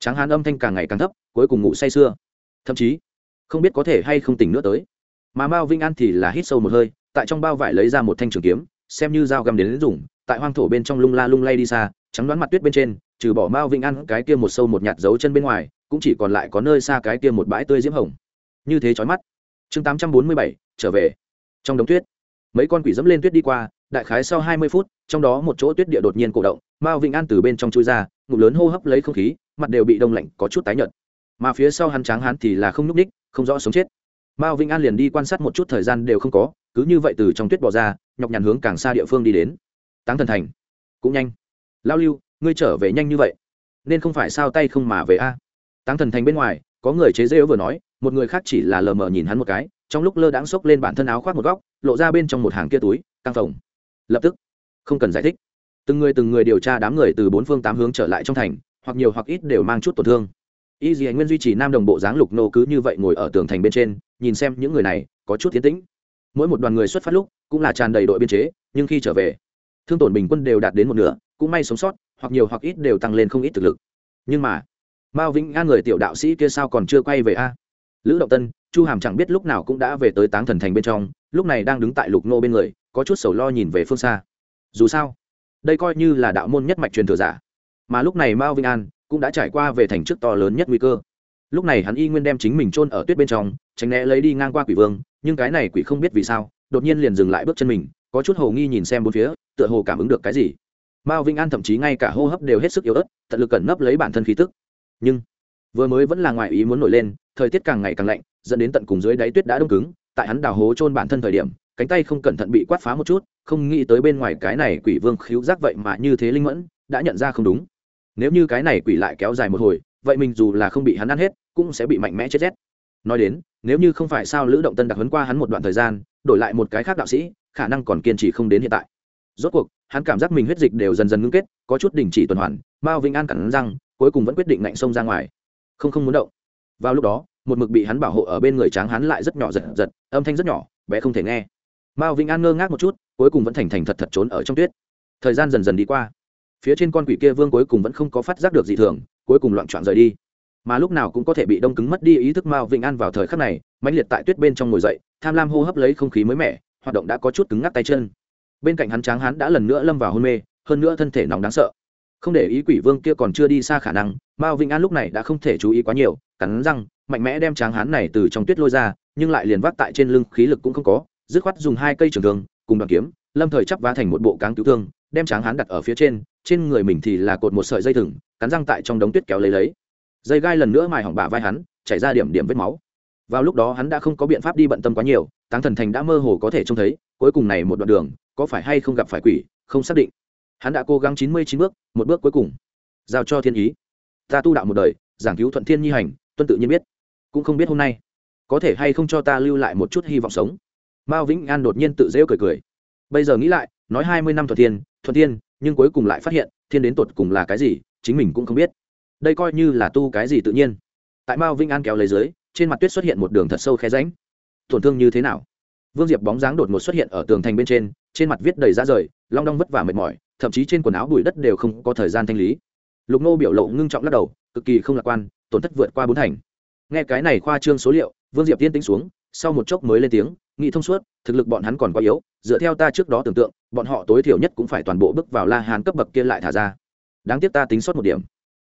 tráng hán âm thanh càng ngày càng thấp cuối cùng ngủ say sưa. Thậm chí không biết có thể hay không tỉnh nữa tới. Mà mao vinh an thì là hít sâu một hơi tại trong bao vải lấy ra một thanh trường kiếm xem như dao găm đến, đến dùng tại hoang thổ bên trong lung la lung lay đi xa trắng đoán mặt tuyết bên trên trừ bỏ mao vinh an cái kia một sâu một nhạt dấu chân bên ngoài cũng chỉ còn lại có nơi xa cái kia một bãi tươi diễm hồng. Như thế chói mắt. Chương tám trăm bốn mươi bảy trở về. Trong đống tuyết mấy con quỷ dẫm lên tuyết đi qua đại khái sau hai mươi phút trong đó một chỗ tuyết địa đột nhiên cổ động mao vĩnh an từ bên trong chui ra ngụm lớn hô hấp lấy không khí mặt đều bị đông lạnh, có chút tái nhợt. Mà phía sau hắn tráng hắn thì là không n ú c ních không rõ sống chết. Mao vĩnh an liền đi quan sát một chút thời gian đều không có, cứ như vậy từ trong tuyết bỏ ra, nhọc nhằn hướng càng xa địa phương đi đến. Táng thần thành. Cũng nhanh. Lao lưu, ngươi trở về nhanh như vậy. Nên không phải sao tay không mà về a? Táng thần thành bên ngoài, có người chế rêu vừa nói, một người khác chỉ là lờ mờ nhìn hắn một cái, trong lúc lơ đãng xốc lên bản thân áo khoác một góc, lộ ra bên trong một hàng kia túi, căng phòng lập tức, không cần giải thích. Từng người từng người điều tra đám người từ bốn phương tám hướng trở lại trong thành hoặc nhiều hoặc ít đều mang chút tổn thương. Y dì nguyên duy trì nam đồng bộ dáng lục nô cứ như vậy ngồi ở tường thành bên trên, nhìn xem những người này, có chút tiến tĩnh. Mỗi một đoàn người xuất phát lúc, cũng là tràn đầy đội biên chế, nhưng khi trở về, thương tổn bình quân đều đạt đến một nửa, cũng may sống sót, hoặc nhiều hoặc ít đều tăng lên không ít thực lực. Nhưng mà, mao vĩnh an người tiểu đạo sĩ kia sao còn chưa quay về a? Lữ động tân, chu hàm chẳng biết lúc nào cũng đã về tới táng thần thành bên trong, lúc này đang đứng tại lục nô bên người, có chút sầu lo nhìn về phương xa. Dù sao, đây coi như là đạo môn nhất mạch truyền thừa giả mà lúc này mao vinh an cũng đã trải qua về thành chức to lớn nhất nguy cơ. Lúc này hắn y nguyên đem chính mình chôn ở tuyết bên trong, tránh né lấy đi ngang qua quỷ vương, nhưng cái này quỷ không biết vì sao, đột nhiên liền dừng lại bước chân mình, có chút hồ nghi nhìn xem bốn phía, tựa hồ cảm ứng được cái gì. Mao vinh an thậm chí ngay cả hô hấp đều hết sức yếu ớt, tận lực cẩn nấp lấy bản thân khí tức. Nhưng, vừa mới vẫn là ngoài ý muốn nổi lên, thời tiết càng ngày càng lạnh, dẫn đến tận cùng dưới đáy tuyết đã đông cứng, tại hắn đào hố chôn bản thân thời điểm, cánh tay không cẩn thận bị quát phá một chút, không nghĩ tới bên ngoài cái này quỷ vương khiếu giác vậy mà như thế linh mẫn, đã nhận ra không đúng nếu như cái này quỷ lại kéo dài một hồi, vậy mình dù là không bị hắn ăn hết, cũng sẽ bị mạnh mẽ chết rét. Nói đến, nếu như không phải sao lữ động tân đặc hấn qua hắn một đoạn thời gian, đổi lại một cái khác đạo sĩ, khả năng còn kiên trì không đến hiện tại. Rốt cuộc, hắn cảm giác mình huyết dịch đều dần dần ngưng kết, có chút đình chỉ tuần hoàn, mao vĩnh an cẳng răng, cuối cùng vẫn quyết định ngạnh sông ra ngoài. Không không muốn động. Vào lúc đó, một mực bị hắn bảo hộ ở bên người tráng hắn lại rất nhỏ giật giật, âm thanh rất nhỏ, bé không thể nghe. Mao vĩnh an ngơ ngác một chút, cuối cùng vẫn thành thành thật thật trốn ở trong tuyết. Thời gian dần dần đi qua phía trên con quỷ kia vương cuối cùng vẫn không có phát giác được gì thường, cuối cùng loạn trọn rời đi. Mà lúc nào cũng có thể bị đông cứng mất đi ý thức mao vĩnh an vào thời khắc này, mãnh liệt tại tuyết bên trong ngồi dậy, tham lam hô hấp lấy không khí mới mẻ, hoạt động đã có chút cứng ngắc tay chân. Bên cạnh hắn tráng hắn đã lần nữa lâm vào hôn mê, hơn nữa thân thể nóng đáng sợ. Không để ý quỷ vương kia còn chưa đi xa khả năng, mao vĩnh an lúc này đã không thể chú ý quá nhiều, cắn răng, mạnh mẽ đem tráng hắn này từ trong tuyết lôi ra, nhưng lại liền vác tại trên lưng, khí lực cũng không có, dứt khoát dùng hai cây trường thương, cùng đoàn kiếm, lâm thời chắp vá thành một bộ cáng cứu thương, đem tráng hắn đặt ở phía trên trên người mình thì là cột một sợi dây thừng, cắn răng tại trong đống tuyết kéo lấy lấy. Dây gai lần nữa mài hỏng bả vai hắn, chảy ra điểm điểm vết máu. Vào lúc đó hắn đã không có biện pháp đi bận tâm quá nhiều, táng thần thành đã mơ hồ có thể trông thấy, cuối cùng này một đoạn đường, có phải hay không gặp phải quỷ, không xác định. Hắn đã cố gắng chín mươi chín bước, một bước cuối cùng. Giao cho thiên ý. Ta tu đạo một đời, giảng cứu thuận thiên nhi hành, tuân tự nhiên biết. Cũng không biết hôm nay, có thể hay không cho ta lưu lại một chút hy vọng sống. Mao vĩnh an đột nhiên tự rêu cười cười. Bây giờ nghĩ lại, nói hai mươi năm thuận thiên thuận thiên nhưng cuối cùng lại phát hiện, thiên đến tột cùng là cái gì, chính mình cũng không biết. Đây coi như là tu cái gì tự nhiên. Tại mao vĩnh an kéo lấy dưới, trên mặt tuyết xuất hiện một đường thật sâu khe ránh tổn thương như thế nào? Vương diệp bóng dáng đột ngột xuất hiện ở tường thành bên trên trên mặt viết đầy ra rời, long đong vất vả mệt mỏi, thậm chí trên quần áo bụi đất đều không có thời gian thanh lý. Lục nô biểu lộ ngưng trọng lắc đầu, cực kỳ không lạc quan, tổn thất vượt qua bốn thành. Nghe cái này khoa trương số liệu vương diệp tiên tính xuống, sau một chốc mới lên tiếng nghĩ thông suốt, thực lực bọn hắn còn quá yếu, dựa theo ta trước đó tưởng tượng, bọn họ tối thiểu nhất cũng phải toàn bộ bước vào la hán cấp bậc kia lại thả ra. Đáng tiếc ta tính sót một điểm.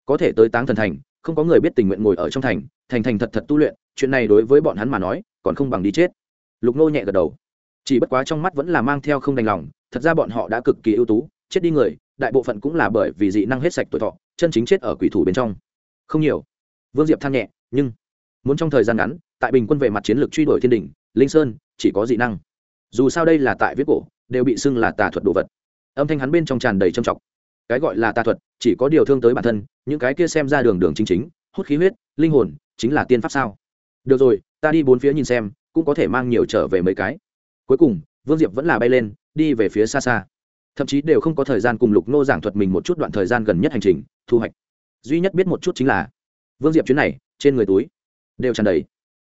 Có thể tới táng thần thành, không có người biết tình nguyện ngồi ở trong thành thành thành thật thật tu luyện, chuyện này đối với bọn hắn mà nói, còn không bằng đi chết. Lục nô nhẹ gật đầu. Chỉ bất quá trong mắt vẫn là mang theo không đành lòng, thật ra bọn họ đã cực kỳ ưu tú, chết đi người, đại bộ phận cũng là bởi vì dị năng hết sạch tuổi thọ, chân chính chết ở quỷ thủ bên trong. Không nhiều. Vương diệp than nhẹ, nhưng muốn trong thời gian ngắn, tại bình quân về mặt chiến lược truy đuổi thiên đình linh sơn chỉ có dị năng. Dù sao đây là tại viết cổ, đều bị xưng là tà thuật đồ vật. Âm thanh hắn bên trong tràn đầy trầm trọng. Cái gọi là tà thuật, chỉ có điều thương tới bản thân, những cái kia xem ra đường đường chính chính, hút khí huyết, linh hồn, chính là tiên pháp sao? Được rồi, ta đi bốn phía nhìn xem, cũng có thể mang nhiều trở về mấy cái. Cuối cùng, vương diệp vẫn là bay lên, đi về phía xa xa. Thậm chí đều không có thời gian cùng lục nô giảng thuật mình một chút đoạn thời gian gần nhất hành trình, thu hoạch. Duy nhất biết một chút chính là, vương diệp chuyến này, trên người túi đều tràn đầy.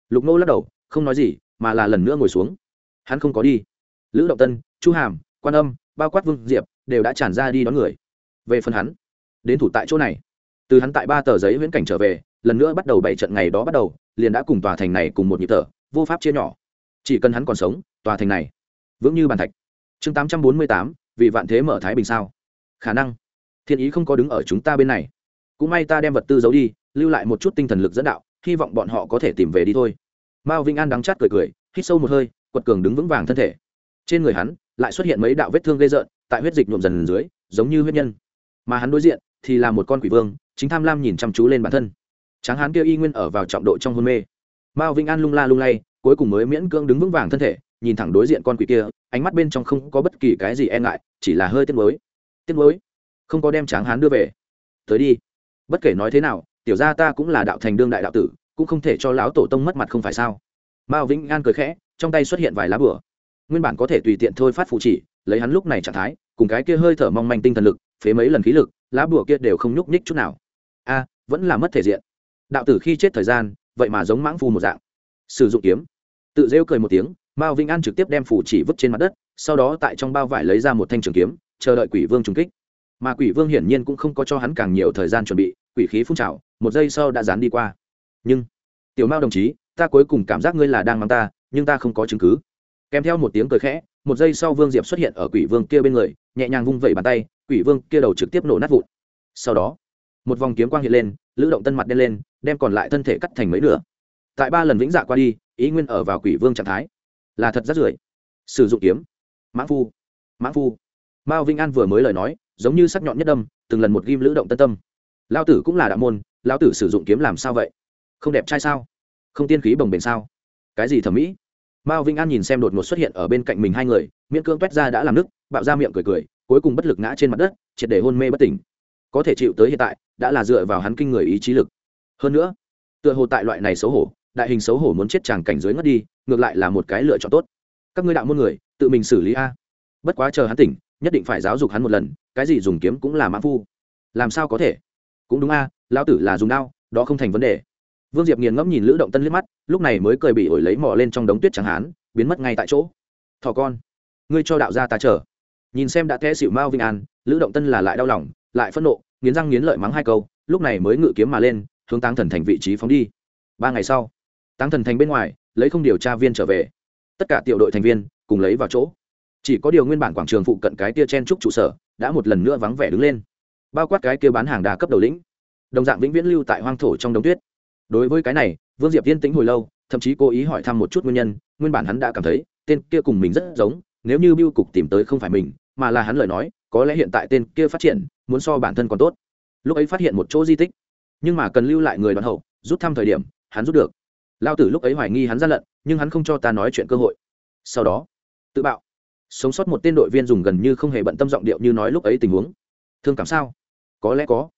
Lục nô lắc đầu, không nói gì, mà là lần nữa ngồi xuống. Hắn không có đi. Lữ động tân, chu hàm, quan âm, bao quát vương diệp đều đã tràn ra đi đón người. Về phần hắn, đến thủ tại chỗ này. Từ hắn tại ba tờ giấy viễn cảnh trở về, lần nữa bắt đầu bảy trận ngày đó bắt đầu, liền đã cùng tòa thành này cùng một nhịp tờ vô pháp chia nhỏ. Chỉ cần hắn còn sống, tòa thành này vững như bàn thạch. Chương tám trăm bốn mươi tám, vì vạn thế mở thái bình sao? Khả năng. Thiên ý không có đứng ở chúng ta bên này. Cũng may ta đem vật tư giấu đi, lưu lại một chút tinh thần lực dẫn đạo hy vọng bọn họ có thể tìm về đi thôi. Mao vĩnh an đắng chát cười cười, hít sâu một hơi, quật cường đứng vững vàng thân thể. Trên người hắn, lại xuất hiện mấy đạo vết thương gây rợn, tại huyết dịch nhuộm dần dưới, giống như huyết nhân. Mà hắn đối diện, thì là một con quỷ vương, chính tham lam nhìn chăm chú lên bản thân. Tráng hán kia y nguyên ở vào trọng độ trong hôn mê. Mao vĩnh an lung la lung lay, cuối cùng mới miễn cưỡng đứng vững vàng thân thể, nhìn thẳng đối diện con quỷ kia, ánh mắt bên trong không có bất kỳ cái gì e ngại, chỉ là hơi tiếc mới tiếc mới không có đem tráng hán đưa về. Tới đi. Bất kể nói thế nào tiểu gia ta cũng là đạo thành đương đại đạo tử, cũng không thể cho lão tổ tông mất mặt không phải sao? Mao vĩnh an cười khẽ, trong tay xuất hiện vài lá bửa nguyên bản có thể tùy tiện thôi phát phụ chỉ, lấy hắn lúc này trạng thái, cùng cái kia hơi thở mong manh tinh thần lực, phế mấy lần khí lực, lá bùa kia đều không nhúc nhích chút nào. A, vẫn là mất thể diện. Đạo tử khi chết thời gian, vậy mà giống mãng phu một dạng. Sử dụng kiếm. Tự rêu cười một tiếng, mao vĩnh an trực tiếp đem phủ chỉ vứt trên mặt đất, sau đó tại trong bao vải lấy ra một thanh trường kiếm, chờ đợi quỷ vương trùng kích mà quỷ vương hiển nhiên cũng không có cho hắn càng nhiều thời gian chuẩn bị, quỷ khí phun trào, một giây sau đã dán đi qua. Nhưng, tiểu mao đồng chí, ta cuối cùng cảm giác ngươi là đang mang ta, nhưng ta không có chứng cứ. Kèm theo một tiếng cười khẽ, một giây sau vương diệp xuất hiện ở quỷ vương kia bên người, nhẹ nhàng vung vẩy bàn tay, quỷ vương kia đầu trực tiếp nổ nát vụn. Sau đó, một vòng kiếm quang hiện lên, lữ động tân mặt đen lên, đem còn lại thân thể cắt thành mấy nửa. Tại ba lần vĩnh dạ qua đi, ý nguyên ở vào quỷ vương trạng thái là thật rất rưởi. Sử dụng kiếm. Mãn phu. Mãn phu mao vinh an vừa mới lời nói, giống như sắc nhọn nhất đâm, từng lần một ghim lữ động tân tâm. Lao tử cũng là đạo môn lao tử sử dụng kiếm làm sao vậy? Không đẹp trai sao? Không tiên khí bồng bềnh sao? Cái gì thẩm mỹ? Mao vinh an nhìn xem đột ngột xuất hiện ở bên cạnh mình hai người, miễn cưỡng quét ra đã làm nức bạo ra miệng cười cười, cuối cùng bất lực ngã trên mặt đất, triệt để hôn mê bất tỉnh. Có thể chịu tới hiện tại, đã là dựa vào hắn kinh người ý chí lực. Hơn nữa, tựa hồ tại loại này xấu hổ, đại hình xấu hổ muốn chết chàng cảnh giới ngất đi, ngược lại là một cái lựa chọn tốt. Các ngươi đạo môn người, tự mình xử lý a. Bất quá chờ hắn tỉnh nhất định phải giáo dục hắn một lần, cái gì dùng kiếm cũng là mãn phu. Làm sao có thể? Cũng đúng a, lão tử là dùng đao, đó không thành vấn đề. Vương diệp nghiền ngẫm nhìn lữ động tân liếc mắt, lúc này mới cười bị ổi lấy mỏ lên trong đống tuyết trắng hán, biến mất ngay tại chỗ. Thỏ con, ngươi cho đạo gia ta chờ. Nhìn xem đã té xịu mao vinh an, lữ động tân là lại đau lòng, lại phẫn nộ, nghiến răng nghiến lợi mắng hai câu, lúc này mới ngự kiếm mà lên, hướng táng thần thành vị trí phóng đi. Ba ngày sau, táng thần thành bên ngoài, lấy không điều tra viên trở về. Tất cả tiểu đội thành viên, cùng lấy vào chỗ chỉ có điều nguyên bản quảng trường phụ cận cái kia chen trúc trụ sở đã một lần nữa vắng vẻ đứng lên, bao quát cái kia bán hàng đa cấp đầu lĩnh, đồng dạng vĩnh viễn lưu tại hoang thổ trong đống tuyết. Đối với cái này, vương diệp yên tĩnh hồi lâu, thậm chí cố ý hỏi thăm một chút nguyên nhân, nguyên bản hắn đã cảm thấy tên kia cùng mình rất giống, nếu như biêu cục tìm tới không phải mình, mà là hắn lời nói, có lẽ hiện tại tên kia phát triển, muốn so bản thân còn tốt. Lúc ấy phát hiện một chỗ di tích, nhưng mà cần lưu lại người đoàn hậu, rút thăm thời điểm, hắn rút được. Lao tử lúc ấy hoài nghi hắn gian lận, nhưng hắn không cho ta nói chuyện cơ hội. Sau đó, tự bạo sống sót một tên đội viên dùng gần như không hề bận tâm giọng điệu như nói lúc ấy tình huống. Thương cảm sao? Có lẽ có.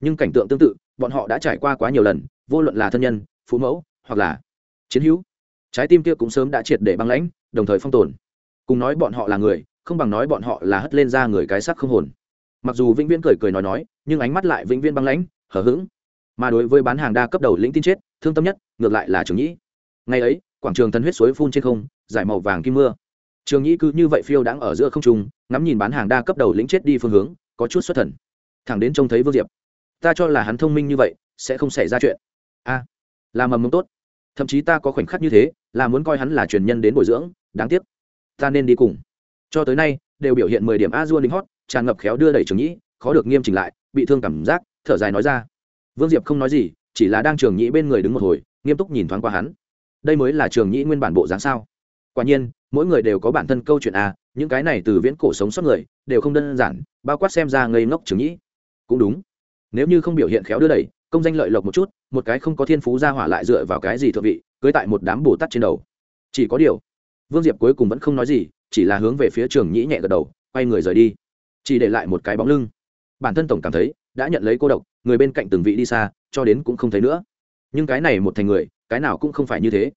Nhưng cảnh tượng tương tự, bọn họ đã trải qua quá nhiều lần, vô luận là thân nhân phú mẫu, hoặc là chiến hữu. Trái tim kia cũng sớm đã triệt để băng lãnh, đồng thời phong tồn. Cùng nói bọn họ là người, không bằng nói bọn họ là hất lên ra người cái sắc không hồn. Mặc dù vĩnh viễn cười cười nói nói, nhưng ánh mắt lại vĩnh viễn băng lãnh hở h ữ g mà đối với bán hàng đa cấp đầu lĩnh tin chết, thương tâm nhất, ngược lại là trường nhĩ. Ngày ấy, quảng trường thần huyết suối phun trên không, giải màu vàng kim mưa trường nhĩ cứ như vậy phiêu đang ở giữa không trung ngắm nhìn bán hàng đa cấp đầu lĩnh chết đi phương hướng có chút xuất thần. Thẳng đến trông thấy vương diệp. Ta cho là hắn thông minh như vậy sẽ không xảy ra chuyện. A à, là mầm mống tốt. Thậm chí ta có khoảnh khắc như thế là muốn coi hắn là truyền nhân đến bồi dưỡng đáng tiếc. Ta nên đi cùng. Cho tới nay đều biểu hiện mười điểm a dua hot, hót tràn ngập khéo đưa đẩy trường nhĩ khó được nghiêm chỉnh lại bị thương cảm giác thở dài nói ra. Vương diệp không nói gì chỉ là đang trường nhĩ bên người đứng một hồi nghiêm túc nhìn thoáng qua hắn. Đây mới là trường nhĩ nguyên bản bộ dáng sao? Quả nhiên, mỗi người đều có bản thân câu chuyện à những cái này từ viễn cổ sống sót người, đều không đơn giản, bao quát xem ra ngây ngốc chứng nhĩ. Cũng đúng. Nếu như không biểu hiện khéo đưa đẩy, công danh lợi lộc một chút, một cái không có thiên phú ra hỏa lại dựa vào cái gì thượng vị, cưới tại một đám bồ tát trên đầu. Chỉ có điều, vương diệp cuối cùng vẫn không nói gì, chỉ là hướng về phía trường nhĩ nhẹ gật đầu, quay người rời đi. Chỉ để lại một cái bóng lưng. Bản thân tổng cảm thấy, đã nhận lấy cô độc, người bên cạnh từng vị đi xa, cho đến cũng không thấy nữa. Nhưng cái này một thành người, cái nào cũng không phải như thế.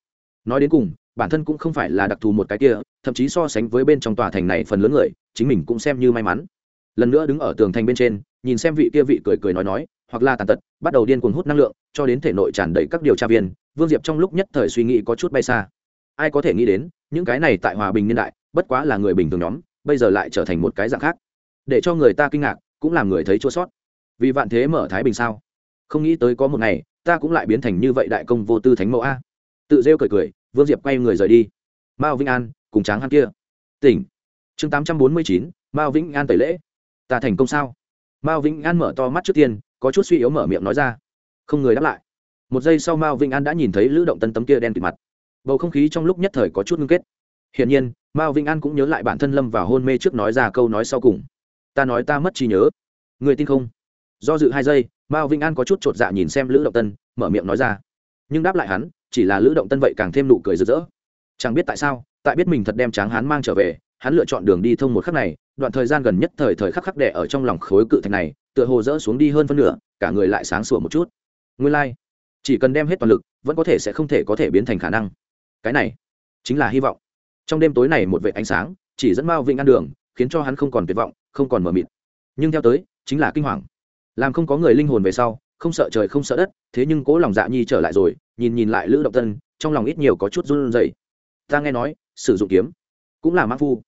Nói đến cùng bản thân cũng không phải là đặc thù một cái kia, thậm chí so sánh với bên trong tòa thành này phần lớn người, chính mình cũng xem như may mắn. Lần nữa đứng ở tường thành bên trên, nhìn xem vị kia vị cười cười nói nói, hoặc là tàn tật, bắt đầu điên cuồng hút năng lượng, cho đến thể nội tràn đầy các điều tra viên, vương diệp trong lúc nhất thời suy nghĩ có chút bay xa. Ai có thể nghĩ đến, những cái này tại hòa bình niên đại, bất quá là người bình thường nhóm, bây giờ lại trở thành một cái dạng khác. Để cho người ta kinh ngạc, cũng làm người thấy chua sót. Vì vạn thế mở thái bình sao? Không nghĩ tới có một ngày, ta cũng lại biến thành như vậy đại công vô tư thánh mẫu a. Tự rêu cười cười vương diệp quay người rời đi. Mao vĩnh an, cùng tráng hắn kia. Tỉnh. Chương tám trăm bốn mươi chín, mao vĩnh an tẩy lễ. Ta thành công sao? Mao vĩnh an mở to mắt trước tiên, có chút suy yếu mở miệng nói ra. Không người đáp lại. Một giây sau mao vĩnh an đã nhìn thấy lữ động tân tấm kia đen kịt mặt. Bầu không khí trong lúc nhất thời có chút ngưng kết. Hiển nhiên, mao vĩnh an cũng nhớ lại bản thân lâm vào hôn mê trước nói ra câu nói sau cùng. Ta nói ta mất trí nhớ. Người tin không? Do dự hai giây, mao vĩnh an có chút chột dạ nhìn xem lữ động tân, mở miệng nói ra nhưng đáp lại hắn, chỉ là lữ động tân vậy càng thêm nụ cười rực rỡ. Chẳng biết tại sao, tại biết mình thật đem tráng hắn mang trở về, hắn lựa chọn đường đi thông một khắc này, đoạn thời gian gần nhất thời thời khắc khắc đẻ ở trong lòng khối cự thạch này, tựa hồ dỡ xuống đi hơn phân nửa, cả người lại sáng sủa một chút. Nguyên lai、like. chỉ cần đem hết toàn lực, vẫn có thể sẽ không thể có thể biến thành khả năng. Cái này, chính là hy vọng. Trong đêm tối này một vệ ánh sáng, chỉ dẫn mao vĩnh ăn đường, khiến cho hắn không còn tuyệt vọng, không còn mờ mịt. Nhưng theo tới, chính là kinh hoàng. Làm không có người linh hồn về sau không sợ trời không sợ đất, thế nhưng cố lòng dạ nhi trở lại rồi, nhìn nhìn lại lữ động tân, trong lòng ít nhiều có chút run rẩy. Ta nghe nói, sử dụng kiếm cũng là mã phu.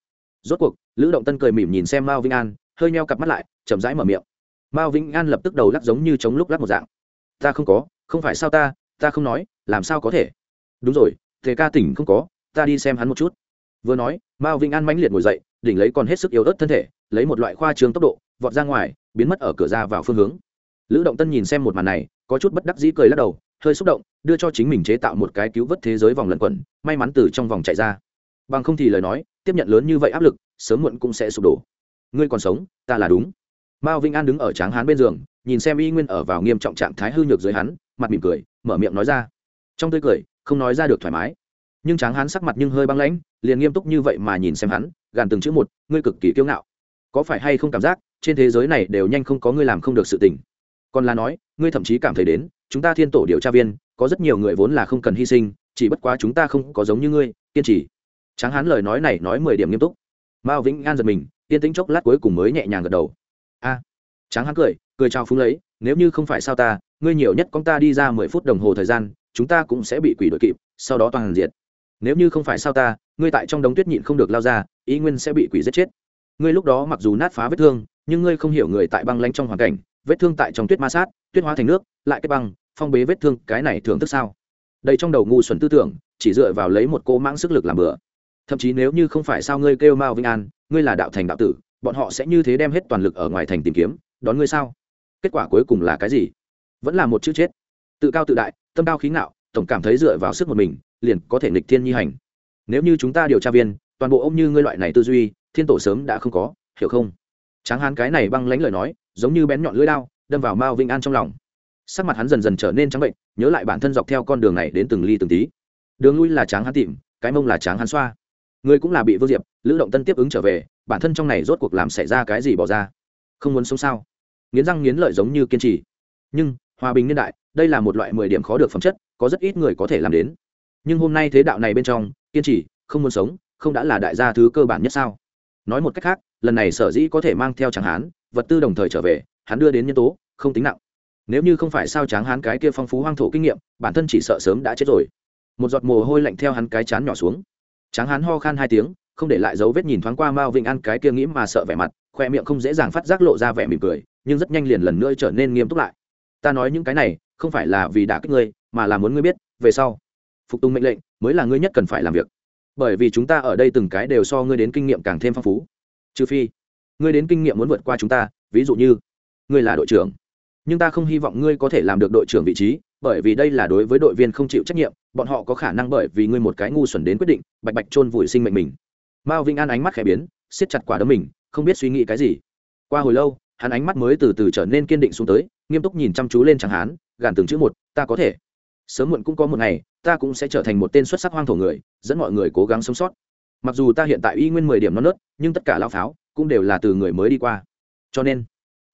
Rốt cuộc, lữ động tân cười mỉm nhìn xem mao vĩnh an, hơi neo cặp mắt lại, chậm rãi mở miệng. Mao vĩnh an lập tức đầu lắc giống như chống lúc lắc một dạng. Ta không có, không phải sao ta ta không nói, làm sao có thể? Đúng rồi thế ca tỉnh không có, ta đi xem hắn một chút. Vừa nói, mao vĩnh an mãnh liệt ngồi dậy, đỉnh lấy còn hết sức yếu ớt thân thể, lấy một loại khoa trường tốc độ, vọt ra ngoài, biến mất ở cửa ra vào phương hướng lữ động tân nhìn xem một màn này, có chút bất đắc dĩ cười lắc đầu, hơi xúc động, đưa cho chính mình chế tạo một cái cứu vớt thế giới vòng lẩn quẩn, may mắn từ trong vòng chạy ra. Bằng không thì lời nói, tiếp nhận lớn như vậy áp lực, sớm muộn cũng sẽ sụp đổ. Ngươi còn sống, ta là đúng. Mao vinh an đứng ở tráng hán bên giường, nhìn xem y nguyên ở vào nghiêm trọng trạng thái hư nhược dưới hắn, mặt mỉm cười, mở miệng nói ra. Trong tươi cười, không nói ra được thoải mái. Nhưng tráng hán sắc mặt nhưng hơi băng lãnh, liền nghiêm túc như vậy mà nhìn xem hắn, gàn từng chữ một, ngươi cực kỳ kiêu ngạo. Có phải hay không cảm giác, trên thế giới này đều nhanh không có ngươi làm không được sự tình còn là nói, ngươi thậm chí cảm thấy đến, chúng ta thiên tổ điều tra viên, có rất nhiều người vốn là không cần hy sinh, chỉ bất quá chúng ta không có giống như ngươi, kiên trì. Tráng hán lời nói này nói mười điểm nghiêm túc. Mao vĩnh an giật mình, yên tĩnh chốc lát cuối cùng mới nhẹ nhàng gật đầu. A. Tráng hán cười cười trao phúng lấy, nếu như không phải sao ta, ngươi nhiều nhất con ta đi ra mười phút đồng hồ thời gian, chúng ta cũng sẽ bị quỷ đội kịp, sau đó toàn diệt. Nếu như không phải sao ta, ngươi tại trong đống tuyết nhịn không được lao ra, ý nguyên sẽ bị quỷ giết chết. Ngươi lúc đó mặc dù nát phá vết thương, nhưng ngươi không hiểu người tại băng lanh trong hoàn cảnh vết thương tại trong tuyết ma sát, tuyết hóa thành nước, lại kết băng, phong bế vết thương, cái này thường thức sao? Đây trong đầu ngu xuẩn tư tưởng, chỉ dựa vào lấy một cô mãng sức lực làm bừa. Thậm chí nếu như không phải sao ngươi kêu mao vinh an, ngươi là đạo thành đạo tử, bọn họ sẽ như thế đem hết toàn lực ở ngoài thành tìm kiếm, đón ngươi sao? Kết quả cuối cùng là cái gì? Vẫn là một chữ chết. Tự cao tự đại, tâm cao khí ngạo, tổng cảm thấy dựa vào sức một mình, liền có thể nghịch thiên nhi hành. Nếu như chúng ta điều tra viên, toàn bộ ông như ngươi loại này tư duy, thiên tổ sớm đã không có, hiểu không? Tráng hán cái này băng lánh lời nói giống như bén nhọn lưỡi dao đâm vào mao vinh an trong lòng. Sắc mặt hắn dần dần trở nên trắng bệnh, nhớ lại bản thân dọc theo con đường này đến từng ly từng tí. Đường lui là tráng hắn tìm, cái mông là tráng hắn xoa. Người cũng là bị vô diệp, lữ động tân tiếp ứng trở về, bản thân trong này rốt cuộc làm xảy ra cái gì bỏ ra? Không muốn sống sao? Nghiến răng nghiến lợi giống như kiên trì. Nhưng, hòa bình niên đại, đây là một loại mười điểm khó được phẩm chất, có rất ít người có thể làm đến. Nhưng hôm nay thế đạo này bên trong, kiên trì, không muốn sống, không đã là đại gia thứ cơ bản nhất sao? Nói một cách khác, lần này sở dĩ có thể mang theo chẳng hán vật tư đồng thời trở về, hắn đưa đến nhân tố, không tính nặng. Nếu như không phải sao tráng hắn cái kia phong phú hoang thổ kinh nghiệm, bản thân chỉ sợ sớm đã chết rồi. Một giọt mồ hôi lạnh theo hắn cái chán nhỏ xuống. Tráng hắn ho khan hai tiếng, không để lại dấu vết nhìn thoáng qua mao vịnh an cái kia nghĩ mà sợ vẻ mặt, khoe miệng không dễ dàng phát giác lộ ra vẻ mỉm cười, nhưng rất nhanh liền lần nữa trở nên nghiêm túc lại. Ta nói những cái này, không phải là vì đả kích ngươi, mà là muốn ngươi biết, về sau, phục tùng mệnh lệnh mới là ngươi nhất cần phải làm việc. Bởi vì chúng ta ở đây từng cái đều so ngươi đến kinh nghiệm càng thêm phong phú. Trừ phi ngươi đến kinh nghiệm muốn vượt qua chúng ta, ví dụ như, ngươi là đội trưởng, nhưng ta không hy vọng ngươi có thể làm được đội trưởng vị trí, bởi vì đây là đối với đội viên không chịu trách nhiệm, bọn họ có khả năng bởi vì ngươi một cái ngu xuẩn đến quyết định, bạch bạch chôn vùi sinh mệnh mình. Mao vinh an ánh mắt khẽ biến, siết chặt quả đấm mình, không biết suy nghĩ cái gì. Qua hồi lâu, hắn ánh mắt mới từ từ trở nên kiên định xuống tới, nghiêm túc nhìn chăm chú lên chẳng hán, gàn từng chữ một, ta có thể. Sớm muộn cũng có một ngày, ta cũng sẽ trở thành một tên xuất sắc hoang thổ người, dẫn mọi người cố gắng sống sót. Mặc dù ta hiện tại y nguyên mười điểm non nớt, nhưng tất cả lao pháo cũng đều là từ người mới đi qua. Cho nên,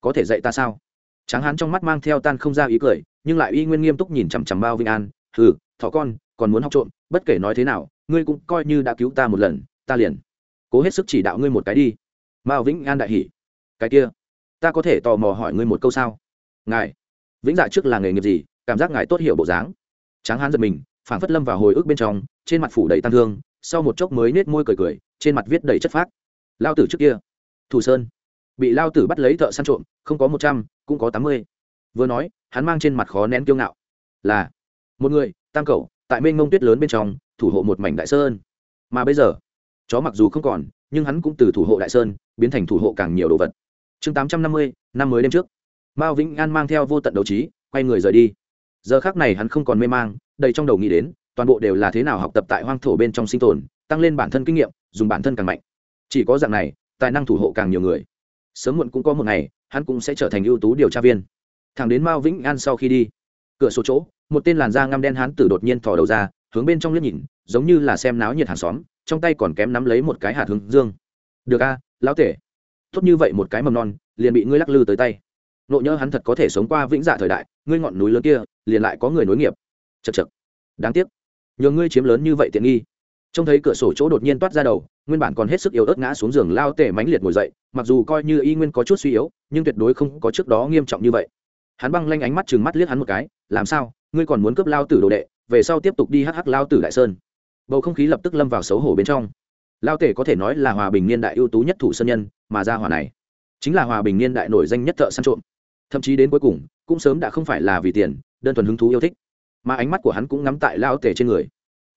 có thể dạy ta sao? Tráng hán trong mắt mang theo tan không ra ý cười, nhưng lại y nguyên nghiêm túc nhìn chằm chằm bao vinh an. Hừ thọ con, còn muốn học trộm, bất kể nói thế nào, ngươi cũng coi như đã cứu ta một lần, ta liền cố hết sức chỉ đạo ngươi một cái đi. Mao vĩnh an đại hỉ. Cái kia, ta có thể tò mò hỏi ngươi một câu sao? Ngài, vĩnh dạ trước là nghề nghiệp gì, cảm giác ngài tốt hiểu bộ dáng. Tráng hán giật mình, phảng phất lâm vào hồi ức bên trong, trên mặt phủ đầy tăng thương, sau một chốc mới nết môi cười cười, trên mặt viết đầy chất phác. Lao tử trước kia thủ sơn. Bị lao tử bắt lấy thợ săn trộm, không có một trăm, cũng có tám mươi. Vừa nói, hắn mang trên mặt khó nén kiêu ngạo. Là, một người, tam cầu tại mênh mông tuyết lớn bên trong, thủ hộ một mảnh đại sơn. Mà bây giờ, chó mặc dù không còn, nhưng hắn cũng từ thủ hộ đại sơn, biến thành thủ hộ càng nhiều đồ vật. Chương tám trăm năm mươi, năm mới đêm trước. Mao vĩnh an mang theo vô tận đấu trí, quay người rời đi. Giờ khác này hắn không còn mê mang, đầy trong đầu nghĩ đến, toàn bộ đều là thế nào học tập tại hoang thổ bên trong sinh tồn, tăng lên bản thân kinh nghiệm, dùng bản thân càng mạnh. Chỉ có dạng này tài năng thủ hộ càng nhiều người. Sớm muộn cũng có một ngày, hắn cũng sẽ trở thành ưu tú điều tra viên. Thằng đến mao vĩnh an sau khi đi, cửa sổ chỗ, một tên làn da ngăm đen hắn tử đột nhiên thò đầu ra, hướng bên trong liếc nhìn, giống như là xem náo nhiệt hàng xóm, trong tay còn kém nắm lấy một cái hạt hướng dương. Được a, lão tể. Tốt như vậy một cái mầm non, liền bị ngươi lắc lư tới tay. Nộ nhớ hắn thật có thể sống qua vĩnh dạ thời đại, ngươi ngọn núi lớn kia, liền lại có người nối nghiệp. Chật chật đáng tiếc. Nhờ ngươi chiếm lớn như vậy tiện nghi. Trông thấy cửa sổ chỗ đột nhiên toát ra đầu nguyên bản còn hết sức yếu ớt ngã xuống giường lao tể mãnh liệt ngồi dậy, mặc dù coi như y nguyên có chút suy yếu, nhưng tuyệt đối không có trước đó nghiêm trọng như vậy. Hắn băng lanh ánh mắt chừng mắt liếc hắn một cái, làm sao? Ngươi còn muốn cướp lao tử đồ đệ, về sau tiếp tục đi hắc hắc lao tử đại sơn. Bầu không khí lập tức lâm vào xấu hổ bên trong. Lao tể có thể nói là hòa bình niên đại ưu tú nhất thủ sơn nhân, mà ra hòa này chính là hòa bình niên đại nổi danh nhất thợ săn trộm. Thậm chí đến cuối cùng, cũng sớm đã không phải là vì tiền, đơn thuần hứng thú yêu thích. Mà ánh mắt của hắn cũng ngắm tại lao tể trên người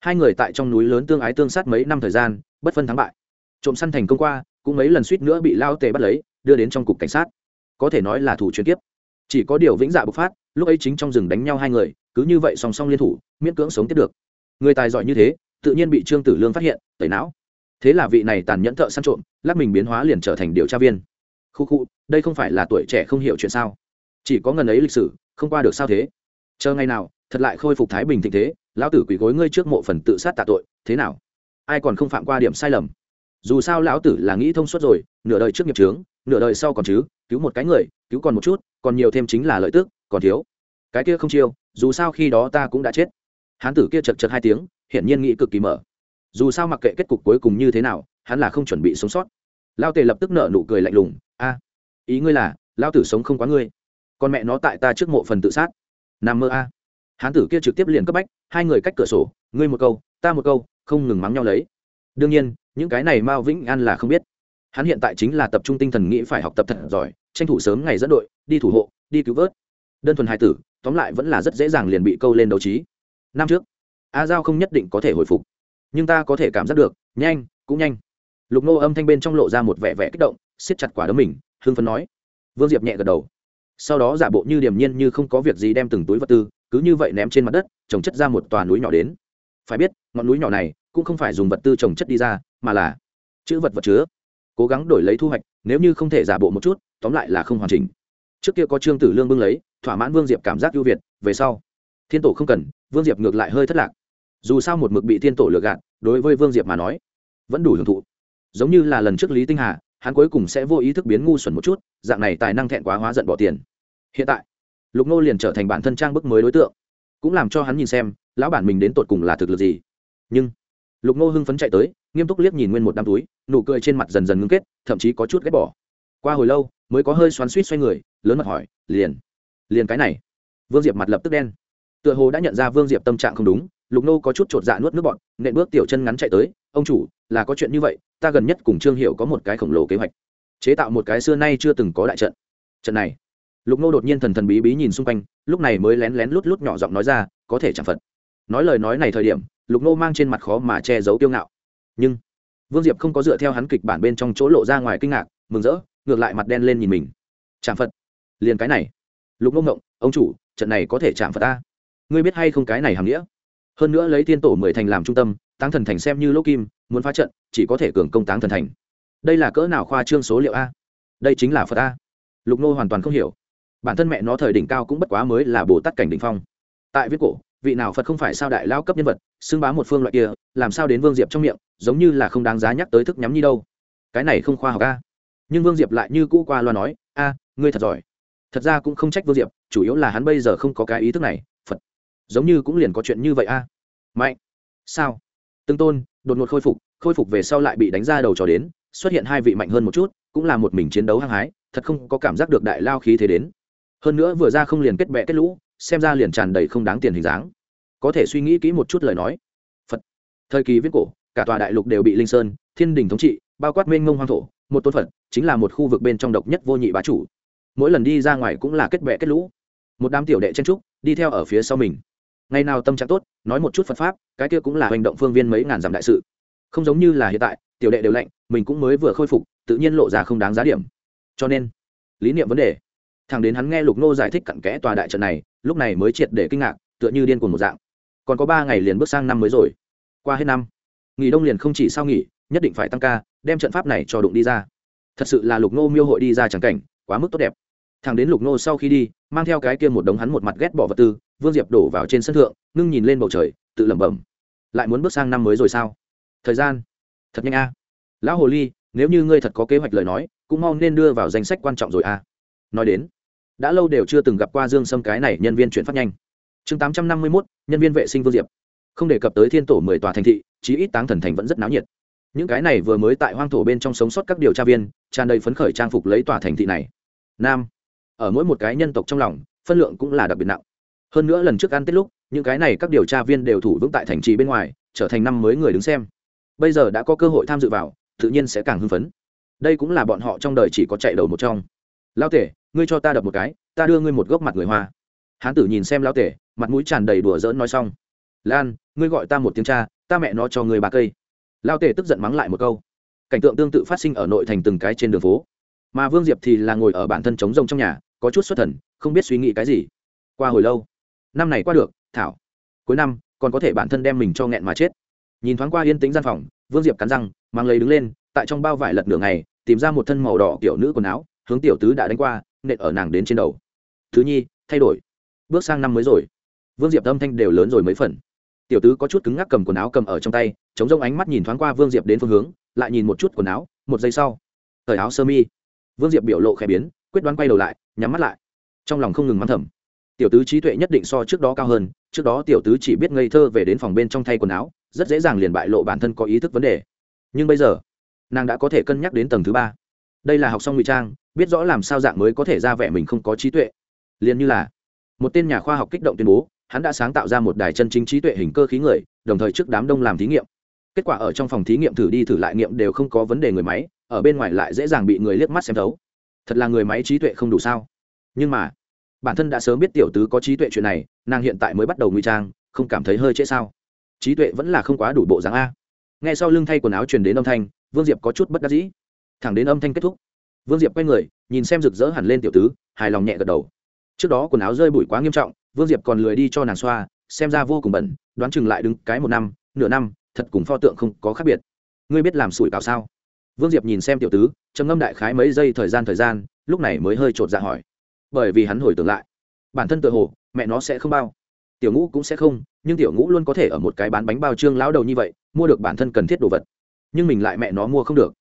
hai người tại trong núi lớn tương ái tương sát mấy năm thời gian, bất phân thắng bại. Trộm săn thành công qua, cũng mấy lần suýt nữa bị lao tề bắt lấy, đưa đến trong cục cảnh sát. Có thể nói là thủ chuyên kiếp. Chỉ có điều vĩnh dạ bộc phát, lúc ấy chính trong rừng đánh nhau hai người, cứ như vậy song song liên thủ, miễn cưỡng sống tiếp được. Người tài giỏi như thế, tự nhiên bị trương tử lương phát hiện, tẩy não. Thế là vị này tàn nhẫn thợ săn trộm, lắc mình biến hóa liền trở thành điều tra viên. Khu khu, đây không phải là tuổi trẻ không hiểu chuyện sao? Chỉ có ngần ấy lịch sử, không qua được sao thế? Chờ ngày nào thật lại khôi phục thái bình thịnh thế, lão tử quỷ gối ngươi trước mộ phần tự sát tạ tội, thế nào? Ai còn không phạm qua điểm sai lầm? Dù sao lão tử là nghĩ thông suốt rồi, nửa đời trước nghiệp trướng nửa đời sau còn chứ, cứu một cái người, cứu còn một chút, còn nhiều thêm chính là lợi tức, còn thiếu. Cái kia không chiêu, dù sao khi đó ta cũng đã chết. Hán tử kia chật chật hai tiếng, hiển nhiên nghĩ cực kỳ mở. Dù sao mặc kệ kết cục cuối cùng như thế nào, hắn là không chuẩn bị sống sót. Lao tề lập tức nợ nụ cười lạnh lùng, a, ý ngươi là lao tử sống không quá ngươi. Con mẹ nó tại ta trước mộ phần tự sát. Nằm mơ a hán tử kia trực tiếp liền cấp bách, hai người cách cửa sổ, ngươi một câu, ta một câu, không ngừng mắng nhau lấy. Đương nhiên, những cái này mao vĩnh an là không biết. Hắn hiện tại chính là tập trung tinh thần nghĩ phải học tập thật giỏi, tranh thủ sớm ngày dẫn đội, đi thủ hộ, đi cứu vớt. Đơn thuần hai tử, tóm lại vẫn là rất dễ dàng liền bị câu lên đấu trí. Năm trước, a giao không nhất định có thể hồi phục, nhưng ta có thể cảm giác được, nhanh, cũng nhanh. Lục nô âm thanh bên trong lộ ra một vẻ vẻ kích động, siết chặt quả đấm mình, hưng phấn nói. Vương diệp nhẹ gật đầu. Sau đó giả bộ như điềm nhiên như không có việc gì đem từng túi vật tư cứ như vậy ném trên mặt đất, trồng chất ra một tòa núi nhỏ đến. Phải biết, ngọn núi nhỏ này cũng không phải dùng vật tư trồng chất đi ra, mà là chữ vật vật chứa. Cố gắng đổi lấy thu hoạch, nếu như không thể giả bộ một chút, tóm lại là không hoàn chỉnh. Trước kia có trương tử lương bưng lấy, thỏa mãn vương diệp cảm giác ưu việt, về sau, thiên tổ không cần, vương diệp ngược lại hơi thất lạc. Dù sao một mực bị thiên tổ lừa gạt, đối với vương diệp mà nói, vẫn đủ hưởng thụ. Giống như là lần trước lý tinh hà, hắn cuối cùng sẽ vô ý thức biến ngu xuẩn một chút, dạng này tài năng thẹn quá hóa giận bỏ tiền. Hiện tại lục nô liền trở thành bản thân trang bức mới đối tượng, cũng làm cho hắn nhìn xem, lão bản mình đến tột cùng là thực lực gì. Nhưng, lục nô hưng phấn chạy tới, nghiêm túc liếc nhìn nguyên một đám túi, nụ cười trên mặt dần dần ngưng kết, thậm chí có chút ghét bỏ. Qua hồi lâu, mới có hơi xoắn suýt xoay người, lớn mặt hỏi, liền liền cái này? Vương diệp mặt lập tức đen. Tựa hồ đã nhận ra vương diệp tâm trạng không đúng, lục nô có chút chột dạ nuốt nước bọn nện bước tiểu chân ngắn chạy tới, ông chủ, là có chuyện như vậy, ta gần nhất cùng trương hiệu có một cái khổng lồ kế hoạch, chế tạo một cái xưa nay chưa từng có đại trận. Trận này lục nô đột nhiên thần thần bí bí nhìn xung quanh, lúc này mới lén lén lút lút nhỏ giọng nói ra, có thể chẳng phật. Nói lời nói này thời điểm, lục nô mang trên mặt khó mà che giấu tiêu ngạo. Nhưng, vương diệp không có dựa theo hắn kịch bản bên trong chỗ lộ ra ngoài kinh ngạc, mừng rỡ, ngược lại mặt đen lên nhìn mình. Chạm phật? Liền cái này? Lục nô ngộng, ông chủ, trận này có thể chạm phật ta? Ngươi biết hay không cái này hàm nghĩa? Hơn nữa lấy thiên tổ mười thành làm trung tâm, táng thần thành xem như lỗ kim, muốn phá trận, chỉ có thể cường công táng thần thành. Đây là cỡ nào khoa trương số liệu a? Đây chính là phật a lục nô hoàn toàn không hiểu bản thân mẹ nó thời đỉnh cao cũng bất quá mới là bồ tát cảnh đỉnh phong. Tại viết cổ, vị nào phật không phải sao đại lao cấp nhân vật, xưng bá một phương loại kia, làm sao đến vương diệp trong miệng, giống như là không đáng giá nhắc tới thức nhắm như đâu. Cái này không khoa học a. Nhưng vương diệp lại như cũ qua loa nói, a, ngươi thật giỏi. Thật ra cũng không trách vương diệp, chủ yếu là hắn bây giờ không có cái ý thức này, phật. Giống như cũng liền có chuyện như vậy a. Mạnh. Sao? Tương tôn, đột ngột khôi phục khôi phục về sau lại bị đánh ra đầu trò đến, xuất hiện hai vị mạnh hơn một chút, cũng là một mình chiến đấu hăng hái, thật không có cảm giác được đại lao khí thế đến hơn nữa vừa ra không liền kết bẹ kết lũ, xem ra liền tràn đầy không đáng tiền hình dáng. Có thể suy nghĩ kỹ một chút lời nói. Phật. Thời kỳ viết cổ, cả tòa đại lục đều bị linh sơn, thiên đình thống trị, bao quát mênh mông hoang thổ, một tôn phật, chính là một khu vực bên trong độc nhất vô nhị bá chủ. Mỗi lần đi ra ngoài cũng là kết bẹ kết lũ. Một đám tiểu đệ chen trúc đi theo ở phía sau mình. Ngày nào tâm trạng tốt, nói một chút phật pháp, cái kia cũng là hành động phương viên mấy ngàn dặm đại sự. Không giống như là hiện tại, tiểu đệ đều lạnh, mình cũng mới vừa khôi phục, tự nhiên lộ ra không đáng giá điểm. Cho nên, lý niệm vấn đề thằng đến hắn nghe lục nô giải thích cặn kẽ tòa đại trận này, lúc này mới triệt để kinh ngạc, tựa như điên cuồng một dạng. Còn có ba ngày liền bước sang năm mới rồi. Qua hết năm, nghỉ đông liền không chỉ sao nghỉ, nhất định phải tăng ca, đem trận pháp này cho đụng đi ra. Thật sự là lục nô miêu hội đi ra chẳng cảnh, quá mức tốt đẹp. Thằng đến lục nô sau khi đi, mang theo cái kia một đống hắn một mặt ghét bỏ vật tư, vương diệp đổ vào trên sân thượng, ngưng nhìn lên bầu trời, tự lẩm bẩm. Lại muốn bước sang năm mới rồi sao? Thời gian, thật nhanh a. Lão hồ ly, nếu như ngươi thật có kế hoạch lời nói, cũng mau nên đưa vào danh sách quan trọng rồi a. Nói đến đã lâu đều chưa từng gặp qua dương sâm cái này nhân viên chuyển phát nhanh. Chương tám trăm năm mươi mốt, nhân viên vệ sinh vương diệp. Không đề cập tới thiên tổ mười tòa thành thị, chí ít táng thần thành vẫn rất náo nhiệt. Những cái này vừa mới tại hoang thổ bên trong sống sót các điều tra viên, tràn đầy phấn khởi trang phục lấy tòa thành thị này. Nam, ở mỗi một cái nhân tộc trong lòng, phân lượng cũng là đặc biệt nặng. Hơn nữa lần trước ăn tết lúc, những cái này các điều tra viên đều thủ vững tại thành trì bên ngoài, trở thành năm mới người đứng xem. Bây giờ đã có cơ hội tham dự vào, tự nhiên sẽ càng hưng phấn. Đây cũng là bọn họ trong đời chỉ có chạy đầu một trong. Lao tể ngươi cho ta đập một cái, ta đưa ngươi một gốc mặt người hoa. Hán tử nhìn xem lao tể, mặt mũi tràn đầy đùa dỡn nói xong. Lan, ngươi gọi ta một tiếng cha, ta mẹ nó cho ngươi ba cây. Lao tể tức giận mắng lại một câu. Cảnh tượng tương tự phát sinh ở nội thành từng cái trên đường phố. Mà vương diệp thì là ngồi ở bản thân trống rông trong nhà, có chút xuất thần, không biết suy nghĩ cái gì. Qua hồi lâu, năm này qua được, thảo. Cuối năm, còn có thể bản thân đem mình cho nghẹn mà chết. Nhìn thoáng qua yên tĩnh gian phòng, vương diệp cắn răng, mang lấy đứng lên, tại trong bao vải lật nửa ngày, tìm ra một thân màu đỏ kiểu nữ quần áo, hướng tiểu tứ đã đánh qua nện ở nàng đến trên đầu. Thứ nhi, thay đổi. Bước sang năm mới rồi. Vương diệp âm thanh đều lớn rồi mấy phần. Tiểu tứ có chút cứng ngắc cầm quần áo cầm ở trong tay, chống rông ánh mắt nhìn thoáng qua vương diệp đến phương hướng, lại nhìn một chút quần áo, một giây sau. Thời áo sơ mi. Vương diệp biểu lộ khẽ biến, quyết đoán quay đầu lại, nhắm mắt lại. Trong lòng không ngừng mắng thầm. Tiểu tứ trí tuệ nhất định so trước đó cao hơn, trước đó tiểu tứ chỉ biết ngây thơ về đến phòng bên trong thay quần áo, rất dễ dàng liền bại lộ bản thân có ý thức vấn đề. Nhưng bây giờ, nàng đã có thể cân nhắc đến tầng thứ ba đây là học xong ngụy trang, biết rõ làm sao dạng mới có thể ra vẻ mình không có trí tuệ. Liền như là, một tên nhà khoa học kích động tuyên bố, hắn đã sáng tạo ra một đài chân chính trí tuệ hình cơ khí người, đồng thời trước đám đông làm thí nghiệm. Kết quả ở trong phòng thí nghiệm thử đi thử lại nghiệm đều không có vấn đề người máy, ở bên ngoài lại dễ dàng bị người liếc mắt xem thấu. Thật là người máy trí tuệ không đủ sao? Nhưng mà, bản thân đã sớm biết tiểu tứ có trí tuệ chuyện này, nàng hiện tại mới bắt đầu ngụy trang, không cảm thấy hơi trễ sao? Trí tuệ vẫn là không quá đủ bộ dáng a. Ngay sau lưng thay quần áo truyền đến âm thanh, vương diệp có chút bất đắc dĩ thẳng đến âm thanh kết thúc. Vương diệp quay người, nhìn xem rực rỡ hẳn lên tiểu tứ, hài lòng nhẹ gật đầu. Trước đó quần áo rơi bụi quá nghiêm trọng, vương diệp còn lười đi cho nàng xoa, xem ra vô cùng bẩn, đoán chừng lại đứng cái một năm, nửa năm, thật cùng pho tượng không có khác biệt. Ngươi biết làm sủi cảo sao? Vương diệp nhìn xem tiểu tứ, trầm ngâm đại khái mấy giây thời gian thời gian, lúc này mới hơi chột dạ hỏi. Bởi vì hắn hồi tưởng lại, bản thân tự hồ, mẹ nó sẽ không bao. Tiểu ngũ cũng sẽ không, nhưng tiểu ngũ luôn có thể ở một cái bán bánh bao trương lão đầu như vậy, mua được bản thân cần thiết đồ vật. Nhưng mình lại mẹ nó mua không được.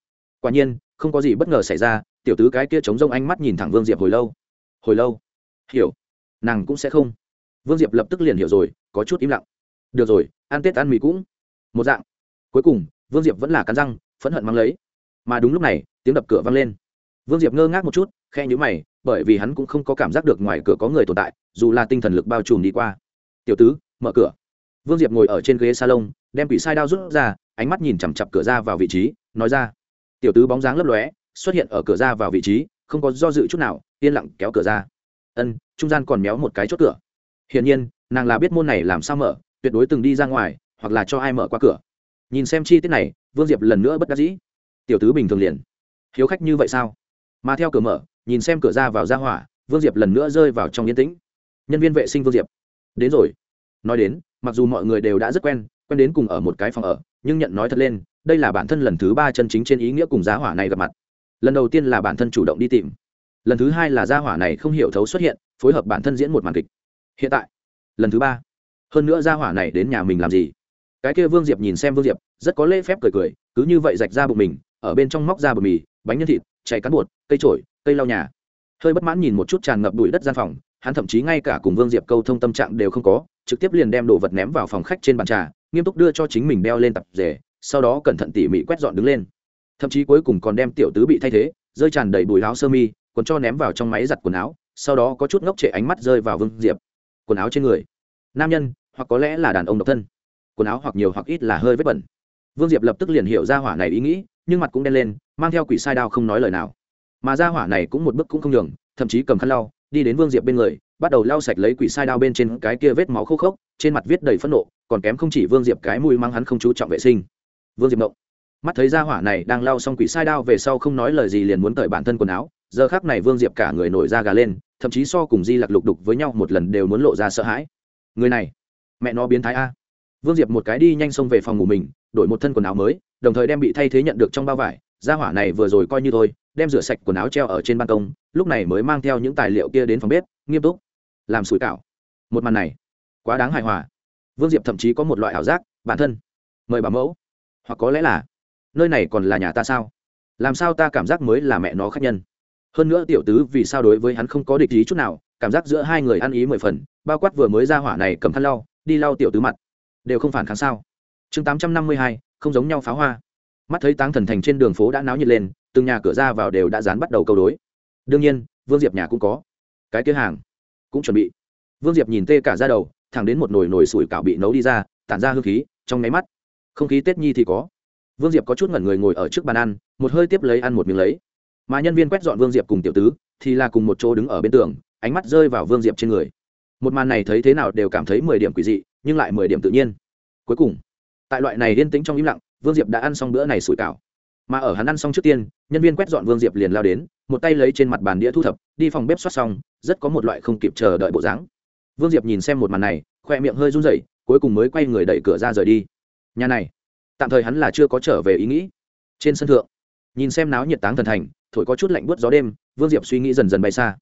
Quả nhiên không có gì bất ngờ xảy ra, tiểu tứ cái kia chống rông ánh mắt nhìn thẳng vương diệp hồi lâu. Hồi lâu? Hiểu. Nàng cũng sẽ không. Vương diệp lập tức liền hiểu rồi, có chút im lặng. Được rồi, ăn tết ăn mì cũng. Một dạng. Cuối cùng, vương diệp vẫn là cắn răng, phẫn hận mang lấy. Mà đúng lúc này, tiếng đập cửa vang lên. Vương diệp ngơ ngác một chút khe nhữ mày, bởi vì hắn cũng không có cảm giác được ngoài cửa có người tồn tại, dù là tinh thần lực bao trùm đi qua. Tiểu tứ, mở cửa. Vương diệp ngồi ở trên ghế salon, đem quỷ sai đao rút ra, ánh mắt nhìn chằm chặp cửa ra vào vị trí, nói ra tiểu tứ bóng dáng lấp lóe, xuất hiện ở cửa ra vào vị trí, không có do dự chút nào, yên lặng kéo cửa ra. Ân, trung gian còn méo một cái chốt cửa. Hiển nhiên, nàng là biết môn này làm sao mở, tuyệt đối từng đi ra ngoài, hoặc là cho ai mở qua cửa. Nhìn xem chi tiết này, vương diệp lần nữa bất đắc dĩ. Tiểu tứ bình thường liền. Hiếu khách như vậy sao? Mà theo cửa mở, nhìn xem cửa ra vào ra hỏa, vương diệp lần nữa rơi vào trong yên tĩnh. Nhân viên vệ sinh vương diệp. Đến rồi. Nói đến, mặc dù mọi người đều đã rất quen quen đến cùng ở một cái phòng ở, nhưng nhận nói thật lên đây là bản thân lần thứ ba chân chính trên ý nghĩa cùng giá hỏa này gặp mặt. Lần đầu tiên là bản thân chủ động đi tìm. Lần thứ hai là gia hỏa này không hiểu thấu xuất hiện, phối hợp bản thân diễn một màn kịch. Hiện tại, lần thứ ba. Hơn nữa gia hỏa này đến nhà mình làm gì? Cái kia vương diệp nhìn xem vương diệp, rất có lễ phép cười cười, cứ như vậy rạch ra bụng mình, ở bên trong móc ra bột mì, bánh nhân thịt chạy cán bột, cây trổi cây lau nhà. Hơi bất mãn nhìn một chút tràn ngập bụi đất gian phòng, hắn thậm chí ngay cả cùng vương diệp câu thông tâm trạng đều không có, trực tiếp liền đem đồ vật ném vào phòng khách trên bàn trà, nghiêm túc đưa cho chính mình đeo lên tập rể sau đó cẩn thận tỉ mỉ quét dọn đứng lên. Thậm chí cuối cùng còn đem tiểu tứ bị thay thế, rơi tràn đầy bùi áo sơ mi còn cho ném vào trong máy giặt quần áo, sau đó có chút ngốc trệ ánh mắt rơi vào vương diệp. Quần áo trên người. Nam nhân, hoặc có lẽ là đàn ông độc thân. Quần áo hoặc nhiều hoặc ít là hơi vết bẩn. Vương diệp lập tức liền hiểu ra hỏa này ý nghĩ, nhưng mặt cũng đen lên, mang theo quỷ sai đao không nói lời nào. Mà ra hỏa này cũng một bước cũng không nhường, thậm chí cầm khăn lau, đi đến vương diệp bên người, bắt đầu lau sạch lấy quỷ sai đao bên trên cái kia vết máu khô khốc, trên mặt viết đầy phẫn nộ, còn kém không chỉ vương diệp cái mùi mang hắn không chú trọng vệ sinh vương diệp mộng mắt thấy ra hỏa này đang lau xong quỷ sai đao về sau không nói lời gì liền muốn cởi bản thân quần áo, giờ khác này vương diệp cả người nổi da gà lên, thậm chí so cùng di lặc lục đục với nhau một lần đều muốn lộ ra sợ hãi. Người này, mẹ nó biến thái a. Vương diệp một cái đi nhanh xông về phòng ngủ mình, đổi một thân quần áo mới, đồng thời đem bị thay thế nhận được trong bao vải. Ra hỏa này vừa rồi coi như thôi, đem rửa sạch quần áo treo ở trên ban công, lúc này mới mang theo những tài liệu kia đến phòng bếp, nghiêm túc, làm sủi cảo. Một màn này, quá đáng hài hòa. Vương diệp thậm chí có một loại ảo giác, bản thân, mời bà mẫu hoặc có lẽ là, nơi này còn là nhà ta sao? Làm sao ta cảm giác mới là mẹ nó khác nhân? Hơn nữa tiểu tứ vì sao đối với hắn không có địch ý chút nào, cảm giác giữa hai người ăn ý mười phần, bao quát vừa mới ra hỏa này cầm khăn lau, đi lau tiểu tứ mặt, đều không phản kháng sao? Chương tám trăm năm mươi hai, không giống nhau pháo hoa. Mắt thấy táng thần thành trên đường phố đã náo nhiệt lên, từng nhà cửa ra vào đều đã dán bắt đầu câu đối. Đương nhiên, vương diệp nhà cũng có. Cái kia hàng cũng chuẩn bị. Vương diệp nhìn tê cả ra đầu, thẳng đến một nồi nồi sủi cảo bị nấu đi ra, tản ra hương khí, trong nháy mắt không khí tết nhi thì có. Vương diệp có chút ngẩn người ngồi ở trước bàn ăn, một hơi tiếp lấy ăn một miếng lấy. Mà nhân viên quét dọn vương diệp cùng tiểu tứ, thì là cùng một chỗ đứng ở bên tường, ánh mắt rơi vào vương diệp trên người. Một màn này thấy thế nào đều cảm thấy mười điểm quỷ dị, nhưng lại mười điểm tự nhiên. Cuối cùng, tại loại này yên tĩnh trong im lặng, vương diệp đã ăn xong bữa này sủi cảo. Mà ở hắn ăn xong trước tiên, nhân viên quét dọn vương diệp liền lao đến, một tay lấy trên mặt bàn đĩa thu thập, đi phòng bếp xoát xong, rất có một loại không kịp chờ đợi bộ dáng. Vương diệp nhìn xem một màn này, khoe miệng hơi run rẩy, cuối cùng mới quay người đẩy cửa ra rời đi nhà này, tạm thời hắn là chưa có trở về ý nghĩ. Trên sân thượng, nhìn xem náo nhiệt táng thần thành, thổi có chút lạnh buốt gió đêm, vương diệp suy nghĩ dần dần bay xa.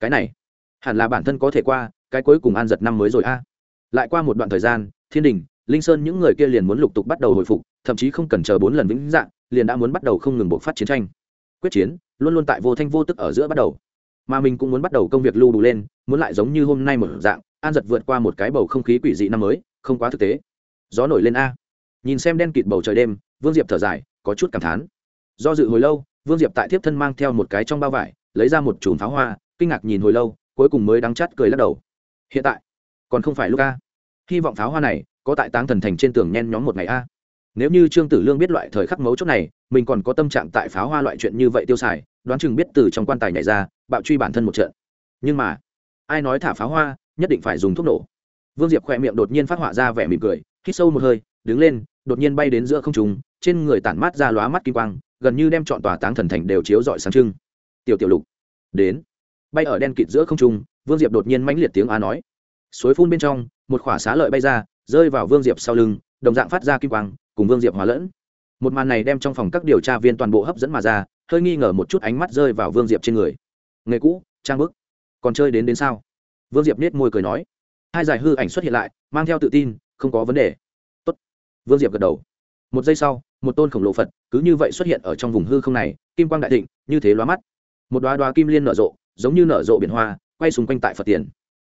Cái này, hẳn là bản thân có thể qua, cái cuối cùng an giật năm mới rồi a. Lại qua một đoạn thời gian, thiên đình, linh sơn những người kia liền muốn lục tục bắt đầu hồi phục, thậm chí không cần chờ bốn lần vĩnh dạng, liền đã muốn bắt đầu không ngừng bộc phát chiến tranh. Quyết chiến, luôn luôn tại vô thanh vô tức ở giữa bắt đầu. Mà mình cũng muốn bắt đầu công việc lưu đủ lên, muốn lại giống như hôm nay một dạng, an giật vượt qua một cái bầu không khí quỷ dị năm mới, không quá thực tế. Gió nổi lên a nhìn xem đen kịt bầu trời đêm, vương diệp thở dài, có chút cảm thán. Do dự hồi lâu, vương diệp tại tiếp thân mang theo một cái trong bao vải, lấy ra một chùm pháo hoa, kinh ngạc nhìn hồi lâu, cuối cùng mới đắng chắt cười lắc đầu. Hiện tại, còn không phải lúc a. Hy vọng pháo hoa này có tại táng thần thành trên tường nhen nhóm một ngày a. Nếu như trương tử lương biết loại thời khắc mấu chốt này, mình còn có tâm trạng tại pháo hoa loại chuyện như vậy tiêu xài, đoán chừng biết từ trong quan tài nhảy ra, bạo truy bản thân một trận. Nhưng mà, ai nói thả pháo hoa, nhất định phải dùng thuốc nổ. Vương diệp khỏe miệng đột nhiên phát họa ra vẻ mỉm cười, hít sâu một hơi đứng lên, đột nhiên bay đến giữa không trùng trên người tản mát ra lóa mắt kim quang, gần như đem chọn tòa táng thần thành đều chiếu rọi sáng trưng. Tiểu tiểu lục, đến. Bay ở đen kịt giữa không trung, vương diệp đột nhiên mãnh liệt tiếng á nói. Suối phun bên trong, một khỏa xá lợi bay ra, rơi vào vương diệp sau lưng, đồng dạng phát ra kim quang, cùng vương diệp hòa lẫn. Một màn này đem trong phòng các điều tra viên toàn bộ hấp dẫn mà ra, hơi nghi ngờ một chút ánh mắt rơi vào vương diệp trên người. Nghề cũ, trang bức, còn chơi đến đến sao? Vương diệp nết môi cười nói. Hai giải hư ảnh xuất hiện lại, mang theo tự tin, không có vấn đề vương diệp gật đầu. Một giây sau, một tôn khổng lồ phật cứ như vậy xuất hiện ở trong vùng hư không này, kim quang đại thịnh, như thế loa mắt. Một đoá đoá kim liên nở rộ, giống như nở rộ biển hoa, quay xung quanh tại phật tiền.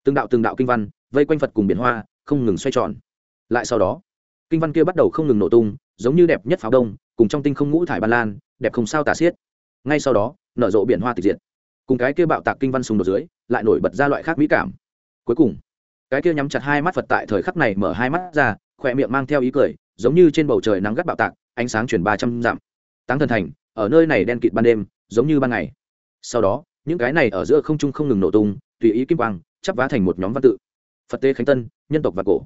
Từng đạo từng đạo kinh văn vây quanh phật cùng biển hoa, không ngừng xoay tròn. Lại sau đó, kinh văn kia bắt đầu không ngừng nổ tung, giống như đẹp nhất pháo đông, cùng trong tinh không ngũ thải ban lan, đẹp không sao tả xiết. Ngay sau đó, nở rộ biển hoa tịch diệt. Cùng cái kia bạo tạc kinh văn sùng đột dưới, lại nổi bật ra loại khác mỹ cảm. Cuối cùng, cái kia nhắm chặt hai mắt phật tại thời khắc này mở hai mắt ra khỏe miệng mang theo ý cười, giống như trên bầu trời nắng gắt bạo tạc, ánh sáng chuyển ba trăm dặm. Táng thần thành, ở nơi này đen kịt ban đêm, giống như ban ngày. Sau đó, những cái này ở giữa không trung không ngừng nổ tung, tùy ý kim quang, chắp vá thành một nhóm văn tự. Phật tê khánh tân, nhân tộc và cổ.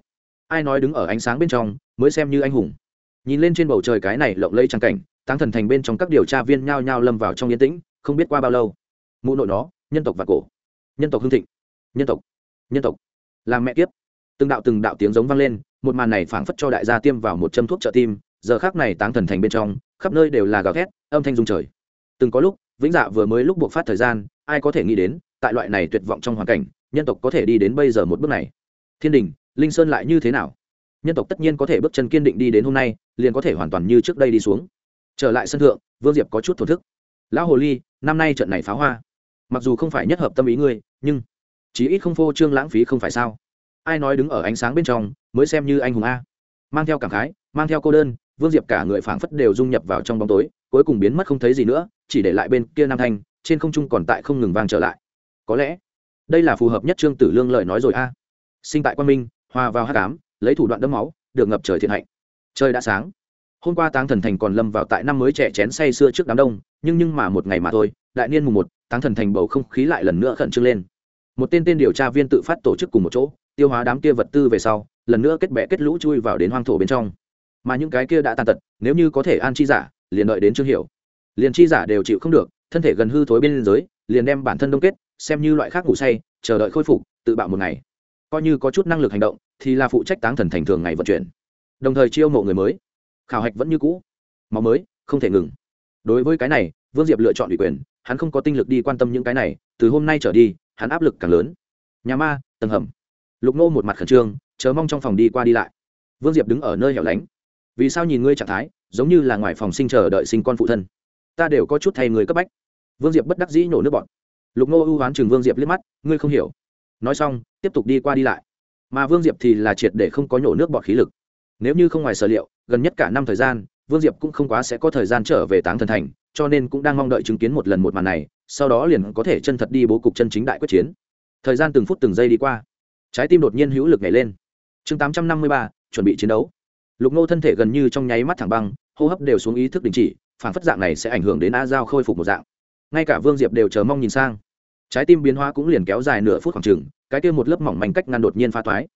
Ai nói đứng ở ánh sáng bên trong, mới xem như anh hùng. Nhìn lên trên bầu trời cái này lộng lẫy trang cảnh, táng thần thành bên trong các điều tra viên nhao nhao lâm vào trong yên tĩnh, không biết qua bao lâu. Mụ nội nó, nhân tộc và cổ. Nhân tộc hương thịnh. Nhân tộc. Nhân tộc. Làm mẹ kiếp. Từng đạo từng đạo tiếng giống vang lên một màn này phảng phất cho đại gia tiêm vào một châm thuốc trợ tim, giờ khác này táng thần thành bên trong, khắp nơi đều là gào thét, âm thanh rung trời. Từng có lúc, vĩnh dạ vừa mới lúc buộc phát thời gian, ai có thể nghĩ đến, tại loại này tuyệt vọng trong hoàn cảnh, nhân tộc có thể đi đến bây giờ một bước này. Thiên đình, linh sơn lại như thế nào? Nhân tộc tất nhiên có thể bước chân kiên định đi đến hôm nay, liền có thể hoàn toàn như trước đây đi xuống. Trở lại sân thượng, vương diệp có chút thổ thức. Lão hồ ly, năm nay trận này pháo hoa. Mặc dù không phải nhất hợp tâm ý ngươi, nhưng chí ít không phô trương lãng phí không phải sao? Ai nói đứng ở ánh sáng bên trong, mới xem như anh hùng a. Mang theo cảm khái, mang theo cô đơn, vương diệp cả người phảng phất đều dung nhập vào trong bóng tối, cuối cùng biến mất không thấy gì nữa, chỉ để lại bên kia nam thanh, trên không trung còn tại không ngừng vang trở lại. Có lẽ, đây là phù hợp nhất trương tử lương lời nói rồi a. Sinh tại quan minh, hòa vào hát cám, lấy thủ đoạn đấm máu, được ngập trời thiện hạnh. Trời đã sáng. Hôm qua táng thần thành còn lâm vào tại năm mới trẻ chén say xưa trước đám đông, nhưng nhưng mà một ngày mà thôi, đại niên mùng một, táng thần thành bầu không khí lại lần nữa khẩn trương lên. Một tên tên điều tra viên tự phát tổ chức cùng một chỗ tiêu hóa đám kia vật tư về sau, lần nữa kết bệ kết lũ chui vào đến hoang thổ bên trong. Mà những cái kia đã tàn tật, nếu như có thể an chi giả, liền đợi đến trương hiểu. Liền chi giả đều chịu không được, thân thể gần hư thối bên giới liền đem bản thân đông kết, xem như loại khác ngủ say, chờ đợi khôi phục, tự bạo một ngày. Coi như có chút năng lực hành động, thì là phụ trách táng thần thành thường ngày vận chuyển. Đồng thời chiêu mộ người mới. Khảo hạch vẫn như cũ. Máu mới, không thể ngừng. Đối với cái này, vương diệp lựa chọn ủy quyền, hắn không có tinh lực đi quan tâm những cái này, từ hôm nay trở đi, hắn áp lực càng lớn. Nhà ma, tầng hầm lục nô một mặt khẩn trương, chờ mong trong phòng đi qua đi lại. Vương diệp đứng ở nơi hẻo lánh. Vì sao nhìn ngươi trạng thái, giống như là ngoài phòng sinh chờ đợi sinh con phụ thân? Ta đều có chút thay người cấp bách. Vương diệp bất đắc dĩ nhổ nước bọn lục nô ưu hoán chừng vương diệp liếc mắt, ngươi không hiểu. Nói xong, tiếp tục đi qua đi lại. Mà vương diệp thì là triệt để không có nhổ nước bọt khí lực. Nếu như không ngoài sở liệu, gần nhất cả năm thời gian, vương diệp cũng không quá sẽ có thời gian trở về táng thần thành, cho nên cũng đang mong đợi chứng kiến một lần một màn này, sau đó liền có thể chân thật đi bố cục chân chính đại quyết chiến. Thời gian từng phút từng giây đi qua trái tim đột nhiên hữu lực nhảy lên. Chương tám trăm năm mươi ba, chuẩn bị chiến đấu. Lục nô thân thể gần như trong nháy mắt thẳng băng, hô hấp đều xuống ý thức đình chỉ, phản phất dạng này sẽ ảnh hưởng đến a giao khôi phục một dạng. Ngay cả vương diệp đều chờ mong nhìn sang. Trái tim biến hóa cũng liền kéo dài nửa phút khoảng chừng, cái kia một lớp mỏng manh cách ngăn đột nhiên pha toái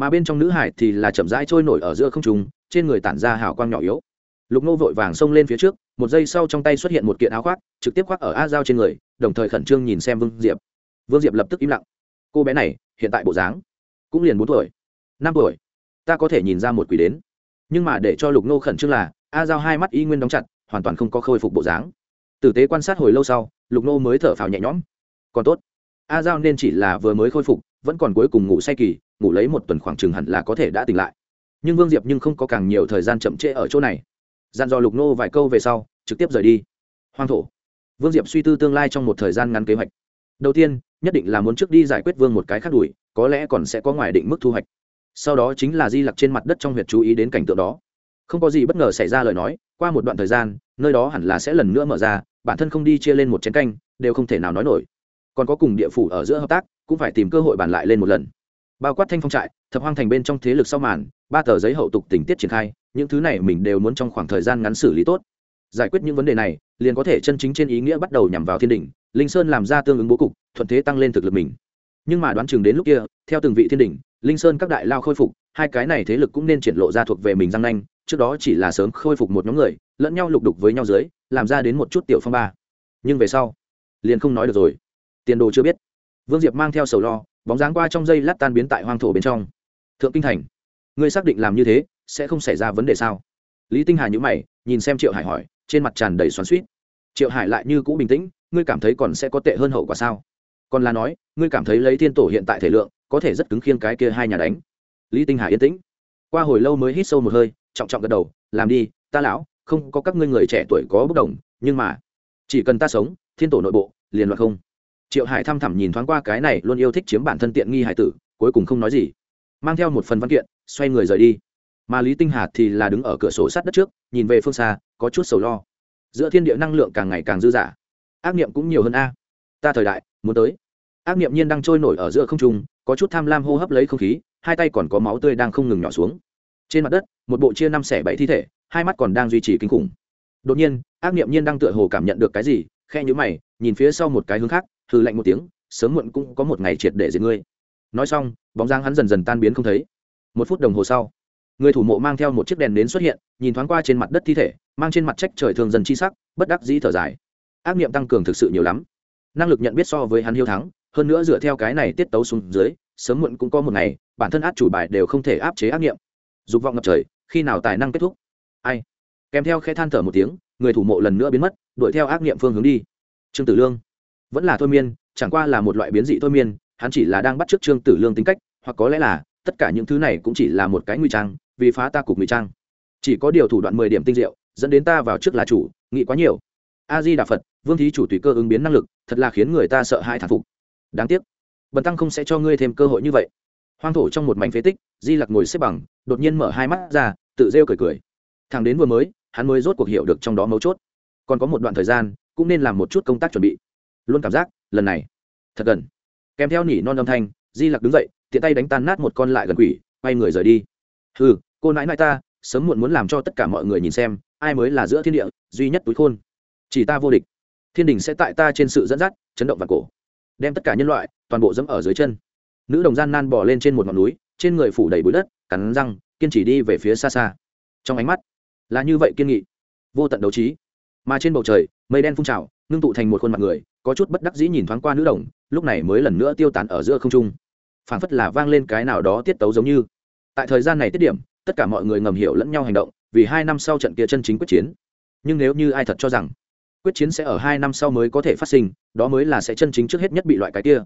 mà bên trong nữ hải thì là chậm rãi trôi nổi ở giữa không trùng trên người tản ra hào quang nhỏ yếu. Lục nô vội vàng xông lên phía trước, một giây sau trong tay xuất hiện một kiện áo khoác, trực tiếp khoác ở a Giao trên người, đồng thời khẩn trương nhìn xem vương diệp. Vương diệp lập tức im lặng. Cô bé này hiện tại bộ dáng, cũng liền bốn tuổi, năm tuổi, ta có thể nhìn ra một quỷ đến. Nhưng mà để cho lục nô khẩn trương là, a giao hai mắt y nguyên đóng chặt, hoàn toàn không có khôi phục bộ dáng. Tử tế quan sát hồi lâu sau, lục nô mới thở phào nhẹ nhõm. Còn tốt, a giao nên chỉ là vừa mới khôi phục, vẫn còn cuối cùng ngủ say kỳ, ngủ lấy một tuần khoảng chừng hẳn là có thể đã tỉnh lại. Nhưng vương diệp nhưng không có càng nhiều thời gian chậm trễ ở chỗ này. Dặn dò lục nô vài câu về sau, trực tiếp rời đi. Hoang thổ. Vương diệp suy tư tương lai trong một thời gian ngắn kế hoạch đầu tiên, nhất định là muốn trước đi giải quyết vương một cái khác đuổi, có lẽ còn sẽ có ngoài định mức thu hoạch. Sau đó chính là di lặc trên mặt đất trong huyệt chú ý đến cảnh tượng đó. Không có gì bất ngờ xảy ra lời nói, qua một đoạn thời gian, nơi đó hẳn là sẽ lần nữa mở ra, bản thân không đi chia lên một chén canh, đều không thể nào nói nổi. Còn có cùng địa phủ ở giữa hợp tác, cũng phải tìm cơ hội bàn lại lên một lần. Bao quát thanh phong trại, thập hoang thành bên trong thế lực sau màn, ba tờ giấy hậu tục tình tiết triển khai, những thứ này mình đều muốn trong khoảng thời gian ngắn xử lý tốt. Giải quyết những vấn đề này, liền có thể chân chính trên ý nghĩa bắt đầu nhằm vào thiên đình linh sơn làm ra tương ứng bố cục, thuận thế tăng lên thực lực mình. Nhưng mà đoán chừng đến lúc kia, theo từng vị thiên đình linh sơn các đại lao khôi phục, hai cái này thế lực cũng nên triển lộ ra thuộc về mình răng nanh, trước đó chỉ là sớm khôi phục một nhóm người, lẫn nhau lục đục với nhau dưới, làm ra đến một chút tiểu phong ba. Nhưng về sau, liền không nói được rồi. Tiền đồ chưa biết. Vương diệp mang theo sầu lo, bóng dáng qua trong dây lát tan biến tại hoang thổ bên trong. Thượng kinh thành, ngươi xác định làm như thế, sẽ không xảy ra vấn đề sao? Lý tinh hà nhữ mày, nhìn xem triệu hải hỏi, trên mặt tràn đầy xoắn suýt triệu hải lại như cũ bình tĩnh ngươi cảm thấy còn sẽ có tệ hơn hậu quả sao? Còn là nói, ngươi cảm thấy lấy thiên tổ hiện tại thể lượng, có thể rất cứng khiêng cái kia hai nhà đánh. Lý tinh hà yên tĩnh. Qua hồi lâu mới hít sâu một hơi, trọng trọng gật đầu, làm đi, ta lão, không có các ngươi người trẻ tuổi có bất đồng, nhưng mà, chỉ cần ta sống, thiên tổ nội bộ, liền loạt không. Triệu hải thăm thẳm nhìn thoáng qua cái này luôn yêu thích chiếm bản thân tiện nghi hải tử, cuối cùng không nói gì. Mang theo một phần văn kiện, xoay người rời đi. Mà lý tinh hà thì là đứng ở cửa sổ sát đất trước, nhìn về phương xa, có chút sầu lo. Giữa thiên địa năng lượng càng ngày càng dư dả ác niệm cũng nhiều hơn a. Ta thời đại, muốn tới. Ác niệm nhiên đang trôi nổi ở giữa không trung, có chút tham lam hô hấp lấy không khí, hai tay còn có máu tươi đang không ngừng nhỏ xuống. Trên mặt đất, một bộ chia năm xẻ bảy thi thể, hai mắt còn đang duy trì kinh khủng. Đột nhiên, ác niệm nhiên đang tựa hồ cảm nhận được cái gì khe nhữ mày, nhìn phía sau một cái hướng khác hư lạnh một tiếng, sớm muộn cũng có một ngày triệt để diệt ngươi. Nói xong, bóng dáng hắn dần dần tan biến không thấy. Một phút đồng hồ sau, người thủ mộ mang theo một chiếc đèn đến xuất hiện, nhìn thoáng qua trên mặt đất thi thể, mang trên mặt trách trời thường dần chi sắc, bất đắc dĩ thở dài ác niệm tăng cường thực sự nhiều lắm. Năng lực nhận biết so với hắn hiếu thắng, hơn nữa dựa theo cái này tiết tấu xuống dưới, sớm muộn cũng có một ngày, bản thân át chủ bài đều không thể áp chế ác niệm. Dục vọng ngập trời, khi nào tài năng kết thúc? Ai? Kèm theo khe than thở một tiếng, người thủ mộ lần nữa biến mất, đuổi theo ác niệm phương hướng đi. Trương tử lương. Vẫn là thôi miên, chẳng qua là một loại biến dị thôi miên, hắn chỉ là đang bắt t r ư ớ c trương tử lương tính cách, hoặc có lẽ là, tất cả những thứ này cũng chỉ là một cái nguy trang, vì phá ta cục nguy trang. Chỉ có điều thủ đoạn mười điểm tinh diệu, dẫn đến ta vào trước là chủ, nghĩ quá nhiều a di đà phật, vương thí chủ tùy cơ ứng biến năng lực, thật là khiến người ta sợ hãi thản phục. Đáng tiếc, bần tăng không sẽ cho ngươi thêm cơ hội như vậy. Hoang thổ trong một mảnh phế tích, di lặc ngồi xếp bằng, đột nhiên mở hai mắt ra, tự rêu cười cười. Thằng đến vừa mới, hắn mới rốt cuộc hiểu được trong đó mấu chốt. Còn có một đoạn thời gian, cũng nên làm một chút công tác chuẩn bị. Luôn cảm giác, lần này, thật gần. Kèm theo nỉ non âm thanh, di lặc đứng dậy, tiện tay đánh tan nát một con lại gần quỷ, quay người rời đi. Ừ cô nãi nãi ta, sớm muộn muốn làm cho tất cả mọi người nhìn xem, ai mới là giữa thiên địa, duy nhất túi khôn chỉ ta vô địch. Thiên đình sẽ tại ta trên sự dẫn dắt, chấn động và cổ. Đem tất cả nhân loại, toàn bộ dẫm ở dưới chân. Nữ đồng gian nan bỏ lên trên một ngọn núi, trên người phủ đầy bụi đất, cắn răng, kiên trì đi về phía xa xa. Trong ánh mắt là như vậy kiên nghị, vô tận đấu trí. Mà trên bầu trời, mây đen phun trào, ngưng tụ thành một khuôn mặt người, có chút bất đắc dĩ nhìn thoáng qua nữ đồng, lúc này mới lần nữa tiêu tán ở giữa không trung. Phảng phất là vang lên cái nào đó tiết tấu giống như. Tại thời gian này tiết điểm, tất cả mọi người ngầm hiểu lẫn nhau hành động, vì hai năm sau trận kia chân chính quyết chiến. Nhưng nếu như ai thật cho rằng quyết chiến sẽ ở hai năm sau mới có thể phát sinh, đó mới là sẽ chân chính trước hết nhất bị loại cái kia.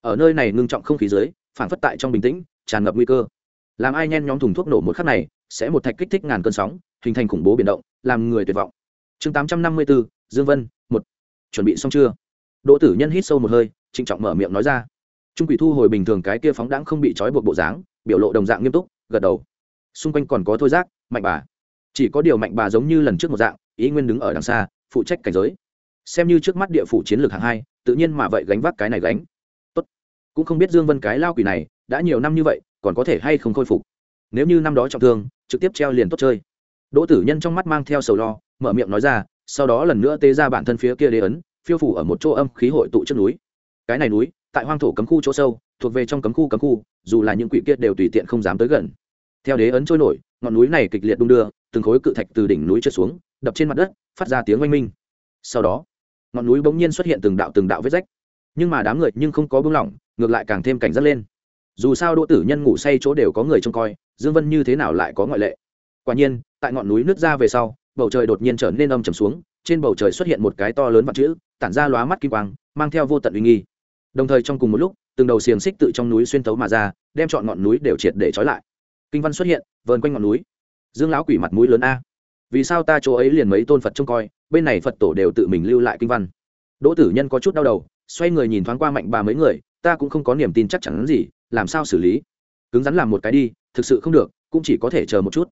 Ở nơi này ngưng trọng không khí dưới phản phất tại trong bình tĩnh, tràn ngập nguy cơ. Làm ai nhen nhóm thùng thuốc nổ một khắc này, sẽ một thạch kích thích ngàn cơn sóng, hình thành khủng bố biển động, làm người tuyệt vọng. Chương tám trăm năm mươi bốn dương vân, một. Chuẩn bị xong chưa? Đỗ tử nhân hít sâu một hơi, trịnh trọng mở miệng nói ra. Trung quỷ thu hồi bình thường cái kia phóng đãng không bị trói buộc bộ dáng, biểu lộ đồng dạng nghiêm túc, gật đầu. Xung quanh còn có thôi giác, mạnh bà. Chỉ có điều mạnh bà giống như lần trước một dạng, ý nguyên đứng ở đằng xa phụ trách cảnh giới. Xem như trước mắt địa phủ chiến lược hạng hai, tự nhiên mà vậy gánh vác cái này gánh. Tốt. Cũng không biết dương vân cái lao quỷ này, đã nhiều năm như vậy, còn có thể hay không khôi phục. Nếu như năm đó trọng thương, trực tiếp treo liền tốt chơi. Đỗ tử nhân trong mắt mang theo sầu lo, mở miệng nói ra, sau đó lần nữa tê ra bản thân phía kia đế ấn, phiêu phủ ở một chỗ âm khí hội tụ trước núi. Cái này núi, tại hoang thổ cấm khu chỗ sâu, thuộc về trong cấm khu cấm khu, dù là những quỷ kia đều tùy tiện không dám tới gần. Theo đế ấn trôi nổi, ngọn núi này kịch liệt đung đưa, từng khối cự thạch từ đỉnh núi trượt xuống đập trên mặt đất, phát ra tiếng oanh minh. Sau đó, ngọn núi bỗng nhiên xuất hiện từng đạo từng đạo vết rách. Nhưng mà đám người nhưng không có bưng lỏng, ngược lại càng thêm cảnh giác lên. Dù sao đỗ tử nhân ngủ say chỗ đều có người trông coi, dương vân như thế nào lại có ngoại lệ? Quả nhiên, tại ngọn núi nước ra về sau, bầu trời đột nhiên trở nên âm trầm xuống, trên bầu trời xuất hiện một cái to lớn vạn chữ, tản ra lóa mắt kim quang, mang theo vô tận uy nghi. Đồng thời trong cùng một lúc, từng đầu xiềng xích tự trong núi xuyên tấu mà ra, đem chọn ngọn núi đều triệt để trói lại. Kinh văn xuất hiện, vờn quanh ngọn núi. Dương lão quỷ mặt mũi lớn a vì sao ta chỗ ấy liền mấy tôn phật trông coi bên này phật tổ đều tự mình lưu lại kinh văn. Đỗ tử nhân có chút đau đầu xoay người nhìn thoáng qua mạnh bà mấy người ta cũng không có niềm tin chắc chắn gì làm sao xử lý? Cứng rắn làm một cái đi thực sự không được cũng chỉ có thể chờ một chút.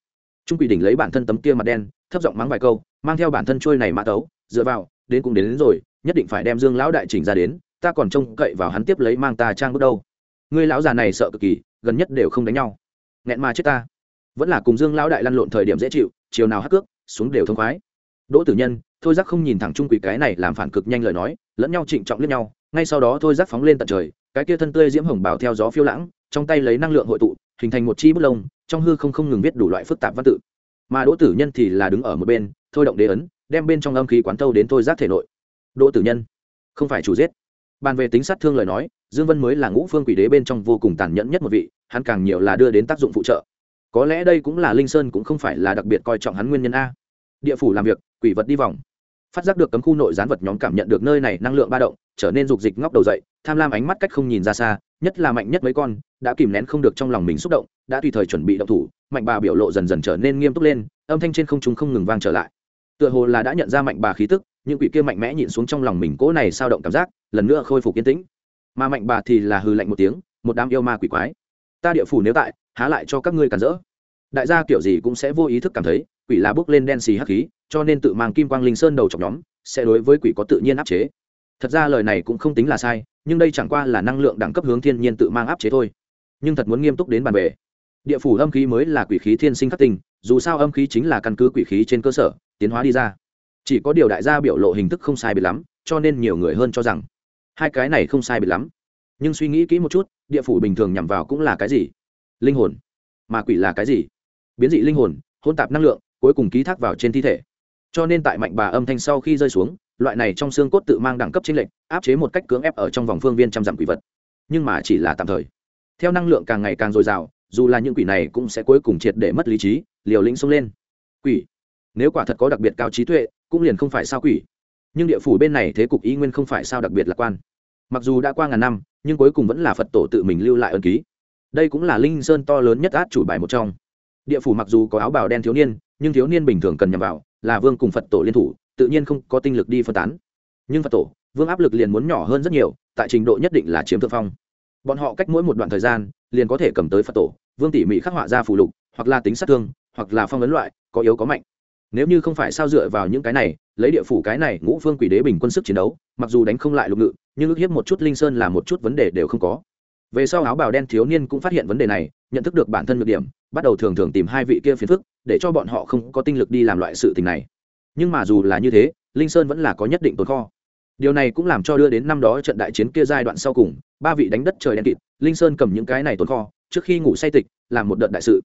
Trung quỷ đỉnh lấy bản thân tấm kia mặt đen thấp giọng mắng vài câu mang theo bản thân trôi này mã tấu dựa vào đến cũng đến, đến rồi nhất định phải đem dương lão đại chỉnh ra đến ta còn trông cậy vào hắn tiếp lấy mang ta trang bước đâu. Ngươi lão già này sợ cực kỳ gần nhất đều không đánh nhau. Nghẹn mà chết ta. Vẫn là cùng dương lão đại lăn lộn thời điểm dễ chịu chiều nào hắc cước, xuống đều thông khoái. Đỗ tử nhân, thôi giác không nhìn thẳng trung quỷ cái này làm phản cực nhanh lời nói, lẫn nhau trịnh trọng lẫn nhau, ngay sau đó thôi giác phóng lên tận trời, cái kia thân tươi diễm hồng bảo theo gió phiêu lãng, trong tay lấy năng lượng hội tụ, hình thành một chi bút lông, trong hư không không ngừng viết đủ loại phức tạp văn tự. Mà đỗ tử nhân thì là đứng ở một bên, thôi động đế ấn, đem bên trong âm khí quán thâu đến thôi giác thể nội. Đỗ tử nhân, không phải chủ giết. Bàn về tính sát thương lời nói, dương vân mới là ngũ phương quỷ đế bên trong vô cùng tàn nhẫn nhất một vị, hắn càng nhiều là đưa đến tác dụng phụ trợ có lẽ đây cũng là linh sơn cũng không phải là đặc biệt coi trọng hắn nguyên nhân a. Địa phủ làm việc, quỷ vật đi vòng. Phát giác được cấm khu nội gián vật nhóm cảm nhận được nơi này năng lượng ba động, trở nên dục dịch ngóc đầu dậy, tham lam ánh mắt cách không nhìn ra xa, nhất là mạnh nhất mấy con, đã kìm nén không được trong lòng mình xúc động, đã tùy thời chuẩn bị động thủ, mạnh bà biểu lộ dần dần trở nên nghiêm túc lên, âm thanh trên không trung không ngừng vang trở lại. Tựa hồ là đã nhận ra mạnh bà khí tức, những quỷ kia mạnh mẽ nhịn xuống trong lòng mình cỗ này sao động cảm giác, lần nữa khôi phục yên tĩnh. Mà mạnh bà thì là hư lạnh một tiếng, một đám yêu ma quỷ quái. Ta địa phủ nếu tại há lại cho các ngươi cản rỡ. Đại gia kiểu gì cũng sẽ vô ý thức cảm thấy, quỷ là bước lên đen xì hắc khí, cho nên tự mang kim quang linh sơn đầu chọc nhóm, sẽ đối với quỷ có tự nhiên áp chế. Thật ra lời này cũng không tính là sai, nhưng đây chẳng qua là năng lượng đẳng cấp hướng thiên nhiên tự mang áp chế thôi. Nhưng thật muốn nghiêm túc đến bàn bề. Địa phủ âm khí mới là quỷ khí thiên sinh khắc tình dù sao âm khí chính là căn cứ quỷ khí trên cơ sở, tiến hóa đi ra. Chỉ có điều đại gia biểu lộ hình thức không sai biệt lắm, cho nên nhiều người hơn cho rằng, hai cái này không sai biệt lắm. Nhưng suy nghĩ kỹ một chút, địa phủ bình thường nhằm vào cũng là cái gì? Linh hồn. Mà quỷ là cái gì? Biến dị linh hồn hôn tạp năng lượng, cuối cùng ký thác vào trên thi thể. Cho nên tại mạnh bà âm thanh sau khi rơi xuống, loại này trong xương cốt tự mang đẳng cấp chính lệnh áp chế một cách cưỡng ép ở trong vòng phương viên trăm dặm quỷ vật. Nhưng mà chỉ là tạm thời. Theo năng lượng càng ngày càng dồi dào, dù là những quỷ này cũng sẽ cuối cùng triệt để mất lý trí, liều lĩnh xông lên. Quỷ? Nếu quả thật có đặc biệt cao trí tuệ, cũng liền không phải sao quỷ. Nhưng địa phủ bên này thế cục ý nguyên không phải sao đặc biệt lạc quan. Mặc dù đã qua ngàn năm, nhưng cuối cùng vẫn là phật tổ tự mình lưu lại ân ký đây cũng là linh sơn to lớn nhất át chủ bài một trong. Địa phủ mặc dù có áo bào đen thiếu niên, nhưng thiếu niên bình thường cần nhằm vào, là vương cùng phật tổ liên thủ, tự nhiên không có tinh lực đi phân tán. Nhưng phật tổ, vương áp lực liền muốn nhỏ hơn rất nhiều, tại trình độ nhất định là chiếm thượng phong. Bọn họ cách mỗi một đoạn thời gian, liền có thể cầm tới phật tổ, vương tỉ mỉ khắc họa ra phù lục, hoặc là tính sát thương, hoặc là phong ấn loại, có yếu có mạnh. Nếu như không phải sao dựa vào những cái này, lấy địa phủ cái này, ngũ phương quỷ đế bình quân sức chiến đấu, mặc dù đánh không lại lục ngự, nhưng ức hiếp một chút linh sơn là một chút vấn đề đều không có về sau áo bào đen thiếu niên cũng phát hiện vấn đề này, nhận thức được bản thân nhược điểm, bắt đầu thường thường tìm hai vị kia phiền phức, để cho bọn họ không có tinh lực đi làm loại sự tình này. Nhưng mà dù là như thế, linh sơn vẫn là có nhất định tồn kho. Điều này cũng làm cho đưa đến năm đó trận đại chiến kia giai đoạn sau cùng, ba vị đánh đất trời đen kịt, linh sơn cầm những cái này tồn kho, trước khi ngủ say tịch, làm một đợt đại sự.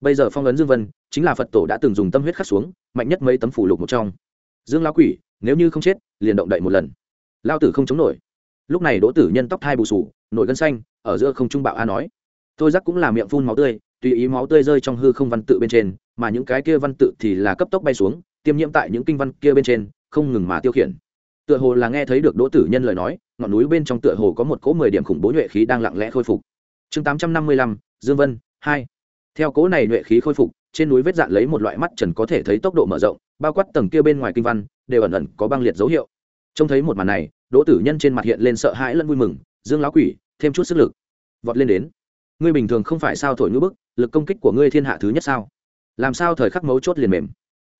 Bây giờ phong ấn dương vân, chính là phật tổ đã từng dùng tâm huyết khắc xuống, mạnh nhất mấy tấm phủ lục một trong. Dương lão quỷ, nếu như không chết, liền động đậy một lần. Lao tử không chống nổi. Lúc này đỗ tử nhân tóc thai bù sù, nổi gân xanh ở giữa không trung bạo a nói. Tôi giác cũng là miệng phun máu tươi, tùy ý máu tươi rơi trong hư không văn tự bên trên, mà những cái kia văn tự thì là cấp tốc bay xuống, tiêm nhiễm tại những kinh văn kia bên trên, không ngừng mà tiêu khiển. Tựa hồ là nghe thấy được đỗ tử nhân lời nói, ngọn núi bên trong tựa hồ có một cỗ mười điểm khủng bố nhuệ khí đang lặng lẽ khôi phục. Chương tám trăm năm mươi lăm, dương vân, hai. Theo cỗ này nhuệ khí khôi phục, trên núi vết dạn lấy một loại mắt trần có thể thấy tốc độ mở rộng, bao quát tầng kia bên ngoài kinh văn, đều ẩn ẩn có băng liệt dấu hiệu. Trông thấy một màn này, đỗ tử nhân trên mặt hiện lên sợ hãi lẫn vui mừng, dương lão quỷ thêm chút sức lực. Vọt lên đến. Ngươi bình thường không phải sao thổi ngữ bức, lực công kích của ngươi thiên hạ thứ nhất sao? Làm sao thời khắc mấu chốt liền mềm?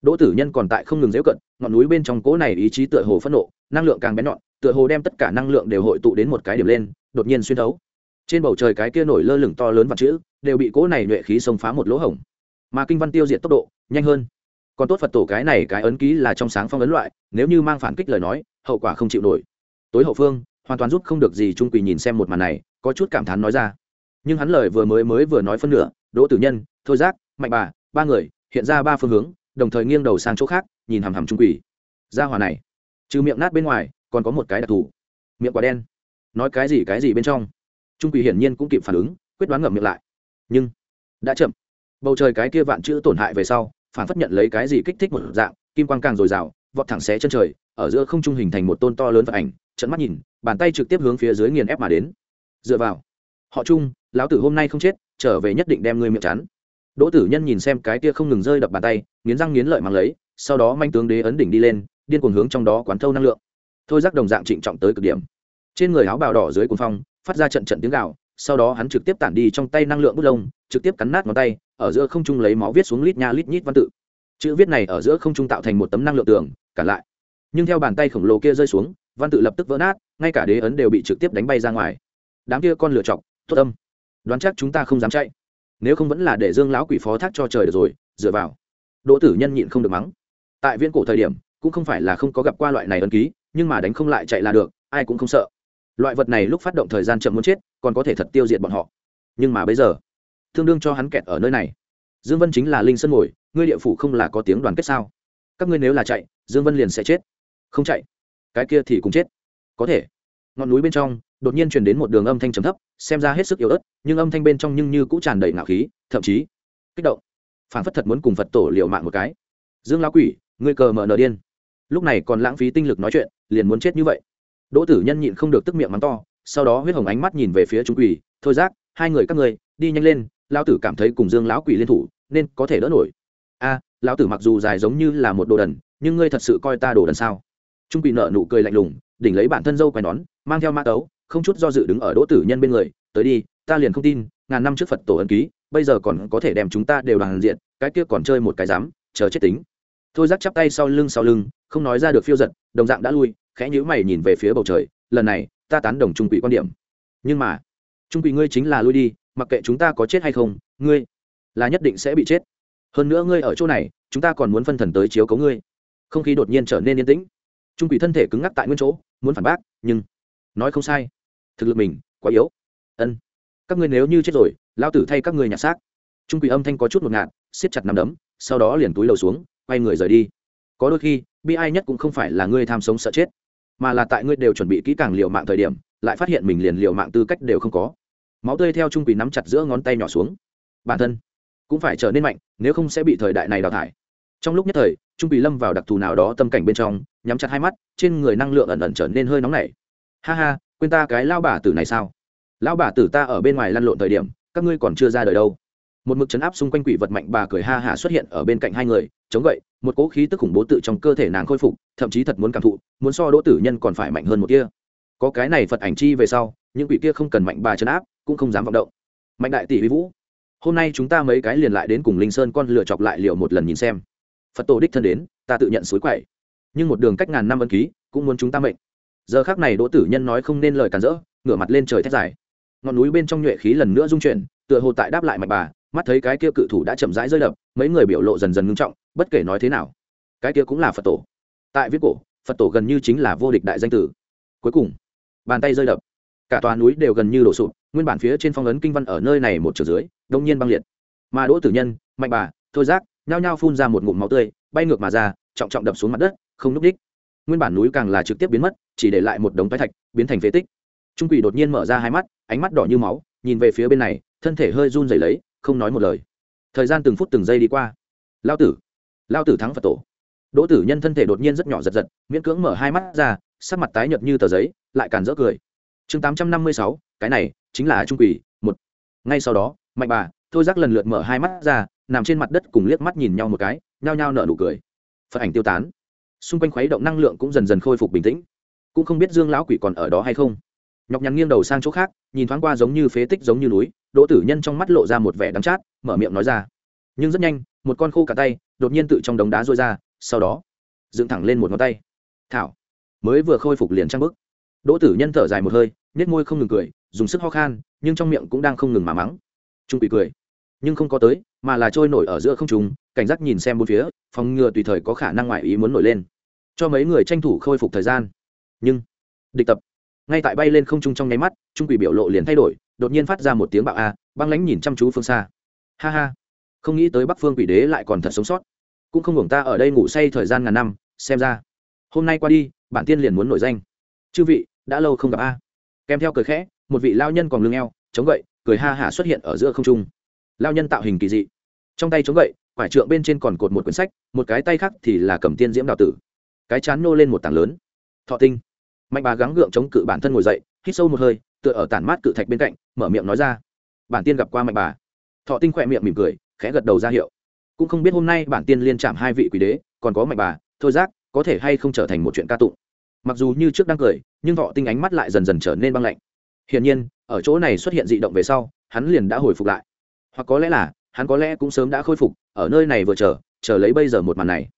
Đỗ tử nhân còn tại không ngừng dễu cận, ngọn núi bên trong cỗ này ý chí tựa hồ phẫn nộ, năng lượng càng bén nhọn, tựa hồ đem tất cả năng lượng đều hội tụ đến một cái điểm lên, đột nhiên xuyên thấu. Trên bầu trời cái kia nổi lơ lửng to lớn và chữ, đều bị cỗ này nhuệ khí xông phá một lỗ hổng. Mà kinh văn tiêu diệt tốc độ, nhanh hơn. Còn tốt phật tổ cái này cái ấn ký là trong sáng phong ấn loại, nếu như mang phản kích lời nói, hậu quả không chịu nổi. Tối hậu phương hoàn toàn rút không được gì trung quỳ nhìn xem một màn này, có chút cảm thán nói ra. Nhưng hắn lời vừa mới mới vừa nói phân nửa, đỗ tử nhân, thôi giác, mạnh bà, ba người, hiện ra ba phương hướng, đồng thời nghiêng đầu sang chỗ khác, nhìn hằm hằm trung quỷ ra hòa này, trừ miệng nát bên ngoài, còn có một cái đặc thù. Miệng quả đen. Nói cái gì cái gì bên trong. Trung quỷ hiển nhiên cũng kịp phản ứng, quyết đoán ngậm miệng lại. Nhưng, đã chậm. Bầu trời cái kia vạn chữ tổn hại về sau, phản phất nhận lấy cái gì kích thích một dạng, kim quang càng dồi dào, vọt thẳng xé chân trời, ở giữa không trung hình thành một tôn to lớn vật ảnh trận mắt nhìn, bàn tay trực tiếp hướng phía dưới nghiền ép mà đến. Dựa vào. Họ chung lão tử hôm nay không chết, trở về nhất định đem ngươi miệng chắn. Đỗ tử nhân nhìn xem cái kia không ngừng rơi đập bàn tay, nghiến răng nghiến lợi mang lấy, sau đó manh tướng đế ấn đỉnh đi lên, điên cuồng hướng trong đó quán thâu năng lượng. Thôi giác đồng dạng trịnh trọng tới cực điểm. Trên người áo bào đỏ dưới cuồng phong, phát ra trận trận tiếng gạo sau đó hắn trực tiếp tản đi trong tay năng lượng bút lông, trực tiếp cắn nát ngón tay, ở giữa không trung lấy máu viết xuống lít nha lít nhít văn tự. Chữ viết này ở giữa không trung tạo thành một tấm năng lượng tường, cản lại. Nhưng theo bàn tay khổng lồ kia rơi xuống văn tự lập tức vỡ nát, ngay cả đế ấn đều bị trực tiếp đánh bay ra ngoài. Đám kia con lựa chọc, thốt âm. Đoán chắc chúng ta không dám chạy. Nếu không vẫn là để dương lão quỷ phó thác cho trời được rồi, dựa vào. Đỗ tử nhân nhịn không được mắng. Tại viễn cổ thời điểm, cũng không phải là không có gặp qua loại này ấn ký, nhưng mà đánh không lại chạy là được, ai cũng không sợ. Loại vật này lúc phát động thời gian chậm muốn chết, còn có thể thật tiêu diệt bọn họ. Nhưng mà bây giờ tương đương cho hắn kẹt ở nơi này. Dương vân chính là linh sân ngồi, ngươi địa phủ không là có tiếng đoàn kết sao? Các ngươi nếu là chạy, dương vân liền sẽ chết. Không chạy cái kia thì cũng chết. Có thể. Ngọn núi bên trong, đột nhiên truyền đến một đường âm thanh trầm thấp, xem ra hết sức yếu ớt, nhưng âm thanh bên trong nhưng như cũng tràn đầy ngạo khí, thậm chí kích động. Phản phất thật muốn cùng phật tổ liệu mạng một cái. Dương lão quỷ, ngươi cờ mở nở điên. Lúc này còn lãng phí tinh lực nói chuyện, liền muốn chết như vậy. Đỗ tử nhân nhịn không được tức miệng mắng to, sau đó huyết hồng ánh mắt nhìn về phía chúng quỷ, thôi giác, hai người các ngươi, đi nhanh lên, lão tử cảm thấy cùng dương lão quỷ liên thủ, nên có thể đỡ nổi. A, lão tử mặc dù dài giống như là một đồ đần, nhưng ngươi thật sự coi ta đồ đần sao? Trung quỷ nợ nụ cười lạnh lùng, đỉnh lấy bản thân dâu quay nón, mang theo mã tấu, không chút do dự đứng ở đỗ tử nhân bên người, tới đi, ta liền không tin, ngàn năm trước phật tổ ân ký, bây giờ còn có thể đem chúng ta đều đoàn diện, cái kia còn chơi một cái dám, chờ chết tính. Thôi giác chắp tay sau lưng sau lưng, không nói ra được phiêu giật, đồng dạng đã lui, khẽ nhữ mày nhìn về phía bầu trời, lần này, ta tán đồng trung quỷ quan điểm. Nhưng mà, trung quỷ ngươi chính là lui đi, mặc kệ chúng ta có chết hay không, ngươi là nhất định sẽ bị chết. Hơn nữa ngươi ở chỗ này, chúng ta còn muốn phân thần tới chiếu cấu ngươi. Không khí đột nhiên trở nên yên tĩnh trung quỷ thân thể cứng ngắc tại nguyên chỗ, muốn phản bác, nhưng nói không sai. Thực lực mình quá yếu. Ân, các ngươi nếu như chết rồi lao tử thay các ngươi nhặt xác. Trung quỷ âm thanh có chút một ngạt, siết chặt nằm đấm, sau đó liền túi lầu xuống, quay người rời đi. Có đôi khi, bi ai nhất cũng không phải là ngươi tham sống sợ chết, mà là tại ngươi đều chuẩn bị kỹ càng liều mạng thời điểm, lại phát hiện mình liền liều mạng tư cách đều không có. Máu tươi theo trung quỷ nắm chặt giữa ngón tay nhỏ xuống. Bản thân cũng phải trở nên mạnh, nếu không sẽ bị thời đại này đào thải trong lúc nhất thời, trung bị lâm vào đặc thù nào đó tâm cảnh bên trong, nhắm chặt hai mắt, trên người năng lượng ẩn ẩn trở nên hơi nóng nảy. Ha ha, quên ta cái lao bà tử này sao? Lão bà tử ta ở bên ngoài lăn lộn thời điểm, các ngươi còn chưa ra đời đâu. Một mực chấn áp xung quanh quỷ vật mạnh bà cười ha hả xuất hiện ở bên cạnh hai người, chống gậy, một cỗ khí tức khủng bố tự trong cơ thể nàng khôi phục, thậm chí thật muốn cảm thụ, muốn so đỗ tử nhân còn phải mạnh hơn một kia có cái này phật ảnh chi về sau, những quỷ kia không cần mạnh bà chấn áp, cũng không dám vọng động. Mạnh đại tỷ vi vũ, hôm nay chúng ta mấy cái liền lại đến cùng linh sơn con lựa chọc lại liệu một lần nhìn xem phật tổ đích thân đến, ta tự nhận suối quậy. Nhưng một đường cách ngàn năm ân ký, cũng muốn chúng ta mệnh. Giờ khác này đỗ tử nhân nói không nên lời cản rỡ, ngửa mặt lên trời thét dài. Ngọn núi bên trong nhuệ khí lần nữa rung chuyển, tựa hồ tại đáp lại mạnh bà, mắt thấy cái kia cự thủ đã chậm rãi rơi đập, mấy người biểu lộ dần dần ngưng trọng, bất kể nói thế nào, cái kia cũng là phật tổ. Tại viết cổ, phật tổ gần như chính là vô địch đại danh tử. Cuối cùng, bàn tay rơi đập. Cả tòa núi đều gần như đổ sụp, nguyên bản phía trên phong ấn kinh văn ở nơi này một chiều dưới, đông nhiên băng liệt. Mà đỗ tử nhân mạnh bà, thôi giác nhao nhao phun ra một ngụm máu tươi, bay ngược mà ra, trọng trọng đập xuống mặt đất, không núp đích. Nguyên bản núi càng là trực tiếp biến mất, chỉ để lại một đống tái thạch, biến thành phế tích. Trung quỷ đột nhiên mở ra hai mắt, ánh mắt đỏ như máu, nhìn về phía bên này, thân thể hơi run rẩy lấy, không nói một lời. Thời gian từng phút từng giây đi qua. Lao tử lao tử thắng phật tổ. Đỗ tử nhân thân thể đột nhiên rất nhỏ giật giật, miễn cưỡng mở hai mắt ra, sắc mặt tái nhợt như tờ giấy, lại càn rỡ cười. Chương tám trăm năm mươi sáu, cái này chính là trung quỷ, một. Ngay sau đó, mạnh bà, thôi giác lần lượt mở hai mắt ra nằm trên mặt đất cùng liếc mắt nhìn nhau một cái, nhao nhao nở nụ cười. Phật ảnh tiêu tán. Xung quanh khuấy động năng lượng cũng dần dần khôi phục bình tĩnh. Cũng không biết dương lão quỷ còn ở đó hay không. Nhọc nhằn nghiêng đầu sang chỗ khác, nhìn thoáng qua giống như phế tích giống như núi, đỗ tử nhân trong mắt lộ ra một vẻ đắng chát, mở miệng nói ra. Nhưng rất nhanh, một con khô cả tay, đột nhiên tự trong đống đá rôi ra, sau đó, dựng thẳng lên một ngón tay. Thảo. Mới vừa khôi phục liền trang bức đỗ tử nhân thở dài một hơi nết môi không ngừng cười, dùng sức ho khan, nhưng trong miệng cũng đang không ngừng mà mắng. Trung quỷ cười. Nhưng không có tới mà là trôi nổi ở giữa không trung, cảnh giác nhìn xem bốn phía phòng ngừa tùy thời có khả năng ngoại ý muốn nổi lên. Cho mấy người tranh thủ khôi phục thời gian. Nhưng địch tập. Ngay tại bay lên không trung trong nháy mắt trung quỷ biểu lộ liền thay đổi đột nhiên phát ra một tiếng bạo a băng lánh nhìn chăm chú phương xa. Ha ha. Không nghĩ tới bắc phương quỷ đế lại còn thật sống sót. Cũng không hưởng ta ở đây ngủ say thời gian ngàn năm xem ra. Hôm nay qua đi bản tiên liền muốn nổi danh. Chư vị đã lâu không gặp a. Kèm theo cười khẽ một vị lao nhân còn lưng eo chống gậy cười ha hả xuất hiện ở giữa không trung. Lao nhân tạo hình kỳ dị trong tay chống gậy, quải trượng bên trên còn cột một quyển sách, một cái tay khác thì là cầm tiên diễm đạo tử. Cái chán nô lên một tảng lớn. Thọ tinh. Mạnh bà gắng gượng chống cự bản thân ngồi dậy, hít sâu một hơi, tựa ở tản mát cự thạch bên cạnh, mở miệng nói ra. Bản tiên gặp qua mạnh bà. Thọ tinh khỏe miệng mỉm cười, khẽ gật đầu ra hiệu. Cũng không biết hôm nay bản tiên liên chạm hai vị quỷ đế, còn có mạnh bà, thôi giác, có thể hay không trở thành một chuyện ca tụng. Mặc dù như trước đang cười, nhưng thọ tinh ánh mắt lại dần dần trở nên băng lạnh. Hiển nhiên, ở chỗ này xuất hiện dị động về sau, hắn liền đã hồi phục lại. Hoặc có lẽ là hắn có lẽ cũng sớm đã khôi phục, ở nơi này vừa chờ chờ lấy bây giờ một màn này.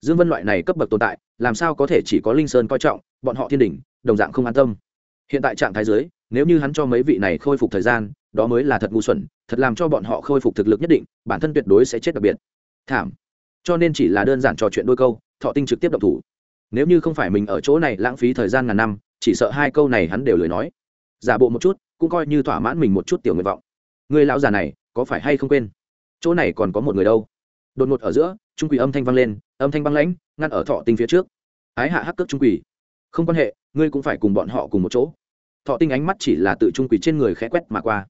Dương vân loại này cấp bậc tồn tại, làm sao có thể chỉ có linh sơn coi trọng, bọn họ thiên đình đồng dạng không an tâm. Hiện tại trạng thái dưới, nếu như hắn cho mấy vị này khôi phục thời gian, đó mới là thật ngu xuẩn, thật làm cho bọn họ khôi phục thực lực nhất định, bản thân tuyệt đối sẽ chết đặc biệt. Thảm. Cho nên chỉ là đơn giản trò chuyện đôi câu, thọ tinh trực tiếp động thủ. Nếu như không phải mình ở chỗ này lãng phí thời gian ngàn năm, chỉ sợ hai câu này hắn đều lười nói. Giả bộ một chút, cũng coi như thỏa mãn mình một chút tiểu nguyện vọng. Người lão già này, có phải hay không quên? Chỗ này còn có một người đâu? Đột ngột ở giữa, trung quỷ âm thanh vang lên, âm thanh băng lãnh, ngăn ở thọ tinh phía trước. Ái hạ hắc cước trung quỷ. Không quan hệ, ngươi cũng phải cùng bọn họ cùng một chỗ. Thọ tinh ánh mắt chỉ là tự trung quỷ trên người khẽ quét mà qua.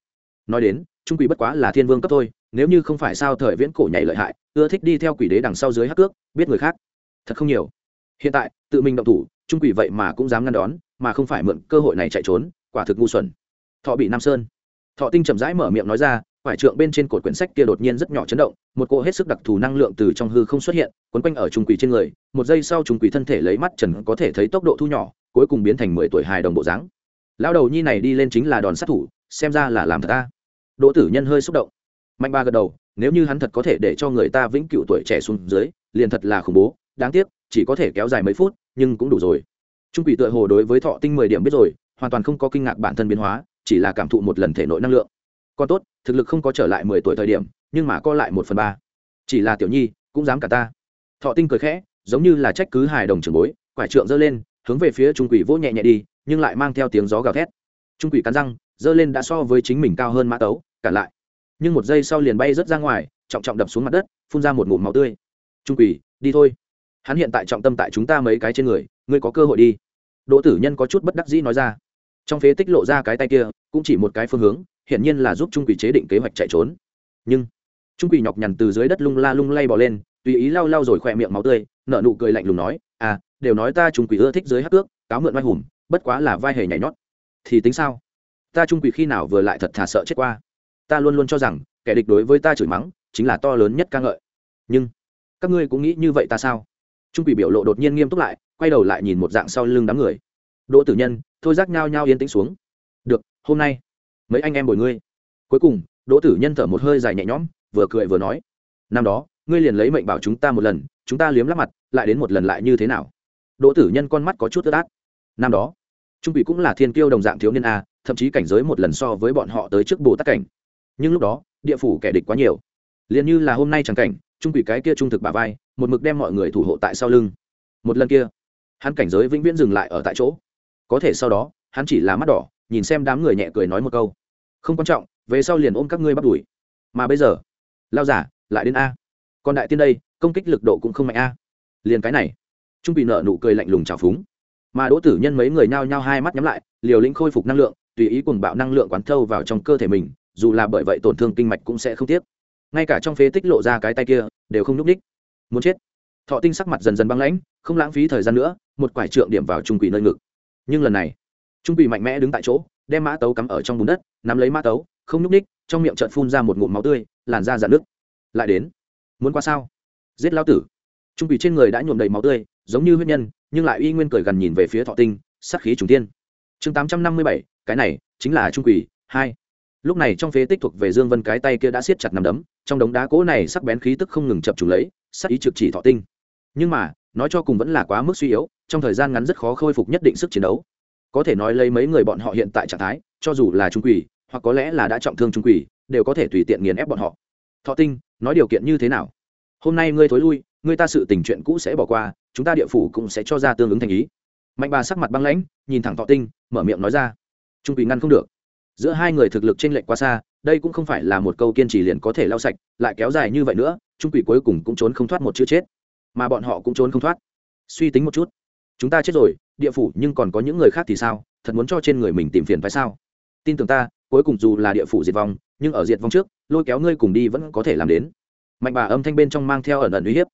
Nói đến, trung quỷ bất quá là thiên vương cấp thôi, nếu như không phải sao thời viễn cổ nhảy lợi hại, ưa thích đi theo quỷ đế đằng sau dưới hắc cước, biết người khác. Thật không nhiều. Hiện tại, tự mình động thủ, trung quỷ vậy mà cũng dám ngăn đón, mà không phải mượn cơ hội này chạy trốn, quả thực ngu xuẩn. Thọ bị nam sơn. Thọ tinh chậm rãi mở miệng nói ra quải trượng bên trên cột quyển sách kia đột nhiên rất nhỏ chấn động, một cô hết sức đặc thù năng lượng từ trong hư không xuất hiện, quấn quanh ở trung quỷ trên người, một giây sau trung quỷ thân thể lấy mắt trần có thể thấy tốc độ thu nhỏ, cuối cùng biến thành mười tuổi hài đồng bộ dáng. Lão đầu nhi này đi lên chính là đòn sát thủ, xem ra là làm thật ta. Đỗ tử nhân hơi xúc động. Mạnh ba gật đầu, nếu như hắn thật có thể để cho người ta vĩnh cửu tuổi trẻ xuống dưới, liền thật là khủng bố, đáng tiếc, chỉ có thể kéo dài mấy phút, nhưng cũng đủ rồi. Trung quỷ tựa hồ đối với thọ tinh mười điểm biết rồi, hoàn toàn không có kinh ngạc bản thân biến hóa, chỉ là cảm thụ một lần thể nội năng lượng còn tốt, thực lực không có trở lại mười tuổi thời điểm, nhưng mà co lại một phần ba. Chỉ là tiểu nhi, cũng dám cả ta. Thọ tinh cười khẽ, giống như là trách cứ hài đồng trường bối, quải trượng giơ lên, hướng về phía trung quỷ vỗ nhẹ nhẹ đi, nhưng lại mang theo tiếng gió gào thét. Trung quỷ cắn răng, giơ lên đã so với chính mình cao hơn mã tấu cản lại. Nhưng một giây sau liền bay rớt ra ngoài, trọng trọng đập xuống mặt đất, phun ra một ngụm máu tươi. Trung quỷ, đi thôi. Hắn hiện tại trọng tâm tại chúng ta mấy cái trên người, ngươi có cơ hội đi. Đỗ tử nhân có chút bất đắc dĩ nói ra. Trong phế tích lộ ra cái tay kia, cũng chỉ một cái phương hướng hiển nhiên là giúp trung quỷ chế định kế hoạch chạy trốn. Nhưng, trung quỷ nhọc nhằn từ dưới đất lung la lung lay bỏ lên, tùy ý lau lau rồi khỏe miệng máu tươi nợ nụ cười lạnh lùng nói à đều nói ta trung quỷ ưa thích dưới hắc ước, cáo mượn vai hùng, bất quá là vai hề nhảy nhót. Thì tính sao? Ta trung quỷ khi nào vừa lại thật thà sợ chết qua? Ta luôn luôn cho rằng, kẻ địch đối với ta chửi mắng, chính là to lớn nhất ca ngợi. Nhưng, các ngươi cũng nghĩ như vậy ta sao? Trung quỷ biểu lộ đột nhiên nghiêm túc lại, quay đầu lại nhìn một dạng sau lưng đám người. Đỗ tử nhân, thôi giác nhao nhao yên tĩnh xuống. Được, hôm nay mấy anh em bồi ngươi. Cuối cùng, đỗ tử nhân thở một hơi dài nhẹ nhõm, vừa cười vừa nói, năm đó, ngươi liền lấy mệnh bảo chúng ta một lần, chúng ta liếm lắp mặt, lại đến một lần lại như thế nào? Đỗ tử nhân con mắt có chút ướt át. Năm đó, trung bị cũng là thiên kiêu đồng dạng thiếu niên a, thậm chí cảnh giới một lần so với bọn họ tới trước bồ tắc cảnh. Nhưng lúc đó, địa phủ kẻ địch quá nhiều. Liền như là hôm nay chẳng cảnh, trung bị cái kia trung thực bà vai, một mực đem mọi người thủ hộ tại sau lưng. Một lần kia, hắn cảnh giới vĩnh viễn dừng lại ở tại chỗ. Có thể sau đó, hắn chỉ là mắt đỏ nhìn xem đám người nhẹ cười nói một câu. Không quan trọng, về sau liền ôm các ngươi bắt đuổi. Mà bây giờ, lao giả, lại đến a. Còn đại tiên đây, công kích lực độ cũng không mạnh a. Liền cái này. Trung bị nợ nụ cười lạnh lùng trào phúng. Mà đỗ tử nhân mấy người nhao nhao hai mắt nhắm lại, liều lĩnh khôi phục năng lượng, tùy ý cùng bạo năng lượng quán thâu vào trong cơ thể mình, dù là bởi vậy tổn thương kinh mạch cũng sẽ không tiếc. Ngay cả trong phế tích lộ ra cái tay kia, đều không nhúc ních muốn chết. Thọ tinh sắc mặt dần dần băng lãnh, không lãng phí thời gian nữa, một quải trượng điểm vào trung quỷ nơi ngực. Nhưng lần này trung quỷ mạnh mẽ đứng tại chỗ, đem mã tấu cắm ở trong bùn đất, nắm lấy mã tấu, không nhúc ních trong miệng trợn phun ra một ngụm máu tươi, làn da dạn nước lại đến. Muốn qua sao? Giết lao tử. Trung quỷ trên người đã nhuộm đầy máu tươi, giống như huyết nhân, nhưng lại uy nguyên cười gần nhìn về phía thọ tinh sắc khí trùng tiên chương tám trăm năm mươi bảy, cái này chính là trung quỷ, hai. Lúc này trong phế tích thuộc về dương vân cái tay kia đã siết chặt nằm đấm, trong đống đá cỗ này sắc bén khí tức không ngừng chập trùng lấy sắc ý trực chỉ thọ tinh. Nhưng mà, nói cho cùng vẫn là quá mức suy yếu, trong thời gian ngắn rất khó khôi phục nhất định sức chiến đấu có thể nói lấy mấy người bọn họ hiện tại trạng thái, cho dù là trung quỷ, hoặc có lẽ là đã trọng thương trung quỷ, đều có thể tùy tiện nghiền ép bọn họ. Thọ tinh, nói điều kiện như thế nào? Hôm nay ngươi thối lui, ngươi ta sự tình chuyện cũ sẽ bỏ qua, chúng ta địa phủ cũng sẽ cho ra tương ứng thành ý. Mạnh bà sắc mặt băng lãnh, nhìn thẳng thọ tinh, mở miệng nói ra. Trung quỷ ngăn không được. Giữa hai người thực lực t r ê n lệch quá xa, đây cũng không phải là một câu kiên trì liền có thể lau sạch, lại kéo dài như vậy nữa, trung quỷ cuối cùng cũng trốn không thoát một chữ chết. Mà bọn họ cũng trốn không thoát. Suy tính một chút. Chúng ta chết rồi địa phủ nhưng còn có những người khác thì sao? Thật muốn cho trên người mình tìm phiền phải sao? Tin tưởng ta, cuối cùng dù là địa phủ diệt vong, nhưng ở diệt vong trước, lôi kéo ngươi cùng đi vẫn có thể làm đến. Mạnh bà âm thanh bên trong mang theo ẩn ẩn uy hiếp.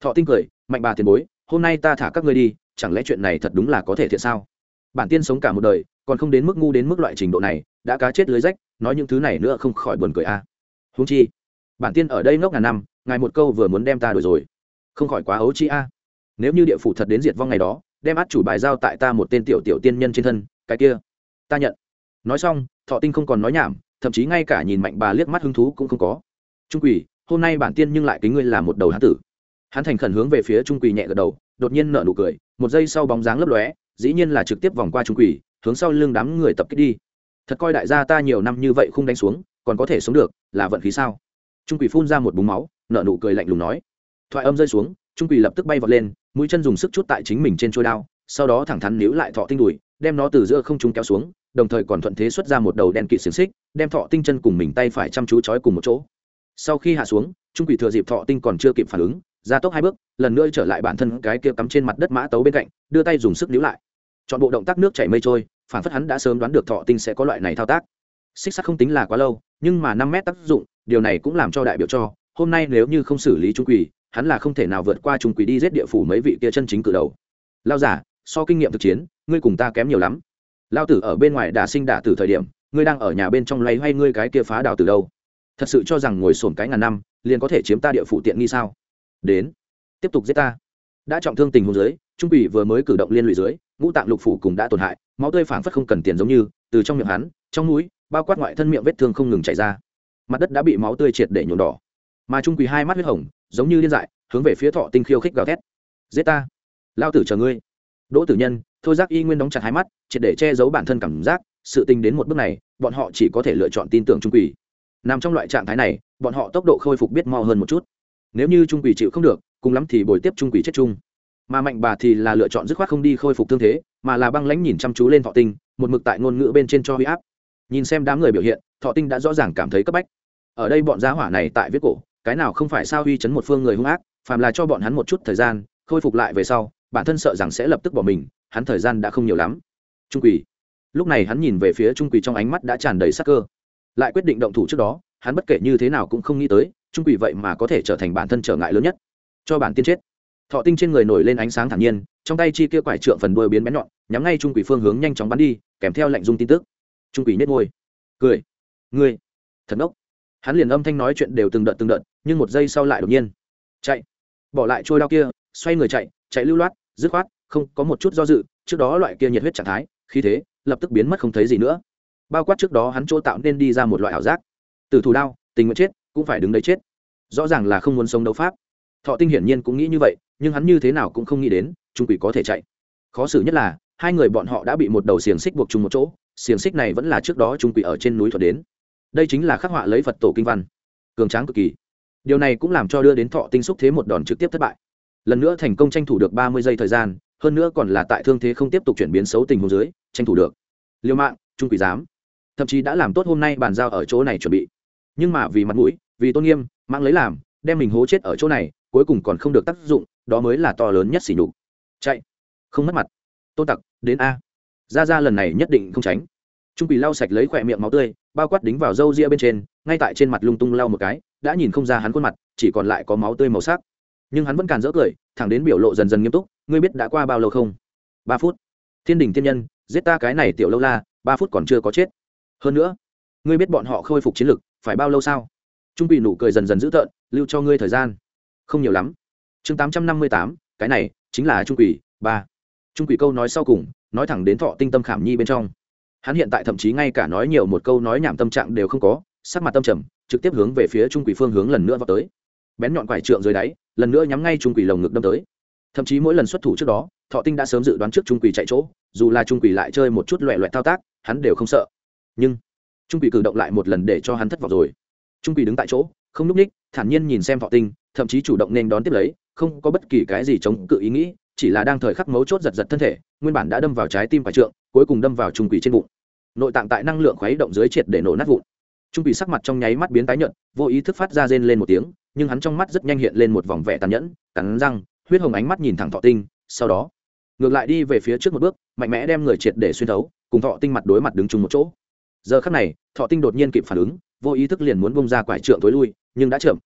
Thọ tinh cười, mạnh bà tiền bối, hôm nay ta thả các ngươi đi, chẳng lẽ chuyện này thật đúng là có thể thiện sao? Bản tiên sống cả một đời, còn không đến mức ngu đến mức loại trình độ này, đã cá chết lưới rách, nói những thứ này nữa không khỏi buồn cười a. À. húng chi, bản tiên ở đây ngốc ngàn năm, ngài một câu vừa muốn đem ta đổi rồi. Không khỏi quá ấu chi a. Nếu như địa phủ thật đến diệt vong ngày đó đem át chủ bài giao tại ta một tên tiểu tiểu tiên nhân trên thân, cái kia, ta nhận. Nói xong, thọ tinh không còn nói nhảm, thậm chí ngay cả nhìn mạnh bà liếc mắt hứng thú cũng không có. Trung quỷ hôm nay bản tiên nhưng lại kính ngươi là một đầu hán tử. Hắn thành khẩn hướng về phía trung quỷ nhẹ gật đầu, đột nhiên nở nụ cười, một giây sau bóng dáng lấp lóe, dĩ nhiên là trực tiếp vòng qua trung quỷ hướng sau lưng đám người tập kích đi. Thật coi đại gia ta nhiều năm như vậy không đánh xuống, còn có thể sống được, là vận khí sao? Trung quỷ phun ra một búng máu, nở nụ cười lạnh lùng nói. Thoại âm rơi xuống, trung quỷ lập tức bay vọt lên mũi chân dùng sức chút tại chính mình trên trôi đao, sau đó thẳng thắn níu lại thọ tinh đùi, đem nó từ giữa không trung kéo xuống, đồng thời còn thuận thế xuất ra một đầu đen kịt xiềng xích, đem thọ tinh chân cùng mình tay phải chăm chú trói cùng một chỗ. Sau khi hạ xuống, trung quỷ thừa dịp thọ tinh còn chưa kịp phản ứng, ra tốc hai bước, lần nữa trở lại bản thân cái kia cắm trên mặt đất mã tấu bên cạnh, đưa tay dùng sức níu lại. Chọn bộ động tác nước chảy mây trôi, phản phất hắn đã sớm đoán được thọ tinh sẽ có loại này thao tác. Xích sắt không tính là quá lâu, nhưng mà năm mét tác dụng, điều này cũng làm cho đại biểu cho, hôm nay nếu như không xử lý trung quỷ hắn là không thể nào vượt qua trung quỷ đi giết địa phủ mấy vị kia chân chính cử đầu. Lao giả, so kinh nghiệm thực chiến, ngươi cùng ta kém nhiều lắm. Lao tử ở bên ngoài đà sinh đà từ thời điểm, ngươi đang ở nhà bên trong lấy hay ngươi cái kia phá đào từ đâu? Thật sự cho rằng ngồi sồn cái ngàn năm, liền có thể chiếm ta địa phủ tiện nghi sao? Đến, tiếp tục giết ta. Đã trọng thương tình huống dưới, trung quỷ vừa mới cử động liên lụy dưới, ngũ tạng lục phủ cùng đã tổn hại, máu tươi phảng phất không cần tiền giống như, từ trong miệng hắn, trong núi bao quát ngoại thân miệng vết thương không ngừng chảy ra. Mặt đất đã bị máu tươi triệt để nhuộm đỏ mà trung quỳ hai mắt huyết hồng, giống như điên dại, hướng về phía thọ tinh khiêu khích gào thét. Giết ta. Lao tử chờ ngươi. Đỗ tử nhân, thôi giác y nguyên đóng chặt hai mắt, triệt để che giấu bản thân cảm giác, sự tình đến một bước này, bọn họ chỉ có thể lựa chọn tin tưởng trung quỳ. Nằm trong loại trạng thái này, bọn họ tốc độ khôi phục biết mau hơn một chút. Nếu như trung quỳ chịu không được, cùng lắm thì bồi tiếp trung quỳ chết chung. Mà mạnh bà thì là lựa chọn dứt khoát không đi khôi phục thương thế, mà là băng lãnh nhìn chăm chú lên thọ tinh, một mực tại ngôn ngữ bên trên cho huy áp. Nhìn xem đám người biểu hiện, thọ tinh đã rõ ràng cảm thấy cấp bách. Ở đây bọn giá hỏa này tại viết cổ cái nào không phải sao huy chấn một phương người hung ác, phàm là cho bọn hắn một chút thời gian, khôi phục lại về sau, bản thân sợ rằng sẽ lập tức bỏ mình, hắn thời gian đã không nhiều lắm. Trung quỷ lúc này hắn nhìn về phía trung quỷ trong ánh mắt đã tràn đầy sắc cơ. Lại quyết định động thủ trước đó, hắn bất kể như thế nào cũng không nghĩ tới, trung quỷ vậy mà có thể trở thành bản thân trở ngại lớn nhất. Cho bản tiên chết. Thọ tinh trên người nổi lên ánh sáng thản nhiên, trong tay chi kia quải trượng phần đuôi biến bén nhọn, nhắm ngay trung quỷ phương hướng nhanh chóng bắn đi, kèm theo lệnh dung tin tức. Trung quỷ nhét ngôi cười. Ngươi. Thần ốc hắn liền âm thanh nói chuyện đều từng đợt từng đợt nhưng một giây sau lại đột nhiên chạy, bỏ lại trôi đao kia, xoay người chạy chạy lưu loát, dứt khoát, không có một chút do dự, trước đó loại kia nhiệt huyết trạng thái khi thế, lập tức biến mất không thấy gì nữa. Bao quát trước đó hắn chỗ tạo nên đi ra một loại ảo giác. Từ thù đao, tình nguyện chết, cũng phải đứng đấy chết. Rõ ràng là không muốn sống đấu pháp. Thọ tinh hiển nhiên cũng nghĩ như vậy, nhưng hắn như thế nào cũng không nghĩ đến, trung quỷ có thể chạy. Khó xử nhất là, hai người bọn họ đã bị một đầu xiềng xích buộc chung một chỗ, xiềng xích này vẫn là trước đó trung quỷ ở trên núi thuật đến. Đây chính là khắc họa lấy phật tổ kinh văn. Cường tráng cực kỳ điều này cũng làm cho đưa đến thọ tinh xúc thế một đòn trực tiếp thất bại. Lần nữa thành công tranh thủ được ba mươi giây thời gian, hơn nữa còn là tại thương thế không tiếp tục chuyển biến xấu tình huống dưới, tranh thủ được. Liêu mạng, trung quỷ giám. Thậm chí đã làm tốt hôm nay bàn giao ở chỗ này chuẩn bị. Nhưng mà vì mặt mũi, vì tôn nghiêm mang lấy làm, đem mình hố chết ở chỗ này, cuối cùng còn không được tác dụng, đó mới là to lớn nhất xỉ nhục. Chạy. Không mất mặt. Tôn tặc, đến a. Ra ra lần này nhất định không tránh. Trung quỷ lau sạch lấy khỏe miệng máu tươi, bao quát đính vào râu ria bên trên, ngay tại trên mặt lung tung lau một cái đã nhìn không ra hắn khuôn mặt, chỉ còn lại có máu tươi màu sắc. Nhưng hắn vẫn càn rỡ cười, thẳng đến biểu lộ dần dần nghiêm túc, ngươi biết đã qua bao lâu không? Ba phút. Thiên đình thiên nhân, giết ta cái này tiểu lâu la, ba phút còn chưa có chết. Hơn nữa, ngươi biết bọn họ khôi phục chiến lực, phải bao lâu sao? Trung quỷ nụ cười dần dần dữ tợn, lưu cho ngươi thời gian. Không nhiều lắm. Chương tám trăm năm mươi tám, cái này chính là trung quỷ ba. Trung quỷ câu nói sau cùng, nói thẳng đến thọ tinh tâm khảm nhi bên trong. Hắn hiện tại thậm chí ngay cả nói nhiều một câu nói nhảm tâm trạng đều không có sắc mặt tâm trầm, trực tiếp hướng về phía trung quỷ phương hướng lần nữa vào tới. Bén nhọn quải trượng dưới đáy, lần nữa nhắm ngay trung quỷ lồng ngực đâm tới. Thậm chí mỗi lần xuất thủ trước đó, thọ tinh đã sớm dự đoán trước trung quỷ chạy chỗ, dù là trung quỷ lại chơi một chút loẹ loẹ thao tác, hắn đều không sợ. Nhưng, trung quỷ cử động lại một lần để cho hắn thất vọng rồi. Trung quỷ đứng tại chỗ, không núp ních, thản nhiên nhìn xem thọ tinh, thậm chí chủ động nên đón tiếp lấy, không có bất kỳ cái gì chống cự ý nghĩ, chỉ là đang thời khắc mấu chốt giật giật thân thể, nguyên bản đã đâm vào trái tim phải trượng, cuối cùng đâm vào trung quỷ trên bụng. Nội tạng tại năng lượng khuấy động dưới triệt để nổ nát vụn trung quỷ sắc mặt trong nháy mắt biến tái nhợt, vô ý thức phát ra rên lên một tiếng, nhưng hắn trong mắt rất nhanh hiện lên một vòng vẻ tàn nhẫn, cắn răng, huyết hồng ánh mắt nhìn thẳng thọ tinh, sau đó, ngược lại đi về phía trước một bước, mạnh mẽ đem người triệt để xuyên thấu, cùng thọ tinh mặt đối mặt đứng chung một chỗ. Giờ khắc này, thọ tinh đột nhiên kịp phản ứng, vô ý thức liền muốn bông ra quải trượng tối lui, nhưng đã chậm.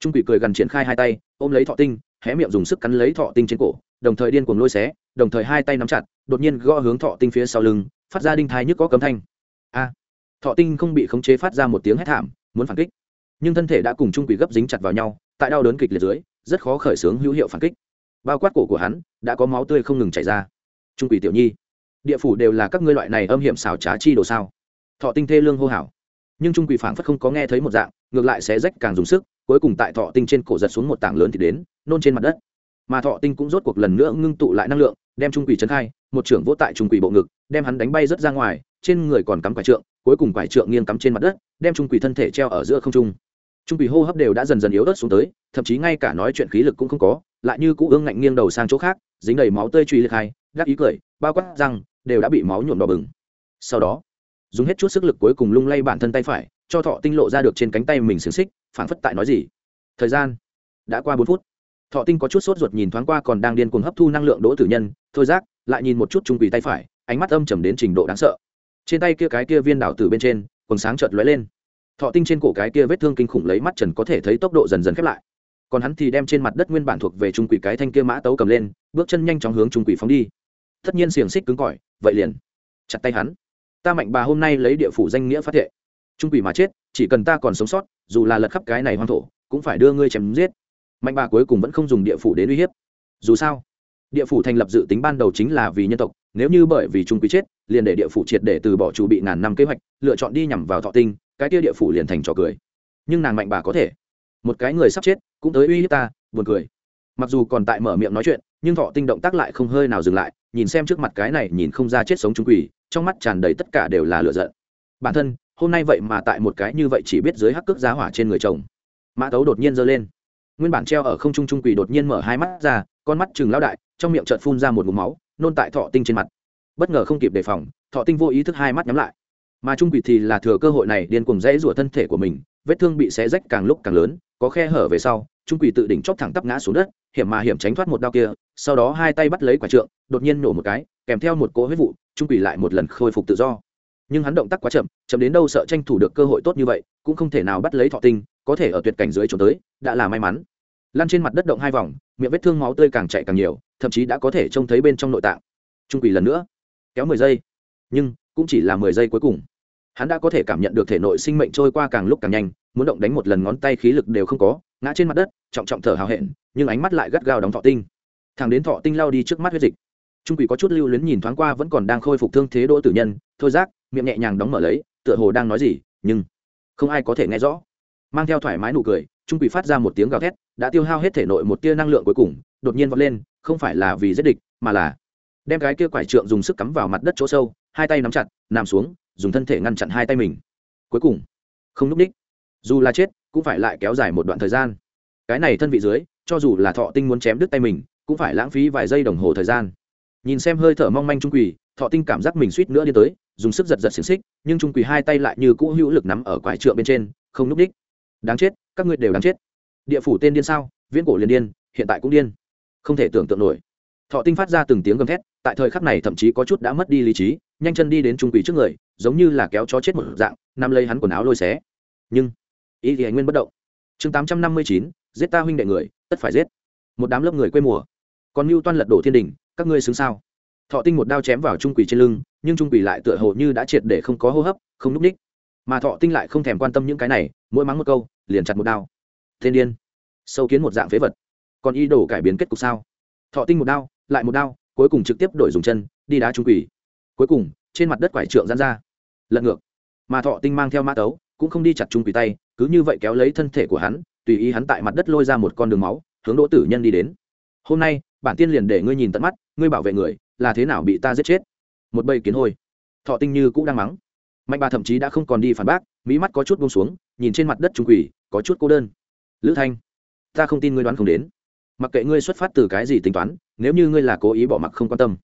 Trung quỷ cười gần triển khai hai tay, ôm lấy thọ tinh, hé miệng dùng sức cắn lấy thọ tinh trên cổ, đồng thời điên cuồng lôi xé, đồng thời hai tay nắm chặt, đột nhiên gõ hướng thọ tinh phía sau lưng, phát ra đinh thai nhức có cấm thanh. A! Thọ tinh không bị khống chế phát ra một tiếng hét thảm, muốn phản kích. Nhưng thân thể đã cùng trung quỷ gấp dính chặt vào nhau, tại đau đớn kịch liệt dưới, rất khó khởi xướng hữu hiệu phản kích. Bao quát cổ của hắn, đã có máu tươi không ngừng chảy ra. Trung quỷ tiểu nhi, địa phủ đều là các ngươi loại này âm hiểm xảo trá chi đồ sao? Thọ tinh thê lương hô hào. Nhưng trung quỷ phảng phất không có nghe thấy một dạng, ngược lại sẽ rách càng dùng sức, cuối cùng tại thọ tinh trên cổ giật xuống một tảng lớn thì đến, nôn trên mặt đất. Mà thọ tinh cũng rốt cuộc lần nữa ngưng tụ lại năng lượng, đem trung quỷ trấn khai, một trưởng vỗ tại trung quỷ bộ ngực, đem hắn đánh bay rất ra ngoài, trên người còn cắm quả trượng cuối cùng quải trượng nghiêng cắm trên mặt đất, đem trung quỷ thân thể treo ở giữa không trung. Trung quỷ hô hấp đều đã dần dần yếu ớt xuống tới, thậm chí ngay cả nói chuyện khí lực cũng không có, lại như cũ ương ngạnh nghiêng đầu sang chỗ khác, dính đầy máu tươi truy liệt hai, gác ý cười, bao quát răng, đều đã bị máu nhuộm đỏ bừng. Sau đó, dùng hết chút sức lực cuối cùng lung lay bản thân tay phải, cho thọ tinh lộ ra được trên cánh tay mình xiềng xích, phảng phất tại nói gì. Thời gian đã qua bốn phút. Thọ tinh có chút sốt ruột nhìn thoáng qua còn đang điên cuồng hấp thu năng lượng đỗ tử nhân, thôi giác, lại nhìn một chút trung quỷ tay phải, ánh mắt âm trầm đến trình độ đáng sợ trên tay kia cái kia viên đảo tử bên trên quần sáng chợt lóe lên. Thọ tinh trên cổ cái kia vết thương kinh khủng lấy mắt trần có thể thấy tốc độ dần dần khép lại. Còn hắn thì đem trên mặt đất nguyên bản thuộc về trung quỷ cái thanh kia mã tấu cầm lên, bước chân nhanh chóng hướng trung quỷ phóng đi. Tất nhiên xiềng xích cứng cỏi, vậy liền. Chặt tay hắn. Ta mạnh bà hôm nay lấy địa phủ danh nghĩa phát thệ. Trung quỷ mà chết, chỉ cần ta còn sống sót, dù là lật khắp cái này hoang thổ, cũng phải đưa ngươi chém giết. Mạnh bà cuối cùng vẫn không dùng địa phủ đến uy hiếp. Dù sao địa phủ thành lập dự tính ban đầu chính là vì nhân tộc, nếu như bởi vì trung quý chết, liền để địa phủ triệt để từ bỏ chủ bị ngàn năm kế hoạch, lựa chọn đi nhằm vào thọ tinh, cái kia địa phủ liền thành trò cười. Nhưng nàng mạnh bà có thể. Một cái người sắp chết, cũng tới uy hiếp ta, buồn cười. Mặc dù còn tại mở miệng nói chuyện, nhưng thọ tinh động tác lại không hơi nào dừng lại, nhìn xem trước mặt cái này nhìn không ra chết sống trung quỷ, trong mắt tràn đầy tất cả đều là lựa giận. Bản thân, hôm nay vậy mà tại một cái như vậy chỉ biết dưới hắc cước giá hỏa trên người chồng. Mã tấu đột nhiên giơ lên nguyên bản treo ở không trung trung quỷ đột nhiên mở hai mắt ra, con mắt chừng lao đại, trong miệng trợt phun ra một mụm máu, nôn tại thọ tinh trên mặt. Bất ngờ không kịp đề phòng, thọ tinh vô ý thức hai mắt nhắm lại. Mà trung quỷ thì là thừa cơ hội này điên cuồng dãy rủa thân thể của mình, vết thương bị xé rách càng lúc càng lớn, có khe hở về sau, trung quỷ tự đỉnh chóp thẳng tắp ngã xuống đất, hiểm mà hiểm tránh thoát một đao kia, sau đó hai tay bắt lấy quả trượng, đột nhiên nổ một cái, kèm theo một cỗ huyết vụ, trung quỷ lại một lần khôi phục tự do. Nhưng hắn động tác quá chậm chậm đến đâu sợ tranh thủ được cơ hội tốt như vậy, cũng không thể nào bắt lấy thọ tinh có thể ở tuyệt cảnh dưới trốn tới, đã là may mắn. Lăn trên mặt đất động hai vòng, miệng vết thương máu tươi càng chạy càng nhiều, thậm chí đã có thể trông thấy bên trong nội tạng. Trung quỷ lần nữa, kéo mười giây, nhưng cũng chỉ là mười giây cuối cùng. Hắn đã có thể cảm nhận được thể nội sinh mệnh trôi qua càng lúc càng nhanh, muốn động đánh một lần ngón tay khí lực đều không có, ngã trên mặt đất, trọng trọng thở hào hẹn, nhưng ánh mắt lại gắt gao đóng thọ tinh. Thằng đến thọ tinh lao đi trước mắt huyết dịch. Trung quỷ có chút lưu luyến nhìn thoáng qua vẫn còn đang khôi phục thương thế đỗ tử nhân, thôi giác, miệng nhẹ nhàng đóng mở lấy, tựa hồ đang nói gì, nhưng không ai có thể nghe rõ mang theo thoải mái nụ cười, trung quỷ phát ra một tiếng gào thét, đã tiêu hao hết thể nội một tia năng lượng cuối cùng, đột nhiên vọt lên, không phải là vì giết địch, mà là đem cái kia quải trượng dùng sức cắm vào mặt đất chỗ sâu, hai tay nắm chặt, nằm xuống, dùng thân thể ngăn chặn hai tay mình. Cuối cùng, không núp ních. Dù là chết, cũng phải lại kéo dài một đoạn thời gian. Cái này thân vị dưới, cho dù là thọ tinh muốn chém đứt tay mình, cũng phải lãng phí vài giây đồng hồ thời gian. Nhìn xem hơi thở mong manh trung quỳ thọ tinh cảm giác mình suýt nữa đi tới, dùng sức giật giật xiềng xích, nhưng trung quỳ hai tay lại như cũ hữu lực nắm ở quải trượng bên trên, không núp đích đáng chết, các ngươi đều đáng chết. Địa phủ tên điên sao? Viễn cổ liền điên, hiện tại cũng điên. Không thể tưởng tượng nổi. Thọ tinh phát ra từng tiếng gầm thét, tại thời khắc này thậm chí có chút đã mất đi lý trí, nhanh chân đi đến trung quỷ trước người, giống như là kéo chó chết một dạng nằm lấy hắn quần áo lôi xé. Nhưng, ý thì anh nguyên bất động. Chương tám trăm năm mươi chín, giết ta huynh đệ người, tất phải giết. Một đám lớp người quê mùa. Còn mưu toan lật đổ thiên đình, các ngươi xứng sao? Thọ tinh một đao chém vào trung quỷ trên lưng, nhưng trung quỷ lại tựa hồ như đã triệt để không có hô hấp, không núp ních. Mà thọ tinh lại không thèm quan tâm những cái này, mỗi mắng một câu liền chặt một đao. Thiên điên. Sâu kiến một dạng phế vật. Còn y đổ cải biến kết cục sao? Thọ tinh một đao, lại một đao, cuối cùng trực tiếp đổi dùng chân, đi đá trung quỷ. Cuối cùng, trên mặt đất quải trượng dán ra. Lật ngược. Mà thọ tinh mang theo mã tấu, cũng không đi chặt trung quỷ tay, cứ như vậy kéo lấy thân thể của hắn, tùy ý hắn tại mặt đất lôi ra một con đường máu, hướng đỗ tử nhân đi đến. Hôm nay, bản tiên liền để ngươi nhìn tận mắt, ngươi bảo vệ người, là thế nào bị ta giết chết? Một bầy kiến hôi. Thọ tinh như cũng đang mắng. Mạnh bà thậm chí đã không còn đi phản bác mỹ mắt có chút buông xuống nhìn trên mặt đất trung quỷ, có chút cô đơn. Lữ thanh, ta không tin ngươi đoán không đến. Mặc kệ ngươi xuất phát từ cái gì tính toán, nếu như ngươi là cố ý bỏ mặc không quan tâm,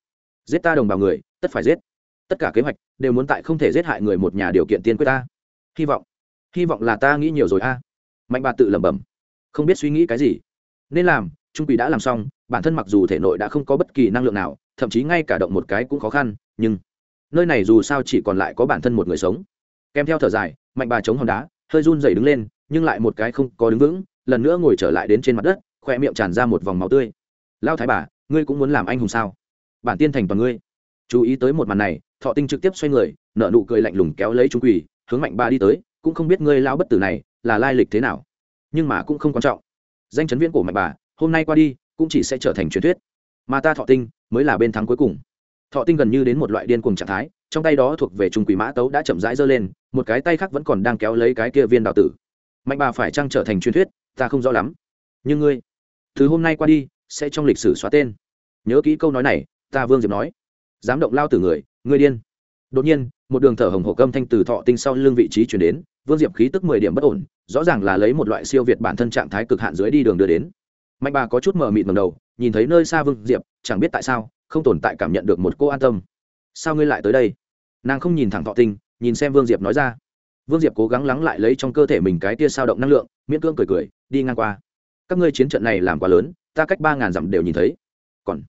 giết ta đồng bào người, tất phải giết. Tất cả kế hoạch đều muốn tại không thể giết hại người một nhà điều kiện tiên quyết ta. Hy vọng hy vọng là ta nghĩ nhiều rồi a. À. Mạnh bà tự lẩm bẩm. Không biết suy nghĩ cái gì. Nên làm, trung quỷ đã làm xong, bản thân mặc dù thể nội đã không có bất kỳ năng lượng nào, thậm chí ngay cả động một cái cũng khó khăn, nhưng nơi này dù sao chỉ còn lại có bản thân một người sống. Kèm theo thở dài, mạnh bà chống hòn đá hơi run dày đứng lên, nhưng lại một cái không có đứng vững, lần nữa ngồi trở lại đến trên mặt đất khoe miệng tràn ra một vòng máu tươi. Lao thái bà, ngươi cũng muốn làm anh hùng sao? Bản tiên thành toàn ngươi. Chú ý tới một màn này, thọ tinh trực tiếp xoay người nợ nụ cười lạnh lùng kéo lấy chúng quỳ hướng mạnh ba đi tới, cũng không biết ngươi lao bất tử này là lai lịch thế nào, nhưng mà cũng không quan trọng. Danh chấn viễn của mạnh bà, hôm nay qua đi, cũng chỉ sẽ trở thành truyền thuyết. Mà ta thọ tinh mới là bên thắng cuối cùng. Thọ tinh gần như đến một loại điên cuồng trạng thái trong tay đó thuộc về trung quỷ mã tấu đã chậm rãi giơ lên, một cái tay khác vẫn còn đang kéo lấy cái kia viên đào tử. Mạnh bà phải trang trở thành truyền thuyết, ta không rõ lắm. Nhưng ngươi, từ hôm nay qua đi, sẽ trong lịch sử xóa tên. Nhớ kỹ câu nói này, ta vương diệp nói. Dám động lao từ người, ngươi điên. Đột nhiên, một đường thở hồng hổ câm thanh từ thọ tinh sau lưng vị trí chuyển đến, vương diệp khí tức mười điểm bất ổn, rõ ràng là lấy một loại siêu việt bản thân trạng thái cực hạn dưới đi đường đưa đến. Mạnh bà có chút mờ mịt ngầm đầu, nhìn thấy nơi xa vương diệp, chẳng biết tại sao, không tồn tại cảm nhận được một cô an tâm sao ngươi lại tới đây? Nàng không nhìn thẳng thọ tinh, nhìn xem vương diệp nói ra. Vương diệp cố gắng lắng lại lấy trong cơ thể mình cái tia sao động năng lượng, miễn cưỡng cười cười, đi ngang qua. Các ngươi chiến trận này làm quá lớn, ta cách ba ngàn dặm đều nhìn thấy. Còn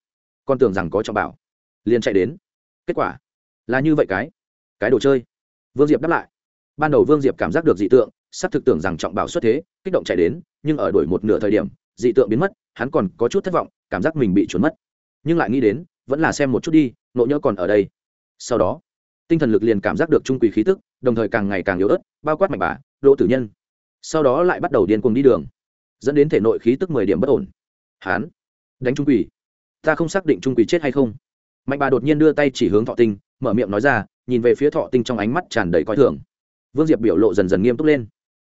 con tưởng rằng có trọng bảo. Liền chạy đến. Kết quả, là như vậy cái cái đồ chơi. Vương diệp đáp lại. Ban đầu vương diệp cảm giác được dị tượng, sắp thực tưởng rằng trọng bảo xuất thế, kích động chạy đến, nhưng ở đổi một nửa thời điểm, dị tượng biến mất, hắn còn có chút thất vọng, cảm giác mình bị trốn mất. Nhưng lại nghĩ đến, vẫn là xem một chút đi nộ nhỡ còn ở đây. Sau đó, tinh thần lực liền cảm giác được trung quỷ khí tức, đồng thời càng ngày càng yếu ớt, bao quát mạnh bà đỗ tử nhân. Sau đó lại bắt đầu điên cuồng đi đường, dẫn đến thể nội khí tức mười điểm bất ổn. Hán, đánh trung quỷ. Ta không xác định trung quỷ chết hay không. Mạnh bà đột nhiên đưa tay chỉ hướng thọ tinh, mở miệng nói ra, nhìn về phía thọ tinh trong ánh mắt tràn đầy coi thường. Vương diệp biểu lộ dần dần nghiêm túc lên.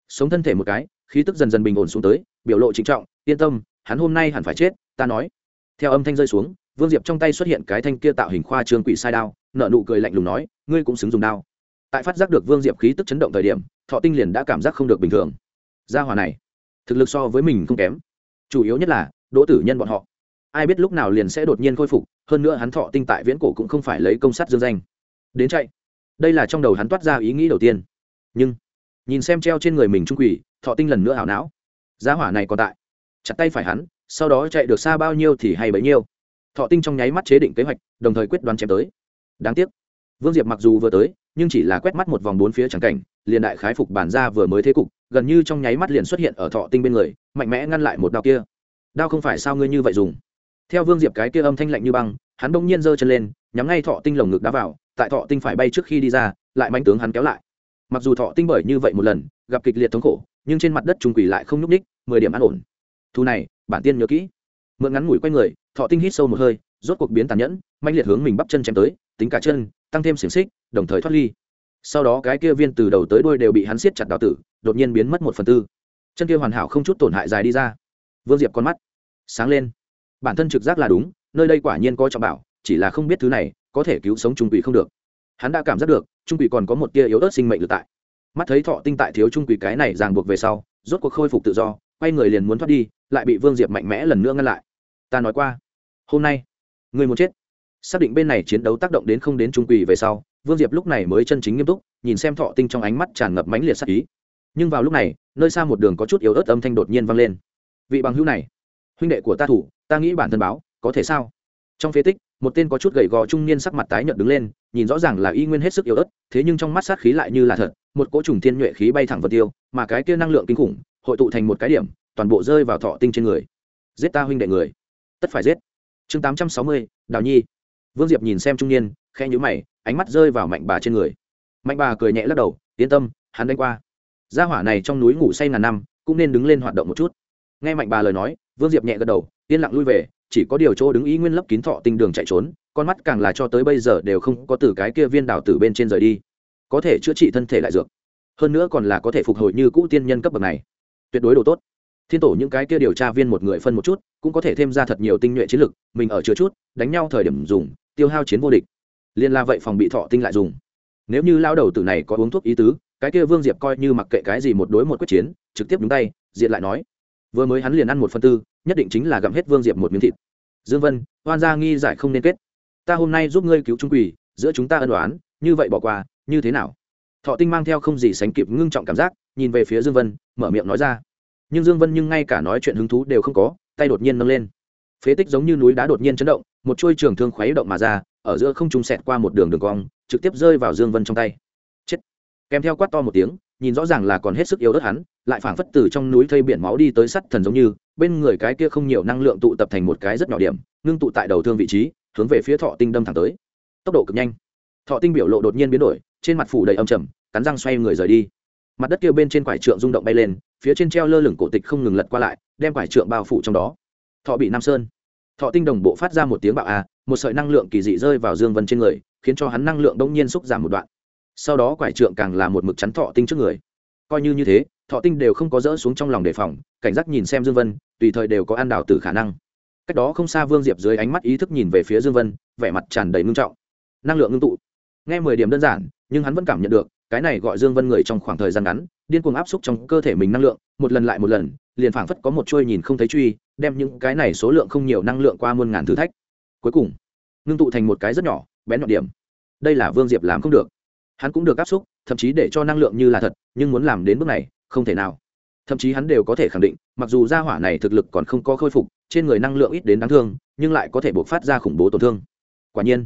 Sống thân thể một cái, khí tức dần dần bình ổn xuống tới, biểu lộ trịnh trọng, yên tâm, hắn hôm nay hẳn phải chết, ta nói. Theo âm thanh rơi xuống vương diệp trong tay xuất hiện cái thanh kia tạo hình khoa trương quỷ sai đao nợ nụ cười lạnh lùng nói, ngươi cũng xứng dùng đao. Tại phát giác được vương diệp khí tức chấn động thời điểm, thọ tinh liền đã cảm giác không được bình thường. Gia hòa này, thực lực so với mình không kém. Chủ yếu nhất là, đỗ tử nhân bọn họ. Ai biết lúc nào liền sẽ đột nhiên khôi phục, hơn nữa hắn thọ tinh tại viễn cổ cũng không phải lấy công sát dương danh. Đến chạy. Đây là trong đầu hắn toát ra ý nghĩ đầu tiên. Nhưng, nhìn xem treo trên người mình trung quỷ, thọ tinh lần nữa ảo não. Giá hỏa này còn tại. Chặt tay phải hắn, sau đó chạy được xa bao nhiêu thì hay bấy nhiêu thọ tinh trong nháy mắt chế định kế hoạch, đồng thời quyết đoán chém tới. Đáng tiếc, vương diệp mặc dù vừa tới, nhưng chỉ là quét mắt một vòng bốn phía trắng cảnh, liền đại khái phục bản ra vừa mới thế cục, gần như trong nháy mắt liền xuất hiện ở thọ tinh bên người, mạnh mẽ ngăn lại một đao kia. Đao không phải sao ngươi như vậy dùng? Theo vương diệp cái kia âm thanh lạnh như băng, hắn bỗng nhiên giơ chân lên, nhắm ngay thọ tinh lồng ngực đá vào, tại thọ tinh phải bay trước khi đi ra, lại manh tướng hắn kéo lại. Mặc dù thọ tinh bởi như vậy một lần, gặp kịch liệt thống khổ, nhưng trên mặt đất trung quỷ lại không nhúc ních mười điểm an ổn. Thu này, bản tiên nhớ kỹ. Mượn ngắn ngủi quay người thọ tinh hít sâu một hơi, rốt cuộc biến tàn nhẫn mạnh liệt hướng mình bắp chân chém tới, tính cả chân, tăng thêm xiềng xích, đồng thời thoát ly. Sau đó cái kia viên từ đầu tới đuôi đều bị hắn siết chặt đào tử, đột nhiên biến mất một phần tư. Chân kia hoàn hảo không chút tổn hại dài đi ra. Vương diệp con mắt sáng lên. Bản thân trực giác là đúng, nơi đây quả nhiên có trọng bảo, chỉ là không biết thứ này có thể cứu sống trung quỷ không được. Hắn đã cảm giác được, trung quỷ còn có một tia yếu ớt sinh mệnh lực tại. Mắt thấy thọ tinh tại thiếu trung quỷ cái này ràng buộc về sau, rốt cuộc khôi phục tự do, quay người liền muốn thoát đi, lại bị vương diệp mạnh mẽ lần nữa ngăn lại. Ta nói qua hôm nay người muốn chết. Xác định bên này chiến đấu tác động đến không đến trung quỳ về sau, vương diệp lúc này mới chân chính nghiêm túc, nhìn xem thọ tinh trong ánh mắt tràn ngập mãnh liệt sắc ý. Nhưng vào lúc này, nơi xa một đường có chút yếu ớt âm thanh đột nhiên vang lên. Vị bằng hữu này, huynh đệ của ta thủ, ta nghĩ bản thân báo, có thể sao? Trong phế tích, một tên có chút gầy gò trung niên sắc mặt tái nhợt đứng lên, nhìn rõ ràng là y nguyên hết sức yếu ớt, thế nhưng trong mắt sát khí lại như là thật, một cỗ trùng thiên nhuệ khí bay thẳng vào tiêu, mà cái kia năng lượng kinh khủng, hội tụ thành một cái điểm, toàn bộ rơi vào thọ tinh trên người. Giết ta huynh đệ người. Tất phải giết chương tám trăm sáu mươi, đào nhi. Vương diệp nhìn xem trung niên khe nhữ mày, ánh mắt rơi vào mạnh bà trên người. Mạnh bà cười nhẹ lắc đầu, yên tâm, hắn đánh qua. Gia hỏa này trong núi ngủ say ngàn năm, cũng nên đứng lên hoạt động một chút. Nghe mạnh bà lời nói, vương diệp nhẹ gật đầu, yên lặng lui về, chỉ có điều chỗ đứng ý nguyên lấp kín thọ tinh đường chạy trốn, con mắt càng là cho tới bây giờ đều không có từ cái kia viên đảo từ bên trên rời đi. Có thể chữa trị thân thể lại dược. Hơn nữa còn là có thể phục hồi như cũ tiên nhân cấp bậc này. Tuyệt đối đồ tốt thiên tổ những cái kia điều tra viên một người phân một chút, cũng có thể thêm ra thật nhiều tinh nhuệ chiến lực, mình ở chứa chút, đánh nhau thời điểm dùng, tiêu hao chiến vô địch. Liên la vậy phòng bị thọ tinh lại dùng. Nếu như lao đầu tử này có uống thuốc ý tứ, cái kia vương diệp coi như mặc kệ cái gì một đối một quyết chiến, trực tiếp đúng tay, diện lại nói. Vừa mới hắn liền ăn một phân tư, nhất định chính là gặm hết vương diệp một miếng thịt. Dương vân, hoan gia nghi giải không nên kết. Ta hôm nay giúp ngươi cứu trung quỷ, giữa chúng ta ân đoán như vậy bỏ qua, như thế nào? Thọ tinh mang theo không gì sánh kịp ngưng trọng cảm giác, nhìn về phía dương vân, mở miệng nói ra nhưng dương vân nhưng ngay cả nói chuyện hứng thú đều không có, tay đột nhiên nâng lên. Phế tích giống như núi đá đột nhiên chấn động, một chuôi trường thương khuấy động mà ra, ở giữa không trung sẹt qua một đường đường cong, trực tiếp rơi vào dương vân trong tay. Chết. Kèm theo quát to một tiếng, nhìn rõ ràng là còn hết sức yếu đất hắn, lại phảng phất từ trong núi thây biển máu đi tới sắt thần giống như, bên người cái kia không nhiều năng lượng tụ tập thành một cái rất nhỏ điểm, ngưng tụ tại đầu thương vị trí, hướng về phía thọ tinh đâm thẳng tới. Tốc độ cực nhanh. Thọ tinh biểu lộ đột nhiên biến đổi, trên mặt phủ đầy âm trầm, cắn răng xoay người rời đi. Mặt đất kia bên trên quải trượng rung động bay lên phía trên treo lơ lửng cổ tịch không ngừng lật qua lại, đem quải trượng bao phủ trong đó. Thọ bị nam sơn. Thọ tinh đồng bộ phát ra một tiếng bạo a, một sợi năng lượng kỳ dị rơi vào dương vân trên người, khiến cho hắn năng lượng đông nhiên xúc giảm một đoạn. Sau đó quải trượng càng là một mực chắn thọ tinh trước người. Coi như như thế, thọ tinh đều không có dỡ xuống trong lòng đề phòng, cảnh giác nhìn xem dương vân, tùy thời đều có an đảo tử khả năng. Cách đó không xa vương diệp dưới ánh mắt ý thức nhìn về phía dương vân, vẻ mặt tràn đầy ngưng trọng. Năng lượng ngưng tụ. Nghe mười điểm đơn giản, nhưng hắn vẫn cảm nhận được cái này gọi dương vân người trong khoảng thời gian ngắn, điên cuồng áp xúc trong cơ thể mình năng lượng, một lần lại một lần, liền phảng phất có một chuôi nhìn không thấy truy, đem những cái này số lượng không nhiều năng lượng qua muôn ngàn thử thách. Cuối cùng, ngưng tụ thành một cái rất nhỏ, bén nhọn điểm. Đây là vương diệp làm không được. Hắn cũng được áp xúc, thậm chí để cho năng lượng như là thật, nhưng muốn làm đến bước này, không thể nào. Thậm chí hắn đều có thể khẳng định, mặc dù gia hỏa này thực lực còn không có khôi phục, trên người năng lượng ít đến đáng thương, nhưng lại có thể buộc phát ra khủng bố tổn thương. Quả nhiên,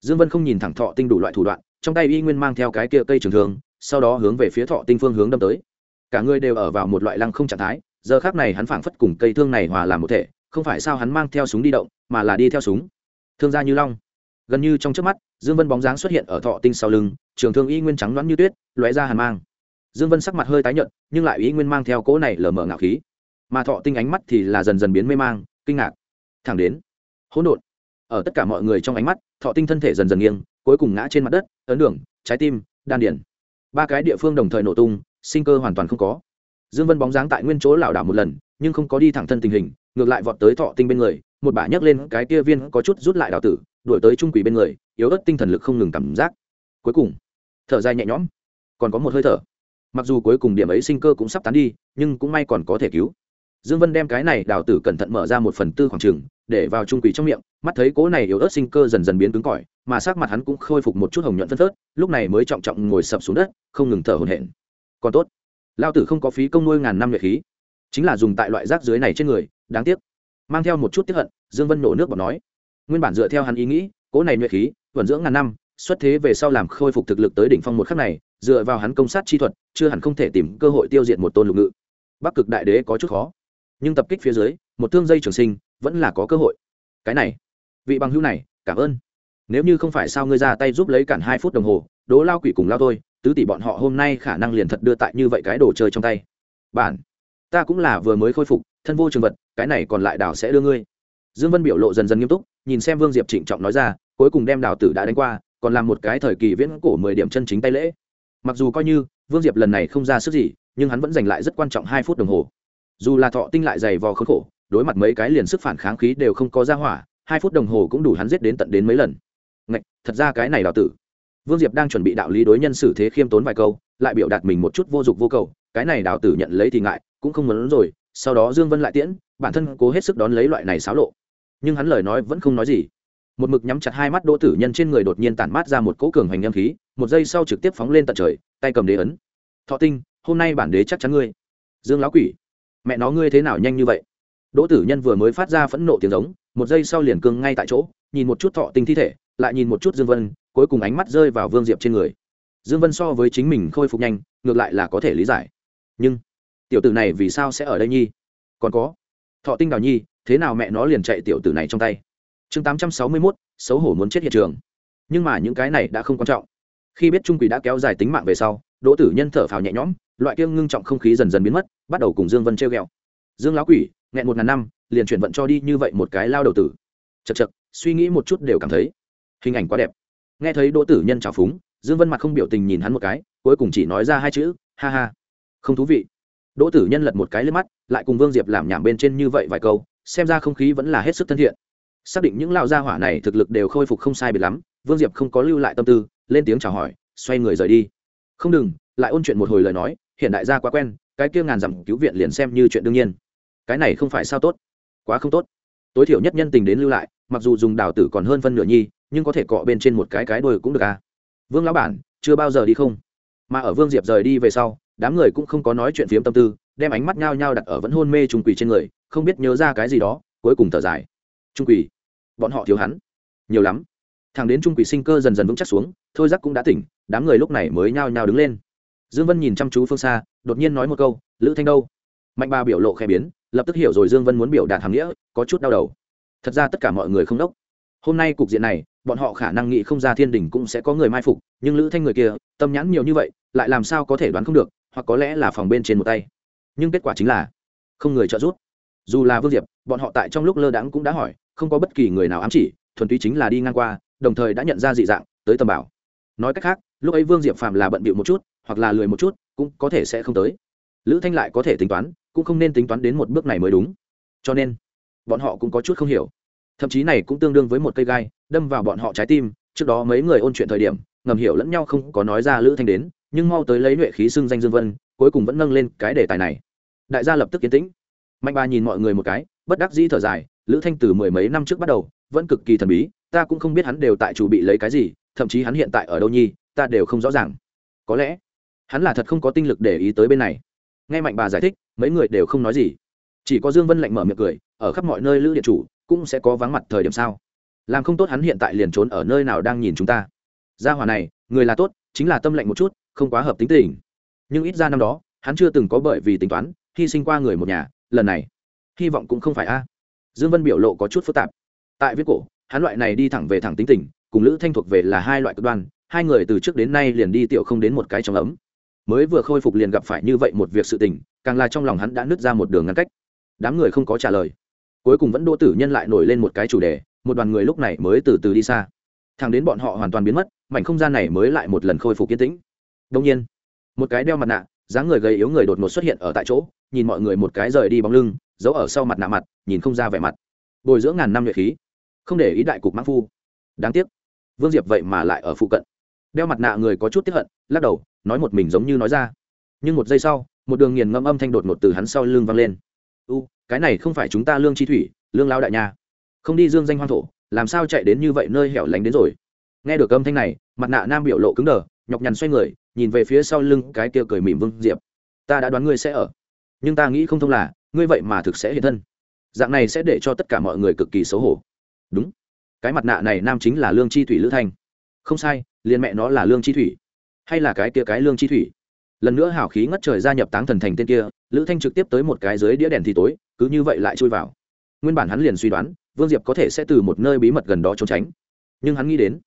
dương vân không nhìn thẳng thọ tinh đủ loại thủ đoạn trong tay y nguyên mang theo cái kia cây trường thương, sau đó hướng về phía thọ tinh phương hướng đâm tới. Cả người đều ở vào một loại lăng không trạng thái, giờ khác này hắn phảng phất cùng cây thương này hòa làm một thể, không phải sao hắn mang theo súng đi động, mà là đi theo súng. Thương gia như long. Gần như trong trước mắt, dương vân bóng dáng xuất hiện ở thọ tinh sau lưng, trường thương y nguyên trắng loãng như tuyết, lóe ra hàn mang. Dương vân sắc mặt hơi tái nhợt, nhưng lại y nguyên mang theo cỗ này lở mờ ngạo khí. Mà thọ tinh ánh mắt thì là dần dần biến mê mang, kinh ngạc. Thẳng đến, hỗn độn. Ở tất cả mọi người trong ánh mắt, thọ tinh thân thể dần dần nghiêng cuối cùng ngã trên mặt đất, ấn đường, trái tim, đan điển ba cái địa phương đồng thời nổ tung, sinh cơ hoàn toàn không có. Dương vân bóng dáng tại nguyên chỗ lảo đảo một lần, nhưng không có đi thẳng thân tình hình, ngược lại vọt tới thọ tinh bên người, một bả nhấc lên cái kia viên có chút rút lại đào tử, đuổi tới trung quỷ bên người, yếu ớt tinh thần lực không ngừng cảm giác. Cuối cùng, thở dài nhẹ nhõm. Còn có một hơi thở. Mặc dù cuối cùng điểm ấy sinh cơ cũng sắp tán đi, nhưng cũng may còn có thể cứu dương vân đem cái này đào tử cẩn thận mở ra một phần tư khoảng trừng để vào trung quỷ trong miệng, mắt thấy cố này yếu ớt sinh cơ dần dần biến cứng cỏi, mà sắc mặt hắn cũng khôi phục một chút hồng nhuận phân phớt, lúc này mới trọng trọng ngồi sập xuống đất, không ngừng thở hổn hển. Còn tốt, lao tử không có phí công nuôi ngàn năm nhuệ khí, chính là dùng tại loại rác dưới này trên người, đáng tiếc. Mang theo một chút tiếp hận, dương vân nổ nước bọt nói, nguyên bản dựa theo hắn ý nghĩ, cố này nhuệ khí, vận dưỡng ngàn năm, xuất thế về sau làm khôi phục thực lực tới đỉnh phong một khắc này, dựa vào hắn công sát chi thuật, chưa hẳn không thể tìm cơ hội tiêu diệt một tôn lục ngự. Bắc cực đại đế có chút khó nhưng tập kích phía dưới, một thương dây trường sinh, vẫn là có cơ hội. Cái này, vị bằng hữu này, cảm ơn. Nếu như không phải sao ngươi ra tay giúp lấy cản hai phút đồng hồ đố lao quỷ cùng lao tôi tứ tỷ bọn họ hôm nay khả năng liền thật đưa tại như vậy cái đồ chơi trong tay. Bản, ta cũng là vừa mới khôi phục, thân vô trường vật, cái này còn lại đảo sẽ đưa ngươi. Dương vân biểu lộ dần dần nghiêm túc, nhìn xem vương diệp trịnh trọng nói ra, cuối cùng đem đào tử đã đánh qua, còn làm một cái thời kỳ viễn cổ mười điểm chân chính tay lễ. Mặc dù coi như, vương diệp lần này không ra sức gì, nhưng hắn vẫn giành lại rất quan trọng hai phút đồng hồ dù là thọ tinh lại dày vò khốn khổ, đối mặt mấy cái liền sức phản kháng khí đều không có ra hỏa, hai phút đồng hồ cũng đủ hắn giết đến tận đến mấy lần. Ngạch, thật ra cái này đào tử. Vương diệp đang chuẩn bị đạo lý đối nhân xử thế khiêm tốn vài câu, lại biểu đạt mình một chút vô dụng vô cầu, cái này đào tử nhận lấy thì ngại, cũng không muốn rồi, sau đó dương vân lại tiễn, bản thân cố hết sức đón lấy loại này xáo lộ. Nhưng hắn lời nói vẫn không nói gì. Một mực nhắm chặt hai mắt đỗ tử nhân trên người đột nhiên tản mát ra một cỗ cường hành âm khí, một giây sau trực tiếp phóng lên tận trời, tay cầm đế ấn. Thọ tinh, hôm nay bản đế chắc chắn ngươi. Dương lão quỷ mẹ nó ngươi thế nào nhanh như vậy? Đỗ tử nhân vừa mới phát ra phẫn nộ tiếng giống, một giây sau liền cương ngay tại chỗ, nhìn một chút thọ tinh thi thể, lại nhìn một chút dương vân, cuối cùng ánh mắt rơi vào vương diệp trên người. Dương vân so với chính mình khôi phục nhanh, ngược lại là có thể lý giải. Nhưng, tiểu tử này vì sao sẽ ở đây nhi? Còn có, thọ tinh đào nhi, thế nào mẹ nó liền chạy tiểu tử này trong tay? Chương tám trăm sáu mươi mốt, xấu hổ muốn chết hiện trường. Nhưng mà những cái này đã không quan trọng. Khi biết trung quỷ đã kéo dài tính mạng về sau, đỗ tử nhân thở phào nhẹ nhõm loại kiêng ngưng trọng không khí dần dần biến mất, bắt đầu cùng dương vân treo ghẹo. Dương lão quỷ, nghẹn một ngàn năm, liền chuyển vận cho đi như vậy một cái lao đầu tử. Chật chật suy nghĩ một chút đều cảm thấy hình ảnh quá đẹp. Nghe thấy đỗ tử nhân trào phúng, dương vân mặt không biểu tình nhìn hắn một cái, cuối cùng chỉ nói ra hai chữ, ha ha, không thú vị. Đỗ tử nhân lật một cái lên mắt, lại cùng vương diệp làm nhảm bên trên như vậy vài câu, xem ra không khí vẫn là hết sức thân thiện. Xác định những lão gia hỏa này thực lực đều khôi phục không sai biệt lắm, vương diệp không có lưu lại tâm tư, lên tiếng chào hỏi, xoay người rời đi. Không đừng, lại ôn chuyện một hồi lời nói hiện đại gia quá quen, cái kia ngàn dặm cứu viện liền xem như chuyện đương nhiên. Cái này không phải sao tốt? Quá không tốt. Tối thiểu nhất nhân tình đến lưu lại, mặc dù dùng đào tử còn hơn phân nửa nhi, nhưng có thể cọ bên trên một cái cái đôi cũng được à. Vương lão bản, chưa bao giờ đi không? Mà ở vương diệp rời đi về sau, đám người cũng không có nói chuyện phiếm tâm tư, đem ánh mắt nhao nhao đặt ở vẫn hôn mê trung quỷ trên người, không biết nhớ ra cái gì đó, cuối cùng thở dài. Trung quỷ, bọn họ thiếu hắn. Nhiều lắm. Thằng đến trung quỷ sinh cơ dần dần vững chắc xuống, thôi giác cũng đã tỉnh, đám người lúc này mới nhao nhao đứng lên dương vân nhìn chăm chú phương xa, đột nhiên nói một câu, lữ thanh đâu? Mạnh ba biểu lộ khẽ biến, lập tức hiểu rồi dương vân muốn biểu đạt hàm nghĩa, có chút đau đầu. Thật ra tất cả mọi người không đốc. Hôm nay cục diện này, bọn họ khả năng nghĩ không ra thiên đình cũng sẽ có người mai phục, nhưng lữ thanh người kia, tâm nhãn nhiều như vậy, lại làm sao có thể đoán không được, hoặc có lẽ là phòng bên trên một tay. Nhưng kết quả chính là, không người trợ giúp. Dù là vương diệp, bọn họ tại trong lúc lơ đãng cũng đã hỏi, không có bất kỳ người nào ám chỉ, thuần túy chính là đi ngang qua, đồng thời đã nhận ra dị dạng, tới tầm bảo. Nói cách khác, lúc ấy vương diệp phạm là bận bịu một chút hoặc là lười một chút, cũng có thể sẽ không tới. Lữ thanh lại có thể tính toán, cũng không nên tính toán đến một bước này mới đúng. Cho nên, bọn họ cũng có chút không hiểu. Thậm chí này cũng tương đương với một cây gai, đâm vào bọn họ trái tim, trước đó mấy người ôn chuyện thời điểm, ngầm hiểu lẫn nhau không có nói ra lữ thanh đến, nhưng mau tới lấy nhuệ khí xưng danh dương vân, cuối cùng vẫn nâng lên cái đề tài này. Đại gia lập tức yên tĩnh. Mạnh ba nhìn mọi người một cái, bất đắc dĩ thở dài, lữ thanh từ mười mấy năm trước bắt đầu, vẫn cực kỳ thần bí, ta cũng không biết hắn đều tại chủ bị lấy cái gì, thậm chí hắn hiện tại ở đâu nhi, ta đều không rõ ràng. Có lẽ hắn là thật không có tinh lực để ý tới bên này. Nghe mạnh bà giải thích, mấy người đều không nói gì. Chỉ có dương vân lạnh mở miệng cười, ở khắp mọi nơi lữ điện chủ, cũng sẽ có vắng mặt thời điểm sao? Làm không tốt hắn hiện tại liền trốn ở nơi nào đang nhìn chúng ta? Gia hỏa này, người là tốt, chính là tâm lạnh một chút, không quá hợp tính tình. Nhưng ít ra năm đó, hắn chưa từng có bởi vì tính toán, hy sinh qua người một nhà, lần này, hy vọng cũng không phải a. Dương vân biểu lộ có chút phức tạp. Tại viết cổ, hắn loại này đi thẳng về thẳng tính tình, cùng lữ thanh thuộc về là hai loại cực đoan, hai người từ trước đến nay liền đi tiểu không đến một cái trong ấm mới vừa khôi phục liền gặp phải như vậy một việc sự tình, càng là trong lòng hắn đã nứt ra một đường ngăn cách. Đám người không có trả lời. Cuối cùng vẫn đỗ tử nhân lại nổi lên một cái chủ đề, một đoàn người lúc này mới từ từ đi xa. Thằng đến bọn họ hoàn toàn biến mất, mảnh không gian này mới lại một lần khôi phục yên tĩnh. Đông nhiên, một cái đeo mặt nạ, dáng người gầy yếu người đột ngột xuất hiện ở tại chỗ, nhìn mọi người một cái rời đi bóng lưng, giấu ở sau mặt nạ mặt, nhìn không ra vẻ mặt. Bồi dưỡng ngàn năm nhuệ khí. Không để ý đại cục mãn phu. Đáng tiếc, vương diệp vậy mà lại ở phụ cận đeo mặt nạ người có chút tiếp hận, lắc đầu, nói một mình giống như nói ra. Nhưng một giây sau, một đường nghiền ngâm âm thanh đột ngột từ hắn sau lưng vang lên. U, cái này không phải chúng ta lương chi thủy, lương lao đại nha. Không đi dương danh hoang thổ, làm sao chạy đến như vậy nơi hẻo lánh đến rồi? Nghe được âm thanh này, mặt nạ nam biểu lộ cứng đờ, nhọc nhằn xoay người, nhìn về phía sau lưng cái kia cười mỉm vương diệp. Ta đã đoán ngươi sẽ ở, nhưng ta nghĩ không thông là, ngươi vậy mà thực sẽ hiện thân. Dạng này sẽ để cho tất cả mọi người cực kỳ xấu hổ. Đúng, cái mặt nạ này nam chính là lương chi thủy lữ thanh. Không sai liền mẹ nó là lương chi thủy, hay là cái kia cái lương chi thủy. Lần nữa hảo khí ngất trời gia nhập táng thần thành tên kia, lữ thanh trực tiếp tới một cái dưới đĩa đèn thì tối, cứ như vậy lại chui vào. Nguyên bản hắn liền suy đoán, vương diệp có thể sẽ từ một nơi bí mật gần đó trốn tránh. Nhưng hắn nghĩ đến,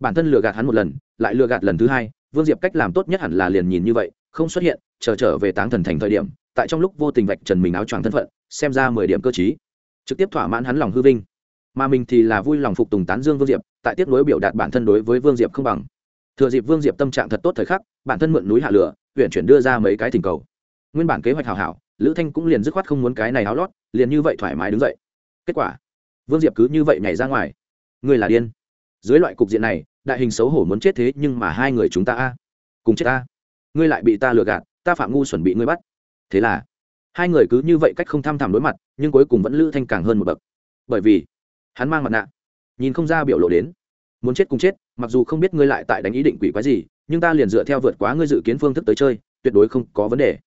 bản thân lừa gạt hắn một lần, lại lừa gạt lần thứ hai, vương diệp cách làm tốt nhất hẳn là liền nhìn như vậy, không xuất hiện, chờ trở về táng thần thành thời điểm, tại trong lúc vô tình vạch trần mình áo choàng thân phận, xem ra mười điểm cơ chí trực tiếp thỏa mãn hắn lòng hư vinh mà mình thì là vui lòng phục tùng tán dương vương diệp, tại tiếp nối biểu đạt bản thân đối với vương diệp không bằng. Thừa dịp vương diệp tâm trạng thật tốt thời khắc, bản thân mượn núi hạ lửa, huyện chuyển đưa ra mấy cái thỉnh cầu. Nguyên bản kế hoạch hảo hảo, lữ thanh cũng liền dứt khoát không muốn cái này áo lót, liền như vậy thoải mái đứng dậy. Kết quả, vương diệp cứ như vậy nhảy ra ngoài. Người là điên. Dưới loại cục diện này, đại hình xấu hổ muốn chết thế nhưng mà hai người chúng ta a, cùng chết ta ngươi lại bị ta lừa gạt, ta phạm ngu chuẩn bị ngươi bắt. Thế là, hai người cứ như vậy cách không tham thảm đối mặt, nhưng cuối cùng vẫn lữ thanh càng hơn một bậc. Bởi vì hắn mang mặt nạ. Nhìn không ra biểu lộ đến. Muốn chết cùng chết, mặc dù không biết ngươi lại tại đánh ý định quỷ quái gì, nhưng ta liền dựa theo vượt quá ngươi dự kiến phương thức tới chơi, tuyệt đối không có vấn đề.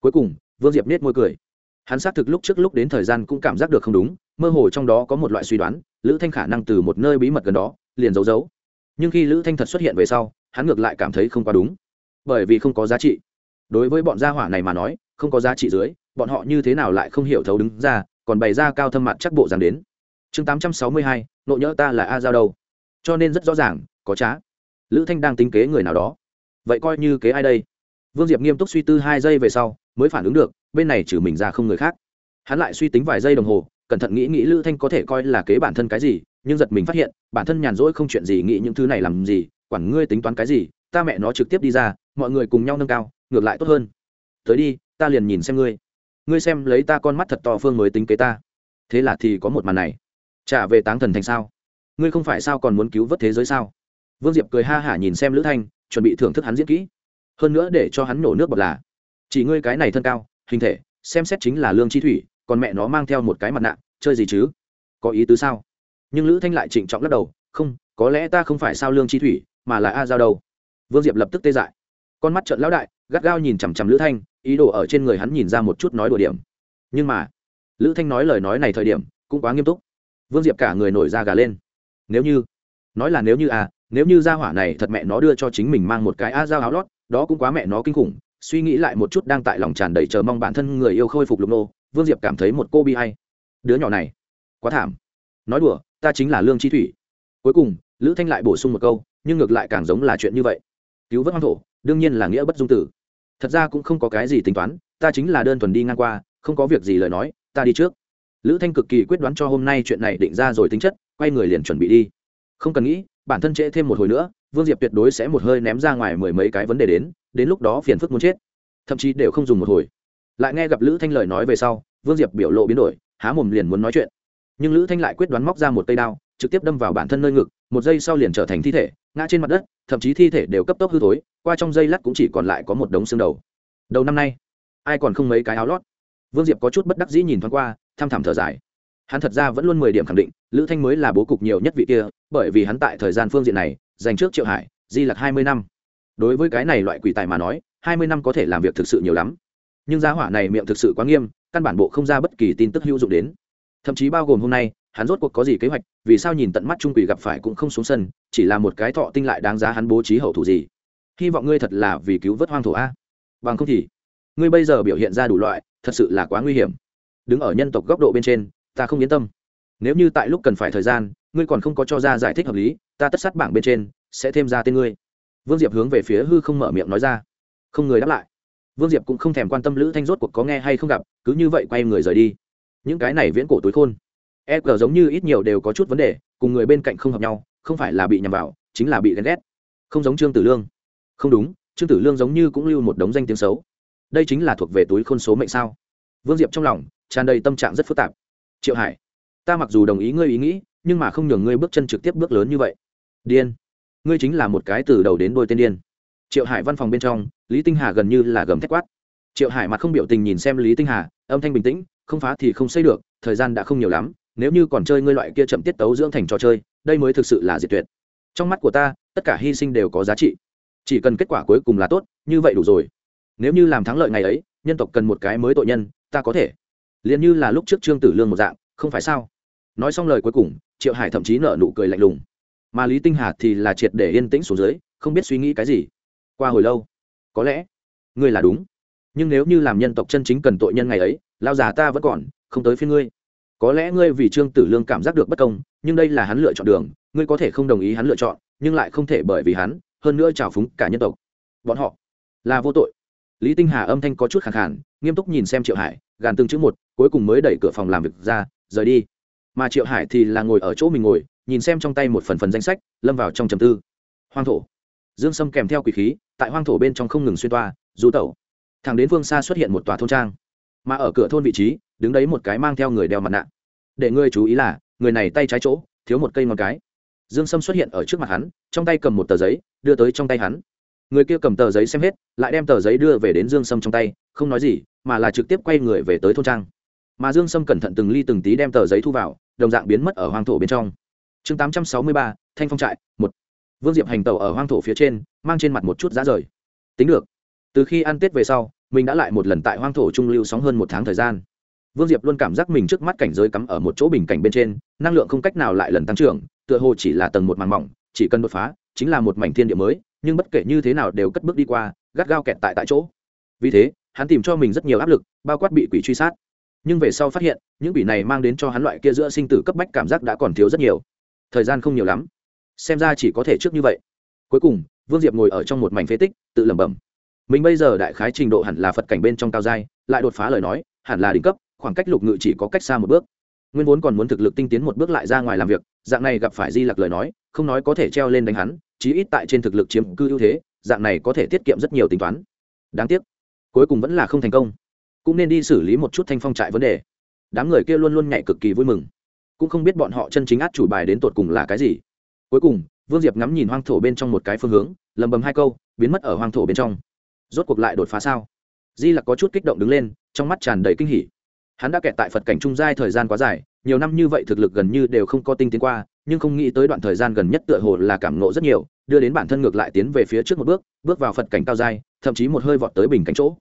Cuối cùng, vương diệp nết môi cười. Hắn xác thực lúc trước lúc đến thời gian cũng cảm giác được không đúng, mơ hồ trong đó có một loại suy đoán, lữ thanh khả năng từ một nơi bí mật gần đó, liền giấu giấu. Nhưng khi lữ thanh thật xuất hiện về sau, hắn ngược lại cảm thấy không quá đúng. Bởi vì không có giá trị. Đối với bọn gia hỏa này mà nói, không có giá trị dưới, bọn họ như thế nào lại không hiểu thấu đứng ra, còn bày ra cao thâm mặt chắc bộ dáng đến chương tám trăm sáu mươi hai, nộ nhỡ ta là a giao đâu? Cho nên rất rõ ràng, có trá. Lữ thanh đang tính kế người nào đó. Vậy coi như kế ai đây? Vương diệp nghiêm túc suy tư hai giây về sau, mới phản ứng được, bên này trừ mình ra không người khác. Hắn lại suy tính vài giây đồng hồ, cẩn thận nghĩ nghĩ lữ thanh có thể coi là kế bản thân cái gì, nhưng giật mình phát hiện, bản thân nhàn rỗi không chuyện gì nghĩ những thứ này làm gì, quản ngươi tính toán cái gì, ta mẹ nó trực tiếp đi ra, mọi người cùng nhau nâng cao, ngược lại tốt hơn. Tới đi, ta liền nhìn xem ngươi. Ngươi xem lấy ta con mắt thật to phương mới tính kế ta. Thế là thì có một màn này trả về táng thần thành sao? Ngươi không phải sao còn muốn cứu vớt thế giới sao? Vương diệp cười ha hả nhìn xem lữ thanh, chuẩn bị thưởng thức hắn diễn kỹ. Hơn nữa để cho hắn nổ nước bọt là, chỉ ngươi cái này thân cao, hình thể, xem xét chính là lương chi thủy, còn mẹ nó mang theo một cái mặt nạ, chơi gì chứ? Có ý tứ sao? Nhưng lữ thanh lại trịnh trọng lắc đầu, không, có lẽ ta không phải sao lương chi thủy, mà là a giao đâu. Vương diệp lập tức tê dại. Con mắt trợn lão đại, gắt gao nhìn chằm chằm lữ thanh, ý đồ ở trên người hắn nhìn ra một chút nói đùa điểm. Nhưng mà, lữ thanh nói lời nói này thời điểm, cũng quá nghiêm túc vương diệp cả người nổi da gà lên. Nếu như, nói là nếu như à nếu như gia hỏa này thật mẹ nó đưa cho chính mình mang một cái a dao áo lót, đó cũng quá mẹ nó kinh khủng. Suy nghĩ lại một chút đang tại lòng tràn đầy chờ mong bản thân người yêu khôi phục lục nô, vương diệp cảm thấy một cô bi hay đứa nhỏ này, quá thảm. Nói đùa, ta chính là lương chi thủy. Cuối cùng, lữ thanh lại bổ sung một câu, nhưng ngược lại càng giống là chuyện như vậy. Cứu vớt hoang thổ, đương nhiên là nghĩa bất dung tử. Thật ra cũng không có cái gì tính toán, ta chính là đơn thuần đi ngang qua, không có việc gì lời nói, ta đi trước lữ thanh cực kỳ quyết đoán cho hôm nay chuyện này định ra rồi tính chất, quay người liền chuẩn bị đi. Không cần nghĩ, bản thân trễ thêm một hồi nữa, vương diệp tuyệt đối sẽ một hơi ném ra ngoài mười mấy cái vấn đề đến đến lúc đó phiền phức muốn chết. Thậm chí đều không dùng một hồi. Lại nghe gặp lữ thanh lời nói về sau, vương diệp biểu lộ biến đổi, há mồm liền muốn nói chuyện. Nhưng lữ thanh lại quyết đoán móc ra một cây đao, trực tiếp đâm vào bản thân nơi ngực, một giây sau liền trở thành thi thể, ngã trên mặt đất, thậm chí thi thể đều cấp tốc hư thối, qua trong dây lát cũng chỉ còn lại có một đống xương đầu. Đầu năm nay, ai còn không mấy cái áo lót? Vương diệp có chút bất đắc dĩ nhìn thoáng qua thăm thẳm thở dài. Hắn thật ra vẫn luôn mười điểm khẳng định, lữ thanh mới là bố cục nhiều nhất vị kia, bởi vì hắn tại thời gian phương diện này dành trước triệu hải, di lặc hai mươi năm. Đối với cái này loại quỷ tài mà nói, hai mươi năm có thể làm việc thực sự nhiều lắm. Nhưng giá hỏa này miệng thực sự quá nghiêm, căn bản bộ không ra bất kỳ tin tức hữu dụng đến. Thậm chí bao gồm hôm nay, hắn rốt cuộc có gì kế hoạch, vì sao nhìn tận mắt trung quỷ gặp phải cũng không xuống sân, chỉ là một cái thọ tinh lại đáng giá hắn bố trí hậu thủ gì. Hy vọng ngươi thật là vì cứu vớt hoang thổ a. Bằng không thì ngươi bây giờ biểu hiện ra đủ loại, thật sự là quá nguy hiểm. Đứng ở nhân tộc góc độ bên trên, ta không yên tâm. Nếu như tại lúc cần phải thời gian, ngươi còn không có cho ra giải thích hợp lý, ta tất sát bảng bên trên, sẽ thêm ra tên ngươi. Vương diệp hướng về phía hư không mở miệng nói ra. Không người đáp lại. Vương diệp cũng không thèm quan tâm lữ thanh rốt cuộc có nghe hay không gặp, cứ như vậy quay người rời đi. Những cái này viễn cổ túi khôn e g giống như ít nhiều đều có chút vấn đề, cùng người bên cạnh không hợp nhau, không phải là bị nhầm vào, chính là bị ghen ghét. Không giống trương tử lương. Không đúng, trương tử lương giống như cũng lưu một đống danh tiếng xấu đây chính là thuộc về túi khôn số mệnh sao? Vương diệp trong lòng tràn đầy tâm trạng rất phức tạp. Triệu hải, ta mặc dù đồng ý ngươi ý nghĩ, nhưng mà không nhường ngươi bước chân trực tiếp bước lớn như vậy. Điên. Ngươi chính là một cái từ đầu đến đôi tên điên. Triệu hải văn phòng bên trong, lý tinh hà gần như là gầm thét quát. Triệu hải mặt không biểu tình nhìn xem lý tinh hà, âm thanh bình tĩnh, không phá thì không xây được, thời gian đã không nhiều lắm, nếu như còn chơi ngươi loại kia chậm tiết tấu dưỡng thành trò chơi, đây mới thực sự là diệt tuyệt. Trong mắt của ta, tất cả hy sinh đều có giá trị. Chỉ cần kết quả cuối cùng là tốt, như vậy đủ rồi nếu như làm thắng lợi ngày ấy, nhân tộc cần một cái mới tội nhân, ta có thể. Liền như là lúc trước trương tử lương một dạng, không phải sao? Nói xong lời cuối cùng, triệu hải thậm chí nở nụ cười lạnh lùng. Mà lý tinh hà thì là triệt để yên tĩnh xuống dưới, không biết suy nghĩ cái gì. Qua hồi lâu, có lẽ, ngươi là đúng. Nhưng nếu như làm nhân tộc chân chính cần tội nhân ngày ấy, lao già ta vẫn còn, không tới phía ngươi. Có lẽ ngươi vì trương tử lương cảm giác được bất công, nhưng đây là hắn lựa chọn đường, ngươi có thể không đồng ý hắn lựa chọn, nhưng lại không thể bởi vì hắn, hơn nữa trào phúng cả nhân tộc. Bọn họ là vô tội lý tinh hà âm thanh có chút khẳng khản nghiêm túc nhìn xem triệu hải, gàn từng chữ một, cuối cùng mới đẩy cửa phòng làm việc ra, rời đi. Mà triệu hải thì là ngồi ở chỗ mình ngồi, nhìn xem trong tay một phần phần danh sách, lâm vào trong trầm tư. Hoang thổ. Dương sâm kèm theo quỷ khí, tại hoang thổ bên trong không ngừng xuyên toa, du tẩu. Thẳng đến phương xa xuất hiện một tòa thôn trang. Mà ở cửa thôn vị trí, đứng đấy một cái mang theo người đeo mặt nạ. Để ngươi chú ý là, người này tay trái chỗ, thiếu một cây ngón cái. Dương sâm xuất hiện ở trước mặt hắn, trong tay cầm một tờ giấy, đưa tới trong tay hắn người kia cầm tờ giấy xem hết, lại đem tờ giấy đưa về đến dương sâm trong tay, không nói gì, mà là trực tiếp quay người về tới thôn trang. Mà dương sâm cẩn thận từng ly từng tí đem tờ giấy thu vào, đồng dạng biến mất ở hoang thổ bên trong. Chương tám trăm sáu mươi ba, thanh phong trại, một. Vương diệp hành tàu ở hoang thổ phía trên, mang trên mặt một chút giá rời. Tính được. Từ khi ăn tết về sau, mình đã lại một lần tại hoang thổ trung lưu sóng hơn một tháng thời gian. Vương diệp luôn cảm giác mình trước mắt cảnh giới cắm ở một chỗ bình cảnh bên trên, năng lượng không cách nào lại lần tăng trưởng, tựa hồ chỉ là tầng một màng mỏng, chỉ cần đột phá, chính là một mảnh thiên địa mới nhưng bất kể như thế nào đều cất bước đi qua, gắt gao kẹt tại tại chỗ. Vì thế, hắn tìm cho mình rất nhiều áp lực, bao quát bị quỷ truy sát. Nhưng về sau phát hiện, những quỷ này mang đến cho hắn loại kia giữa sinh tử cấp bách cảm giác đã còn thiếu rất nhiều. Thời gian không nhiều lắm. Xem ra chỉ có thể trước như vậy. Cuối cùng, vương diệp ngồi ở trong một mảnh phế tích, tự lẩm bẩm. Mình bây giờ đại khái trình độ hẳn là phật cảnh bên trong cao giai, lại đột phá lời nói, hẳn là đỉnh cấp, khoảng cách lục ngự chỉ có cách xa một bước. Nguyên vốn còn muốn thực lực tinh tiến một bước lại ra ngoài làm việc, dạng này gặp phải di lặc lời nói, không nói có thể treo lên đánh hắn chí ít tại trên thực lực chiếm cư ưu thế, dạng này có thể tiết kiệm rất nhiều tính toán. Đáng tiếc, cuối cùng vẫn là không thành công. Cũng nên đi xử lý một chút thanh phong trại vấn đề. Đám người kia luôn luôn nhảy cực kỳ vui mừng. Cũng không biết bọn họ chân chính át chủ bài đến tột cùng là cái gì. Cuối cùng, vương diệp ngắm nhìn hoang thổ bên trong một cái phương hướng lầm bầm hai câu, biến mất ở hoang thổ bên trong. Rốt cuộc lại đột phá sao? Di lặc có chút kích động đứng lên, trong mắt tràn đầy kinh hỉ. Hắn đã kẹt tại phật cảnh trung giai thời gian quá dài nhiều năm như vậy thực lực gần như đều không có tinh tiến qua, nhưng không nghĩ tới đoạn thời gian gần nhất tựa hồ là cảm nộ rất nhiều, đưa đến bản thân ngược lại tiến về phía trước một bước bước vào phật cảnh cao giai, thậm chí một hơi vọt tới bình cảnh chỗ.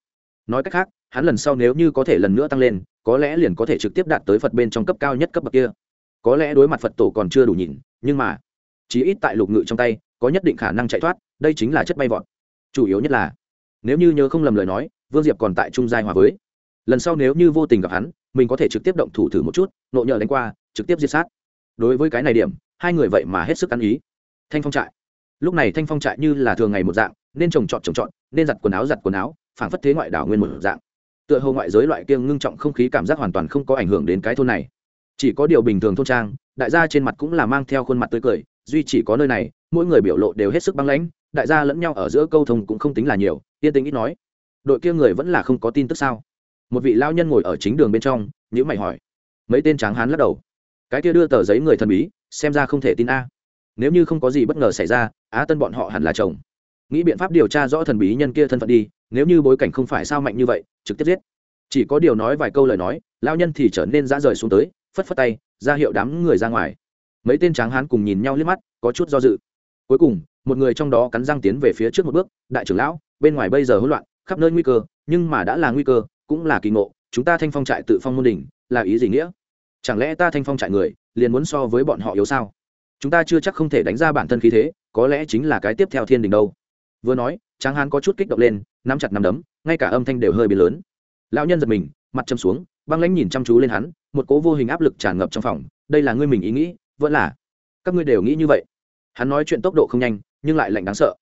Nói cách khác, hắn lần sau nếu như có thể lần nữa tăng lên, có lẽ liền có thể trực tiếp đạt tới phật bên trong cấp cao nhất cấp bậc kia. Có lẽ đối mặt phật tổ còn chưa đủ nhìn, nhưng mà, chí ít tại lục ngự trong tay, có nhất định khả năng chạy thoát, đây chính là chất bay vọt. Chủ yếu nhất là, nếu như nhớ không lầm lời nói, vương diệp còn tại trung giai hòa với. Lần sau nếu như vô tình gặp hắn mình có thể trực tiếp động thủ thử một chút, nộ nhờ đánh qua, trực tiếp diệt sát. Đối với cái này điểm, hai người vậy mà hết sức ăn ý. Thanh phong trại. Lúc này thanh phong trại như là thường ngày một dạng, nên trồng trọt trồng trọt, nên giặt quần áo giặt quần áo, phảng phất thế ngoại đảo nguyên một dạng. Tựa hồ ngoại giới loại kiêng ngưng trọng không khí cảm giác hoàn toàn không có ảnh hưởng đến cái thôn này. Chỉ có điều bình thường thôn trang, đại gia trên mặt cũng là mang theo khuôn mặt tươi cười, duy chỉ có nơi này, mỗi người biểu lộ đều hết sức băng lãnh, đại gia lẫn nhau ở giữa câu thông cũng không tính là nhiều, yên tĩnh ít nói. Đội kia người vẫn là không có tin tức sao? Một vị lao nhân ngồi ở chính đường bên trong nhữ mày hỏi. Mấy tên tráng hán lắc đầu. Cái kia đưa tờ giấy người thần bí, xem ra không thể tin a. Nếu như không có gì bất ngờ xảy ra, á tân bọn họ hẳn là chồng. Nghĩ biện pháp điều tra rõ thần bí nhân kia thân phận đi, nếu như bối cảnh không phải sao mạnh như vậy, trực tiếp giết. Chỉ có điều nói vài câu lời nói lao nhân thì trở nên ra rời xuống tới, phất phất tay, ra hiệu đám người ra ngoài. Mấy tên tráng hán cùng nhìn nhau liếc mắt, có chút do dự. Cuối cùng, một người trong đó cắn răng tiến về phía trước một bước, đại trưởng lão, bên ngoài bây giờ hỗn loạn, khắp nơi nguy cơ, nhưng mà đã là nguy cơ cũng là kỳ ngộ, chúng ta thanh phong trại tự phong môn đỉnh, là ý gì nghĩa? Chẳng lẽ ta thanh phong trại người, liền muốn so với bọn họ yếu sao? Chúng ta chưa chắc không thể đánh ra bản thân khí thế, có lẽ chính là cái tiếp theo thiên đình đâu. Vừa nói, tráng hán có chút kích động lên, nắm chặt nắm đấm, ngay cả âm thanh đều hơi bị lớn. Lão nhân giật mình, mặt châm xuống, băng lãnh nhìn chăm chú lên hắn, một cố vô hình áp lực tràn ngập trong phòng, đây là ngươi mình ý nghĩ, vẫn là các ngươi đều nghĩ như vậy. Hắn nói chuyện tốc độ không nhanh, nhưng lại lạnh đáng sợ.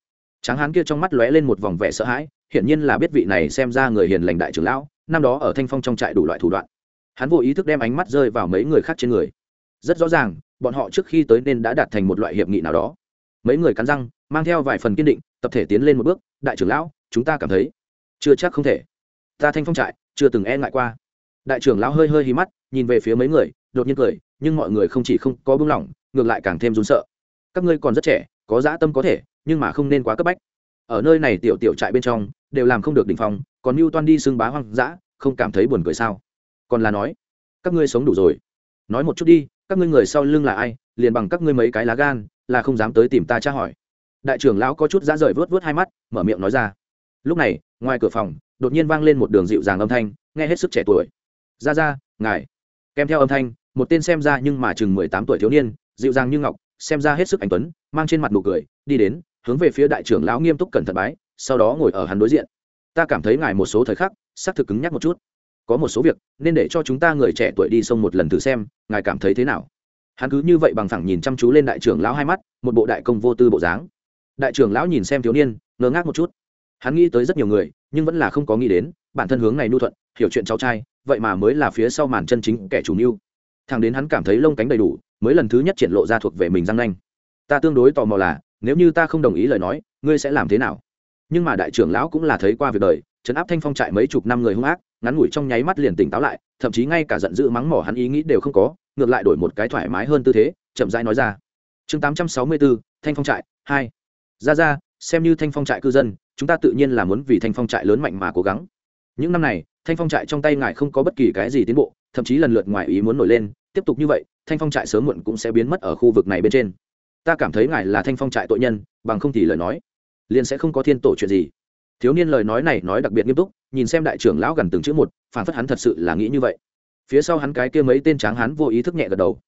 Tráng hán kia trong mắt lóe lên một vòng vẻ sợ hãi hiển nhiên là biết vị này xem ra người hiền lành đại trưởng lão, năm đó ở thanh phong trong trại đủ loại thủ đoạn. Hắn vô ý thức đem ánh mắt rơi vào mấy người khác trên người. Rất rõ ràng, bọn họ trước khi tới nên đã đạt thành một loại hiệp nghị nào đó. Mấy người cắn răng, mang theo vài phần kiên định, tập thể tiến lên một bước, đại trưởng lão, chúng ta cảm thấy chưa chắc không thể. Ta thanh phong trại chưa từng e ngại qua. Đại trưởng lão hơi hơi hí mắt, nhìn về phía mấy người, đột nhiên cười, nhưng mọi người không chỉ không có buông lỏng ngược lại càng thêm run sợ. Các ngươi còn rất trẻ, có dã tâm có thể, nhưng mà không nên quá cấp bách. Ở nơi này tiểu tiểu trại bên trong đều làm không được đỉnh phong, còn mưu toan đi xưng bá hoang dã, không cảm thấy buồn cười sao? Còn là nói, các ngươi sống đủ rồi. Nói một chút đi, các ngươi người sau lưng là ai, liền bằng các ngươi mấy cái lá gan, là không dám tới tìm ta tra hỏi. Đại trưởng lão có chút dã rời vớt vớt hai mắt, mở miệng nói ra. Lúc này, ngoài cửa phòng, đột nhiên vang lên một đường dịu dàng âm thanh, nghe hết sức trẻ tuổi. Ra ra, ngài. Kèm theo âm thanh, một tên xem ra nhưng mà chừng mười tám tuổi thiếu niên, dịu dàng như ngọc, xem ra hết sức anh tuấn, mang trên mặt nụ cười, đi đến, hướng về phía đại trưởng lão nghiêm túc cẩn thận bái sau đó ngồi ở hắn đối diện. Ta cảm thấy ngài một số thời khắc, xác thực cứng nhắc một chút. Có một số việc, nên để cho chúng ta người trẻ tuổi đi sông một lần thử xem, ngài cảm thấy thế nào? Hắn cứ như vậy bằng thẳng nhìn chăm chú lên đại trưởng lão hai mắt, một bộ đại công vô tư bộ dáng. Đại trưởng lão nhìn xem thiếu niên, ngơ ngác một chút. Hắn nghĩ tới rất nhiều người, nhưng vẫn là không có nghĩ đến, bản thân hướng này nu thuận, hiểu chuyện cháu trai, vậy mà mới là phía sau màn chân chính kẻ chủ mưu. Thằng đến hắn cảm thấy lông cánh đầy đủ, mới lần thứ nhất triển lộ ra thuộc về mình răng nanh. Ta tương đối tò mò là, nếu như ta không đồng ý lời nói, ngươi sẽ làm thế nào? Nhưng mà đại trưởng lão cũng là thấy qua việc đời, trấn áp thanh phong trại mấy chục năm người hung ác, ngắn ngủi trong nháy mắt liền tỉnh táo lại, thậm chí ngay cả giận dữ mắng mỏ hắn ý nghĩ đều không có, ngược lại đổi một cái thoải mái hơn tư thế, chậm rãi nói ra. Chương tám trăm sáu mươi bốn thanh phong trại hai. Ra ra, xem như thanh phong trại cư dân, chúng ta tự nhiên là muốn vì thanh phong trại lớn mạnh mà cố gắng. Những năm này, thanh phong trại trong tay ngài không có bất kỳ cái gì tiến bộ, thậm chí lần lượt ngoài ý muốn nổi lên, tiếp tục như vậy, thanh phong trại sớm muộn cũng sẽ biến mất ở khu vực này bên trên. Ta cảm thấy ngài là thanh phong trại tội nhân, bằng không thì lời nói liền sẽ không có thiên tổ chuyện gì. Thiếu niên lời nói này nói đặc biệt nghiêm túc, nhìn xem đại trưởng lão gần từng chữ một phản phất hắn thật sự là nghĩ như vậy. Phía sau hắn cái kia mấy tên tráng hắn vô ý thức nhẹ gật đầu.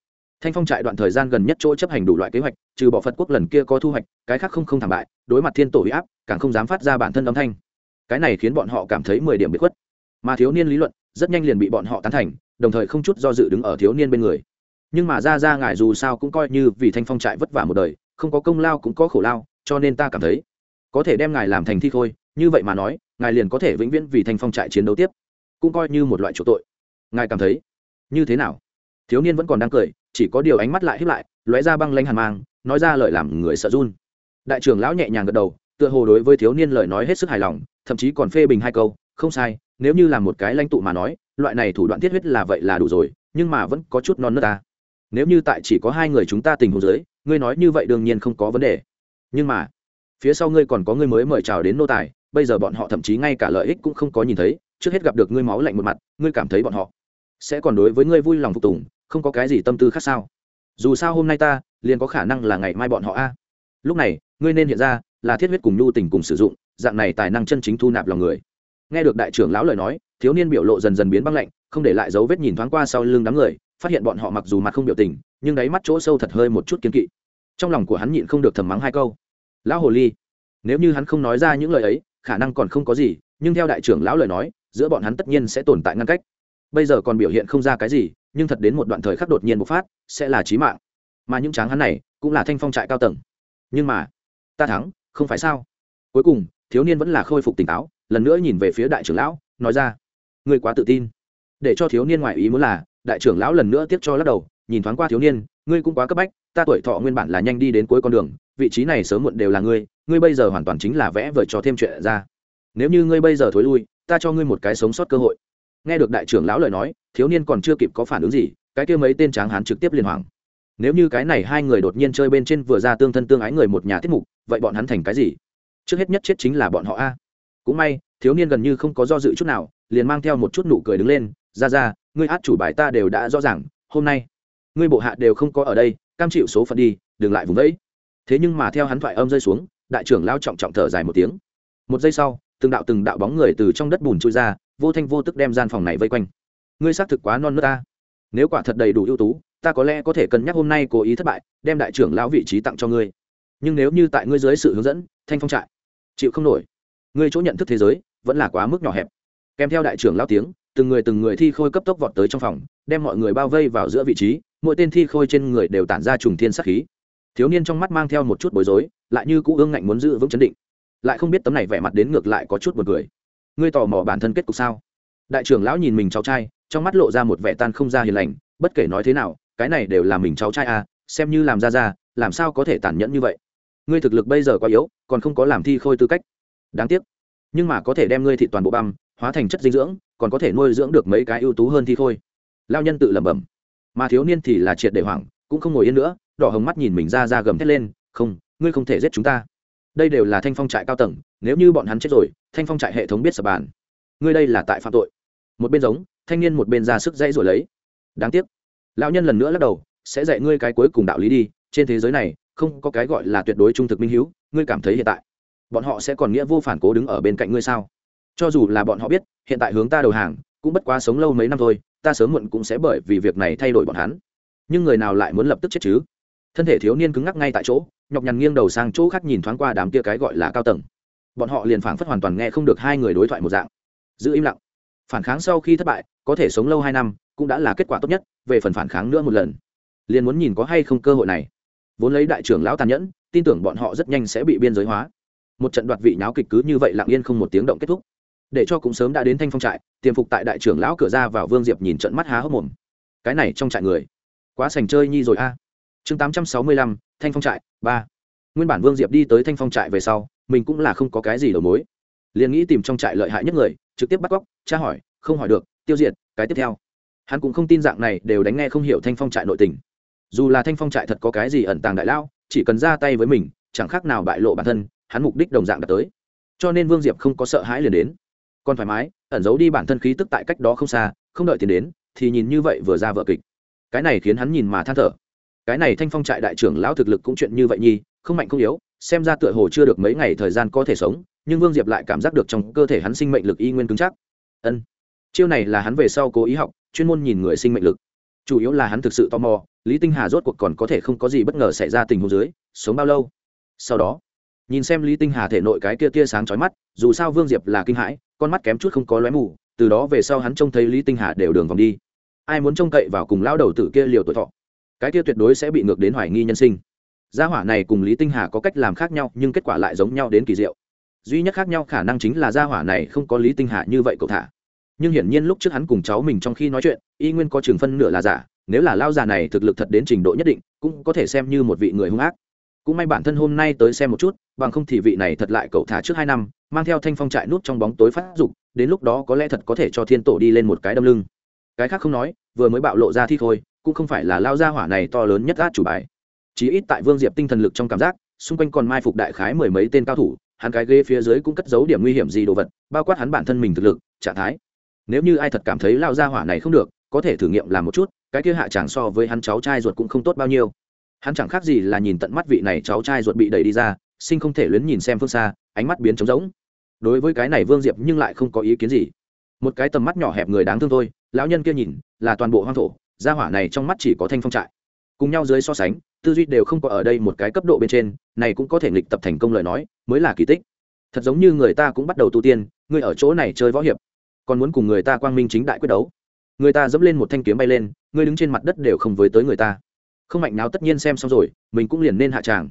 Thanh phong trại đoạn thời gian gần nhất chỗ chấp hành đủ loại kế hoạch, trừ bỏ phật quốc lần kia có thu hoạch, cái khác không không thảm bại, đối mặt thiên tổ huy áp, càng không dám phát ra bản thân âm thanh. Cái này khiến bọn họ cảm thấy mười điểm bị khuất. Mà thiếu niên lý luận, rất nhanh liền bị bọn họ tán thành, đồng thời không chút do dự đứng ở thiếu niên bên người. Nhưng mà ra ra ngài dù sao cũng coi như vì thanh phong trại vất vả một đời, không có công lao cũng có khổ lao, cho nên ta cảm thấy có thể đem ngài làm thành thi khôi, như vậy mà nói, ngài liền có thể vĩnh viễn vì thanh phong trại chiến đấu tiếp. Cũng coi như một loại chỗ tội. Ngài cảm thấy như thế nào? Thiếu niên vẫn còn đang cười, chỉ có điều ánh mắt lại hiếp lại, lóe ra băng lanh hàn mang, nói ra lời làm người sợ run. Đại trưởng lão nhẹ nhàng gật đầu, tựa hồ đối với thiếu niên lời nói hết sức hài lòng, thậm chí còn phê bình hai câu, không sai, nếu như là một cái lãnh tụ mà nói, loại này thủ đoạn thiết huyết là vậy là đủ rồi, nhưng mà vẫn có chút non nớt ta. Nếu như tại chỉ có hai người chúng ta tình huống dưới, ngươi nói như vậy đương nhiên không có vấn đề. Nhưng mà phía sau ngươi còn có ngươi mới mời chào đến nô tài, bây giờ bọn họ thậm chí ngay cả lợi ích cũng không có nhìn thấy, trước hết gặp được ngươi máu lạnh một mặt, ngươi cảm thấy bọn họ sẽ còn đối với ngươi vui lòng phục tùng, không có cái gì tâm tư khác sao? Dù sao hôm nay ta, liền có khả năng là ngày mai bọn họ a. Lúc này, ngươi nên hiện ra, là thiết huyết cùng nhu tình cùng sử dụng, dạng này tài năng chân chính thu nạp lòng người. Nghe được đại trưởng lão lời nói, thiếu niên biểu lộ dần dần biến băng lạnh, không để lại dấu vết nhìn thoáng qua sau lưng đám người, phát hiện bọn họ mặc dù mặt không biểu tình, nhưng đáy mắt chỗ sâu thật hơi một chút kiên kỵ. Trong lòng của hắn nhịn không được thầm mắng hai câu lão hồ ly. Nếu như hắn không nói ra những lời ấy, khả năng còn không có gì, nhưng theo đại trưởng lão lời nói, giữa bọn hắn tất nhiên sẽ tồn tại ngăn cách. Bây giờ còn biểu hiện không ra cái gì, nhưng thật đến một đoạn thời khắc đột nhiên bộc phát, sẽ là chí mạng. Mà những tráng hắn này, cũng là thanh phong trại cao tầng. Nhưng mà, ta thắng, không phải sao? Cuối cùng, thiếu niên vẫn là khôi phục tỉnh táo, lần nữa nhìn về phía đại trưởng lão, nói ra, ngươi quá tự tin. Để cho thiếu niên ngoại ý muốn là, đại trưởng lão lần nữa tiếp cho lắc đầu, nhìn thoáng qua thiếu niên, ngươi cũng quá cấp bách, ta tuổi thọ nguyên bản là nhanh đi đến cuối con đường vị trí này sớm muộn đều là ngươi ngươi bây giờ hoàn toàn chính là vẽ vời cho thêm chuyện ra. Nếu như ngươi bây giờ thối lui, ta cho ngươi một cái sống sót cơ hội. Nghe được đại trưởng lão lời nói, thiếu niên còn chưa kịp có phản ứng gì, cái kia mấy tên tráng hán trực tiếp liên hoàng nếu như cái này hai người đột nhiên chơi bên trên vừa ra tương thân tương ái người một nhà tiết mục, vậy bọn hắn thành cái gì? Trước hết nhất chết chính là bọn họ a. Cũng may, thiếu niên gần như không có do dự chút nào, liền mang theo một chút nụ cười đứng lên, ra ra, ngươi át chủ bài ta đều đã rõ ràng, hôm nay ngươi bộ hạ đều không có ở đây, cam chịu số phận đi, đừng lại vùng vẫy thế nhưng mà theo hắn thoại âm rơi xuống, đại trưởng lao trọng trọng thở dài một tiếng. Một giây sau, từng đạo từng đạo bóng người từ trong đất bùn trôi ra, vô thanh vô tức đem gian phòng này vây quanh. Ngươi xác thực quá non nước ta. Nếu quả thật đầy đủ ưu tú, ta có lẽ có thể cân nhắc hôm nay cố ý thất bại, đem đại trưởng lão vị trí tặng cho ngươi. Nhưng nếu như tại ngươi dưới sự hướng dẫn, thanh phong trại, chịu không nổi. Ngươi chỗ nhận thức thế giới, vẫn là quá mức nhỏ hẹp. Kèm theo đại trưởng lão tiếng, từng người từng người thi khôi cấp tốc vọt tới trong phòng, đem mọi người bao vây vào giữa vị trí, mỗi tên thi khôi trên người đều tản ra trùng thiên sắc khí thiếu niên trong mắt mang theo một chút bối rối, lại như cũ ương ngạnh muốn giữ vững chấn định. Lại không biết tấm này vẻ mặt đến ngược lại có chút buồn cười. Ngươi tò mò bản thân kết cục sao? Đại trưởng lão nhìn mình cháu trai, trong mắt lộ ra một vẻ tan không ra hiền lành, bất kể nói thế nào, cái này đều là mình cháu trai à xem như làm ra ra, làm sao có thể tàn nhẫn như vậy? Ngươi thực lực bây giờ quá yếu, còn không có làm thi khôi tư cách. Đáng tiếc. Nhưng mà có thể đem ngươi thị toàn bộ băm, hóa thành chất dinh dưỡng, còn có thể nuôi dưỡng được mấy cái ưu tú hơn thi khôi. Lao nhân tự lẩm bẩm. Mà thiếu niên thì là triệt để hoảng cũng không ngồi yên nữa, đỏ hồng mắt nhìn mình ra ra gầm thét lên, không, ngươi không thể giết chúng ta. Đây đều là thanh phong trại cao tầng, nếu như bọn hắn chết rồi, thanh phong trại hệ thống biết sập bàn. Ngươi đây là tại phạm tội. Một bên giống, thanh niên một bên ra sức dãy rồi lấy. Đáng tiếc. Lão nhân lần nữa lắc đầu, sẽ dạy ngươi cái cuối cùng đạo lý đi, trên thế giới này, không có cái gọi là tuyệt đối trung thực minh hữu ngươi cảm thấy hiện tại, bọn họ sẽ còn nghĩa vô phản cố đứng ở bên cạnh ngươi sao? Cho dù là bọn họ biết, hiện tại hướng ta đầu hàng, cũng bất quá sống lâu mấy năm thôi, ta sớm muộn cũng sẽ bởi vì việc này thay đổi bọn hắn nhưng người nào lại muốn lập tức chết chứ? Thân thể thiếu niên cứng ngắc ngay tại chỗ, nhọc nhằn nghiêng đầu sang chỗ khác nhìn thoáng qua đám kia cái gọi là cao tầng. Bọn họ liền phảng phất hoàn toàn nghe không được hai người đối thoại một dạng. Giữ im lặng. Phản kháng sau khi thất bại, có thể sống lâu hai năm, cũng đã là kết quả tốt nhất, về phần phản kháng nữa một lần. Liền muốn nhìn có hay không cơ hội này. Vốn lấy đại trưởng lão tàn nhẫn, tin tưởng bọn họ rất nhanh sẽ bị biên giới hóa. Một trận đoạt vị nháo kịch cứ như vậy lặng yên không một tiếng động kết thúc. Để cho cũng sớm đã đến thanh phong trại, tiềm phục tại đại trưởng lão cửa ra vào vương diệp nhìn trận mắt há hốc mồm. Cái này trong trại người quá sành chơi nhi rồi a. Chương tám trăm sáu mươi lăm, thanh phong trại, ba. Nguyên bản vương diệp đi tới thanh phong trại về sau, mình cũng là không có cái gì đầu mối. Liền nghĩ tìm trong trại lợi hại nhất người, trực tiếp bắt cóc, tra hỏi, không hỏi được, tiêu diệt, cái tiếp theo. Hắn cũng không tin dạng này đều đánh nghe không hiểu thanh phong trại nội tình. Dù là thanh phong trại thật có cái gì ẩn tàng đại lao, chỉ cần ra tay với mình, chẳng khác nào bại lộ bản thân, hắn mục đích đồng dạng đã tới. Cho nên vương diệp không có sợ hãi liền đến. Còn thoải mái, ẩn giấu đi bản thân khí tức tại cách đó không xa, không đợi tiền đến, thì nhìn như vậy vừa ra vợ kịch cái này khiến hắn nhìn mà than thở. Cái này thanh phong trại đại trưởng lão thực lực cũng chuyện như vậy nhi không mạnh không yếu, xem ra tựa hồ chưa được mấy ngày thời gian có thể sống, nhưng vương diệp lại cảm giác được trong cơ thể hắn sinh mệnh lực y nguyên cứng chắc. Ân, chiêu này là hắn về sau cố ý học, chuyên môn nhìn người sinh mệnh lực. Chủ yếu là hắn thực sự tò mò, lý tinh hà rốt cuộc còn có thể không có gì bất ngờ xảy ra tình huống dưới, sống bao lâu? Sau đó, nhìn xem lý tinh hà thể nội cái kia tia sáng chói mắt, dù sao vương diệp là kinh hãi, con mắt kém chút không có lóe mù, từ đó về sau hắn trông thấy lý tinh hà đều đường vòng đi ai muốn trông cậy vào cùng lao đầu tử kia liều tuổi thọ, cái kia tuyệt đối sẽ bị ngược đến hoài nghi nhân sinh. Gia hỏa này cùng lý tinh hà có cách làm khác nhau, nhưng kết quả lại giống nhau đến kỳ diệu. Duy nhất khác nhau khả năng chính là gia hỏa này không có lý tinh hà như vậy cậu thả. Nhưng hiển nhiên lúc trước hắn cùng cháu mình trong khi nói chuyện, y nguyên có trường phân nửa là giả, nếu là lao già này thực lực thật đến trình độ nhất định, cũng có thể xem như một vị người hung ác. Cũng may bản thân hôm nay tới xem một chút, bằng không thì vị này thật lại cậu thả trước hai năm, mang theo thanh phong trại nút trong bóng tối phát dục, đến lúc đó có lẽ thật có thể cho thiên tổ đi lên một cái đâm lưng cái khác không nói, vừa mới bạo lộ ra thi thôi, cũng không phải là lao ra hỏa này to lớn nhất át chủ bài. Chí ít tại vương diệp tinh thần lực trong cảm giác, xung quanh còn mai phục đại khái mười mấy tên cao thủ, hắn cái ghế phía dưới cũng cất giấu điểm nguy hiểm gì đồ vật, bao quát hắn bản thân mình thực lực, trạng thái. Nếu như ai thật cảm thấy lao ra hỏa này không được, có thể thử nghiệm làm một chút, cái kia hạ chẳng so với hắn cháu trai ruột cũng không tốt bao nhiêu. Hắn chẳng khác gì là nhìn tận mắt vị này cháu trai ruột bị đẩy đi ra, sinh không thể luyến nhìn xem phương xa, ánh mắt biến trống rỗng. Đối với cái này vương diệp nhưng lại không có ý kiến gì một cái tầm mắt nhỏ hẹp người đáng thương thôi, lão nhân kia nhìn, là toàn bộ hoang thổ, gia hỏa này trong mắt chỉ có thanh phong trại. Cùng nhau dưới so sánh, tư duy đều không có ở đây một cái cấp độ bên trên, này cũng có thể nghịch tập thành công lời nói, mới là kỳ tích. Thật giống như người ta cũng bắt đầu tu tiên, người ở chỗ này chơi võ hiệp, còn muốn cùng người ta quang minh chính đại quyết đấu. Người ta dẫm lên một thanh kiếm bay lên, người đứng trên mặt đất đều không với tới người ta. Không mạnh nào tất nhiên xem xong rồi, mình cũng liền nên hạ tràng.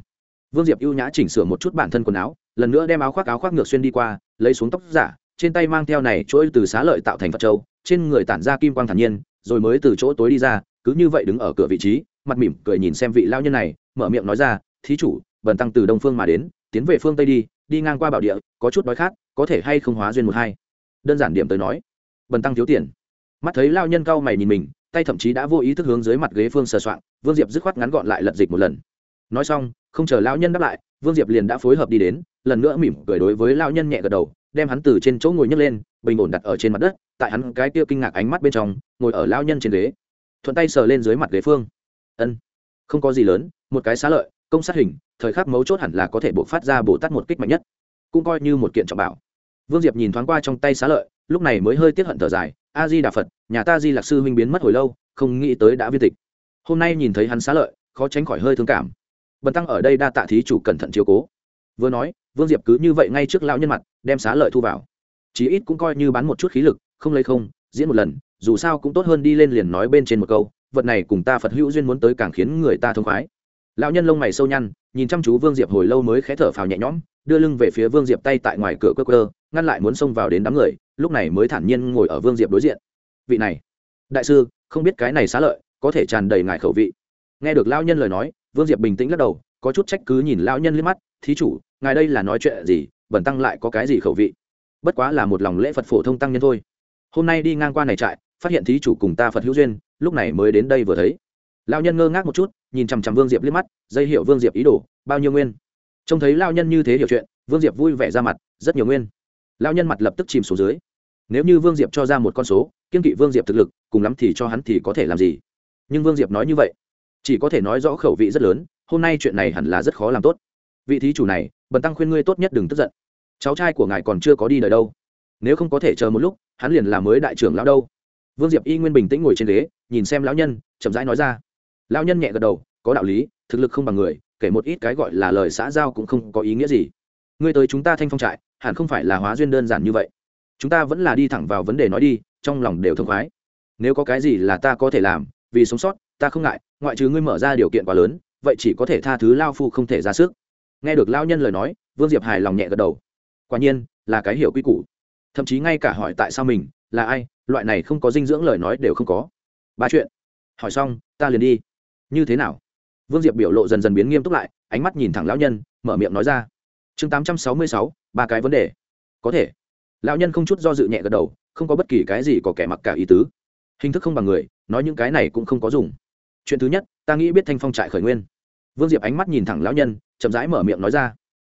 Vương diệp ưu nhã chỉnh sửa một chút bản thân quần áo, lần nữa đem áo khoác áo khoác ngược xuyên đi qua, lấy xuống tóc giả trên tay mang theo này chuỗi từ xá lợi tạo thành phật châu, trên người tản ra kim quang thản nhiên, rồi mới từ chỗ tối đi ra, cứ như vậy đứng ở cửa vị trí, mặt mỉm cười nhìn xem vị lao nhân này, mở miệng nói ra, thí chủ, bần tăng từ đông phương mà đến, tiến về phương tây đi đi ngang qua bảo địa, có chút đói khát, có thể hay không hóa duyên một hai? Đơn giản điểm tới nói, bần tăng thiếu tiền. Mắt thấy lao nhân cao mày nhìn mình, tay thậm chí đã vô ý thức hướng dưới mặt ghế phương sờ soạn vương diệp dứt khoát ngắn gọn lại lật dịch một lần. Nói xong, không chờ lao nhân đáp lại, vương diệp liền đã phối hợp đi đến, lần nữa mỉm cười đối với lao nhân nhẹ gật đầu đem hắn từ trên chỗ ngồi nhấc lên, bình ổn đặt ở trên mặt đất, tại hắn cái kia kinh ngạc ánh mắt bên trong, ngồi ở lao nhân trên ghế, thuận tay sờ lên dưới mặt ghế phương. Ân, không có gì lớn, một cái xá lợi, công sát hình, thời khắc mấu chốt hẳn là có thể buộc phát ra bồ tát một kích mạnh nhất. Cũng coi như một kiện trọng bảo. Vương diệp nhìn thoáng qua trong tay xá lợi, lúc này mới hơi tiếc hận thở dài. A di đà phật, nhà ta di lạc sư huynh biến mất hồi lâu, không nghĩ tới đã viên tịch. Hôm nay nhìn thấy hắn xá lợi, khó tránh khỏi hơi thương cảm. Bần tăng ở đây đa tạ thí chủ cẩn thận chiếu cố. Vừa nói, vương diệp cứ như vậy ngay trước lão nhân mặt đem xá lợi thu vào. Chí ít cũng coi như bán một chút khí lực, không lấy không, diễn một lần, dù sao cũng tốt hơn đi lên liền nói bên trên một câu, vật này cùng ta phật hữu duyên muốn tới càng khiến người ta thông khoái. Lão nhân lông mày sâu nhăn, nhìn chăm chú vương diệp hồi lâu mới khé thở phào nhẹ nhõm, đưa lưng về phía vương diệp tay tại ngoài cửa cơ cơ ngăn lại muốn xông vào đến đám người, lúc này mới thản nhiên ngồi ở vương diệp đối diện. Vị này, đại sư, không biết cái này xá lợi có thể tràn đầy ngài khẩu vị. Nghe được lão nhân lời nói, vương diệp bình tĩnh lắc đầu, có chút trách cứ nhìn lão nhân liếc mắt, thí chủ, ngài đây là nói chuyện gì? Bẩn tăng lại có cái gì khẩu vị? Bất quá là một lòng lễ phật phổ thông tăng nhân thôi. Hôm nay đi ngang qua này trại, phát hiện thí chủ cùng ta phật hữu duyên, lúc này mới đến đây vừa thấy. Lao nhân ngơ ngác một chút, nhìn chằm chằm vương diệp liếc mắt, dây hiệu vương diệp ý đồ, bao nhiêu nguyên? Trông thấy lao nhân như thế hiểu chuyện, vương diệp vui vẻ ra mặt, rất nhiều nguyên. Lao nhân mặt lập tức chìm xuống dưới. Nếu như vương diệp cho ra một con số, kiên kỵ vương diệp thực lực, cùng lắm thì cho hắn thì có thể làm gì? Nhưng vương diệp nói như vậy, chỉ có thể nói rõ khẩu vị rất lớn, hôm nay chuyện này hẳn là rất khó làm tốt. Vị thí chủ này, bần tăng khuyên ngươi tốt nhất đừng tức giận cháu trai của ngài còn chưa có đi đời đâu. Nếu không có thể chờ một lúc, hắn liền là mới đại trưởng lão đâu. Vương diệp y nguyên bình tĩnh ngồi trên ghế, nhìn xem lão nhân, chậm rãi nói ra. Lão nhân nhẹ gật đầu, có đạo lý, thực lực không bằng người, kể một ít cái gọi là lời xã giao cũng không có ý nghĩa gì. Ngươi tới chúng ta thanh phong trại, hẳn không phải là hóa duyên đơn giản như vậy. Chúng ta vẫn là đi thẳng vào vấn đề nói đi, trong lòng đều thông khoái. Nếu có cái gì là ta có thể làm, vì sống sót, ta không ngại, ngoại trừ ngươi mở ra điều kiện quá lớn, vậy chỉ có thể tha thứ lao phu không thể ra sức. Nghe được lao nhân lời nói, vương diệp hài lòng nhẹ gật đầu quả nhiên, là cái hiểu quy củ. Thậm chí ngay cả hỏi tại sao mình, là ai, loại này không có dinh dưỡng lời nói đều không có. Ba chuyện. Hỏi xong, ta liền đi. Như thế nào? Vương diệp biểu lộ dần dần biến nghiêm túc lại, ánh mắt nhìn thẳng lão nhân, mở miệng nói ra. Chương tám trăm sáu mươi sáu, ba cái vấn đề. Có thể. Lão nhân không chút do dự nhẹ gật đầu, không có bất kỳ cái gì có kẻ mặc cả ý tứ. Hình thức không bằng người, nói những cái này cũng không có dùng. Chuyện thứ nhất, ta nghĩ biết thanh phong trại khởi nguyên. Vương diệp ánh mắt nhìn thẳng lão nhân, chậm rãi mở miệng nói ra.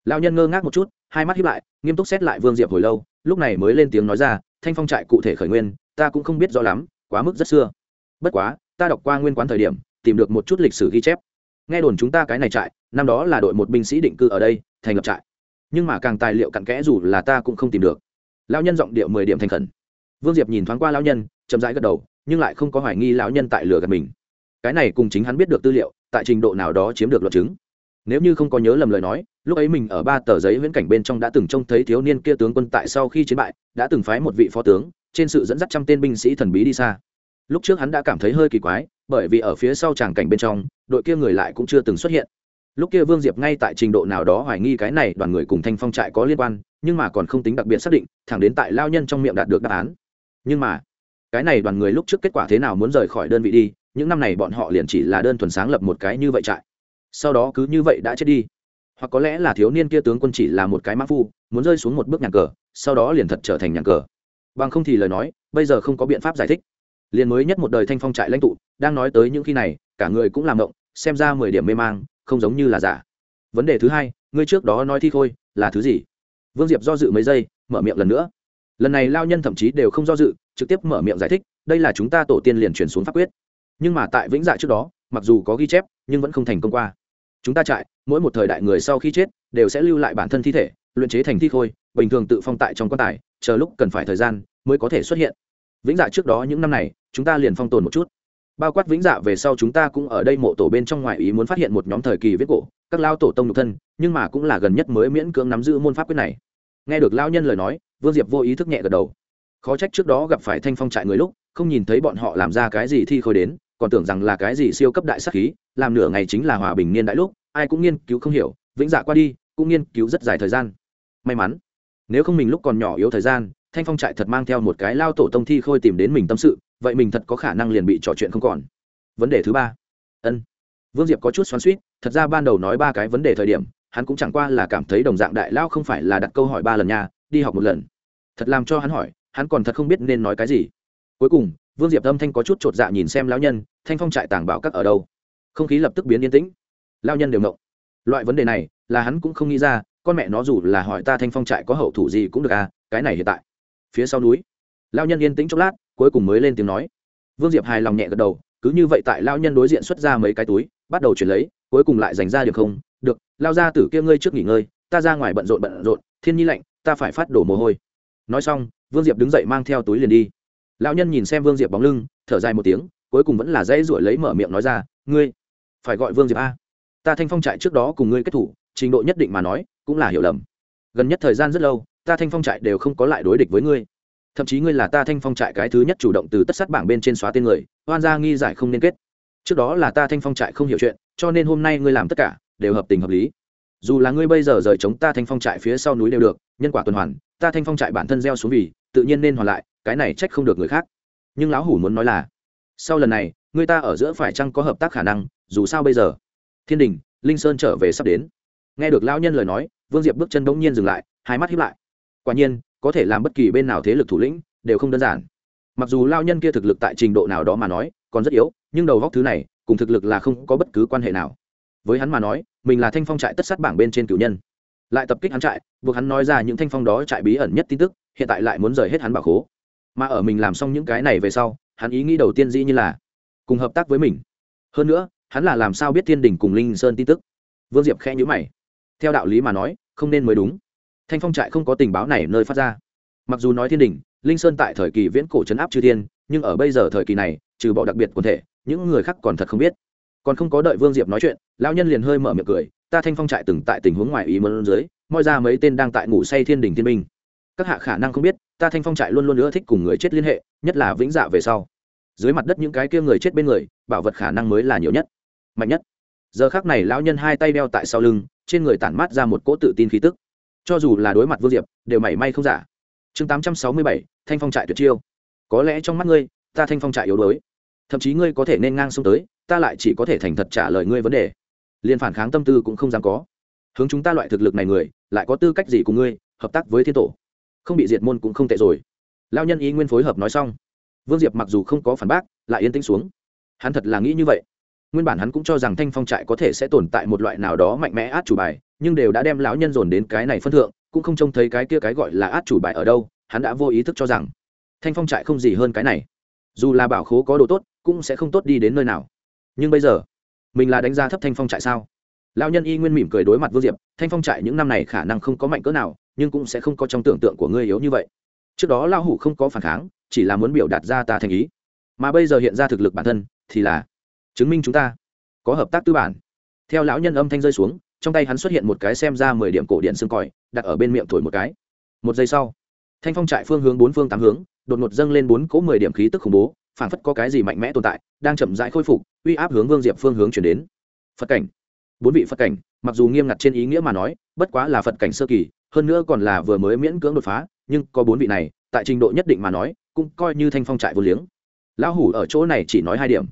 Lão nhân ngơ ngác một chút hai mắt hiếp lại, nghiêm túc xét lại vương diệp hồi lâu, lúc này mới lên tiếng nói ra, thanh phong trại cụ thể khởi nguyên, ta cũng không biết rõ lắm, quá mức rất xưa. Bất quá, ta đọc qua nguyên quán thời điểm, tìm được một chút lịch sử ghi chép. Nghe đồn chúng ta cái này trại, năm đó là đội một binh sĩ định cư ở đây, thành lập trại. Nhưng mà càng tài liệu cặn kẽ dù là ta cũng không tìm được. Lão nhân giọng điệu mười điểm thành khẩn. Vương diệp nhìn thoáng qua lão nhân, chậm rãi gật đầu, nhưng lại không có hoài nghi lão nhân tại lửa gạt mình. Cái này cùng chính hắn biết được tư liệu, tại trình độ nào đó chiếm được luận chứng. Nếu như không có nhớ lầm lời nói lúc ấy mình ở ba tờ giấy viễn cảnh bên trong đã từng trông thấy thiếu niên kia tướng quân tại sau khi chiến bại, đã từng phái một vị phó tướng, trên sự dẫn dắt trăm tên binh sĩ thần bí đi xa. Lúc trước hắn đã cảm thấy hơi kỳ quái, bởi vì ở phía sau tràng cảnh bên trong, đội kia người lại cũng chưa từng xuất hiện. Lúc kia vương diệp ngay tại trình độ nào đó hoài nghi cái này đoàn người cùng thanh phong trại có liên quan, nhưng mà còn không tính đặc biệt xác định, thẳng đến tại lao nhân trong miệng đạt được đáp án. Nhưng mà, cái này đoàn người lúc trước kết quả thế nào muốn rời khỏi đơn vị đi, những năm này bọn họ liền chỉ là đơn thuần sáng lập một cái như vậy trại. Sau đó cứ như vậy đã chết đi hoặc có lẽ là thiếu niên kia tướng quân chỉ là một cái mã phu, muốn rơi xuống một bước nhàn cờ, sau đó liền thật trở thành nhàn cờ. Bằng không thì lời nói, bây giờ không có biện pháp giải thích. Liền mới nhất một đời thanh phong trại lãnh tụ, đang nói tới những khi này, cả người cũng làm động, xem ra mười điểm mê mang, không giống như là giả. Vấn đề thứ hai, ngươi trước đó nói thi khôi, là thứ gì? Vương diệp do dự mấy giây, mở miệng lần nữa. Lần này lao nhân thậm chí đều không do dự, trực tiếp mở miệng giải thích, đây là chúng ta tổ tiên liền chuyển xuống pháp quyết. Nhưng mà tại vĩnh dạ trước đó, mặc dù có ghi chép, nhưng vẫn không thành công qua chúng ta trại, mỗi một thời đại người sau khi chết, đều sẽ lưu lại bản thân thi thể, luyện chế thành thi khôi, bình thường tự phong tại trong quan tài, chờ lúc cần phải thời gian mới có thể xuất hiện. Vĩnh dạ trước đó những năm này, chúng ta liền phong tồn một chút. Bao quát vĩnh dạ về sau chúng ta cũng ở đây mộ tổ bên trong ngoại ý muốn phát hiện một nhóm thời kỳ viết cổ, các lao tổ tông nhục thân, nhưng mà cũng là gần nhất mới miễn cưỡng nắm giữ môn pháp quyết này. Nghe được lao nhân lời nói, vương diệp vô ý thức nhẹ gật đầu. Khó trách trước đó gặp phải thanh phong trại người lúc, không nhìn thấy bọn họ làm ra cái gì thi khôi đến còn tưởng rằng là cái gì siêu cấp đại sắc khí, làm nửa ngày chính là hòa bình niên đại lúc, ai cũng nghiên cứu không hiểu, vĩnh dạ qua đi, cũng nghiên cứu rất dài thời gian. May mắn, nếu không mình lúc còn nhỏ yếu thời gian, thanh phong trại thật mang theo một cái lao tổ tông thi khôi tìm đến mình tâm sự, vậy mình thật có khả năng liền bị trò chuyện không còn. Vấn đề thứ ba. Ân. Vương diệp có chút xoắn suýt thật ra ban đầu nói ba cái vấn đề thời điểm, hắn cũng chẳng qua là cảm thấy đồng dạng đại lao không phải là đặt câu hỏi ba lần nha, đi học một lần. Thật làm cho hắn hỏi, hắn còn thật không biết nên nói cái gì. Cuối cùng, vương diệp âm thanh có chút chột dạ nhìn xem lão nhân thanh phong trại tàng bảo các ở đâu? Không khí lập tức biến yên tĩnh. Lao nhân đều ngộng. Loại vấn đề này, là hắn cũng không nghĩ ra, con mẹ nó dù là hỏi ta thanh phong trại có hậu thủ gì cũng được à cái này hiện tại. Phía sau núi, lao nhân yên tĩnh chốc lát, cuối cùng mới lên tiếng nói. Vương diệp hài lòng nhẹ gật đầu, cứ như vậy tại lao nhân đối diện xuất ra mấy cái túi, bắt đầu chuyển lấy, cuối cùng lại dành ra được không. Được, lao ra từ kia ngươi trước nghỉ ngơi, ta ra ngoài bận rộn bận rộn, thiên nhi lạnh, ta phải phát đổ mồ hôi. Nói xong, vương diệp đứng dậy mang theo túi liền đi. Lão nhân nhìn xem vương diệp bóng lưng, thở dài một tiếng cuối cùng vẫn là dãy ruổi lấy mở miệng nói ra, ngươi phải gọi vương diệp a. Ta thanh phong trại trước đó cùng ngươi kết thủ, trình độ nhất định mà nói, cũng là hiểu lầm. Gần nhất thời gian rất lâu, ta thanh phong trại đều không có lại đối địch với ngươi. Thậm chí ngươi là ta thanh phong trại cái thứ nhất chủ động từ tất sát bảng bên trên xóa tên người, oan gia nghi giải không nên kết. Trước đó là ta thanh phong trại không hiểu chuyện, cho nên hôm nay ngươi làm tất cả, đều hợp tình hợp lý. Dù là ngươi bây giờ rời chống ta thanh phong trại phía sau núi đều được, nhân quả tuần hoàn, ta thanh phong trại bản thân gieo xuống vì, tự nhiên nên hoàn lại, cái này trách không được người khác. Nhưng lão hủ muốn nói là sau lần này, người ta ở giữa phải chăng có hợp tác khả năng, dù sao bây giờ, thiên đình, linh sơn trở về sắp đến. Nghe được lão nhân lời nói, vương diệp bước chân bỗng nhiên dừng lại, hai mắt hiếp lại. Quả nhiên, có thể làm bất kỳ bên nào thế lực thủ lĩnh, đều không đơn giản. Mặc dù lao nhân kia thực lực tại trình độ nào đó mà nói, còn rất yếu, nhưng đầu góc thứ này, cùng thực lực là không có bất cứ quan hệ nào. Với hắn mà nói, mình là thanh phong trại tất sát bảng bên trên cửu nhân. Lại tập kích hắn trại, buộc hắn nói ra những thanh phong đó trại bí ẩn nhất tin tức, hiện tại lại muốn rời hết hắn bảo khố. Mà ở mình làm xong những cái này về sau hắn ý nghĩ đầu tiên dĩ như là cùng hợp tác với mình. Hơn nữa, hắn là làm sao biết thiên đình cùng linh sơn tin tức? Vương diệp khẽ nhữ mày. Theo đạo lý mà nói, không nên mới đúng. Thanh phong trại không có tình báo này nơi phát ra. Mặc dù nói thiên đình, linh sơn tại thời kỳ viễn cổ trấn áp chư thiên, nhưng ở bây giờ thời kỳ này, trừ bỏ đặc biệt quần thể, những người khác còn thật không biết. Còn không có đợi vương diệp nói chuyện, lão nhân liền hơi mở miệng cười, ta thanh phong trại từng tại tình huống ngoài ý mơn dưới, moi ra mấy tên đang tại ngủ say thiên đình thiên minh các hạ khả năng không biết, ta thanh phong trại luôn luôn ưa thích cùng người chết liên hệ, nhất là vĩnh dạ về sau. Dưới mặt đất những cái kia người chết bên người, bảo vật khả năng mới là nhiều nhất, mạnh nhất. Giờ khác này lão nhân hai tay đeo tại sau lưng, trên người tản mát ra một cỗ tự tin khí tức. Cho dù là đối mặt vô diệp, đều mảy may không giả. Chương tám trăm sáu mươi bảy, thanh phong trại tuyệt chiêu. Có lẽ trong mắt ngươi, ta thanh phong trại yếu đuối. Thậm chí ngươi có thể nên ngang xông tới, ta lại chỉ có thể thành thật trả lời ngươi vấn đề. Liền phản kháng tâm tư cũng không dám có. Hướng chúng ta loại thực lực này người, lại có tư cách gì cùng ngươi, hợp tác với thiên tổ? Không bị diệt môn cũng không tệ rồi. Lao nhân ý nguyên phối hợp nói xong, vương diệp mặc dù không có phản bác, lại yên tĩnh xuống. Hắn thật là nghĩ như vậy. Nguyên bản hắn cũng cho rằng thanh phong trại có thể sẽ tồn tại một loại nào đó mạnh mẽ át chủ bài, nhưng đều đã đem lão nhân dồn đến cái này phân thượng, cũng không trông thấy cái kia cái gọi là át chủ bài ở đâu, hắn đã vô ý thức cho rằng thanh phong trại không gì hơn cái này. Dù là bảo khố có đồ tốt, cũng sẽ không tốt đi đến nơi nào. Nhưng bây giờ, mình là đánh giá thấp thanh phong trại sao? Lão nhân y nguyên mỉm cười đối mặt vương diệp, thanh phong trại những năm này khả năng không có mạnh cỡ nào nhưng cũng sẽ không có trong tưởng tượng của ngươi yếu như vậy. Trước đó lão hủ không có phản kháng, chỉ là muốn biểu đạt ra ta thành ý. Mà bây giờ hiện ra thực lực bản thân, thì là chứng minh chúng ta có hợp tác tư bản. Theo lão nhân âm thanh rơi xuống, trong tay hắn xuất hiện một cái xem ra mười điểm cổ điện xương còi, đặt ở bên miệng thổi một cái. Một giây sau, thanh phong trại phương hướng bốn phương tám hướng, đột ngột dâng lên bốn cỗ mười điểm khí tức khủng bố, phảng phất có cái gì mạnh mẽ tồn tại, đang chậm rãi khôi phục, uy áp hướng vương diệp phương hướng chuyển đến. Phật cảnh. Bốn vị phật cảnh, mặc dù nghiêm ngặt trên ý nghĩa mà nói, bất quá là phật cảnh sơ kỳ hơn nữa còn là vừa mới miễn cưỡng đột phá, nhưng có bốn vị này, tại trình độ nhất định mà nói, cũng coi như thanh phong trại vô liếng. Lão hủ ở chỗ này chỉ nói hai điểm.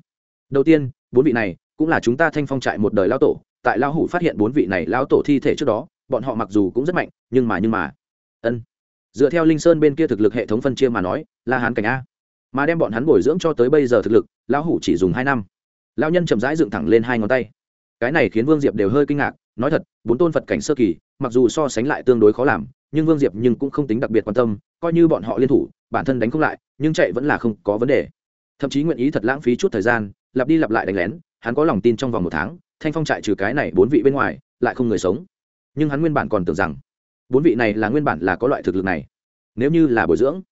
Đầu tiên, bốn vị này cũng là chúng ta thanh phong trại một đời lão tổ, tại lão hủ phát hiện bốn vị này lão tổ thi thể trước đó, bọn họ mặc dù cũng rất mạnh, nhưng mà nhưng mà. Ân. Dựa theo linh sơn bên kia thực lực hệ thống phân chia mà nói, là hán cảnh a. Mà đem bọn hắn bồi dưỡng cho tới bây giờ thực lực, lão hủ chỉ dùng hai năm. Lão nhân chậm rãi dựng thẳng lên hai ngón tay. Cái này khiến vương diệp đều hơi kinh ngạc, nói thật, bốn tôn phật cảnh sơ kỳ mặc dù so sánh lại tương đối khó làm, nhưng vương diệp nhưng cũng không tính đặc biệt quan tâm, coi như bọn họ liên thủ, bản thân đánh không lại, nhưng chạy vẫn là không có vấn đề. Thậm chí nguyện ý thật lãng phí chút thời gian, lặp đi lặp lại đánh lén, hắn có lòng tin trong vòng một tháng, thanh phong trại trừ cái này bốn vị bên ngoài, lại không người sống. Nhưng hắn nguyên bản còn tưởng rằng, bốn vị này là nguyên bản là có loại thực lực này. Nếu như là bồi dưỡng,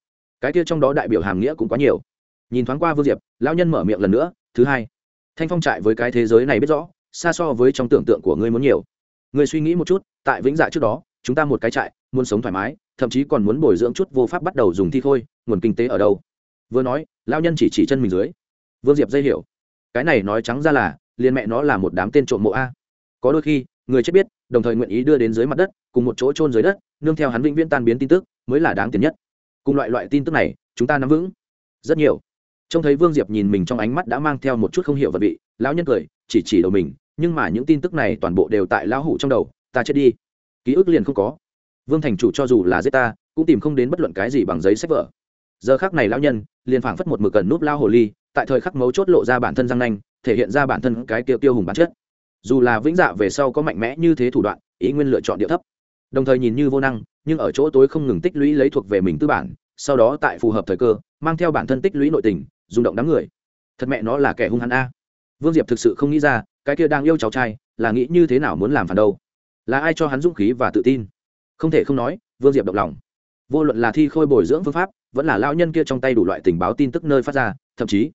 cái kia trong đó đại biểu hàm nghĩa cũng quá nhiều. Nhìn thoáng qua vương diệp, lão nhân mở miệng lần nữa, thứ hai, thanh phong trại với cái thế giới này biết rõ, xa so với trong tưởng tượng của ngươi muốn nhiều ngươi suy nghĩ một chút, tại vĩnh dạ trước đó, chúng ta một cái trại, muốn sống thoải mái, thậm chí còn muốn bồi dưỡng chút vô pháp bắt đầu dùng thi khôi, nguồn kinh tế ở đâu? Vừa nói lao nhân chỉ chỉ chân mình dưới. Vương diệp dây hiểu. Cái này nói trắng ra là, liền mẹ nó là một đám tên trộm mộ a. Có đôi khi, người chết biết, đồng thời nguyện ý đưa đến dưới mặt đất, cùng một chỗ trôn dưới đất, nương theo hắn vĩnh viễn tan biến tin tức, mới là đáng tiền nhất. Cùng loại loại tin tức này, chúng ta nắm vững. Rất nhiều. Trông thấy vương diệp nhìn mình trong ánh mắt đã mang theo một chút không hiểu vật vị, lão nhân cười, chỉ chỉ đầu mình nhưng mà những tin tức này toàn bộ đều tại lão hủ trong đầu, ta chết đi. Ký ức liền không có. Vương thành chủ cho dù là giết ta, cũng tìm không đến bất luận cái gì bằng giấy sách vở. Giờ khác này lão nhân, liền phảng phất một mực cần núp lao hồ ly, tại thời khắc mấu chốt lộ ra bản thân răng nanh, thể hiện ra bản thân cái tiêu tiêu hùng bản chất. Dù là vĩnh dạ về sau có mạnh mẽ như thế thủ đoạn, ý nguyên lựa chọn địa thấp. Đồng thời nhìn như vô năng, nhưng ở chỗ tối không ngừng tích lũy lấy thuộc về mình tư bản, sau đó tại phù hợp thời cơ, mang theo bản thân tích lũy nội tình, rung động đám người. Thật mẹ nó là kẻ hung hăng a. Vương diệp thực sự không nghĩ ra cái kia đang yêu cháu trai, là nghĩ như thế nào muốn làm phản đâu? Là ai cho hắn dũng khí và tự tin? Không thể không nói, vương diệp động lòng. Vô luận là thi khôi bồi dưỡng phương pháp, vẫn là lao nhân kia trong tay đủ loại tình báo tin tức nơi phát ra, thậm chí,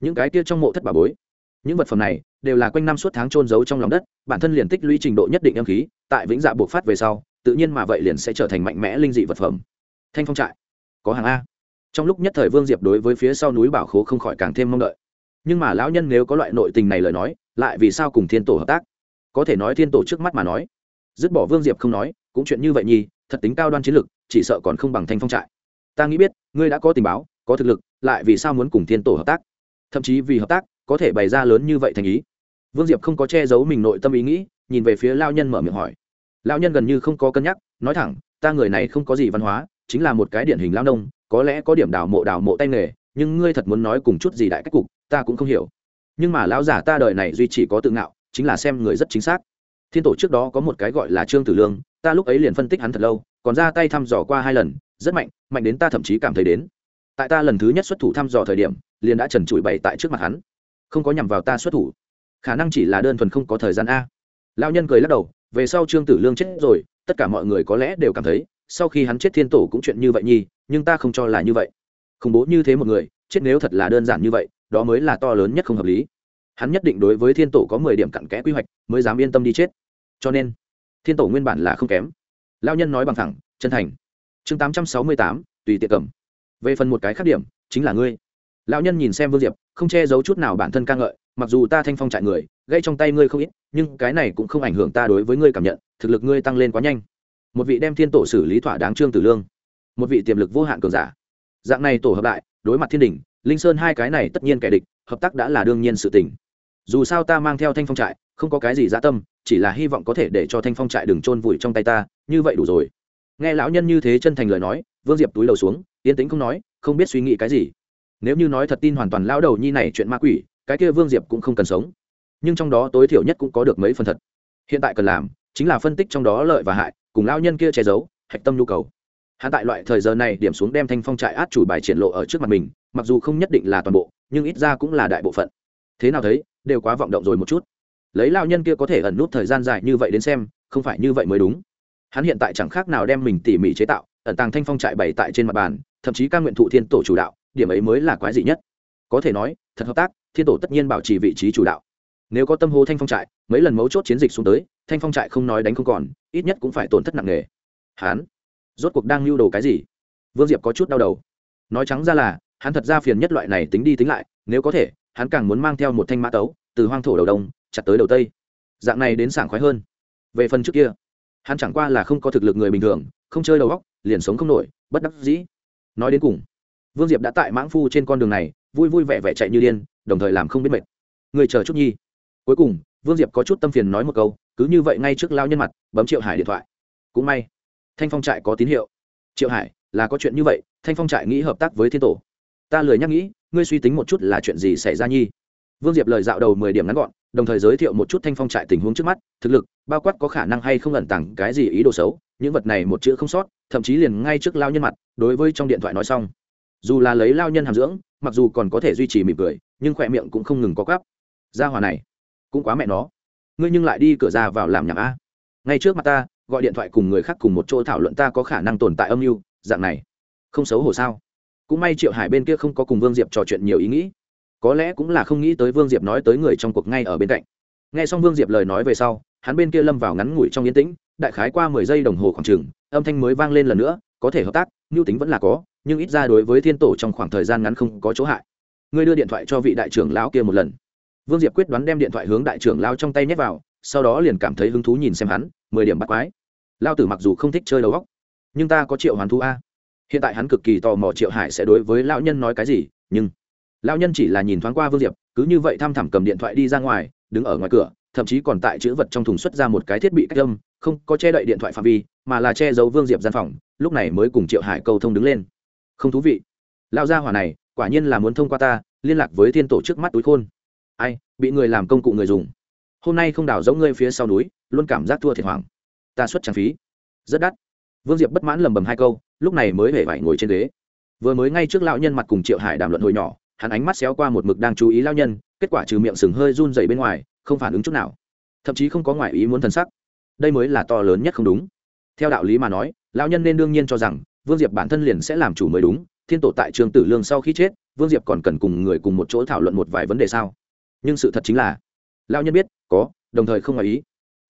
những cái kia trong mộ thất bà bối. Những vật phẩm này, đều là quanh năm suốt tháng trôn giấu trong lòng đất, bản thân liền tích lũy trình độ nhất định âm khí, tại vĩnh dạ buộc phát về sau, tự nhiên mà vậy liền sẽ trở thành mạnh mẽ linh dị vật phẩm. Thanh phong trại, có hàng a. Trong lúc nhất thời vương diệp đối với phía sau núi bảo khố không khỏi càng thêm mong đợi. Nhưng mà lão nhân nếu có loại nội tình này lời nói lại vì sao cùng thiên tổ hợp tác? Có thể nói thiên tổ trước mắt mà nói, dứt bỏ vương diệp không nói, cũng chuyện như vậy nhi thật tính cao đoan chiến lực, chỉ sợ còn không bằng thanh phong trại. Ta nghĩ biết, ngươi đã có tình báo, có thực lực, lại vì sao muốn cùng thiên tổ hợp tác? Thậm chí vì hợp tác, có thể bày ra lớn như vậy thành ý. Vương diệp không có che giấu mình nội tâm ý nghĩ, nhìn về phía lao nhân mở miệng hỏi. Lao nhân gần như không có cân nhắc, nói thẳng, ta người này không có gì văn hóa, chính là một cái điển hình lao nông, có lẽ có điểm đào mộ đào mộ tay nghề, nhưng ngươi thật muốn nói cùng chút gì đại cách cục, ta cũng không hiểu nhưng mà lão giả ta đời này duy chỉ có tự ngạo, chính là xem người rất chính xác. Thiên tổ trước đó có một cái gọi là trương tử lương, ta lúc ấy liền phân tích hắn thật lâu, còn ra tay thăm dò qua hai lần, rất mạnh mạnh đến ta thậm chí cảm thấy đến. Tại ta lần thứ nhất xuất thủ thăm dò thời điểm, liền đã trần trụi bày tại trước mặt hắn. Không có nhằm vào ta xuất thủ. Khả năng chỉ là đơn thuần không có thời gian a. Lão nhân cười lắc đầu, về sau trương tử lương chết rồi, tất cả mọi người có lẽ đều cảm thấy, sau khi hắn chết thiên tổ cũng chuyện như vậy nhi nhưng ta không cho là như vậy. Khủng bố như thế một người, chết nếu thật là đơn giản như vậy đó mới là to lớn nhất không hợp lý. Hắn nhất định đối với thiên tổ có mười điểm cặn kẽ quy hoạch, mới dám yên tâm đi chết. Cho nên, thiên tổ nguyên bản là không kém. Lao nhân nói bằng thẳng, chân thành. Chương tám trăm sáu mươi tám, tùy tiệc cầm. Về phần một cái khác điểm, chính là ngươi. Lão nhân nhìn xem vương diệp, không che giấu chút nào bản thân ca ngợi, mặc dù ta thanh phong trại người, gây trong tay ngươi không ít, nhưng cái này cũng không ảnh hưởng ta đối với ngươi cảm nhận, thực lực ngươi tăng lên quá nhanh. Một vị đem thiên tổ xử lý thỏa đáng trương tử lương, một vị tiềm lực vô hạn cường giả. Dạng này tổ hợp lại, đối mặt thiên đình linh sơn hai cái này tất nhiên kẻ địch, hợp tác đã là đương nhiên sự tình. Dù sao ta mang theo thanh phong trại, không có cái gì dã tâm, chỉ là hy vọng có thể để cho thanh phong trại đừng chôn vùi trong tay ta, như vậy đủ rồi. Nghe lão nhân như thế chân thành lời nói, vương diệp túi đầu xuống, yên tĩnh không nói, không biết suy nghĩ cái gì. Nếu như nói thật tin hoàn toàn lão đầu nhi này chuyện ma quỷ, cái kia vương diệp cũng không cần sống. Nhưng trong đó tối thiểu nhất cũng có được mấy phần thật. Hiện tại cần làm, chính là phân tích trong đó lợi và hại, cùng lão nhân kia che giấu, hạch tâm nhu cầu. Hắn tại loại thời giờ này điểm xuống đem thanh phong trại át chủ bài triển lộ ở trước mặt mình mặc dù không nhất định là toàn bộ, nhưng ít ra cũng là đại bộ phận. Thế nào thấy, đều quá vọng động rồi một chút. Lấy lao nhân kia có thể ẩn nút thời gian dài như vậy đến xem, không phải như vậy mới đúng. Hắn hiện tại chẳng khác nào đem mình tỉ mỉ chế tạo, ẩn tàng thanh phong trại bày tại trên mặt bàn, thậm chí các nguyện thụ thiên tổ chủ đạo, điểm ấy mới là quái dị nhất. Có thể nói, thật hợp tác, thiên tổ tất nhiên bảo trì vị trí chủ đạo. Nếu có tâm hô thanh phong trại, mấy lần mấu chốt chiến dịch xuống tới, thanh phong trại không nói đánh không còn, ít nhất cũng phải tổn thất nặng nề. Hắn rốt cuộc đang lưu đồ cái gì? Vương diệp có chút đau đầu. Nói trắng ra là hắn thật ra phiền nhất loại này tính đi tính lại, nếu có thể, hắn càng muốn mang theo một thanh mã tấu, từ hoang thổ đầu đông, chặt tới đầu tây. Dạng này đến sảng khoái hơn. Về phần trước kia, hắn chẳng qua là không có thực lực người bình thường, không chơi đầu góc liền sống không nổi, bất đắc dĩ. Nói đến cùng, vương diệp đã tại mãng phu trên con đường này, vui vui vẻ vẻ chạy như điên, đồng thời làm không biết mệt. Người chờ chút nhi. Cuối cùng, vương diệp có chút tâm phiền nói một câu, cứ như vậy ngay trước lao nhân mặt, bấm triệu hải điện thoại. Cũng may, thanh phong trại có tín hiệu. Triệu hải, là có chuyện như vậy, thanh phong trại nghĩ hợp tác với thiên tổ ta lười nhắc nghĩ ngươi suy tính một chút là chuyện gì xảy ra nhi? Vương diệp lời dạo đầu mười điểm ngắn gọn đồng thời giới thiệu một chút thanh phong trại tình huống trước mắt thực lực bao quát có khả năng hay không ẩn tàng cái gì ý đồ xấu những vật này một chữ không sót thậm chí liền ngay trước lao nhân mặt đối với trong điện thoại nói xong. Dù là lấy lao nhân hàm dưỡng mặc dù còn có thể duy trì mỉm cười nhưng khỏe miệng cũng không ngừng có cắp, ra hòa này cũng quá mẹ nó. Ngươi nhưng lại đi cửa ra vào làm nhạc a. Ngay trước mặt ta gọi điện thoại cùng người khác cùng một chỗ thảo luận ta có khả năng tồn tại âm mưu dạng này. Không xấu hổ sao? Cũng may triệu hải bên kia không có cùng vương diệp trò chuyện nhiều ý nghĩ. Có lẽ cũng là không nghĩ tới vương diệp nói tới người trong cuộc ngay ở bên cạnh. N g h e xong vương diệp lời nói về sau, hắn bên kia lâm vào ngắn ngủi trong yên tĩnh, đại khái qua mười giây đồng hồ khoảng trừng âm thanh mới vang lên lần nữa, có thể hợp tác, mưu tính vẫn là có, nhưng ít ra đối với thiên tổ trong khoảng thời gian ngắn không có chỗ hại. Ngươi đưa điện thoại cho vị đại trưởng lão kia một lần. Vương diệp quyết đoán đem điện thoại hướng đại trưởng lao trong tay nhét vào, sau đó liền cảm thấy hứng thú nhìn xem hắn, mười điểm bắt quái. Lao tử mặc dù không thích chơi đầu góc nhưng ta có triệu hoàn thu a hiện tại hắn cực kỳ tò mò triệu hải sẽ đối với lão nhân nói cái gì, nhưng lão nhân chỉ là nhìn thoáng qua vương diệp, cứ như vậy thăm thẳm cầm điện thoại đi ra ngoài, đứng ở ngoài cửa, thậm chí còn tại chữ vật trong thùng xuất ra một cái thiết bị cách âm, không có che đậy điện thoại phạm vi, mà là che giấu vương diệp gian phòng, lúc này mới cùng triệu hải câu thông đứng lên. Không thú vị. Lão gia hỏa này, quả nhiên là muốn thông qua ta, liên lạc với thiên tổ trước mắt túi khôn. Ai, bị người làm công cụ người dùng. Hôm nay không đào giống ngươi phía sau núi, luôn cảm giác thua thiệt hoàng ta xuất trang phí. Rất đắt. Vương diệp bất mãn lầm bầm hai câu lúc này mới hề vải ngồi trên ghế. Vừa mới ngay trước lão nhân mặt cùng triệu hải đàm luận hồi nhỏ, hắn ánh mắt xéo qua một mực đang chú ý lão nhân, kết quả trừ miệng sừng hơi run dày bên ngoài, không phản ứng chút nào. Thậm chí không có ngoại ý muốn thần sắc. Đây mới là to lớn nhất không đúng. Theo đạo lý mà nói, lão nhân nên đương nhiên cho rằng, vương diệp bản thân liền sẽ làm chủ mới đúng, thiên tổ tại trường tử lương sau khi chết, vương diệp còn cần cùng người cùng một chỗ thảo luận một vài vấn đề sao? Nhưng sự thật chính là, lão nhân biết, có, đồng thời không ngoài ý.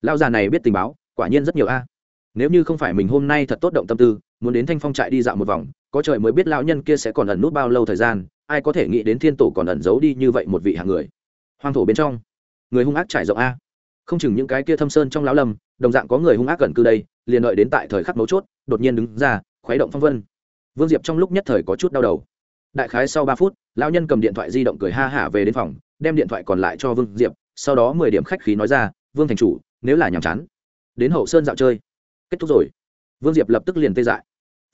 Lão già này biết tình báo, quả nhiên rất nhiều a nếu như không phải mình hôm nay thật tốt động tâm tư, muốn đến thanh phong trại đi dạo một vòng, có trời mới biết lão nhân kia sẽ còn ẩn nút bao lâu thời gian, ai có thể nghĩ đến thiên tổ còn ẩn giấu đi như vậy một vị hạng người. Hoang thổ bên trong, người hung ác trải rộng a. Không chừng những cái kia thâm sơn trong lão lâm, đồng dạng có người hung ác gần cư đây, liền đợi đến tại thời khắc mấu chốt, đột nhiên đứng ra, khuấy động phong vân. Vương diệp trong lúc nhất thời có chút đau đầu. Đại khái sau ba phút, lão nhân cầm điện thoại di động cười ha hả về đến phòng, đem điện thoại còn lại cho vương diệp, sau đó mười điểm khách khí nói ra, vương thành chủ, nếu là nhàm chán, đến hậu sơn dạo chơi kết thúc rồi. Vương diệp lập tức liền tê dại.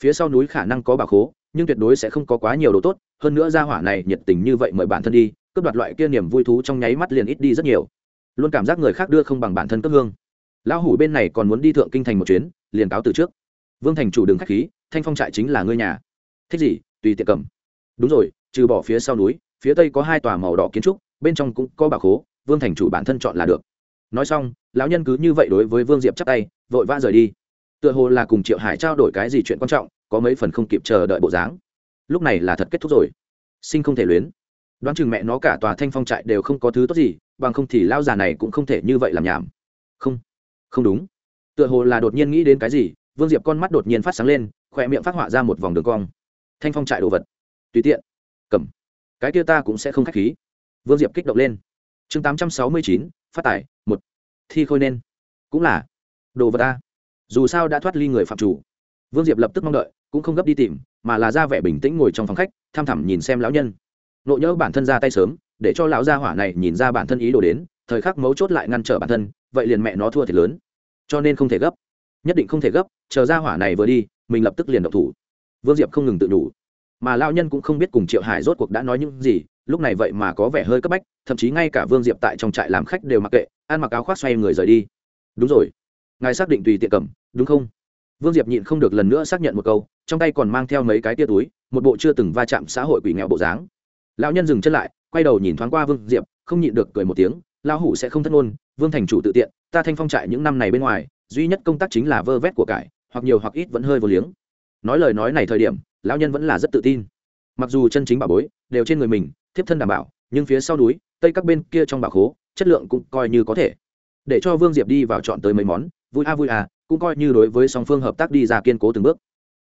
Phía sau núi khả năng có bà khố, nhưng tuyệt đối sẽ không có quá nhiều đồ tốt, hơn nữa ra hỏa này nhiệt tình như vậy mời bản thân đi, cướp đoạt loại kia niềm vui thú trong nháy mắt liền ít đi rất nhiều. Luôn cảm giác người khác đưa không bằng bản thân cấp hương. Lão hủ bên này còn muốn đi thượng kinh thành một chuyến, liền cáo từ trước. Vương thành chủ đường khách khí, thanh phong trại chính là ngươi nhà. Thích gì, tùy tiệc cầm. Đúng rồi, trừ bỏ phía sau núi, phía tây có hai tòa màu đỏ kiến trúc, bên trong cũng có bà khố, vương thành chủ bản thân chọn là được. Nói xong, lão nhân cứ như vậy đối với vương diệp chắc tay, vội vã rời đi tựa hồ là cùng triệu hải trao đổi cái gì chuyện quan trọng, có mấy phần không kịp chờ đợi bộ dáng. Lúc này là thật kết thúc rồi. Sinh không thể luyến. Đoán chừng mẹ nó cả tòa thanh phong trại đều không có thứ tốt gì, bằng không thì lao già này cũng không thể như vậy làm nhảm. Không không đúng. Tựa hồ là đột nhiên nghĩ đến cái gì, vương diệp con mắt đột nhiên phát sáng lên, khỏe miệng phát họa ra một vòng đường cong. Thanh phong trại đồ vật. Tùy tiện. Cầm. Cái kia ta cũng sẽ không k h á c h khí. Vương diệp kích động lên. Chương tám trăm sáu mươi chín, phát tải một. Thi khôi nên. Cũng là. Đồ vật ta dù sao đã thoát ly người phạm chủ. Vương diệp lập tức mong đợi, cũng không gấp đi tìm, mà là ra vẻ bình tĩnh ngồi trong phòng khách, tham thẳm nhìn xem lão nhân. Nộ nhớ bản thân ra tay sớm, để cho lão gia hỏa này nhìn ra bản thân ý đồ đến, thời khắc mấu chốt lại ngăn trở bản thân, vậy liền mẹ nó thua thiệt lớn. Cho nên không thể gấp. Nhất định không thể gấp, chờ gia hỏa này vừa đi, mình lập tức liền độc thủ. Vương diệp không ngừng tự đủ. Mà lão nhân cũng không biết cùng triệu hải rốt cuộc đã nói những gì, lúc này vậy mà có vẻ hơi cấp bách, thậm chí ngay cả vương diệp tại trong trại làm khách đều mặc kệ, ăn mặc áo khoác xoay người rời đi. Đúng rồi ngài xác định tùy tiện cầm, đúng không? Vương diệp nhịn không được lần nữa xác nhận một câu, trong tay còn mang theo mấy cái tia túi, một bộ chưa từng va chạm xã hội quỷ nghèo bộ dáng. Lão nhân dừng chân lại, quay đầu nhìn thoáng qua vương diệp, không nhịn được cười một tiếng, lão hủ sẽ không thất ngôn, vương thành chủ tự tiện, ta thanh phong trại những năm này bên ngoài, duy nhất công tác chính là vơ vét của cải, hoặc nhiều hoặc ít vẫn hơi vô liếng. Nói lời nói này thời điểm, lão nhân vẫn là rất tự tin. Mặc dù chân chính bảo bối đều trên người mình, thiếp thân đảm bảo, nhưng phía sau núi, tây các bên kia trong bảo khố, chất lượng cũng coi như có thể. Để cho vương diệp đi vào chọn tới mấy món vui a vui a, cũng coi như đối với song phương hợp tác đi ra kiên cố từng bước.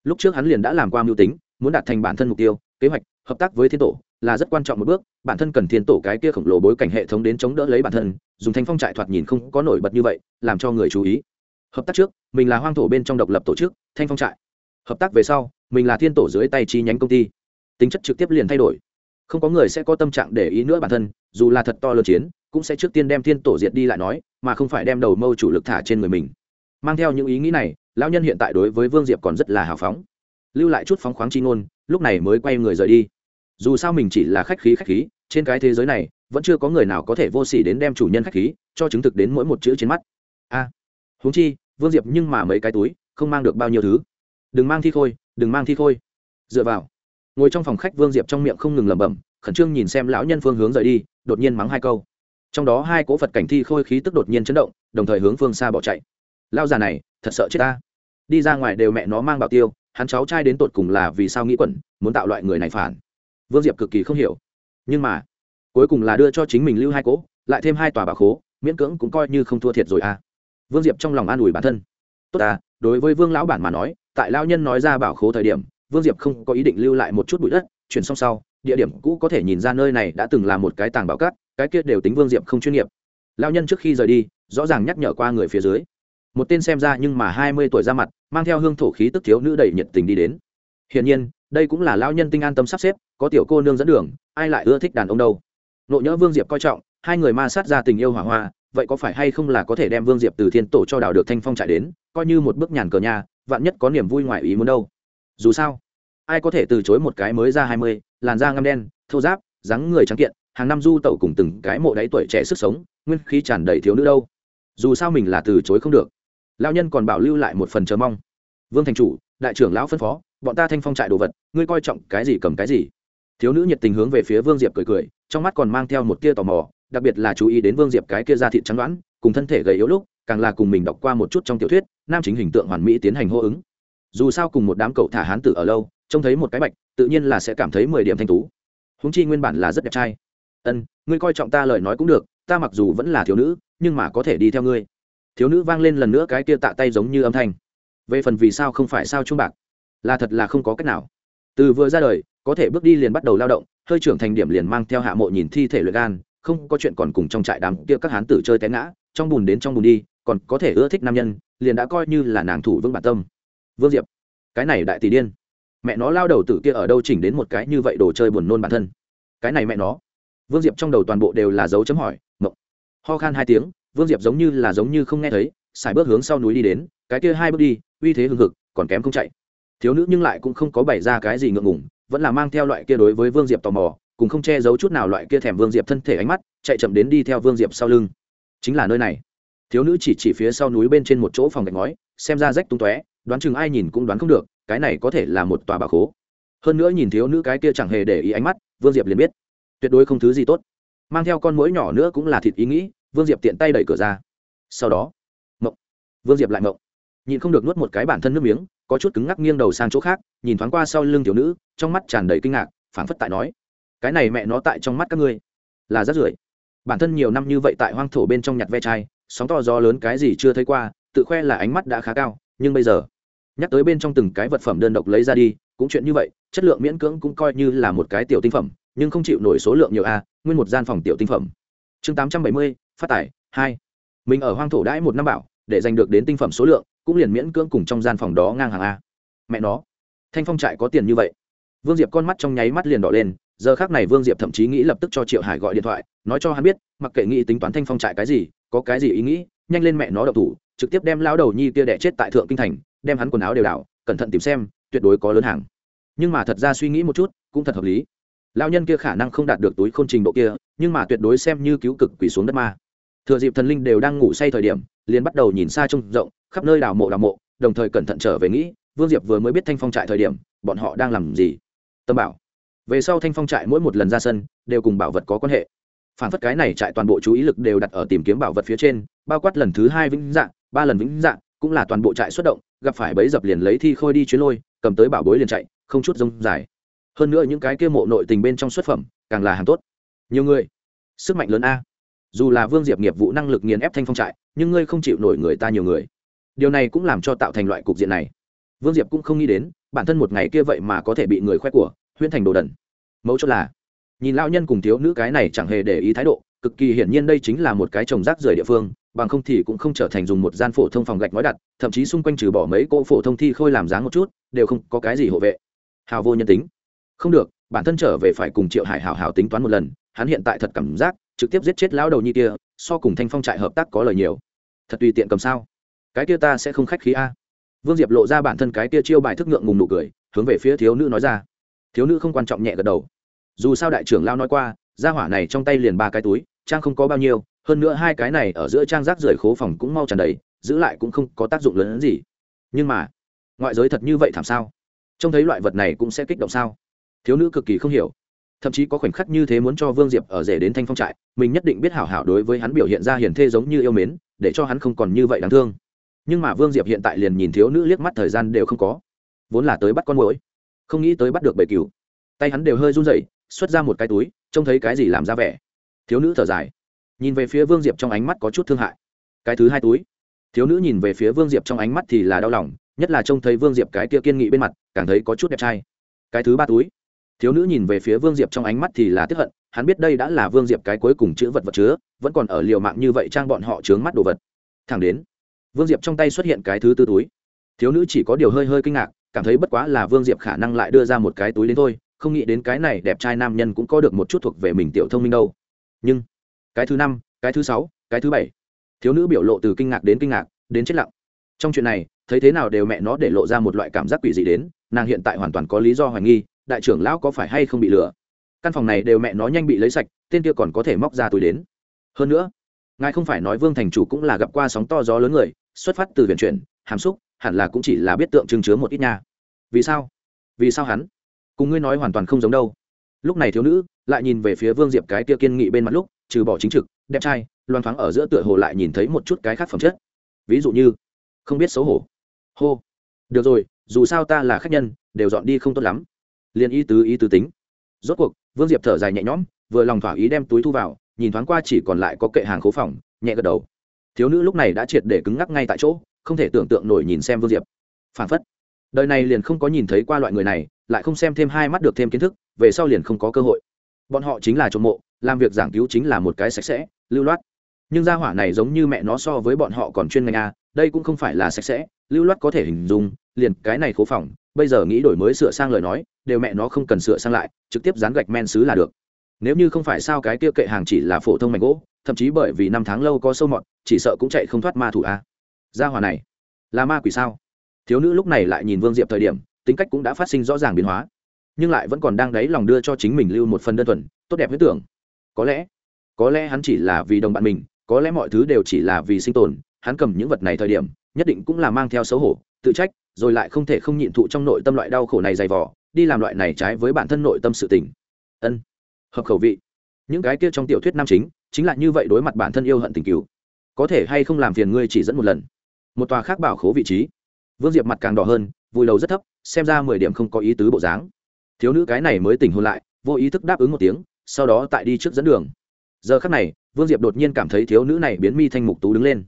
Lúc trước hắn liền đã làm qua mưu tính, muốn đạt thành bản thân mục tiêu, kế hoạch, hợp tác với thiên tổ là rất quan trọng một bước. Bản thân cần thiên tổ cái kia khổng lồ bối cảnh hệ thống đến chống đỡ lấy bản thân, dùng thanh phong trại thoạt nhìn không có nổi bật như vậy, làm cho người chú ý. Hợp tác trước, mình là hoang thổ bên trong độc lập tổ chức, thanh phong trại. Hợp tác về sau, mình là thiên tổ dưới tay chi nhánh công ty. Tính chất trực tiếp liền thay đổi. Không có người sẽ có tâm trạng để ý nữa bản thân, dù là thật to lớn chiến cũng sẽ trước tiên đem thiên tổ diệt đi lại nói mà không phải đem đầu mâu chủ lực thả trên người mình. Mang theo những ý nghĩ này lão nhân hiện tại đối với vương diệp còn rất là hào phóng. Lưu lại chút phóng khoáng chi ngôn lúc này mới quay người rời đi. Dù sao mình chỉ là khách khí khách khí trên cái thế giới này vẫn chưa có người nào có thể vô s ỉ đến đem chủ nhân khách khí cho chứng thực đến mỗi một chữ trên mắt. A à, huống chi vương diệp nhưng mà mấy cái túi không mang được bao nhiêu thứ. Đừng mang thi khôi đừng mang thi khôi. Dựa vào ngồi trong phòng khách vương diệp trong miệng không ngừng lẩm bẩm khẩn trương nhìn xem lão nhân phương hướng rời đi đột nhiên mắng hai câu trong đó hai cỗ phật cảnh thi khôi khí tức đột nhiên chấn động, đồng thời hướng phương xa bỏ chạy. Lao già này, thật sợ chết ta. Đi ra ngoài đều mẹ nó mang bảo tiêu, hắn cháu trai đến tột cùng là vì sao nghĩ quẩn, muốn tạo loại người này phản. Vương diệp cực kỳ không hiểu. Nhưng mà, cuối cùng là đưa cho chính mình lưu hai cỗ, lại thêm hai tòa bà khố, miễn cưỡng cũng coi như không thua thiệt rồi à. Vương diệp trong lòng an ủi bản thân. Tốt à đối với vương lão bản mà nói, tại lao nhân nói ra bảo khố thời điểm, vương diệp không có ý định lưu lại một chút bụi đất, chuyển xong sau, địa điểm cũ có thể nhìn ra nơi này đã từng là một cái tàng bảo cát cái kia đều tính vương diệp không chuyên nghiệp. Lao nhân trước khi rời đi, rõ ràng nhắc nhở qua người phía dưới. Một tên xem ra nhưng mà hai mươi tuổi ra mặt, mang theo hương thổ khí tức thiếu nữ đầy nhiệt tình đi đến. Hiển nhiên, đây cũng là lao nhân tinh an tâm sắp xếp, có tiểu cô nương dẫn đường, ai lại ưa thích đàn ông đâu. Nộ nhỡ vương diệp coi trọng, hai người ma sát ra tình yêu hỏa hoa, vậy có phải hay không là có thể đem vương diệp từ thiên tổ cho đào được thanh phong trại đến, coi như một bước nhàn cờ nhà vạn nhất có niềm vui ngoài ý muốn đâu. Dù sao, ai có thể từ chối một cái mới ra hai mươi, làn da ngăm đen, thô giáp dáng người trắng kiện hàng năm du tẩu cùng từng cái mộ đáy tuổi trẻ sức sống, nguyên khí tràn đầy thiếu nữ đâu. Dù sao mình là từ chối không được. Lao nhân còn bảo lưu lại một phần chờ mong. Vương thành chủ, đại trưởng lão phân phó, bọn ta thanh phong trại đồ vật, ngươi coi trọng cái gì cầm cái gì. Thiếu nữ nhiệt tình hướng về phía vương diệp cười cười, trong mắt còn mang theo một tia tò mò, đặc biệt là chú ý đến vương diệp cái kia ra thịt trắng đoán, cùng thân thể gầy yếu lúc, càng là cùng mình đọc qua một chút trong tiểu thuyết, nam chính hình tượng hoàn mỹ tiến hành hô ứng. Dù sao cùng một đám cậu thả hán tử ở lâu, trông thấy một cái bạch, tự nhiên là sẽ cảm thấy mười điểm thanh tú. Húng chi nguyên bản là rất đẹp trai ân, ngươi coi trọng ta lời nói cũng được, ta mặc dù vẫn là thiếu nữ, nhưng mà có thể đi theo ngươi. Thiếu nữ vang lên lần nữa cái kia tạ tay giống như âm thanh. Về phần vì sao không phải sao trung bạc? Là thật là không có cách nào. Từ vừa ra đời, có thể bước đi liền bắt đầu lao động, hơi trưởng thành điểm liền mang theo hạ mộ nhìn thi thể luyện gan, không có chuyện còn cùng trong trại đám kia các hán tử chơi té ngã, trong bùn đến trong bùn đi, còn có thể ưa thích nam nhân, liền đã coi như là nàng thủ vững bản tâm. Vương diệp, cái này đại tỷ điên. Mẹ nó lao đầu tử kia ở đâu chỉnh đến một cái như vậy đồ chơi buồn nôn bản thân? Cái này mẹ nó vương diệp trong đầu toàn bộ đều là dấu chấm hỏi, mộng. Ho khan hai tiếng, vương diệp giống như là giống như không nghe thấy, xài bước hướng sau núi đi đến, cái kia hai bước đi, uy thế hưng hực, còn kém không chạy. Thiếu nữ nhưng lại cũng không có bày ra cái gì ngượng ngủng vẫn là mang theo loại kia đối với vương diệp tò mò, cùng không che giấu chút nào loại kia thèm vương diệp thân thể ánh mắt, chạy chậm đến đi theo vương diệp sau lưng. Chính là nơi này. Thiếu nữ chỉ chỉ phía sau núi bên trên một chỗ phòng gạch ngói, xem ra rách tung tóe, đoán chừng ai nhìn cũng đoán không được, cái này có thể là một tòa bà khố. Hơn nữa nhìn thiếu nữ cái kia chẳng hề để ý ánh mắt, vương diệp liền biết tuyệt đối không thứ gì tốt. Mang theo con mũi nhỏ nữa cũng là thịt ý nghĩ, vương diệp tiện tay đẩy cửa ra. Sau đó, mộng. Vương diệp lại mộng. Nhìn không được nuốt một cái bản thân nước miếng, có chút cứng ngắc nghiêng đầu sang chỗ khác, nhìn thoáng qua sau lưng thiếu nữ, trong mắt tràn đầy kinh ngạc, phảng phất tại nói, cái này mẹ nó tại trong mắt các ngươi là rất rưởi. Bản thân nhiều năm như vậy tại hoang thổ bên trong nhặt ve chai, sóng to gió lớn cái gì chưa thấy qua, tự khoe là ánh mắt đã khá cao, nhưng bây giờ, nhắc tới bên trong từng cái vật phẩm đơn độc lấy ra đi, cũng chuyện như vậy, chất lượng miễn cưỡng cũng coi như là một cái tiểu tinh phẩm nhưng không chịu nổi số lượng nhiều a, nguyên một gian phòng tiểu tinh phẩm. Chương tám trăm bảy mươi, phát tải, hai. Mình ở hoang thổ đãi một năm bảo, để giành được đến tinh phẩm số lượng, cũng liền miễn cưỡng cùng trong gian phòng đó ngang hàng a. Mẹ nó, thanh phong trại có tiền như vậy. Vương diệp con mắt trong nháy mắt liền đỏ lên, giờ khác này vương diệp thậm chí nghĩ lập tức cho triệu hải gọi điện thoại, nói cho hắn biết, mặc kệ nghĩ tính toán thanh phong trại cái gì, có cái gì ý nghĩ, nhanh lên mẹ nó đậu thủ, trực tiếp đem lão đầu nhi kia đẻ chết tại thượng kinh thành, đem hắn quần áo đều đảo, cẩn thận tìm xem, tuyệt đối có lớn hàng. Nhưng mà thật ra suy nghĩ một chút, cũng thật hợp lý lao nhân kia khả năng không đạt được túi k h ô n trình độ kia, nhưng mà tuyệt đối xem như cứu cực quỷ xuống đất ma. Thừa dịp thần linh đều đang ngủ say thời điểm, liền bắt đầu nhìn xa trông rộng, khắp nơi đào mộ đào mộ, đồng thời cẩn thận trở về nghĩ, vương diệp vừa mới biết thanh phong trại thời điểm, bọn họ đang làm gì? Tâm bảo. Về sau thanh phong trại mỗi một lần ra sân, đều cùng bảo vật có quan hệ. Phản phất cái này trại toàn bộ chú ý lực đều đặt ở tìm kiếm bảo vật phía trên, bao quát lần thứ hai vĩnh dạng ba lần vĩnh dạng cũng là toàn bộ trại xuất động, gặp phải bấy dập liền lấy thi khôi đi chuyến lôi, cầm tới bảo bối liền chạy, không chút rông dài hơn nữa những cái kia mộ nội tình bên trong xuất phẩm, càng là hàng tốt. Nhiều người. Sức mạnh lớn a. Dù là vương diệp nghiệp vụ năng lực nghiền ép thanh phong trại, nhưng ngươi không chịu nổi người ta nhiều người. Điều này cũng làm cho tạo thành loại cục diện này. Vương diệp cũng không nghĩ đến, bản thân một ngày kia vậy mà có thể bị người khoe của, huyễn thành đồ đần. Mẫu chốt là, nhìn lão nhân cùng thiếu nữ cái này chẳng hề để ý thái độ, cực kỳ hiển nhiên đây chính là một cái trồng rác rời địa phương, bằng không thì cũng không trở thành dùng một gian phổ thông phòng gạch nói đặt, thậm chí xung quanh trừ bỏ mấy cỗ phổ thông thi khôi làm dáng một chút, đều không có cái gì hộ vệ. Hào vô nhân tính không được, bản thân trở về phải cùng triệu hải hảo hảo tính toán một lần, hắn hiện tại thật cảm giác, trực tiếp giết chết lão đầu như kia, so cùng thanh phong trại hợp tác có lời nhiều. Thật tùy tiện cầm sao? Cái kia ta sẽ không khách khí a. Vương diệp lộ ra bản thân cái kia chiêu bài thức ngượng ngùng nụ cười, hướng về phía thiếu nữ nói ra. Thiếu nữ không quan trọng nhẹ gật đầu. Dù sao đại trưởng lao nói qua ra hỏa này trong tay liền ba cái túi, trang không có bao nhiêu, hơn nữa hai cái này ở giữa trang rác rời khố phòng cũng mau tràn đầy, giữ lại cũng không có tác dụng lớn hơn gì. Nhưng mà, ngoại giới thật như vậy thảm sao? Trông thấy loại vật này cũng sẽ kích động sao? Thiếu nữ cực kỳ không hiểu. Thậm chí có khoảnh khắc như thế muốn cho vương diệp ở rể đến thanh phong trại, mình nhất định biết hảo hảo đối với hắn biểu hiện ra hiền thê giống như yêu mến, để cho hắn không còn như vậy đáng thương. Nhưng mà vương diệp hiện tại liền nhìn thiếu nữ liếc mắt thời gian đều không có. Vốn là tới bắt con mũi không nghĩ tới bắt được bầy cừu. Tay hắn đều hơi run rẩy, xuất ra một cái túi, trông thấy cái gì làm ra vẻ. Thiếu nữ thở dài, nhìn về phía vương diệp trong ánh mắt có chút thương hại. Cái thứ hai túi. Thiếu nữ nhìn về phía vương diệp trong ánh mắt thì là đau lòng, nhất là trông thấy vương diệp cái kia kiên nghị bên mặt, càng thấy có chút đẹp trai. Cái thứ ba túi thiếu nữ nhìn về phía vương diệp trong ánh mắt thì là tiếp hận, hắn biết đây đã là vương diệp cái cuối cùng chữ vật vật chứa, vẫn còn ở liều mạng như vậy trang bọn họ chướng mắt đồ vật. Thẳng đến, vương diệp trong tay xuất hiện cái thứ tư túi. Thiếu nữ chỉ có điều hơi hơi kinh ngạc, cảm thấy bất quá là vương diệp khả năng lại đưa ra một cái túi đến thôi, không nghĩ đến cái này đẹp trai nam nhân cũng có được một chút thuộc về mình tiểu thông minh đâu. Nhưng, cái thứ năm, cái thứ sáu, cái thứ bảy. Thiếu nữ biểu lộ từ kinh ngạc đến kinh ngạc, đến chết lặng. Trong chuyện này, thấy thế nào đều mẹ nó để lộ ra một loại cảm giác quỷ dị đến, nàng hiện tại hoàn toàn có lý do hoài nghi đại trưởng lão có phải hay không bị lừa? Căn phòng này đều mẹ nó nhanh bị lấy sạch, tên kia còn có thể móc ra túi đến. Hơn nữa, ngài không phải nói vương thành chủ cũng là gặp qua sóng to gió lớn người, xuất phát từ viện chuyển, hàm xúc, hẳn là cũng chỉ là biết tượng trưng chứa một ít nha. Vì sao? Vì sao hắn? Cùng ngươi nói hoàn toàn không giống đâu. Lúc này thiếu nữ lại nhìn về phía vương diệp cái kia kiên nghị bên mặt lúc, trừ bỏ chính trực, đẹp trai loan thoáng ở giữa tựa hồ lại nhìn thấy một chút cái khác phẩm chất. Ví dụ như, không biết xấu hổ. Hô. Được rồi, dù sao ta là khách nhân, đều dọn đi không tốt lắm liền ý tứ ý tứ tính. Rốt cuộc, vương diệp thở dài nhẹ nhõm, vừa lòng thỏa ý đem túi thu vào, nhìn thoáng qua chỉ còn lại có kệ hàng khố phòng, nhẹ gật đầu. Thiếu nữ lúc này đã triệt để cứng ngắc ngay tại chỗ, không thể tưởng tượng nổi nhìn xem vương diệp. Phản phất. Đời này liền không có nhìn thấy qua loại người này, lại không xem thêm hai mắt được thêm kiến thức, về sau liền không có cơ hội. Bọn họ chính là trộm mộ, làm việc giảng cứu chính là một cái sạch sẽ, lưu loát. Nhưng gia hỏa này giống như mẹ nó so với bọn họ còn chuyên ngành a, đây cũng không phải là sạch sẽ, lưu loát có thể hình dung, liền cái này khố phòng bây giờ nghĩ đổi mới sửa sang lời nói, đều mẹ nó không cần sửa sang lại, trực tiếp dán gạch men xứ là được. Nếu như không phải sao cái kia kệ hàng chỉ là phổ thông mảnh gỗ, thậm chí bởi vì năm tháng lâu có sâu mọt, chỉ sợ cũng chạy không thoát ma thủ a. Gia hỏa này, là ma quỷ sao? Thiếu nữ lúc này lại nhìn vương diệp thời điểm, tính cách cũng đã phát sinh rõ ràng biến hóa. Nhưng lại vẫn còn đang đáy lòng đưa cho chính mình lưu một phần đơn thuần, tốt đẹp huyết tưởng. Có lẽ có lẽ hắn chỉ là vì đồng bạn mình, có lẽ mọi thứ đều chỉ là vì sinh tồn, hắn cầm những vật này thời điểm, nhất định cũng là mang theo xấu hổ, tự trách rồi lại không thể không nhịn thụ trong nội tâm loại đau khổ này dày vỏ đi làm loại này trái với bản thân nội tâm sự tình. Ân, hợp khẩu vị. Những cái kia trong tiểu thuyết nam chính chính là như vậy đối mặt bản thân yêu hận tình cứu có thể hay không làm phiền ngươi chỉ dẫn một lần. Một tòa khác bảo khố vị trí. Vương diệp mặt càng đỏ hơn vùi đầu rất thấp, xem ra mười điểm không có ý tứ bộ dáng. Thiếu nữ cái này mới tỉnh hôn lại, vô ý thức đáp ứng một tiếng, sau đó tại đi trước dẫn đường. Giờ khắc này, vương diệp đột nhiên cảm thấy thiếu nữ này biến mi thanh mục tú đứng lên.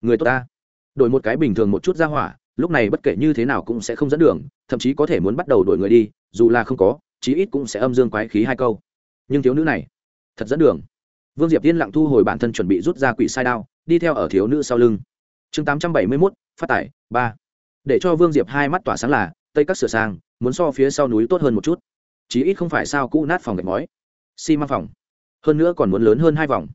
Người tốt ta. Đổi một cái bình thường một chút ra hỏa lúc này bất kể như thế nào cũng sẽ không dẫn đường, thậm chí có thể muốn bắt đầu đổi người đi, dù là không có, chí ít cũng sẽ âm dương quái khí hai câu. Nhưng thiếu nữ này, thật dẫn đường. Vương diệp yên lặng thu hồi bản thân chuẩn bị rút ra quỷ sai đao, đi theo ở thiếu nữ sau lưng. Chương tám trăm bảy mươi mốt, phát tải, ba. Để cho vương diệp hai mắt tỏa sáng là, tây các sửa sang, muốn so phía sau núi tốt hơn một chút. Chí ít không phải sao cũ nát phòng gạch ngói. Xi phòng. Hơn nữa còn muốn lớn hơn hai vòng.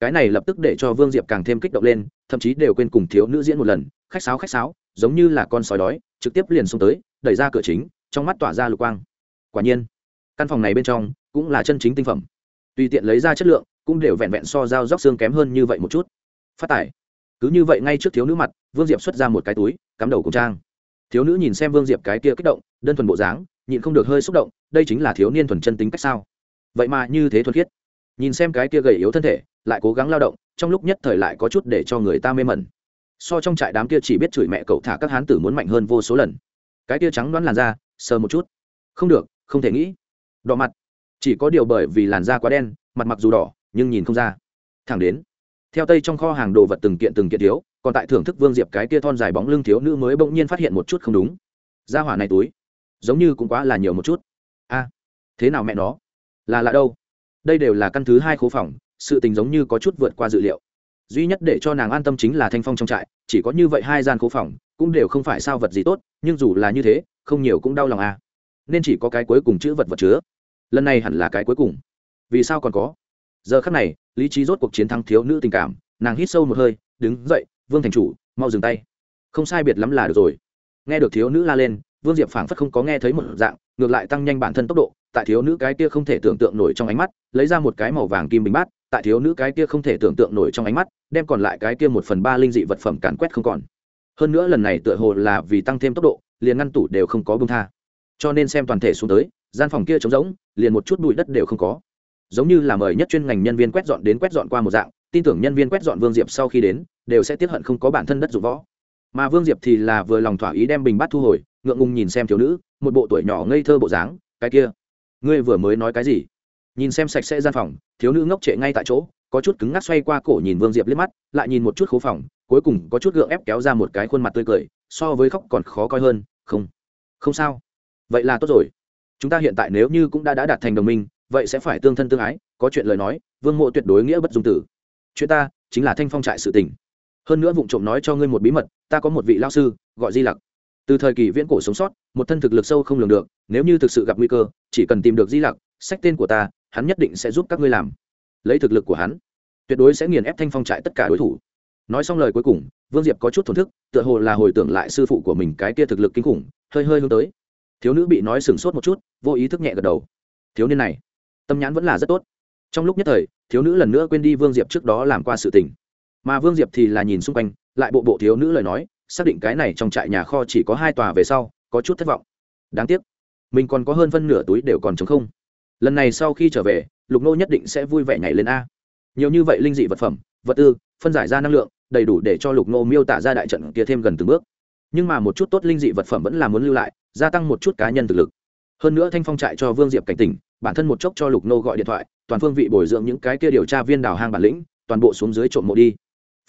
Cái này lập tức để cho vương diệp càng thêm kích động lên, thậm chí đều quên cùng thiếu nữ diễn một lần khách sáo khách sáo, giống như là con sói đói, trực tiếp liền xông tới, đẩy ra cửa chính, trong mắt tỏa ra lục quang. Quả nhiên, căn phòng này bên trong cũng là chân chính tinh phẩm. Tùy tiện lấy ra chất lượng, cũng đều vẹn vẹn so dao róc xương kém hơn như vậy một chút. Phát tải cứ như vậy ngay trước thiếu nữ mặt, vương diệp xuất ra một cái túi, cắm đầu cùng trang. Thiếu nữ nhìn xem vương diệp cái kia kích động, đơn thuần bộ dáng, nhịn không được hơi xúc động, đây chính là thiếu niên thuần chân tính cách sao? Vậy mà như thế thuần khiết. Nhìn xem cái kia gầy yếu thân thể, lại cố gắng lao động, trong lúc nhất thời lại có chút để cho người ta mê mẩn so trong trại đám kia chỉ biết chửi mẹ cậu thả các hán tử muốn mạnh hơn vô số lần. Cái kia trắng đoán làn da, sờ một chút. Không được, không thể nghĩ. Đỏ mặt. Chỉ có điều bởi vì làn da quá đen, mặt mặc dù đỏ, nhưng nhìn không ra. Thẳng đến, theo tây trong kho hàng đồ vật từng kiện từng kiện thiếu, còn tại thưởng thức vương diệp cái kia thon dài bóng lưng thiếu nữ mới bỗng nhiên phát hiện một chút không đúng. Da hỏa này túi, giống như cũng quá là nhiều một chút. A, thế nào mẹ nó? Là lạ đâu. Đây đều là căn thứ hai khố phòng, sự tình giống như có chút vượt qua dự liệu duy nhất để cho nàng an tâm chính là thanh phong trong trại, chỉ có như vậy hai gian khố phòng, cũng đều không phải sao vật gì tốt, nhưng dù là như thế, không nhiều cũng đau lòng à. Nên chỉ có cái cuối cùng chữ vật vật chứa. Lần này hẳn là cái cuối cùng. Vì sao còn có? Giờ khắc này, lý trí rốt cuộc chiến thắng thiếu nữ tình cảm, nàng hít sâu một hơi, đứng dậy, vương thành chủ, mau dừng tay. Không sai biệt lắm là được rồi. Nghe được thiếu nữ la lên, vương diệp phảng phất không có nghe thấy một dạng, ngược lại tăng nhanh bản thân tốc độ, tại thiếu nữ cái kia không thể tưởng tượng nổi trong ánh mắt, lấy ra một cái màu vàng kim bình bát tại thiếu nữ cái kia không thể tưởng tượng nổi trong ánh mắt, đem còn lại cái kia một phần ba linh dị vật phẩm càn quét không còn. Hơn nữa lần này tựa hồ là vì tăng thêm tốc độ, liền ngăn tủ đều không có bông tha. Cho nên xem toàn thể xuống tới, gian phòng kia trống rỗng, liền một chút bụi đất đều không có. Giống như là mời nhất chuyên ngành nhân viên quét dọn đến quét dọn qua một dạng, tin tưởng nhân viên quét dọn vương diệp sau khi đến, đều sẽ tiếp hận không có bản thân đất dụng võ. Mà vương diệp thì là vừa lòng thỏa ý đem bình bát thu hồi, ngượng ngùng nhìn xem thiếu nữ, một bộ tuổi nhỏ ngây thơ bộ dáng, cái kia, ngươi vừa mới nói cái gì? Nhìn xem sạch sẽ gian phòng, thiếu nữ ngốc trệ ngay tại chỗ, có chút cứng ngắc xoay qua cổ nhìn vương diệp liếc mắt, lại nhìn một chút khố phòng, cuối cùng có chút gượng ép kéo ra một cái khuôn mặt tươi cười, so với khóc còn khó coi hơn, không không sao. Vậy là tốt rồi. Chúng ta hiện tại nếu như cũng đã đã đạt thành đồng minh, vậy sẽ phải tương thân tương ái, có chuyện lời nói, vương mộ tuyệt đối nghĩa bất dung tử. Chuyện ta, chính là thanh phong trại sự tình. Hơn nữa vụ trộm nói cho ngươi một bí mật, ta có một vị lao sư, gọi di lặc. Từ thời kỳ viễn cổ sống sót, một thân thực lực sâu không lường được, nếu như thực sự gặp nguy cơ, chỉ cần tìm được di lặc sách tên của ta, hắn nhất định sẽ giúp các ngươi làm. Lấy thực lực của hắn, tuyệt đối sẽ nghiền ép thanh phong trại tất cả đối thủ. Nói xong lời cuối cùng, vương diệp có chút thổn thức, tựa hồ là hồi tưởng lại sư phụ của mình cái kia thực lực kinh khủng, hơi hơi hướng tới. Thiếu nữ bị nói sửng sốt một chút, vô ý thức nhẹ gật đầu. Thiếu niên này, tâm nhãn vẫn là rất tốt. Trong lúc nhất thời, thiếu nữ lần nữa quên đi vương diệp trước đó làm qua sự tình. Mà vương diệp thì là nhìn xung quanh, lại bộ bộ thiếu nữ lời nói, xác định cái này trong trại nhà kho chỉ có hai tòa về sau, có chút thất vọng. Đáng tiếc, mình còn có hơn phân nửa túi đều còn chống không lần này sau khi trở về, lục nô nhất định sẽ vui vẻ nhảy lên a. Nhiều như vậy linh dị vật phẩm, vật tư, phân giải ra năng lượng, đầy đủ để cho lục nô miêu tả ra đại trận kia thêm gần từng bước. Nhưng mà một chút tốt linh dị vật phẩm vẫn là muốn lưu lại, gia tăng một chút cá nhân thực lực. Hơn nữa thanh phong trại cho vương diệp cảnh tỉnh, bản thân một chốc cho lục nô gọi điện thoại, toàn phương vị bồi dưỡng những cái kia điều tra viên đào hang bản lĩnh, toàn bộ xuống dưới trộm mộ đi.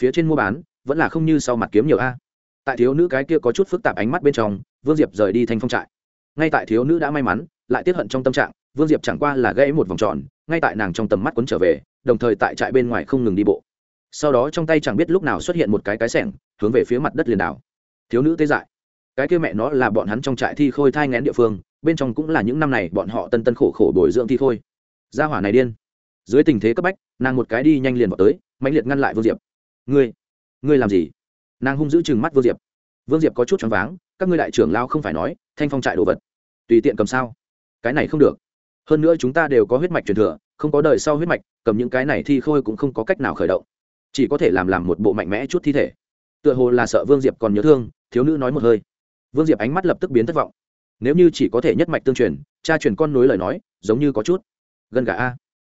Phía trên mua bán, vẫn là không như sau mặt kiếm nhiều a. Tại thiếu nữ cái kia có chút phức tạp ánh mắt bên trong, vương diệp rời đi thanh phong trại. Ngay tại thiếu nữ đã may mắn, lại tiếp hận trong tâm trạng vương diệp chẳng qua là gãy một vòng tròn, ngay tại nàng trong tầm mắt quấn trở về, đồng thời tại trại bên ngoài không ngừng đi bộ. Sau đó trong tay chẳng biết lúc nào xuất hiện một cái cái sẻng, hướng về phía mặt đất liền đảo. Thiếu nữ tê dại. Cái kia mẹ nó là bọn hắn trong trại thi khôi thai ngén địa phương, bên trong cũng là những năm này bọn họ tân tân khổ khổ bồi dưỡng thi khôi. Gia hỏa này điên. Dưới tình thế cấp bách, nàng một cái đi nhanh liền vào tới mạnh liệt ngăn lại vương diệp. Ngươi ngươi làm gì? Nàng hung giữ chừng mắt vương diệp. Vương diệp có chút choáng váng, các ngươi đại trưởng lao không phải nói, thanh phong trại đồ vật. Tùy tiện cầm sao? Cái này không được hơn nữa chúng ta đều có huyết mạch truyền thừa, không có đời sau huyết mạch, cầm những cái này thi khôi cũng không có cách nào khởi động. Chỉ có thể làm làm một bộ mạnh mẽ chút thi thể. Tựa hồ là sợ vương diệp còn nhớ thương, thiếu nữ nói một hơi. Vương diệp ánh mắt lập tức biến thất vọng. Nếu như chỉ có thể nhất mạch tương truyền, cha truyền con nối lời nói, giống như có chút gần gà a.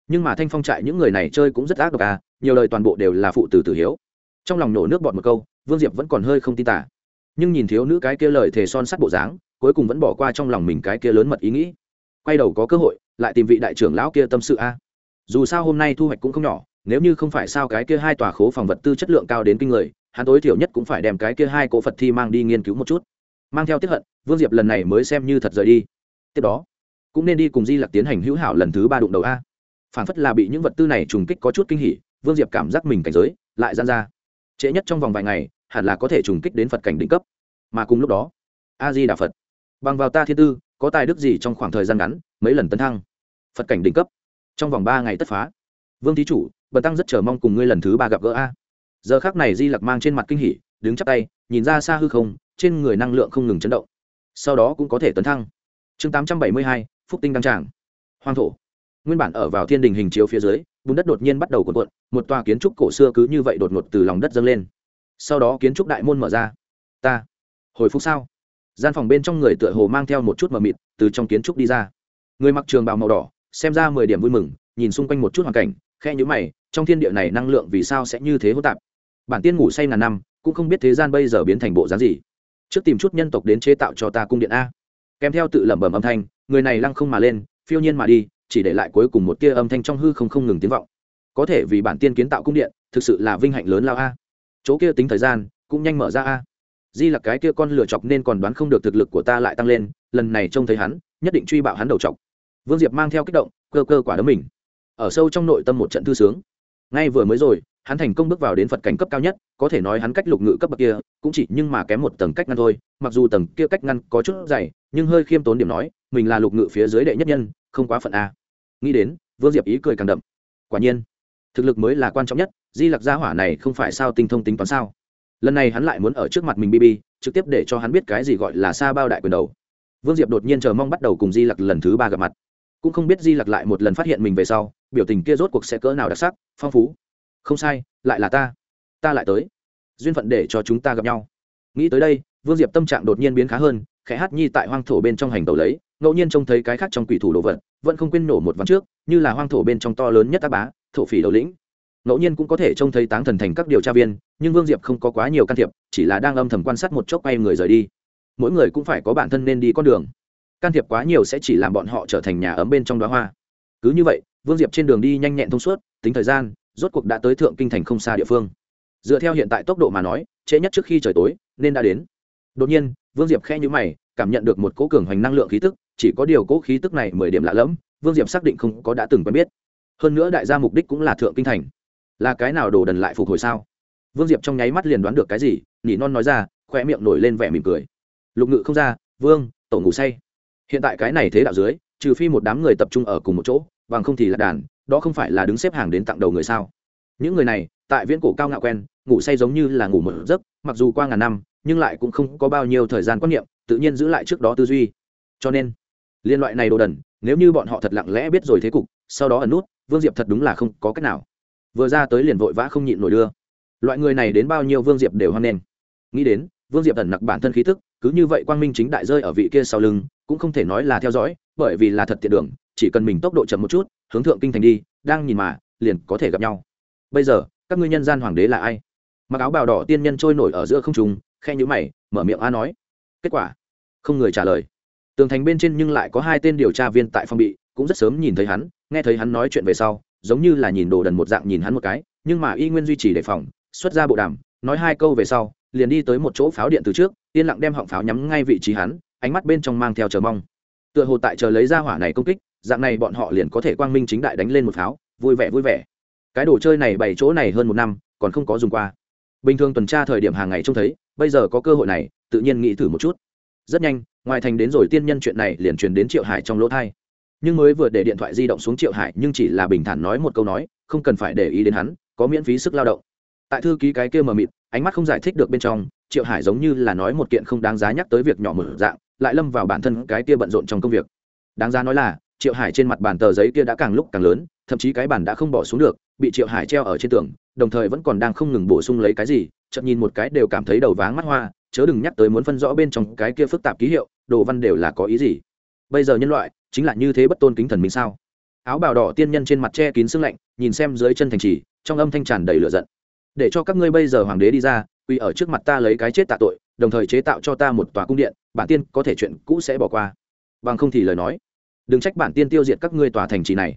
Nhưng mà thanh phong trại những người này chơi cũng rất ác độc a, nhiều lời toàn bộ đều là phụ từ tử hiếu. Trong lòng nổ nước bọt một câu, vương diệp vẫn còn hơi không tin tả. Nhưng nhìn thiếu nữ cái kia lời thề son sắt bộ dáng, cuối cùng vẫn bỏ qua trong lòng mình cái kia lớn mật ý nghĩ quay đầu có cơ hội, lại tìm vị đại trưởng lão kia tâm sự a. Dù sao hôm nay thu hoạch cũng không nhỏ, nếu như không phải sao cái kia hai tòa khố phòng vật tư chất lượng cao đến kinh người, hắn tối thiểu nhất cũng phải đem cái kia hai cổ phật thi mang đi nghiên cứu một chút. Mang theo tiếp hận, vương diệp lần này mới xem như thật rời đi. Tiếp đó, cũng nên đi cùng di lặc tiến hành hữu hảo lần thứ ba đụng đầu a. Phản phất là bị những vật tư này trùng kích có chút kinh hỉ, vương diệp cảm giác mình cảnh giới lại gian ra. Trễ nhất trong vòng vài ngày, hẳn là có thể trùng kích đến phật cảnh đỉnh cấp. Mà cùng lúc đó, a di đà phật, bằng vào ta thiên tư có tài đức gì trong khoảng thời gian ngắn, mấy lần tấn thăng? Phật cảnh đỉnh cấp. Trong vòng ba ngày tất phá. Vương thí chủ, bần tăng rất chờ mong cùng ngươi lần thứ ba gặp gỡ a. Giờ khác này di lặc mang trên mặt kinh hỉ, đứng chắp tay, nhìn ra xa hư không, trên người năng lượng không ngừng chấn động. Sau đó cũng có thể tấn thăng. Chương tám trăm bảy mươi hai, phúc tinh đăng tràng. Hoang thổ. Nguyên bản ở vào thiên đình hình chiếu phía dưới, bùn đất đột nhiên bắt đầu cuộn cuộn, một tòa kiến trúc cổ xưa cứ như vậy đột ngột từ lòng đất dâng lên. Sau đó kiến trúc đại môn mở ra. Ta. Hồi phục sao? Gian phòng bên trong người tựa hồ mang theo một chút mờ mịt từ trong kiến trúc đi ra. Người mặc trường bào màu đỏ, xem ra mười điểm vui mừng, nhìn xung quanh một chút hoàn cảnh khe nhữ mày, trong thiên địa này năng lượng vì sao sẽ như thế hỗn tạp? Bản tiên ngủ say ngàn năm, cũng không biết thế gian bây giờ biến thành bộ dáng gì. Trước tìm chút nhân tộc đến chế tạo cho ta cung điện a. Kèm theo tự lẩm bẩm âm thanh, người này lăng không mà lên, phiêu nhiên mà đi, chỉ để lại cuối cùng một tia âm thanh trong hư không không ngừng tiếng vọng. Có thể vì bản tiên kiến tạo cung điện, thực sự là vinh hạnh lớn lao a. Chỗ kia tính thời gian, cũng nhanh mở ra a di là cái kia con lửa chọc nên còn đoán không được thực lực của ta lại tăng lên, lần này trông thấy hắn, nhất định truy bạo hắn đầu chọc. Vương diệp mang theo kích động, cơ cơ quả đấm mình. Ở sâu trong nội tâm một trận thư sướng. Ngay vừa mới rồi, hắn thành công bước vào đến phật cảnh cấp cao nhất, có thể nói hắn cách lục ngự cấp bậc kia, cũng chỉ nhưng mà kém một tầng cách ngăn thôi, mặc dù tầng kia cách ngăn có chút dày, nhưng hơi khiêm tốn điểm nói, mình là lục ngự phía dưới đệ nhất nhân, không quá phận a. Nghĩ đến, vương diệp ý cười càng đậm. Quả nhiên, thực lực mới là quan trọng nhất, di lặc gia hỏa này không phải sao tinh thông tính toán sao? Lần này hắn lại muốn ở trước mặt mình bb trực tiếp để cho hắn biết cái gì gọi là xa bao đại quyền đầu. Vương diệp đột nhiên chờ mong bắt đầu cùng di lặc lần thứ ba gặp mặt. Cũng không biết di lặc lại một lần phát hiện mình về sau, biểu tình kia rốt cuộc sẽ cỡ nào đặc sắc, phong phú. Không sai, lại là ta. Ta lại tới. Duyên phận để cho chúng ta gặp nhau. Nghĩ tới đây, vương diệp tâm trạng đột nhiên biến khá hơn, khẽ hát nhi tại hoang thổ bên trong hành tàu lấy, ngẫu nhiên trông thấy cái khác trong quỷ thủ đồ vật, vẫn không quên nổ một ván trước, như là hoang thổ bên trong to lớn nhất tác bá, thổ phỉ đầu lĩnh ngẫu nhiên cũng có thể trông thấy táng thần thành các điều tra viên, nhưng vương diệp không có quá nhiều can thiệp, chỉ là đang âm thầm quan sát một chốc bay người rời đi. Mỗi người cũng phải có bản thân nên đi con đường. Can thiệp quá nhiều sẽ chỉ làm bọn họ trở thành nhà ấm bên trong đoá hoa. Cứ như vậy, vương diệp trên đường đi nhanh nhẹn thông suốt, tính thời gian, rốt cuộc đã tới thượng kinh thành không xa địa phương. Dựa theo hiện tại tốc độ mà nói, trễ nhất trước khi trời tối, nên đã đến. Đột nhiên, vương diệp khe nhữ mày, cảm nhận được một cỗ cường hoành năng lượng khí tức, chỉ có điều cỗ khí tức này mười điểm lạ lẫm, vương diệp xác định không có đã từng quen biết. Hơn nữa đại gia mục đích cũng là thượng kinh thành là cái nào đồ đần lại phục hồi sao? Vương diệp trong nháy mắt liền đoán được cái gì nhỉ non nói ra khoe miệng nổi lên vẻ mỉm cười. Lục ngự không ra, vương, tổ ngủ say. Hiện tại cái này thế đạo dưới, trừ phi một đám người tập trung ở cùng một chỗ, bằng không thì là đàn, đó không phải là đứng xếp hàng đến tặng đầu người sao? Những người này, tại viễn cổ cao ngạo quen, ngủ say giống như là ngủ một giấc, mặc dù qua ngàn năm, nhưng lại cũng không có bao nhiêu thời gian quan niệm, tự nhiên giữ lại trước đó tư duy. Cho nên, liên loại này đồ đần, nếu như bọn họ thật lặng lẽ biết rồi thế cục, sau đó ẩn nút, vương diệp thật đúng là không có cách nào vừa ra tới liền vội vã không nhịn nổi đưa. Loại người này đến bao nhiêu vương diệp đều hoan nghênh. Nghĩ đến, vương diệp ẩn nặc bản thân khí thức cứ như vậy quang minh chính đại rơi ở vị kia sau lưng, cũng không thể nói là theo dõi, bởi vì là thật tiện đường, chỉ cần mình tốc độ chậm một chút, hướng thượng kinh thành đi, đang nhìn mà, liền có thể gặp nhau. Bây giờ, các ngươi nhân gian hoàng đế là ai? Mặc áo bào đỏ tiên nhân trôi nổi ở giữa không trùng khe nhữ mày, mở miệng a nói. Kết quả, không người trả lời. Tường thành bên trên nhưng lại có hai tên điều tra viên tại phòng bị, cũng rất sớm nhìn thấy hắn, nghe thấy hắn nói chuyện về sau giống như là nhìn đồ đần một dạng nhìn hắn một cái, nhưng mà y nguyên duy trì đề phòng, xuất ra bộ đàm, nói hai câu về sau, liền đi tới một chỗ pháo điện từ trước, yên lặng đem họng pháo nhắm ngay vị trí hắn, ánh mắt bên trong mang theo chờ mong. Tựa hồ tại chờ lấy ra hỏa này công kích, dạng này bọn họ liền có thể quang minh chính đại đánh lên một pháo, vui vẻ vui vẻ. Cái đồ chơi này bảy chỗ này hơn một năm, còn không có dùng qua. Bình thường tuần tra thời điểm hàng ngày trông thấy, bây giờ có cơ hội này, tự nhiên nghĩ thử một chút. Rất nhanh, ngoài thành đến rồi tiên nhân chuyện này liền truyền đến triệu hải trong lỗ thai nhưng mới vừa để điện thoại di động xuống triệu hải nhưng chỉ là bình thản nói một câu nói, không cần phải để ý đến hắn, có miễn phí sức lao động. Tại thư ký cái kia mờ mịt, ánh mắt không giải thích được bên trong, triệu hải giống như là nói một kiện không đáng giá nhắc tới việc nhỏ mở dạng, lại lâm vào bản thân cái kia bận rộn trong công việc. Đáng giá nói là, triệu hải trên mặt bàn tờ giấy kia đã càng lúc càng lớn, thậm chí cái bàn đã không bỏ xuống được, bị triệu hải treo ở trên tường, đồng thời vẫn còn đang không ngừng bổ sung lấy cái gì chậm nhìn một cái đều cảm thấy đầu váng mắt hoa, chớ đừng nhắc tới muốn phân rõ bên trong cái kia phức tạp ký hiệu, đồ văn đều là có ý gì. Bây giờ nhân loại chính là như thế bất tôn kính thần minh sao? Áo bào đỏ tiên nhân trên mặt che kín sương lạnh, nhìn xem dưới chân thành trì, trong âm thanh tràn đầy lửa giận. Để cho các ngươi bây giờ hoàng đế đi ra quy ở trước mặt ta lấy cái chết tạ tội, đồng thời chế tạo cho ta một tòa cung điện, bản tiên có thể chuyện cũ sẽ bỏ qua. Bằng không thì lời nói, đừng trách bản tiên tiêu diệt các ngươi tòa thành trì này.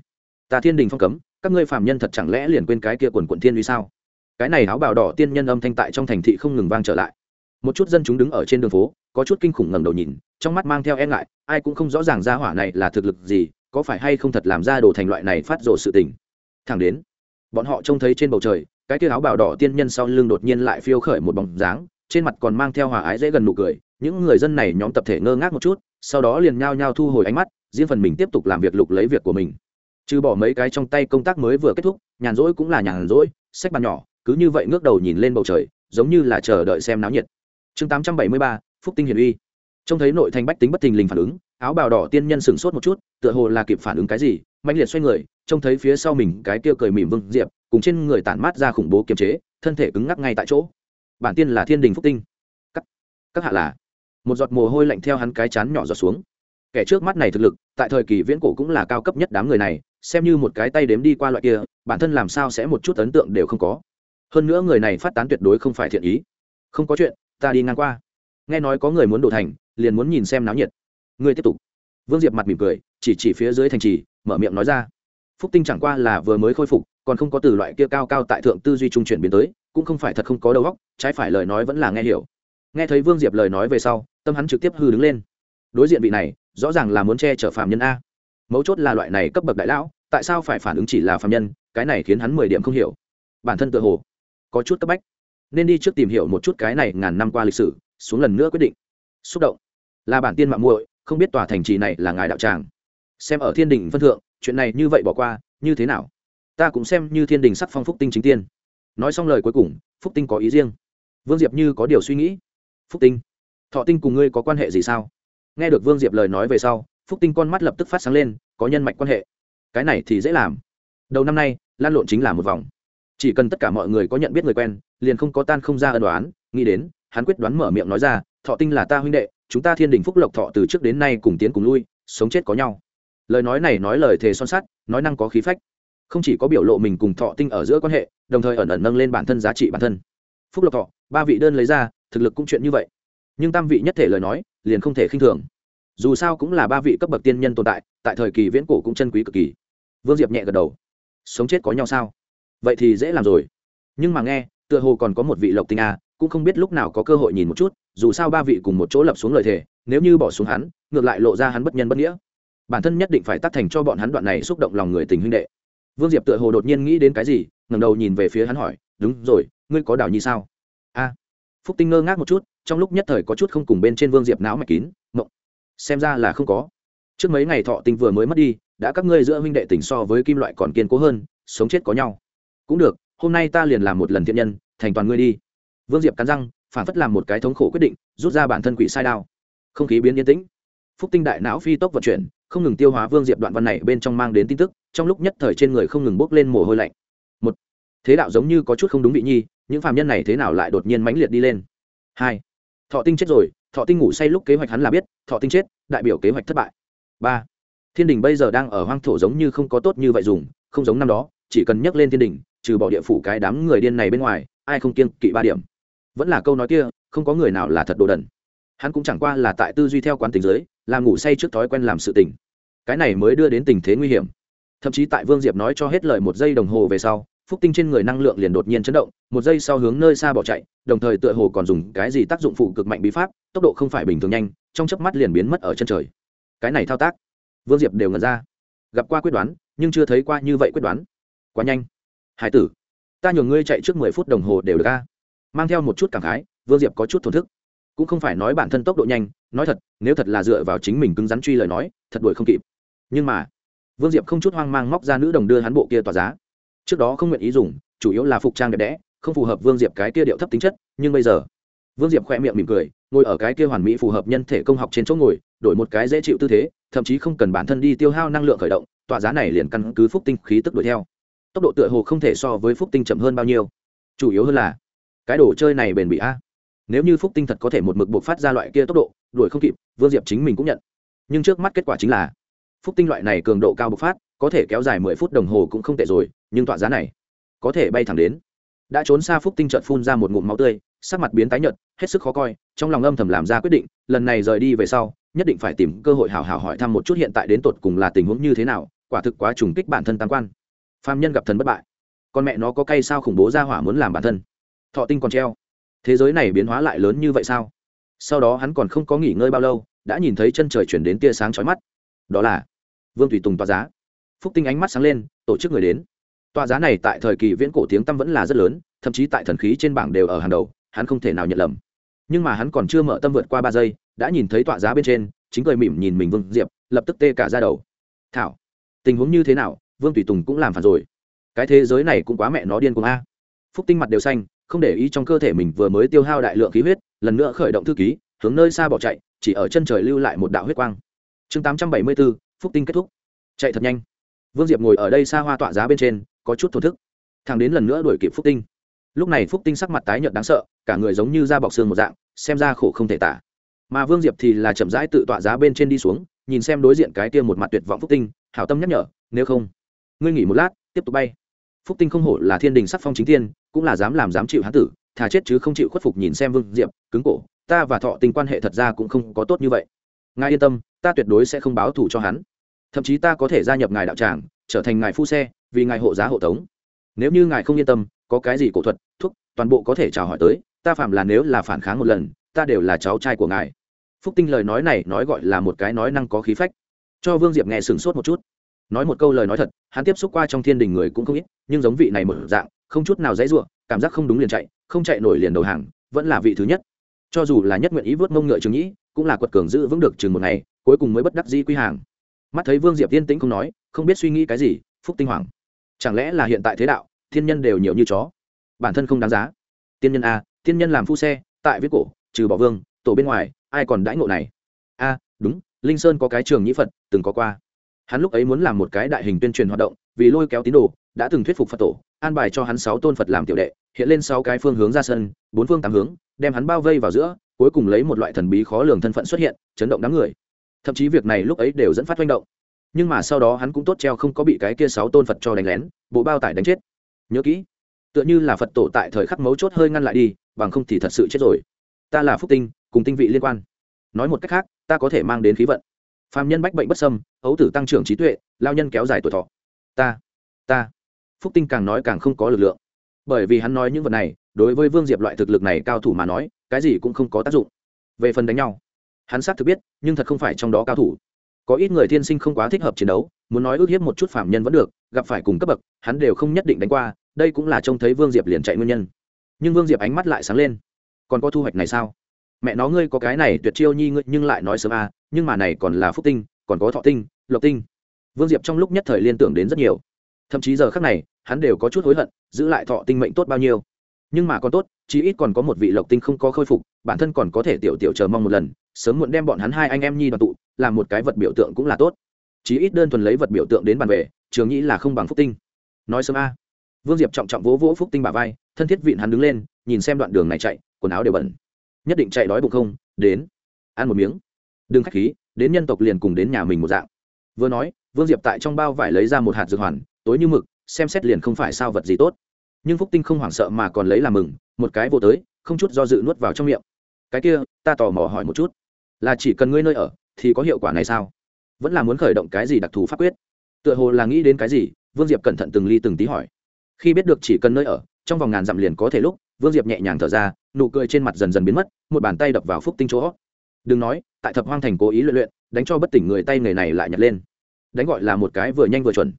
Ta thiên đình phong cấm, các ngươi phạm nhân thật chẳng lẽ liền quên cái kia quần quận thiên vì sao? Cái này áo bào đỏ tiên nhân âm thanh tại trong thành thị không ngừng vang trở lại. Một chút dân chúng đứng ở trên đường phố có chút kinh khủng ngẩng đầu nhìn trong mắt mang theo e ngại ai cũng không rõ ràng ra hỏa này là thực lực gì có phải hay không thật làm ra đồ thành loại này phát rồ sự tình. Thẳng đến bọn họ trông thấy trên bầu trời cái tia áo bào đỏ tiên nhân sau lưng đột nhiên lại phiêu khởi một bóng dáng trên mặt còn mang theo hòa ái dễ gần nụ cười những người dân này nhóm tập thể ngơ ngác một chút sau đó liền nhao nhao thu hồi ánh mắt riêng phần mình tiếp tục làm việc lục lấy việc của mình. Trừ bỏ mấy cái trong tay công tác mới vừa kết thúc nhàn rỗi cũng là nhàn rỗi sách bàn nhỏ cứ như vậy ngước đầu nhìn lên bầu trời giống như là chờ đợi xem náo nhiệt. Chương 873, phúc tinh hiền uy. Trông thấy nội thành bách tính bất thình lình phản ứng, áo bào đỏ tiên nhân sửng sốt một chút, tựa hồ là kịp phản ứng cái gì mạnh liệt xoay người, trông thấy phía sau mình cái kia cười mỉm vương diệp, cùng trên người tản mát ra khủng bố kiềm chế, thân thể cứng ngắc ngay tại chỗ. Bản tiên là thiên đình phúc tinh. Các các hạ là. Một giọt mồ hôi lạnh theo hắn cái chán nhỏ giọt xuống. Kẻ trước mắt này thực lực, tại thời kỳ viễn cổ cũng là cao cấp nhất đám người này, xem như một cái tay đếm đi qua loại kia, bản thân làm sao sẽ một chút ấn tượng đều không có. Hơn nữa người này phát tán tuyệt đối không phải thiện ý. Không có chuyện, ta đi ngang qua nghe nói có người muốn đổ thành, liền muốn nhìn xem náo nhiệt. Ngươi tiếp tục. Vương diệp mặt mỉm cười, chỉ chỉ phía dưới thành trì, mở miệng nói ra. Phúc tinh chẳng qua là vừa mới khôi phục, còn không có từ loại kia cao cao tại thượng tư duy trung chuyển biến tới, cũng không phải thật không có đầu óc, trái phải lời nói vẫn là nghe hiểu. Nghe thấy vương diệp lời nói về sau, tâm hắn trực tiếp hư đứng lên. Đối diện vị này, rõ ràng là muốn che chở phạm nhân a. Mấu chốt là loại này cấp bậc đại lão, tại sao phải phản ứng chỉ là phạm nhân, cái này khiến hắn mười điểm không hiểu. Bản thân tự hồ có chút cấp bách. Nên đi trước tìm hiểu một chút cái này ngàn năm qua lịch sử xuống lần nữa quyết định. Xúc động. Là bản tiên mạng muội, không biết tòa thành trì này là ngài đạo tràng. Xem ở thiên đình phân thượng, chuyện này như vậy bỏ qua, như thế nào? Ta cũng xem như thiên đình sắc phong phúc tinh chính tiên. Nói xong lời cuối cùng, phúc tinh có ý riêng. Vương diệp như có điều suy nghĩ. Phúc tinh, thọ tinh cùng ngươi có quan hệ gì sao? Nghe được vương diệp lời nói về sau, phúc tinh con mắt lập tức phát sáng lên, có nhân mạch quan hệ. Cái này thì dễ làm. Đầu năm nay, lan lộn chính là một vòng. Chỉ cần tất cả mọi người có nhận biết người quen, liền không có tan không ra ân đoán nghĩ đến hắn quyết đoán mở miệng nói ra, thọ tinh là ta huynh đệ, chúng ta thiên đình phúc lộc thọ từ trước đến nay cùng tiến cùng lui, sống chết có nhau. Lời nói này nói lời thề son sắt, nói năng có khí phách. Không chỉ có biểu lộ mình cùng thọ tinh ở giữa quan hệ, đồng thời ẩn ẩn nâng lên bản thân giá trị bản thân. Phúc lộc thọ, ba vị đơn lấy ra, thực lực cũng chuyện như vậy. Nhưng tam vị nhất thể lời nói, liền không thể khinh thường. Dù sao cũng là ba vị cấp bậc tiên nhân tồn tại tại thời kỳ viễn cổ cũng chân quý cực kỳ. Vương diệp nhẹ gật đầu. Sống chết có nhau sao? Vậy thì dễ làm rồi. Nhưng mà nghe, tựa hồ còn có một vị lộc tinh a cũng không biết lúc nào có cơ hội nhìn một chút, dù sao ba vị cùng một chỗ lập xuống lời thề, nếu như bỏ xuống hắn, ngược lại lộ ra hắn bất nhân bất nghĩa. Bản thân nhất định phải tác thành cho bọn hắn đoạn này xúc động lòng người tình huynh đệ. Vương diệp tựa hồ đột nhiên nghĩ đến cái gì, ngẩng đầu nhìn về phía hắn hỏi, đúng rồi, ngươi có đảo nhi sao? A. Phúc tinh ngơ ngác một chút, trong lúc nhất thời có chút không cùng bên trên vương diệp não mạch kín, mộng, xem ra là không có. Trước mấy ngày thọ tinh vừa mới mất đi, đã các ngươi giữa huynh đệ tình so với kim loại còn kiên cố hơn, sống chết có nhau. Cũng được, hôm nay ta liền làm một lần thiện nhân, thành toàn ngươi đi vương diệp cắn răng, phản phất làm một cái thống khổ quyết định, rút ra bản thân quỷ sai đao. Không khí biến yên tĩnh. Phúc tinh đại não phi tốc vận chuyển, không ngừng tiêu hóa vương diệp đoạn văn này bên trong mang đến tin tức, trong lúc nhất thời trên người không ngừng bốc lên mồ hôi lạnh. Một, thế đạo giống như có chút không đúng vị nhi, những phạm nhân này thế nào lại đột nhiên mãnh liệt đi lên? Hai, thọ tinh chết rồi, thọ tinh ngủ say lúc kế hoạch hắn là biết, thọ tinh chết, đại biểu kế hoạch thất bại. Ba, thiên đình bây giờ đang ở hoang thổ giống như không có tốt như vậy dùng, không giống năm đó, chỉ cần nhắc lên thiên đình, trừ bỏ địa phủ cái đám người điên này bên ngoài, ai không kiêng kỵ ba điểm? Vẫn là câu nói kia, không có người nào là thật đồ đần. Hắn cũng chẳng qua là tại tư duy theo quán tình giới, làm ngủ say trước thói quen làm sự tình. Cái này mới đưa đến tình thế nguy hiểm. Thậm chí tại vương diệp nói cho hết lời một giây đồng hồ về sau, phúc tinh trên người năng lượng liền đột nhiên chấn động, một giây sau hướng nơi xa bỏ chạy, đồng thời tựa hồ còn dùng cái gì tác dụng phụ cực mạnh bí pháp, tốc độ không phải bình thường nhanh, trong chớp mắt liền biến mất ở chân trời. Cái này thao tác, vương diệp đều ngẩn ra. Gặp qua quyết đoán, nhưng chưa thấy qua như vậy quyết đoán. Quá nhanh. Hải tử, ta nhường ngươi chạy trước mười phút đồng hồ đều được ca mang theo một chút cảm khái, vương diệp có chút thổn thức. Cũng không phải nói bản thân tốc độ nhanh, nói thật, nếu thật là dựa vào chính mình cứng rắn truy lời nói, thật đuổi không kịp. Nhưng mà, vương diệp không chút hoang mang móc ra nữ đồng đưa hắn bộ kia tỏa giá. Trước đó không nguyện ý dùng, chủ yếu là phục trang đẹp đẽ, không phù hợp vương diệp cái kia điệu thấp tính chất, nhưng bây giờ, vương diệp khoe miệng mỉm cười, ngồi ở cái kia hoàn mỹ phù hợp nhân thể công học trên chỗ ngồi, đổi một cái dễ chịu tư thế, thậm chí không cần bản thân đi tiêu hao năng lượng khởi động, tỏa giá này liền căn cứ phúc tinh khí tức đuổi theo. Tốc độ tựa hồ không thể so với phúc tinh chậm hơn bao nhiêu. Chủ yếu hơn là cái đồ chơi này bền bị a. Nếu như phúc tinh thật có thể một mực buộc phát ra loại kia tốc độ, đuổi không kịp, vương diệp chính mình cũng nhận. Nhưng trước mắt kết quả chính là, phúc tinh loại này cường độ cao bộc phát, có thể kéo dài mười phút đồng hồ cũng không tệ rồi, nhưng tọa giá này, có thể bay thẳng đến. Đã trốn xa phúc tinh trợt phun ra một ngụm máu tươi, sắc mặt biến tái nhợt, hết sức khó coi, trong lòng âm thầm làm ra quyết định, lần này rời đi về sau, nhất định phải tìm cơ hội hào hào hỏi thăm một chút hiện tại đến tột cùng là tình huống như thế nào, quả thực quá trùng kích bản thân tam quan. Phạm nhân gặp thần bất bại. Con mẹ nó có cây sao khủng bố ra hỏa muốn làm bản thân thọ tinh còn treo. Thế giới này biến hóa lại lớn như vậy sao? Sau đó hắn còn không có nghỉ ngơi bao lâu, đã nhìn thấy chân trời chuyển đến tia sáng chói mắt. Đó là vương thủy tùng tòa giá. Phúc tinh ánh mắt sáng lên, tổ chức người đến. Tòa giá này tại thời kỳ viễn cổ tiếng tăm vẫn là rất lớn, thậm chí tại thần khí trên bảng đều ở hàng đầu, hắn không thể nào nhận lầm. Nhưng mà hắn còn chưa mở tâm vượt qua ba giây, đã nhìn thấy tọa giá bên trên, chính cười mỉm nhìn mình vương diệp, lập tức tê cả ra đầu. Thảo, tình huống như thế nào? Vương thủy tùng cũng làm phản rồi. Cái thế giới này cũng quá mẹ nó điên cuồng a. Phúc tinh mặt đều xanh không để ý trong cơ thể mình vừa mới tiêu hao đại lượng khí huyết, lần nữa khởi động thư ký, hướng nơi xa bỏ chạy, chỉ ở chân trời lưu lại một đạo huyết quang. Chương tám trăm bảy mươi bốn phúc tinh kết thúc. Chạy thật nhanh. Vương diệp ngồi ở đây xa hoa tọa giá bên trên, có chút thổ thức. Thằng đến lần nữa đuổi kịp phúc tinh. Lúc này phúc tinh sắc mặt tái nhợt đáng sợ, cả người giống như da bọc xương một dạng, xem ra khổ không thể tả. Mà vương diệp thì là chậm rãi tự tọa giá bên trên đi xuống, nhìn xem đối diện cái kia một mặt tuyệt vọng phúc tinh, hảo tâm nhắc nhở, nếu không, ngươi nghỉ một lát, tiếp tục bay. Phúc tinh không hổ là thiên đình sắc phong chính tiên cũng là dám làm dám chịu hán tử, thà chết chứ không chịu khuất phục nhìn xem vương diệp, cứng cổ, ta và thọ tình quan hệ thật ra cũng không có tốt như vậy. Ngài yên tâm, ta tuyệt đối sẽ không báo thù cho hắn. Thậm chí ta có thể gia nhập ngài đạo tràng, trở thành ngài phu xe, vì ngài hộ giá hộ tống. Nếu như ngài không yên tâm, có cái gì cổ thuật, thuốc, toàn bộ có thể chào hỏi tới, ta phạm là nếu là phản kháng một lần, ta đều là cháu trai của ngài. Phúc tinh lời nói này nói gọi là một cái nói năng có khí phách. Cho vương diệp nghe sửng sốt một chút. Nói một câu lời nói thật, hắn tiếp xúc qua trong thiên đình người cũng không ít, nhưng giống vị này một dạng không chút nào dãy ruộng cảm giác không đúng liền chạy, không chạy nổi liền đầu hàng, vẫn là vị thứ nhất. Cho dù là nhất nguyện ý vớt mông ngựa trường nhĩ, cũng là quật cường giữ vững được chừng một ngày, cuối cùng mới bất đắc dĩ quy hàng. Mắt thấy vương diệp tiên tĩnh không nói, không biết suy nghĩ cái gì, phúc tinh hoàng chẳng lẽ là hiện tại thế đạo, thiên nhân đều nhiều như chó? Bản thân không đáng giá. Tiên nhân a, tiên nhân làm phu xe, tại viết cổ, trừ bỏ vương, tổ bên ngoài, ai còn đãi ngộ này? A, đúng, linh sơn có cái trường nhĩ phật, từng có qua. Hắn lúc ấy muốn làm một cái đại hình tuyên truyền hoạt động, vì lôi kéo tín đồ, đã từng thuyết phục phật tổ an bài cho hắn sáu tôn phật làm tiểu đệ, hiện lên sáu cái phương hướng ra sân, bốn phương tám hướng, đem hắn bao vây vào giữa, cuối cùng lấy một loại thần bí khó lường thân phận xuất hiện, chấn động đám người. Thậm chí việc này lúc ấy đều dẫn phát manh động. Nhưng mà sau đó hắn cũng tốt treo không có bị cái kia sáu tôn phật cho đánh lén, bộ bao tải đánh chết. Nhớ kỹ, tựa như là phật tổ tại thời khắc mấu chốt hơi ngăn lại đi, bằng không thì thật sự chết rồi. Ta là phúc tinh, cùng tinh vị liên quan. Nói một cách khác, ta có thể mang đến khí vận. Phàm nhân bách bệnh bất sâm ấu tử tăng trưởng trí tuệ, lao nhân kéo dài tuổi thọ. Ta ta phúc tinh càng nói càng không có lực lượng. Bởi vì hắn nói những vật này, đối với vương diệp loại thực lực này cao thủ mà nói, cái gì cũng không có tác dụng. Về phần đánh nhau, hắn xác thực biết, nhưng thật không phải trong đó cao thủ. Có ít người thiên sinh không quá thích hợp chiến đấu, muốn nói ước hiếp một chút phạm nhân vẫn được, gặp phải cùng cấp bậc, hắn đều không nhất định đánh qua, đây cũng là trông thấy vương diệp liền chạy nguyên nhân. Nhưng vương diệp ánh mắt lại sáng lên. Còn có thu hoạch này sao? Mẹ nó ngươi có cái này tuyệt chiêu nhi ngươi, nhưng lại nói sớm à nhưng mà này còn là phúc tinh, còn có thọ tinh, lộc tinh. Vương diệp trong lúc nhất thời liên tưởng đến rất nhiều thậm chí giờ khác này, hắn đều có chút hối hận, giữ lại thọ tinh mệnh tốt bao nhiêu. Nhưng mà còn tốt, chí ít còn có một vị lộc tinh không có khôi phục, bản thân còn có thể tiểu tiểu chờ mong một lần, sớm muộn đem bọn hắn hai anh em nhi đoàn tụ, làm một cái vật biểu tượng cũng là tốt. Chí ít đơn thuần lấy vật biểu tượng đến bàn về, trường nhĩ là không bằng phúc tinh. Nói sớm a. Vương diệp trọng trọng vỗ vỗ phúc tinh bà vai, thân thiết vịn hắn đứng lên, nhìn xem đoạn đường này chạy, quần áo đều bẩn. Nhất định chạy đói bụng không? Đến. Ăn một miếng. Đừng khách khí, đến nhân tộc liền cùng đến nhà mình một dạng. Vừa nói, vương diệp tại trong bao vải lấy ra một hạt dược hoàn tối như mực, xem xét liền không phải sao vật gì tốt. Nhưng phúc tinh không hoảng sợ mà còn lấy làm mừng, một cái vô tới, không chút do dự nuốt vào trong miệng. Cái kia, ta tò mò hỏi một chút, là chỉ cần ngươi nơi ở, thì có hiệu quả này sao? Vẫn là muốn khởi động cái gì đặc thù pháp quyết? Tựa hồ là nghĩ đến cái gì, vương diệp cẩn thận từng ly từng tí hỏi. Khi biết được chỉ cần nơi ở, trong vòng ngàn dặm liền có thể lúc, vương diệp nhẹ nhàng thở ra, nụ cười trên mặt dần dần biến mất, một bàn tay đập vào phúc tinh chỗ. Đừng nói, tại thập hoang thành cố ý luyện luyện, đánh cho bất tỉnh người tay người này lại nhặt lên. Đánh gọi là một cái vừa nhanh vừa chuẩn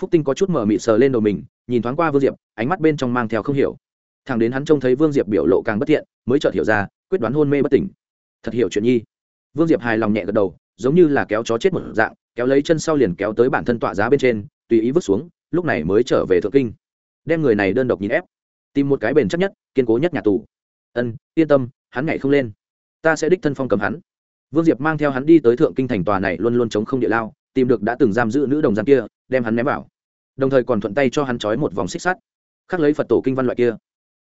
phúc tinh có chút mở mịt sờ lên đầu mình, nhìn thoáng qua vương diệp, ánh mắt bên trong mang theo không hiểu. Thằng đến hắn trông thấy vương diệp biểu lộ càng bất thiện, mới chợt hiểu ra, quyết đoán hôn mê bất tỉnh. Thật hiểu chuyện nhi. Vương diệp hài lòng nhẹ gật đầu, giống như là kéo chó chết một dạng, kéo lấy chân sau liền kéo tới bản thân tọa giá bên trên, tùy ý vứt xuống, lúc này mới trở về thượng kinh. Đem người này đơn độc nhìn ép. Tìm một cái bền chắc nhất, kiên cố nhất nhà tù. Ân, yên tâm, hắn ngày không lên. Ta sẽ đích thân phong cầm hắn. Vương diệp mang theo hắn đi tới thượng kinh thành tòa này luôn luôn chống không địa lao tìm được đã từng giam giữ nữ đồng giam kia, đem hắn ném vào. Đồng thời còn thuận tay cho hắn trói một vòng xích sắt, khắc lấy phật tổ kinh văn loại kia.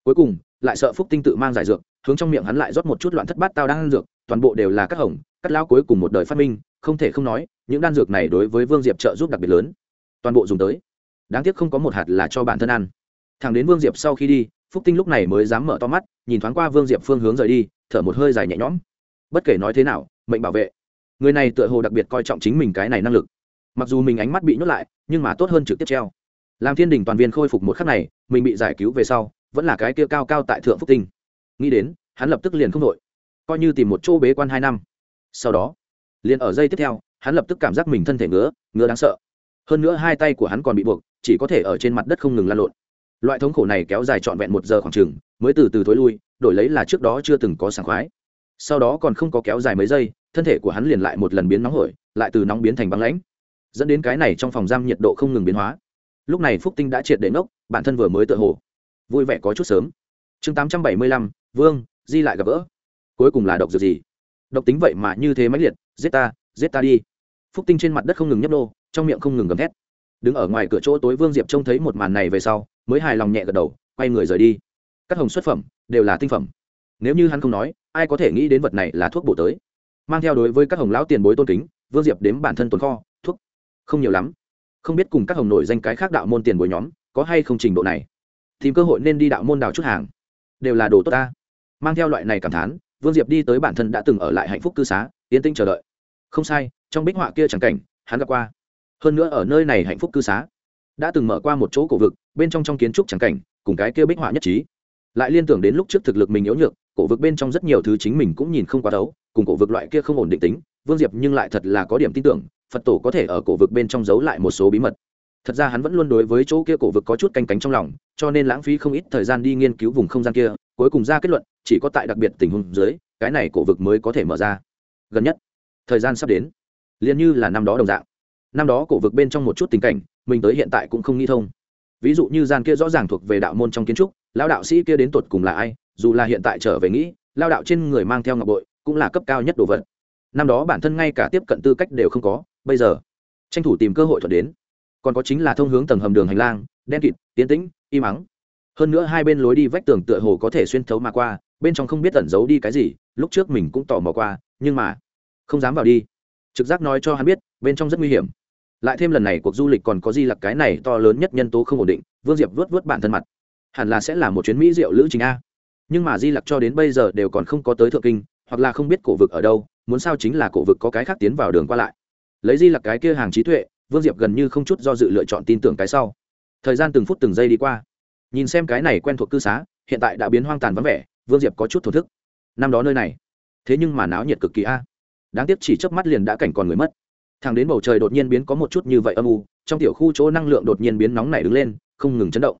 Cuối cùng, lại sợ phúc tinh tự mang giải dược, hướng trong miệng hắn lại rót một chút loạn thất bát tao đang ăn dược, toàn bộ đều là các hồng cắt lao cuối cùng một đời phát minh, không thể không nói, những đan dược này đối với vương diệp trợ giúp đặc biệt lớn. Toàn bộ dùng tới. Đáng tiếc không có một hạt là cho bản thân ăn. Thằng đến vương diệp sau khi đi, phúc tinh lúc này mới dám mở to mắt, nhìn thoáng qua vương diệp phương hướng rời đi, thở một hơi dài nhẹ nhõm. Bất kể nói thế nào, mệnh bảo vệ người này tựa hồ đặc biệt coi trọng chính mình cái này năng lực. Mặc dù mình ánh mắt bị nhốt lại, nhưng mà tốt hơn trực tiếp treo. Làm thiên đình toàn viên khôi phục một khắc này, mình bị giải cứu về sau, vẫn là cái kia cao cao tại thượng phúc tinh. Nghĩ đến, hắn lập tức liền không đội coi như tìm một chỗ bế quan hai năm. Sau đó, liền ở giây tiếp theo, hắn lập tức cảm giác mình thân thể ngứa ngứa đáng sợ. Hơn nữa hai tay của hắn còn bị buộc, chỉ có thể ở trên mặt đất không ngừng lan lộn. Loại thống khổ này kéo dài trọn vẹn một giờ khoảng chừng, mới từ từ thối lui, đổi lấy là trước đó chưa từng có sảng khoái. Sau đó còn không có kéo dài mấy giây thân thể của hắn liền lại một lần biến nóng hổi, lại từ nóng biến thành băng lãnh, dẫn đến cái này trong phòng giam nhiệt độ không ngừng biến hóa. Lúc này phúc tinh đã triệt để ngốc, bản thân vừa mới tự hồ vui vẻ có chút sớm. Chương tám trăm bảy mươi lăm, vương, di lại gặp vỡ cuối cùng là độc dược gì? Độc tính vậy mà như thế mãnh liệt, giết ta giết ta đi. Phúc tinh trên mặt đất không ngừng nhấp nô, trong miệng không ngừng gầm thét. Đứng ở ngoài cửa chỗ tối vương diệp trông thấy một màn này về sau, mới hài lòng nhẹ gật đầu, quay người rời đi. Các hồng xuất phẩm đều là tinh phẩm. Nếu như hắn không nói, ai có thể nghĩ đến vật này là thuốc bổ tới? Mang theo đối với các hồng lão tiền bối tôn kính, vương diệp đếm bản thân tồn kho, thuốc. Không nhiều lắm. Không biết cùng các hồng nổi danh cái khác đạo môn tiền bối nhóm, có hay không trình độ này. Tìm cơ hội nên đi đạo môn đào chút hàng. Đều là đồ tốt ta. Mang theo loại này cảm thán, vương diệp đi tới bản thân đã từng ở lại hạnh phúc cư xá, yên tĩnh chờ đợi. Không sai, trong bích họa kia chẳng cảnh, hắn gặp qua. Hơn nữa ở nơi này hạnh phúc cư xá, đã từng mở qua một chỗ cổ vực, bên trong trong kiến trúc chẳng cảnh, cùng cái kia bích họa nhất trí. Lại liên tưởng đến lúc trước thực lực mình yếu nhược, cổ vực bên trong rất nhiều thứ chính mình cũng nhìn không quá đấu cùng cổ vực loại kia không ổn định tính, vương diệp nhưng lại thật là có điểm tin tưởng, phật tổ có thể ở cổ vực bên trong giấu lại một số bí mật. Thật ra hắn vẫn luôn đối với chỗ kia cổ vực có chút canh cánh trong lòng, cho nên lãng phí không ít thời gian đi nghiên cứu vùng không gian kia, cuối cùng ra kết luận, chỉ có tại đặc biệt tình huống dưới, cái này cổ vực mới có thể mở ra. Gần nhất, thời gian sắp đến. Liền như là năm đó đồng dạng. Năm đó cổ vực bên trong một chút tình cảnh, mình tới hiện tại cũng không nghĩ thông. Ví dụ như gian kia rõ ràng thuộc về đạo môn trong kiến trúc lao đạo sĩ kia đến tột cùng là ai, dù là hiện tại trở về nghĩ lao đạo trên người mang theo ngọc bội cũng là cấp cao nhất đồ vật. Năm đó bản thân ngay cả tiếp cận tư cách đều không có, bây giờ, tranh thủ tìm cơ hội thuận đến. Còn có chính là thông hướng tầng hầm đường hành lang, đen kịt, tiến tĩnh, im ắng. Hơn nữa hai bên lối đi vách tường tựa hồ có thể xuyên thấu mà qua, bên trong không biết tẩn giấu đi cái gì, lúc trước mình cũng tò mò qua, nhưng mà không dám vào đi. Trực giác nói cho hắn biết, bên trong rất nguy hiểm. Lại thêm lần này cuộc du lịch còn có di lặc cái này to lớn nhất nhân tố không ổn định, vương diệp vớt vớt bản thân mặt. Hẳn là sẽ là một chuyến mỹ diệu lữ trình a. Nhưng mà di lặc cho đến bây giờ đều còn không có tới thượng kinh hoặc là không biết cổ vực ở đâu, muốn sao chính là cổ vực có cái khác tiến vào đường qua lại. Lấy di lặc cái kia hàng trí tuệ, vương diệp gần như không chút do dự lựa chọn tin tưởng cái sau. Thời gian từng phút từng giây đi qua. Nhìn xem cái này quen thuộc cư xá, hiện tại đã biến hoang tàn vắng vẻ, vương diệp có chút thổ thức. Năm đó nơi này, thế nhưng mà náo nhiệt cực kỳ a. Đáng tiếc chỉ chớp mắt liền đã cảnh còn người mất. Thằng đến bầu trời đột nhiên biến có một chút như vậy âm u, trong tiểu khu chỗ năng lượng đột nhiên biến nóng nảy đứng lên, không ngừng chấn động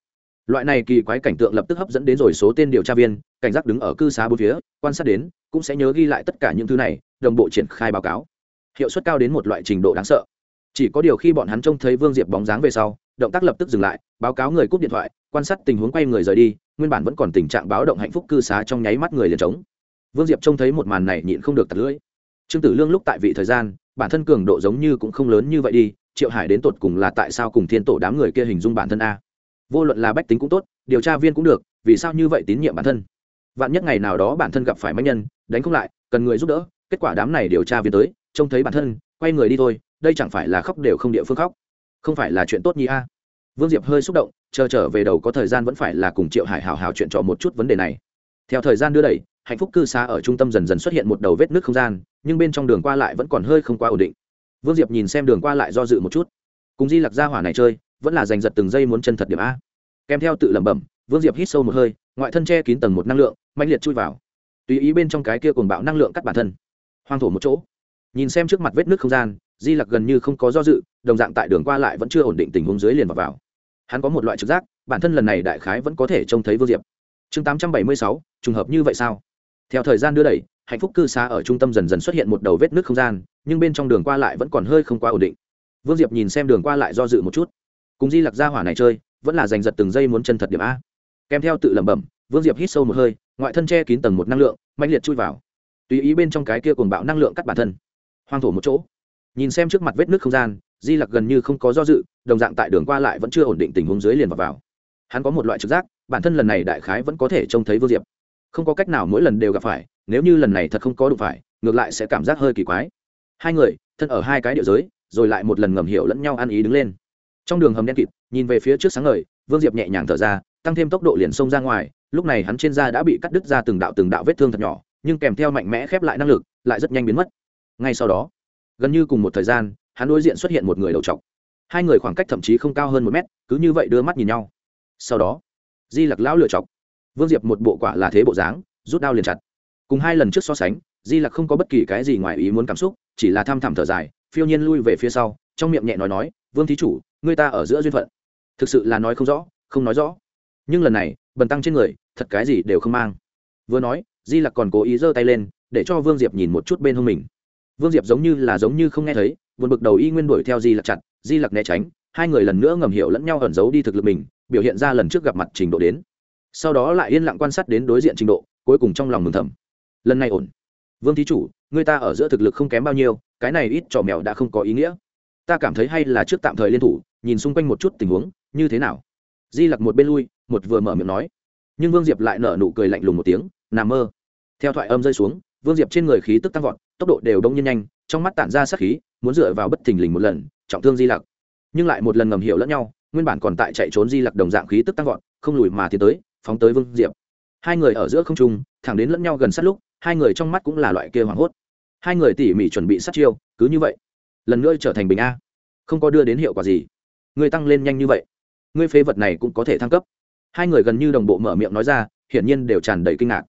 loại này kỳ quái cảnh tượng lập tức hấp dẫn đến rồi số tên điều tra viên, cảnh giác đứng ở cư xá bốn phía, quan sát đến, cũng sẽ nhớ ghi lại tất cả những thứ này, đồng bộ triển khai báo cáo. Hiệu suất cao đến một loại trình độ đáng sợ. Chỉ có điều khi bọn hắn trông thấy vương diệp bóng dáng về sau, động tác lập tức dừng lại, báo cáo người cúp điện thoại, quan sát tình huống quay người rời đi, nguyên bản vẫn còn tình trạng báo động hạnh phúc cư xá trong nháy mắt người liền trống. Vương diệp trông thấy một màn này nhịn không được tạt lưỡi. Trương tử lương lúc tại vị thời gian, bản thân cường độ giống như cũng không lớn như vậy đi, triệu hải đến tột cùng là tại sao cùng thiên tổ đám người kia hình dung bản thân a? Vô luận là bách tính cũng tốt, điều tra viên cũng được, vì sao như vậy tín nhiệm bản thân? Vạn nhất ngày nào đó bản thân gặp phải máy nhân, đánh không lại, cần người giúp đỡ, kết quả đám này điều tra viên tới, trông thấy bản thân, quay người đi thôi, đây chẳng phải là khóc đều không địa phương khóc. Không phải là chuyện tốt nhỉ a? Vương diệp hơi xúc động, chờ trở về đầu có thời gian vẫn phải là cùng triệu hải hào hào chuyện trò một chút vấn đề này. Theo thời gian đưa đẩy, hạnh phúc cư xá ở trung tâm dần dần xuất hiện một đầu vết nước không gian, nhưng bên trong đường qua lại vẫn còn hơi không quá ổn định. Vương diệp nhìn xem đường qua lại do dự một chút. Cùng di lặc ra hỏa này chơi vẫn là giành giật từng giây muốn chân thật điểm a. Kèm theo tự lẩm bẩm vương diệp hít sâu một hơi ngoại thân che kín tầng một năng lượng mạnh liệt chui vào. Tùy ý bên trong cái kia cuồng bạo năng lượng cắt bản thân. Hoang thổ một chỗ. Nhìn xem trước mặt vết nước không gian di lặc gần như không có do dự đồng dạng tại đường qua lại vẫn chưa ổn định tình huống dưới liền vào, vào. hắn có một loại trực giác bản thân lần này đại khái vẫn có thể trông thấy vương diệp. Chương tám trăm bảy mươi sáu trùng hợp như vậy sao? Theo thời gian đưa đẩy hạnh phúc cư xá ở trung tâm dần dần xuất hiện một đầu vết nước không gian nhưng bên trong đường qua lại vẫn còn hơi không quá ổn định. Vương diệp nhìn xem đường qua lại do dự một chút cùng di lặc ra hỏa này chơi vẫn là giành giật từng giây muốn chân thật điểm a. Kèm theo tự lẩm bẩm vương diệp hít sâu một hơi ngoại thân che kín tầng một năng lượng mạnh liệt chui vào. Tùy ý bên trong cái kia cuồng bạo năng lượng cắt bản thân. Hoang thổ một chỗ. Nhìn xem trước mặt vết nước không gian di lặc gần như không có do dự đồng dạng tại đường qua lại vẫn chưa ổn định tình huống dưới liền vào, vào. hắn có một loại trực giác bản thân lần này đại khái vẫn có thể trông thấy vương diệp. Không có cách nào mỗi lần đều gặp phải nếu như lần này thật không có đụng phải ngược lại sẽ cảm giác hơi kỳ quái. Hai người thân ở hai cái địa giới rồi lại một lần ngầm hiểu lẫn nhau ăn ý đứng lên trong đường hầm đen kịt, nhìn về phía trước sáng ngời, vương diệp nhẹ nhàng thở ra, tăng thêm tốc độ liền xông ra ngoài, lúc này hắn trên da đã bị cắt đứt ra từng đạo từng đạo vết thương thật nhỏ, nhưng kèm theo mạnh mẽ khép lại năng lực, lại rất nhanh biến mất. Ngay sau đó, gần như cùng một thời gian, hắn đối diện xuất hiện một người đầu trọc. Hai người khoảng cách thậm chí không cao hơn một mét, cứ như vậy đưa mắt nhìn nhau. Sau đó, di lặc lão lựa chọc. Vương diệp một bộ quả là thế bộ dáng, rút đao liền chặt. Cùng hai lần trước so sánh, di lặc không có bất kỳ cái gì ngoài ý muốn cảm xúc, chỉ là thăm thẳm thở dài, phiêu nhiên lui về phía sau, trong miệng nhẹ nói nói, vương thí chủ người ta ở giữa duyên phận. Thực sự là nói không rõ, không nói rõ. Nhưng lần này, bần tăng trên người, thật cái gì đều không mang. Vừa nói, di lặc còn cố ý giơ tay lên, để cho vương diệp nhìn một chút bên hông mình. Vương diệp giống như là giống như không nghe thấy vượt bực đầu y nguyên đuổi theo di lặc chặt, di lặc né tránh, hai người lần nữa ngầm hiểu lẫn nhau ẩn giấu đi thực lực mình, biểu hiện ra lần trước gặp mặt trình độ đến. Sau đó lại yên lặng quan sát đến đối diện trình độ, cuối cùng trong lòng mừng thầm. Lần này ổn. Vương thí chủ, người ta ở giữa thực lực không kém bao nhiêu, cái này ít trò mèo đã không có ý nghĩa. Ta cảm thấy hay là trước tạm thời liên thủ nhìn xung quanh một chút tình huống, như thế nào? Di lặc một bên lui, một vừa mở miệng nói. Nhưng vương diệp lại nở nụ cười lạnh lùng một tiếng nằm mơ. Theo thoại âm rơi xuống, vương diệp trên người khí tức tăng vọt, tốc độ đều đông nhiên nhanh, trong mắt tản ra sát khí, muốn dựa vào bất thình lình một lần, trọng thương di lặc. Nhưng lại một lần ngầm hiểu lẫn nhau, nguyên bản còn tại chạy trốn di lặc đồng dạng khí tức tăng vọt, không lùi mà tiến tới, phóng tới vương diệp. Hai người ở giữa không trung, thẳng đến lẫn nhau gần sát lúc, hai người trong mắt cũng là loại kia hoảng hốt. Hai người tỉ mỉ chuẩn bị sát chiêu, cứ như vậy, lần nữa trở thành bình a. Không có đưa đến hiệu quả gì ngươi tăng lên nhanh như vậy, ngươi phế vật này cũng có thể thăng cấp. Hai người gần như đồng bộ mở miệng nói ra, hiển nhiên đều tràn đầy kinh ngạc.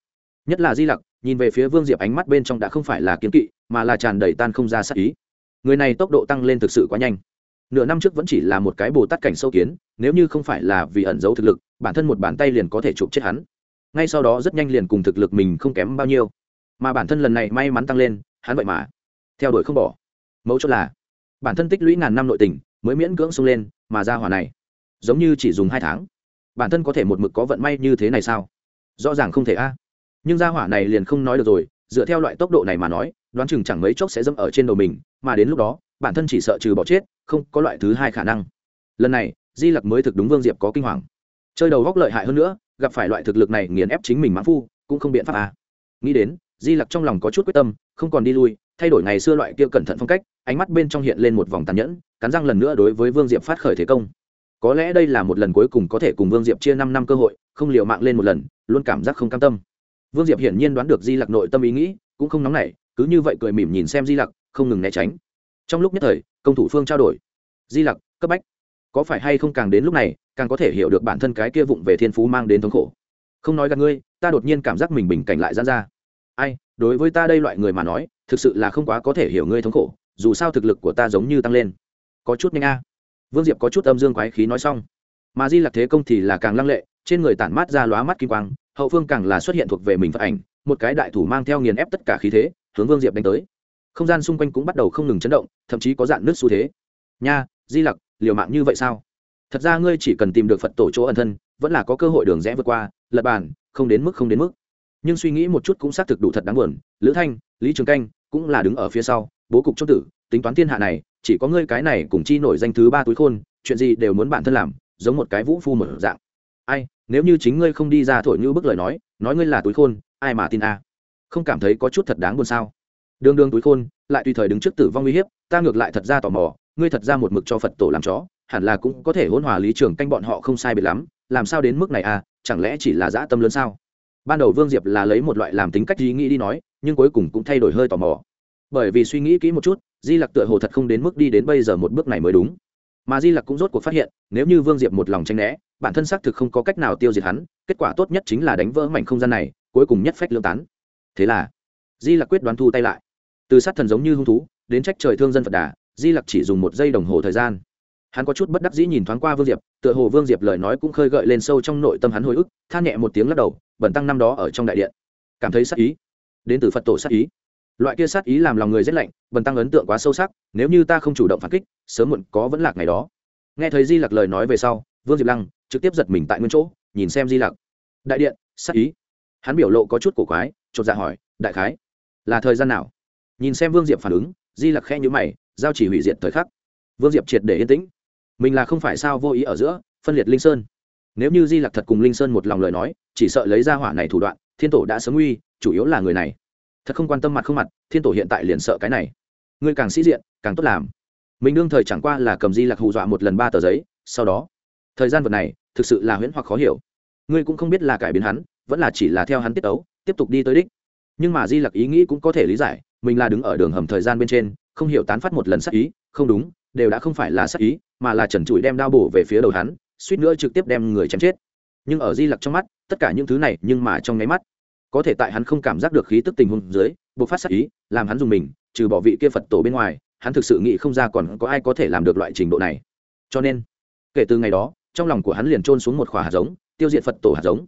Nhất là di lặc, nhìn về phía vương diệp ánh mắt bên trong đã không phải là kiến kỵ, mà là tràn đầy tan không ra sắc ý. Người này tốc độ tăng lên thực sự quá nhanh. Nửa năm trước vẫn chỉ là một cái bồ tát cảnh sâu kiến, nếu như không phải là vì ẩn giấu thực lực, bản thân một bàn tay liền có thể chụp chết hắn. Ngay sau đó rất nhanh liền cùng thực lực mình không kém bao nhiêu. Mà bản thân lần này may mắn tăng lên, hắn vậy mà, theo đuổi không bỏ. Mẫu chốt là, bản thân tích lũy ngàn năm nội tình mới miễn cưỡng xông lên, mà ra hỏa này, giống như chỉ dùng hai tháng. Bản thân có thể một mực có vận may như thế này sao? Rõ ràng không thể a. Nhưng gia hỏa này liền không nói được rồi, dựa theo loại tốc độ này mà nói, đoán chừng chẳng mấy chốc sẽ dẫm ở trên đầu mình, mà đến lúc đó, bản thân chỉ sợ trừ bỏ chết, không có loại thứ hai khả năng. Lần này, di lặc mới thực đúng vương diệp có kinh hoàng. Chơi đầu góc lợi hại hơn nữa, gặp phải loại thực lực này nghiền ép chính mình mãn phu, cũng không biện pháp à. nghĩ đến, di lặc trong lòng có chút quyết tâm, không còn đi lui, thay đổi ngày xưa loại kia cẩn thận phong cách, ánh mắt bên trong hiện lên một vòng tàn nhẫn cắn răng lần nữa đối với vương diệp phát khởi thế công. Có lẽ đây là một lần cuối cùng có thể cùng vương diệp chia năm năm cơ hội, không liều mạng lên một lần, luôn cảm giác không cam tâm. Vương diệp hiển nhiên đoán được di lặc nội tâm ý nghĩ, cũng không nóng nảy, cứ như vậy cười mỉm nhìn xem di lặc, không ngừng né tránh. Trong lúc nhất thời, công thủ phương trao đổi. Di lặc, cấp bách. Có phải hay không càng đến lúc này, càng có thể hiểu được bản thân cái kia vụng về thiên phú mang đến thống khổ? Không nói gặp ngươi, ta đột nhiên cảm giác mình bình cảnh lại gian ra. Ai, đối với ta đây loại người mà nói, thực sự là không quá có thể hiểu ngươi thống khổ, dù sao thực lực của ta giống như tăng lên có chút nhanh a. Vương diệp có chút âm dương quái khí nói xong. Mà di lặc thế công thì là càng lăng lệ, trên người tản mát ra lóa mắt kim quang, hậu phương càng là xuất hiện thuộc về mình phật ảnh, một cái đại thủ mang theo nghiền ép tất cả khí thế, hướng vương diệp đánh tới. Không gian xung quanh cũng bắt đầu không ngừng chấn động, thậm chí có dạn nước xu thế. Nha, di lặc, liều mạng như vậy sao? Thật ra ngươi chỉ cần tìm được phật tổ chỗ ẩn thân, vẫn là có cơ hội đường rẽ vượt qua lật bàn không đến mức, không đến mức. Nhưng suy nghĩ một chút cũng xác thực đủ thật đáng buồn. Lữ thanh, lý trường canh cũng là đứng ở phía sau bố cục chốt tử, tính toán thiên hạ này, chỉ có ngươi cái này cùng chi nổi danh thứ ba túi khôn, chuyện gì đều muốn bản thân làm, giống một cái vũ phu một dạng. Ai, nếu như chính ngươi không đi ra thổi như bức lời nói nói ngươi là túi khôn, ai mà tin a? Không cảm thấy có chút thật đáng buồn sao? Đương đương túi khôn, lại tùy thời đứng trước tử vong uy hiếp, ta ngược lại thật ra tò mò, ngươi thật ra một mực cho phật tổ làm chó, hẳn là cũng có thể hỗn hòa lý trường canh bọn họ không sai biệt lắm, làm sao đến mức này à chẳng lẽ chỉ là dã tâm lớn sao? Ban đầu vương diệp là lấy một loại làm tính cách ý nghĩ đi nói, nhưng cuối cùng cũng thay đổi hơi tò mò bởi vì suy nghĩ kỹ một chút, di lặc tựa hồ thật không đến mức đi đến bây giờ một bước này mới đúng. Mà di lặc cũng rốt cuộc phát hiện, nếu như vương diệp một lòng tranh né, bản thân xác thực không có cách nào tiêu diệt hắn, kết quả tốt nhất chính là đánh vỡ mảnh không gian này, cuối cùng nhất phách lương tán. Thế là, di lặc quyết đoán thu tay lại. Từ sát thần giống như hung thú, đến trách trời thương dân phật đà, di lặc chỉ dùng một giây đồng hồ thời gian. Hắn có chút bất đắc dĩ nhìn thoáng qua vương diệp, tựa hồ vương diệp lời nói cũng khơi gợi lên sâu trong nội tâm hắn hồi ức, than nhẹ một tiếng lắc đầu, bẩn tăng năm đó ở trong đại điện. Cảm thấy sát ý. Đến từ phật tổ sát ý loại kia sát ý làm lòng người rét lạnh bần tăng ấn tượng quá sâu sắc, nếu như ta không chủ động phản kích, sớm muộn có vẫn lạc ngày đó. Nghe thấy di lặc lời nói về sau, vương diệp lăng trực tiếp giật mình tại nguyên chỗ, nhìn xem di lặc. Đại điện, sát ý. Hắn biểu lộ có chút cổ quái, chột dạ hỏi, đại khái, là thời gian nào? Nhìn xem vương diệp phản ứng, di lặc khe nhữ mày, giao chỉ hủy diệt thời khắc. Vương diệp triệt để yên tĩnh. Mình là không phải sao vô ý ở giữa, phân liệt linh sơn. Nếu như di lặc thật cùng linh sơn một lòng lời nói, chỉ sợ lấy ra hỏa này thủ đoạn, thiên tổ đã sớm uy chủ yếu là người này thật không quan tâm mặt không mặt, thiên tổ hiện tại liền sợ cái này. Ngươi càng sĩ diện, càng tốt làm. Mình đương thời chẳng qua là cầm di lặc hù dọa một lần ba tờ giấy, sau đó. Thời gian vật này, thực sự là huyễn hoặc khó hiểu. Ngươi cũng không biết là cải biến hắn, vẫn là chỉ là theo hắn tiết ấu tiếp tục đi tới đích. Nhưng mà di lặc ý nghĩ cũng có thể lý giải, mình là đứng ở đường hầm thời gian bên trên, không hiểu tán phát một lần sắc ý, không đúng, đều đã không phải là sắc ý, mà là trần trụi đem đao bổ về phía đầu hắn, suýt nữa trực tiếp đem người chém chết. Nhưng ở di lặc trong mắt, tất cả những thứ này nhưng mà trong nháy mắt có thể tại hắn không cảm giác được khí tức tình huống dưới buộc phát sắc ý, làm hắn dùng mình, trừ bỏ vị kia phật tổ bên ngoài, hắn thực sự nghĩ không ra còn có ai có thể làm được loại trình độ này. Cho nên, kể từ ngày đó, trong lòng của hắn liền trôn xuống một khỏa hạt giống, tiêu diệt phật tổ hạt giống.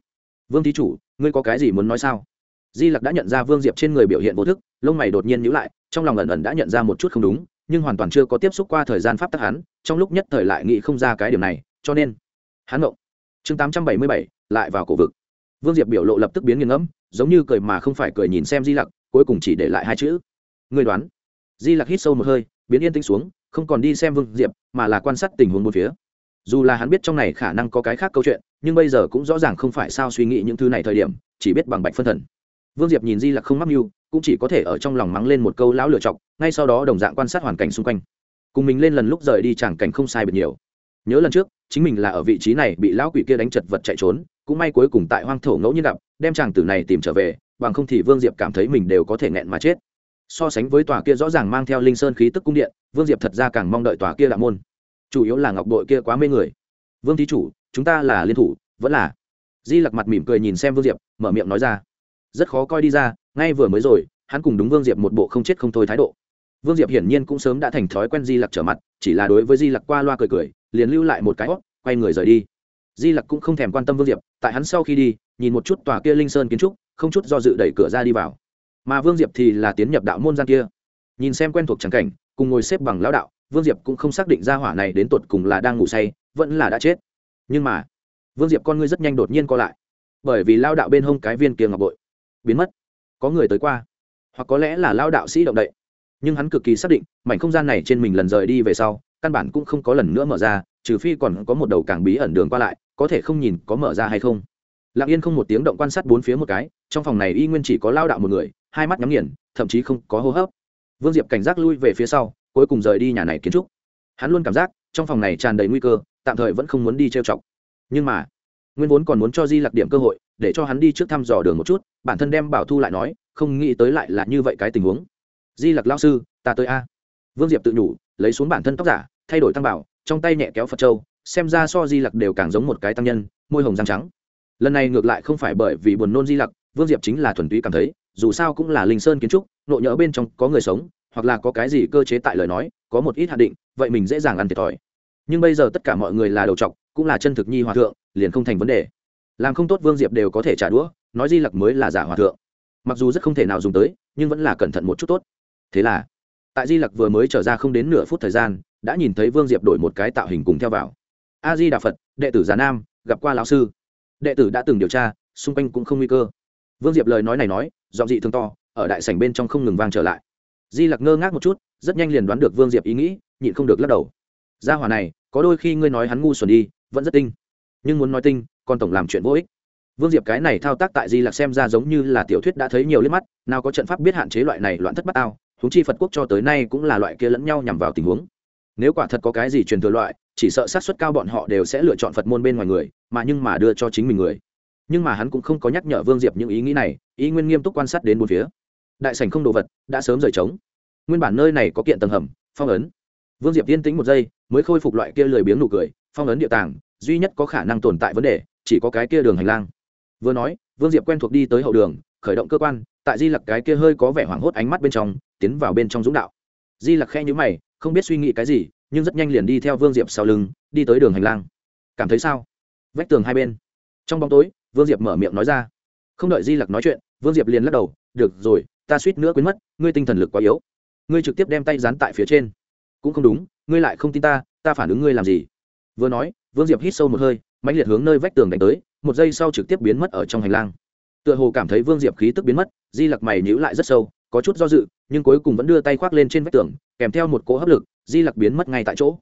Vương thí chủ, ngươi có cái gì muốn nói sao? Di lặc đã nhận ra vương diệp trên người biểu hiện vô thức, lông mày đột nhiên nhữ lại, trong lòng ẩn ẩn đã nhận ra một chút không đúng, nhưng hoàn toàn chưa có tiếp xúc qua thời gian pháp tắc hắn, trong lúc nhất thời lại nghĩ không ra cái điểm này, cho nên, hắn ngộng chương tám trăm bảy mươi bảy, lại vào cổ vực. Vương diệp biểu lộ lập tức biến nghiêng ngẫm giống như cười mà không phải cười nhìn xem di lặc, cuối cùng chỉ để lại hai chữ. Người đoán. Di lặc hít sâu một hơi, biến yên tĩnh xuống, không còn đi xem vương diệp, mà là quan sát tình huống một phía. Dù là hắn biết trong này khả năng có cái khác câu chuyện, nhưng bây giờ cũng rõ ràng không phải sao suy nghĩ những thứ này thời điểm, chỉ biết bằng bạch phân thần. Vương diệp nhìn di lặc không mắc mưu, cũng chỉ có thể ở trong lòng mắng lên một câu lão lựa chọc, ngay sau đó đồng dạng quan sát hoàn cảnh xung quanh. Cùng mình lên lần lúc rời đi chẳng cảnh không sai biệt nhiều. Nhớ lần trước, chính mình là ở vị trí này bị lão quỷ kia đánh chật vật chạy trốn cũng may cuối cùng tại hoang thổ ngẫu nhiên gặp, đem chàng tử này tìm trở về, bằng không thì vương diệp cảm thấy mình đều có thể nghẹn mà chết. So sánh với tòa kia rõ ràng mang theo linh sơn khí tức cung điện, vương diệp thật ra càng mong đợi tòa kia lạ môn. Chủ yếu là ngọc đội kia quá mê người. Vương thí chủ, chúng ta là liên thủ, vẫn là. Di lặc mặt mỉm cười nhìn xem vương diệp, mở miệng nói ra. Rất khó coi đi ra, ngay vừa mới rồi, hắn cùng đúng vương diệp một bộ không chết không thôi thái độ. Vương diệp hiển nhiên cũng sớm đã thành thói quen di lặc trở mặt, chỉ là đối với di lặc qua loa cười cười, liền lưu lại một cái hót quay người rời đi di lặc cũng không thèm quan tâm vương diệp, tại hắn sau khi đi, nhìn một chút tòa kia linh sơn kiến trúc, không chút do dự đẩy cửa ra đi vào. Mà vương diệp thì là tiến nhập đạo môn gian kia. Nhìn xem quen thuộc trắng cảnh, cùng ngồi xếp bằng lão đạo, vương diệp cũng không xác định ra hỏa này đến tột cùng là đang ngủ say, vẫn là đã chết. Nhưng mà, vương diệp con ngươi rất nhanh đột nhiên co lại. Bởi vì lao đạo bên hông cái viên kia ngọc bội biến mất. Có người tới qua. Hoặc có lẽ là lao đạo sĩ động đậy nhưng hắn cực kỳ xác định, mảnh không gian này trên mình lần rời đi về sau, căn bản cũng không có lần nữa mở ra, trừ phi còn có một đầu càng bí ẩn đường qua lại, có thể không nhìn có mở ra hay không. Lặng yên không một tiếng động quan sát bốn phía một cái, trong phòng này y nguyên chỉ có lao đạo một người, hai mắt nhắm nghiền, thậm chí không có hô hấp. Vương diệp cảnh giác lui về phía sau, cuối cùng rời đi nhà này kiến trúc. Hắn luôn cảm giác, trong phòng này tràn đầy nguy cơ, tạm thời vẫn không muốn đi trêu chọc. Nhưng mà, nguyên vốn còn muốn cho di lặc điểm cơ hội, để cho hắn đi trước thăm dò đường một chút, bản thân đem bảo thu lại nói, không nghĩ tới lại là như vậy cái tình huống di lặc lao sư, ta tới a. Vương diệp tự nhủ, lấy xuống bản thân tóc giả, thay đổi tăng bảo, trong tay nhẹ kéo phật trâu xem ra so di lặc đều càng giống một cái tăng nhân, môi hồng răng trắng. Lần này ngược lại không phải bởi vì buồn nôn di lặc, vương diệp chính là thuần túy cảm thấy, dù sao cũng là linh sơn kiến trúc, nội nhỡ bên trong có người sống, hoặc là có cái gì cơ chế tại lời nói, có một ít hạn định, vậy mình dễ dàng ăn thiệt thòi. Nhưng bây giờ tất cả mọi người là đầu trọc, cũng là chân thực nhi hòa thượng, liền không thành vấn đề. Làm không tốt vương diệp đều có thể trả đũa, nói di lặc mới là giả hòa thượng. Mặc dù rất không thể nào dùng tới, nhưng vẫn là cẩn thận một chút tốt thế là, tại di lặc vừa mới trở ra không đến nửa phút thời gian, đã nhìn thấy vương diệp đổi một cái tạo hình cùng theo vào. A di đà phật, đệ tử già nam, gặp qua lão sư. Đệ tử đã từng điều tra, xung quanh cũng không nguy cơ. Vương diệp lời nói này nói dọn dị thương to, ở đại sảnh bên trong không ngừng vang trở lại. Di lặc ngơ ngác một chút, rất nhanh liền đoán được vương diệp ý nghĩ, nhịn không được lắc đầu. Gia hỏa này, có đôi khi ngươi nói hắn ngu xuẩn đi, vẫn rất tinh. Nhưng muốn nói tinh, còn tổng làm chuyện vô ích. Vương diệp cái này thao tác tại di lặc xem ra giống như là tiểu thuyết đã thấy nhiều liếc mắt, nào có trận pháp biết hạn chế loại này loạn thất bát ao huống chi phật quốc cho tới nay cũng là loại kia lẫn nhau nhằm vào tình huống. Nếu quả thật có cái gì truyền thừa loại, chỉ sợ sát suất cao bọn họ đều sẽ lựa chọn phật môn bên ngoài người, mà nhưng mà đưa cho chính mình người. Nhưng mà hắn cũng không có nhắc nhở vương diệp những ý nghĩ này, ý nguyên nghiêm túc quan sát đến bốn phía. Đại sảnh không đồ vật, đã sớm rời trống. Nguyên bản nơi này có kiện tầng hầm, phong ấn. Vương diệp yên tĩnh một giây, mới khôi phục loại kia lười biếng nụ cười, phong ấn địa tàng, duy nhất có khả năng tồn tại vấn đề, chỉ có cái kia đường hành lang. Vừa nói, vương diệp quen thuộc đi tới hậu đường, khởi động cơ quan tại di lặc cái kia hơi có vẻ hoảng hốt ánh mắt bên trong, tiến vào bên trong dũng đạo. Di lặc khe nhữ mày, không biết suy nghĩ cái gì, nhưng rất nhanh liền đi theo vương diệp sau lưng, đi tới đường hành lang. Cảm thấy sao? Vách tường hai bên. Trong bóng tối, vương diệp mở miệng nói ra. Không đợi di lặc nói chuyện, vương diệp liền lắc đầu, được rồi, ta suýt nữa quên mất, ngươi tinh thần lực quá yếu. Ngươi trực tiếp đem tay dán tại phía trên. Cũng không đúng, ngươi lại không tin ta ta phản ứng ngươi làm gì? Vừa nói, vương diệp hít sâu một hơi, mãnh liệt hướng nơi vách tường đánh tới, một giây sau trực tiếp biến mất ở trong hành lang tựa hồ cảm thấy vương diệp khí tức biến mất, di lặc mày nhữ lại rất sâu, có chút do dự, nhưng cuối cùng vẫn đưa tay khoác lên trên vách tường, kèm theo một cỗ hấp lực, di lặc biến mất ngay tại chỗ.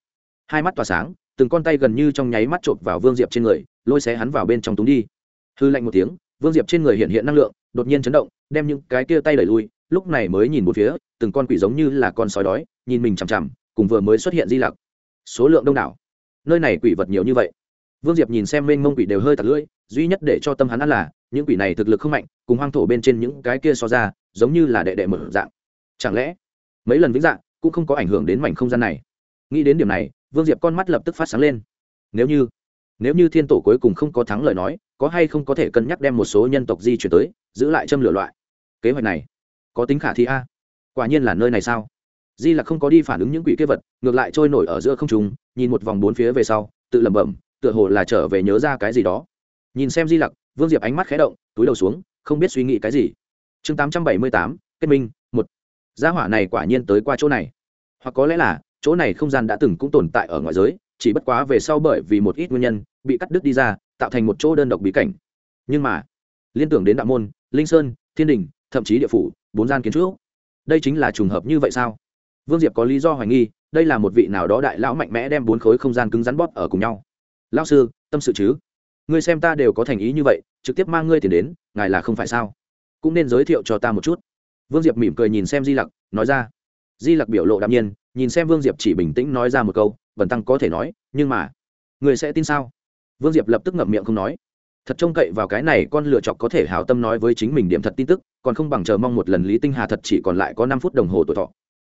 Hai mắt tỏa sáng, từng con tay gần như trong nháy mắt chộp vào vương diệp trên người, lôi xé hắn vào bên trong túng đi. Hư lạnh một tiếng, vương diệp trên người hiện hiện năng lượng, đột nhiên chấn động, đem những cái kia tay đẩy lui, lúc này mới nhìn một phía, từng con quỷ giống như là con sói đói, nhìn mình chằm chằm, cùng vừa mới xuất hiện di lặc. Số lượng đông đảo. Nơi này quỷ vật nhiều như vậy. Vương diệp nhìn xem mênh mông quỷ đều hơi tạt lưỡi, duy nhất để cho tâm hắn ăn là những quỷ này thực lực không mạnh, cùng hoang thổ bên trên những cái kia so ra, giống như là đệ đệ mở dạng. Chẳng lẽ, mấy lần vĩnh dạng cũng không có ảnh hưởng đến mảnh không gian này? Nghĩ đến điểm này, vương diệp con mắt lập tức phát sáng lên. Nếu như nếu như thiên tổ cuối cùng không có thắng lời nói, có hay không có thể cân nhắc đem một số nhân tộc di chuyển tới, giữ lại châm lửa loại? Kế hoạch này, có tính khả thi a. Quả nhiên là nơi này sao? Di là không có đi phản ứng những quỷ kế vật, ngược lại trôi nổi ở giữa không trung, nhìn một vòng bốn phía về sau, tự lẩm bẩm, tựa hồ là trở về nhớ ra cái gì đó. Nhìn xem di lặc vương diệp ánh mắt khé động, túi đầu xuống, không biết suy nghĩ cái gì. Chương tám trăm bảy mươi tám, kết minh, một. Gia hỏa này quả nhiên tới qua chỗ này. Hoặc có lẽ là, chỗ này không gian đã từng cũng tồn tại ở ngoại giới, chỉ bất quá về sau bởi vì một ít nguyên nhân, bị cắt đứt đi ra, tạo thành một chỗ đơn độc bí cảnh. Nhưng mà, liên tưởng đến đạo môn, linh sơn, thiên đình, thậm chí địa phủ, bốn gian kiến trúc. Đây chính là trùng hợp như vậy sao? Vương diệp có lý do hoài nghi, đây là một vị nào đó đại lão mạnh mẽ đem bốn khối không gian cứng rắn bóp ở cùng nhau. Lão sư, tâm sự chứ? Ngươi xem ta đều có thành ý như vậy, trực tiếp mang ngươi tiền đến, ngài là không phải sao? Cũng nên giới thiệu cho ta một chút. Vương diệp mỉm cười nhìn xem di lặc, nói ra. Di lặc biểu lộ đạm nhiên, nhìn xem vương diệp chỉ bình tĩnh nói ra một câu, bần tăng có thể nói, nhưng mà người sẽ tin sao? Vương diệp lập tức ngậm miệng không nói. Thật trông cậy vào cái này, con lựa chọc có thể hào tâm nói với chính mình điểm thật tin tức, còn không bằng chờ mong một lần lý tinh hà thật chỉ còn lại có năm phút đồng hồ tuổi thọ.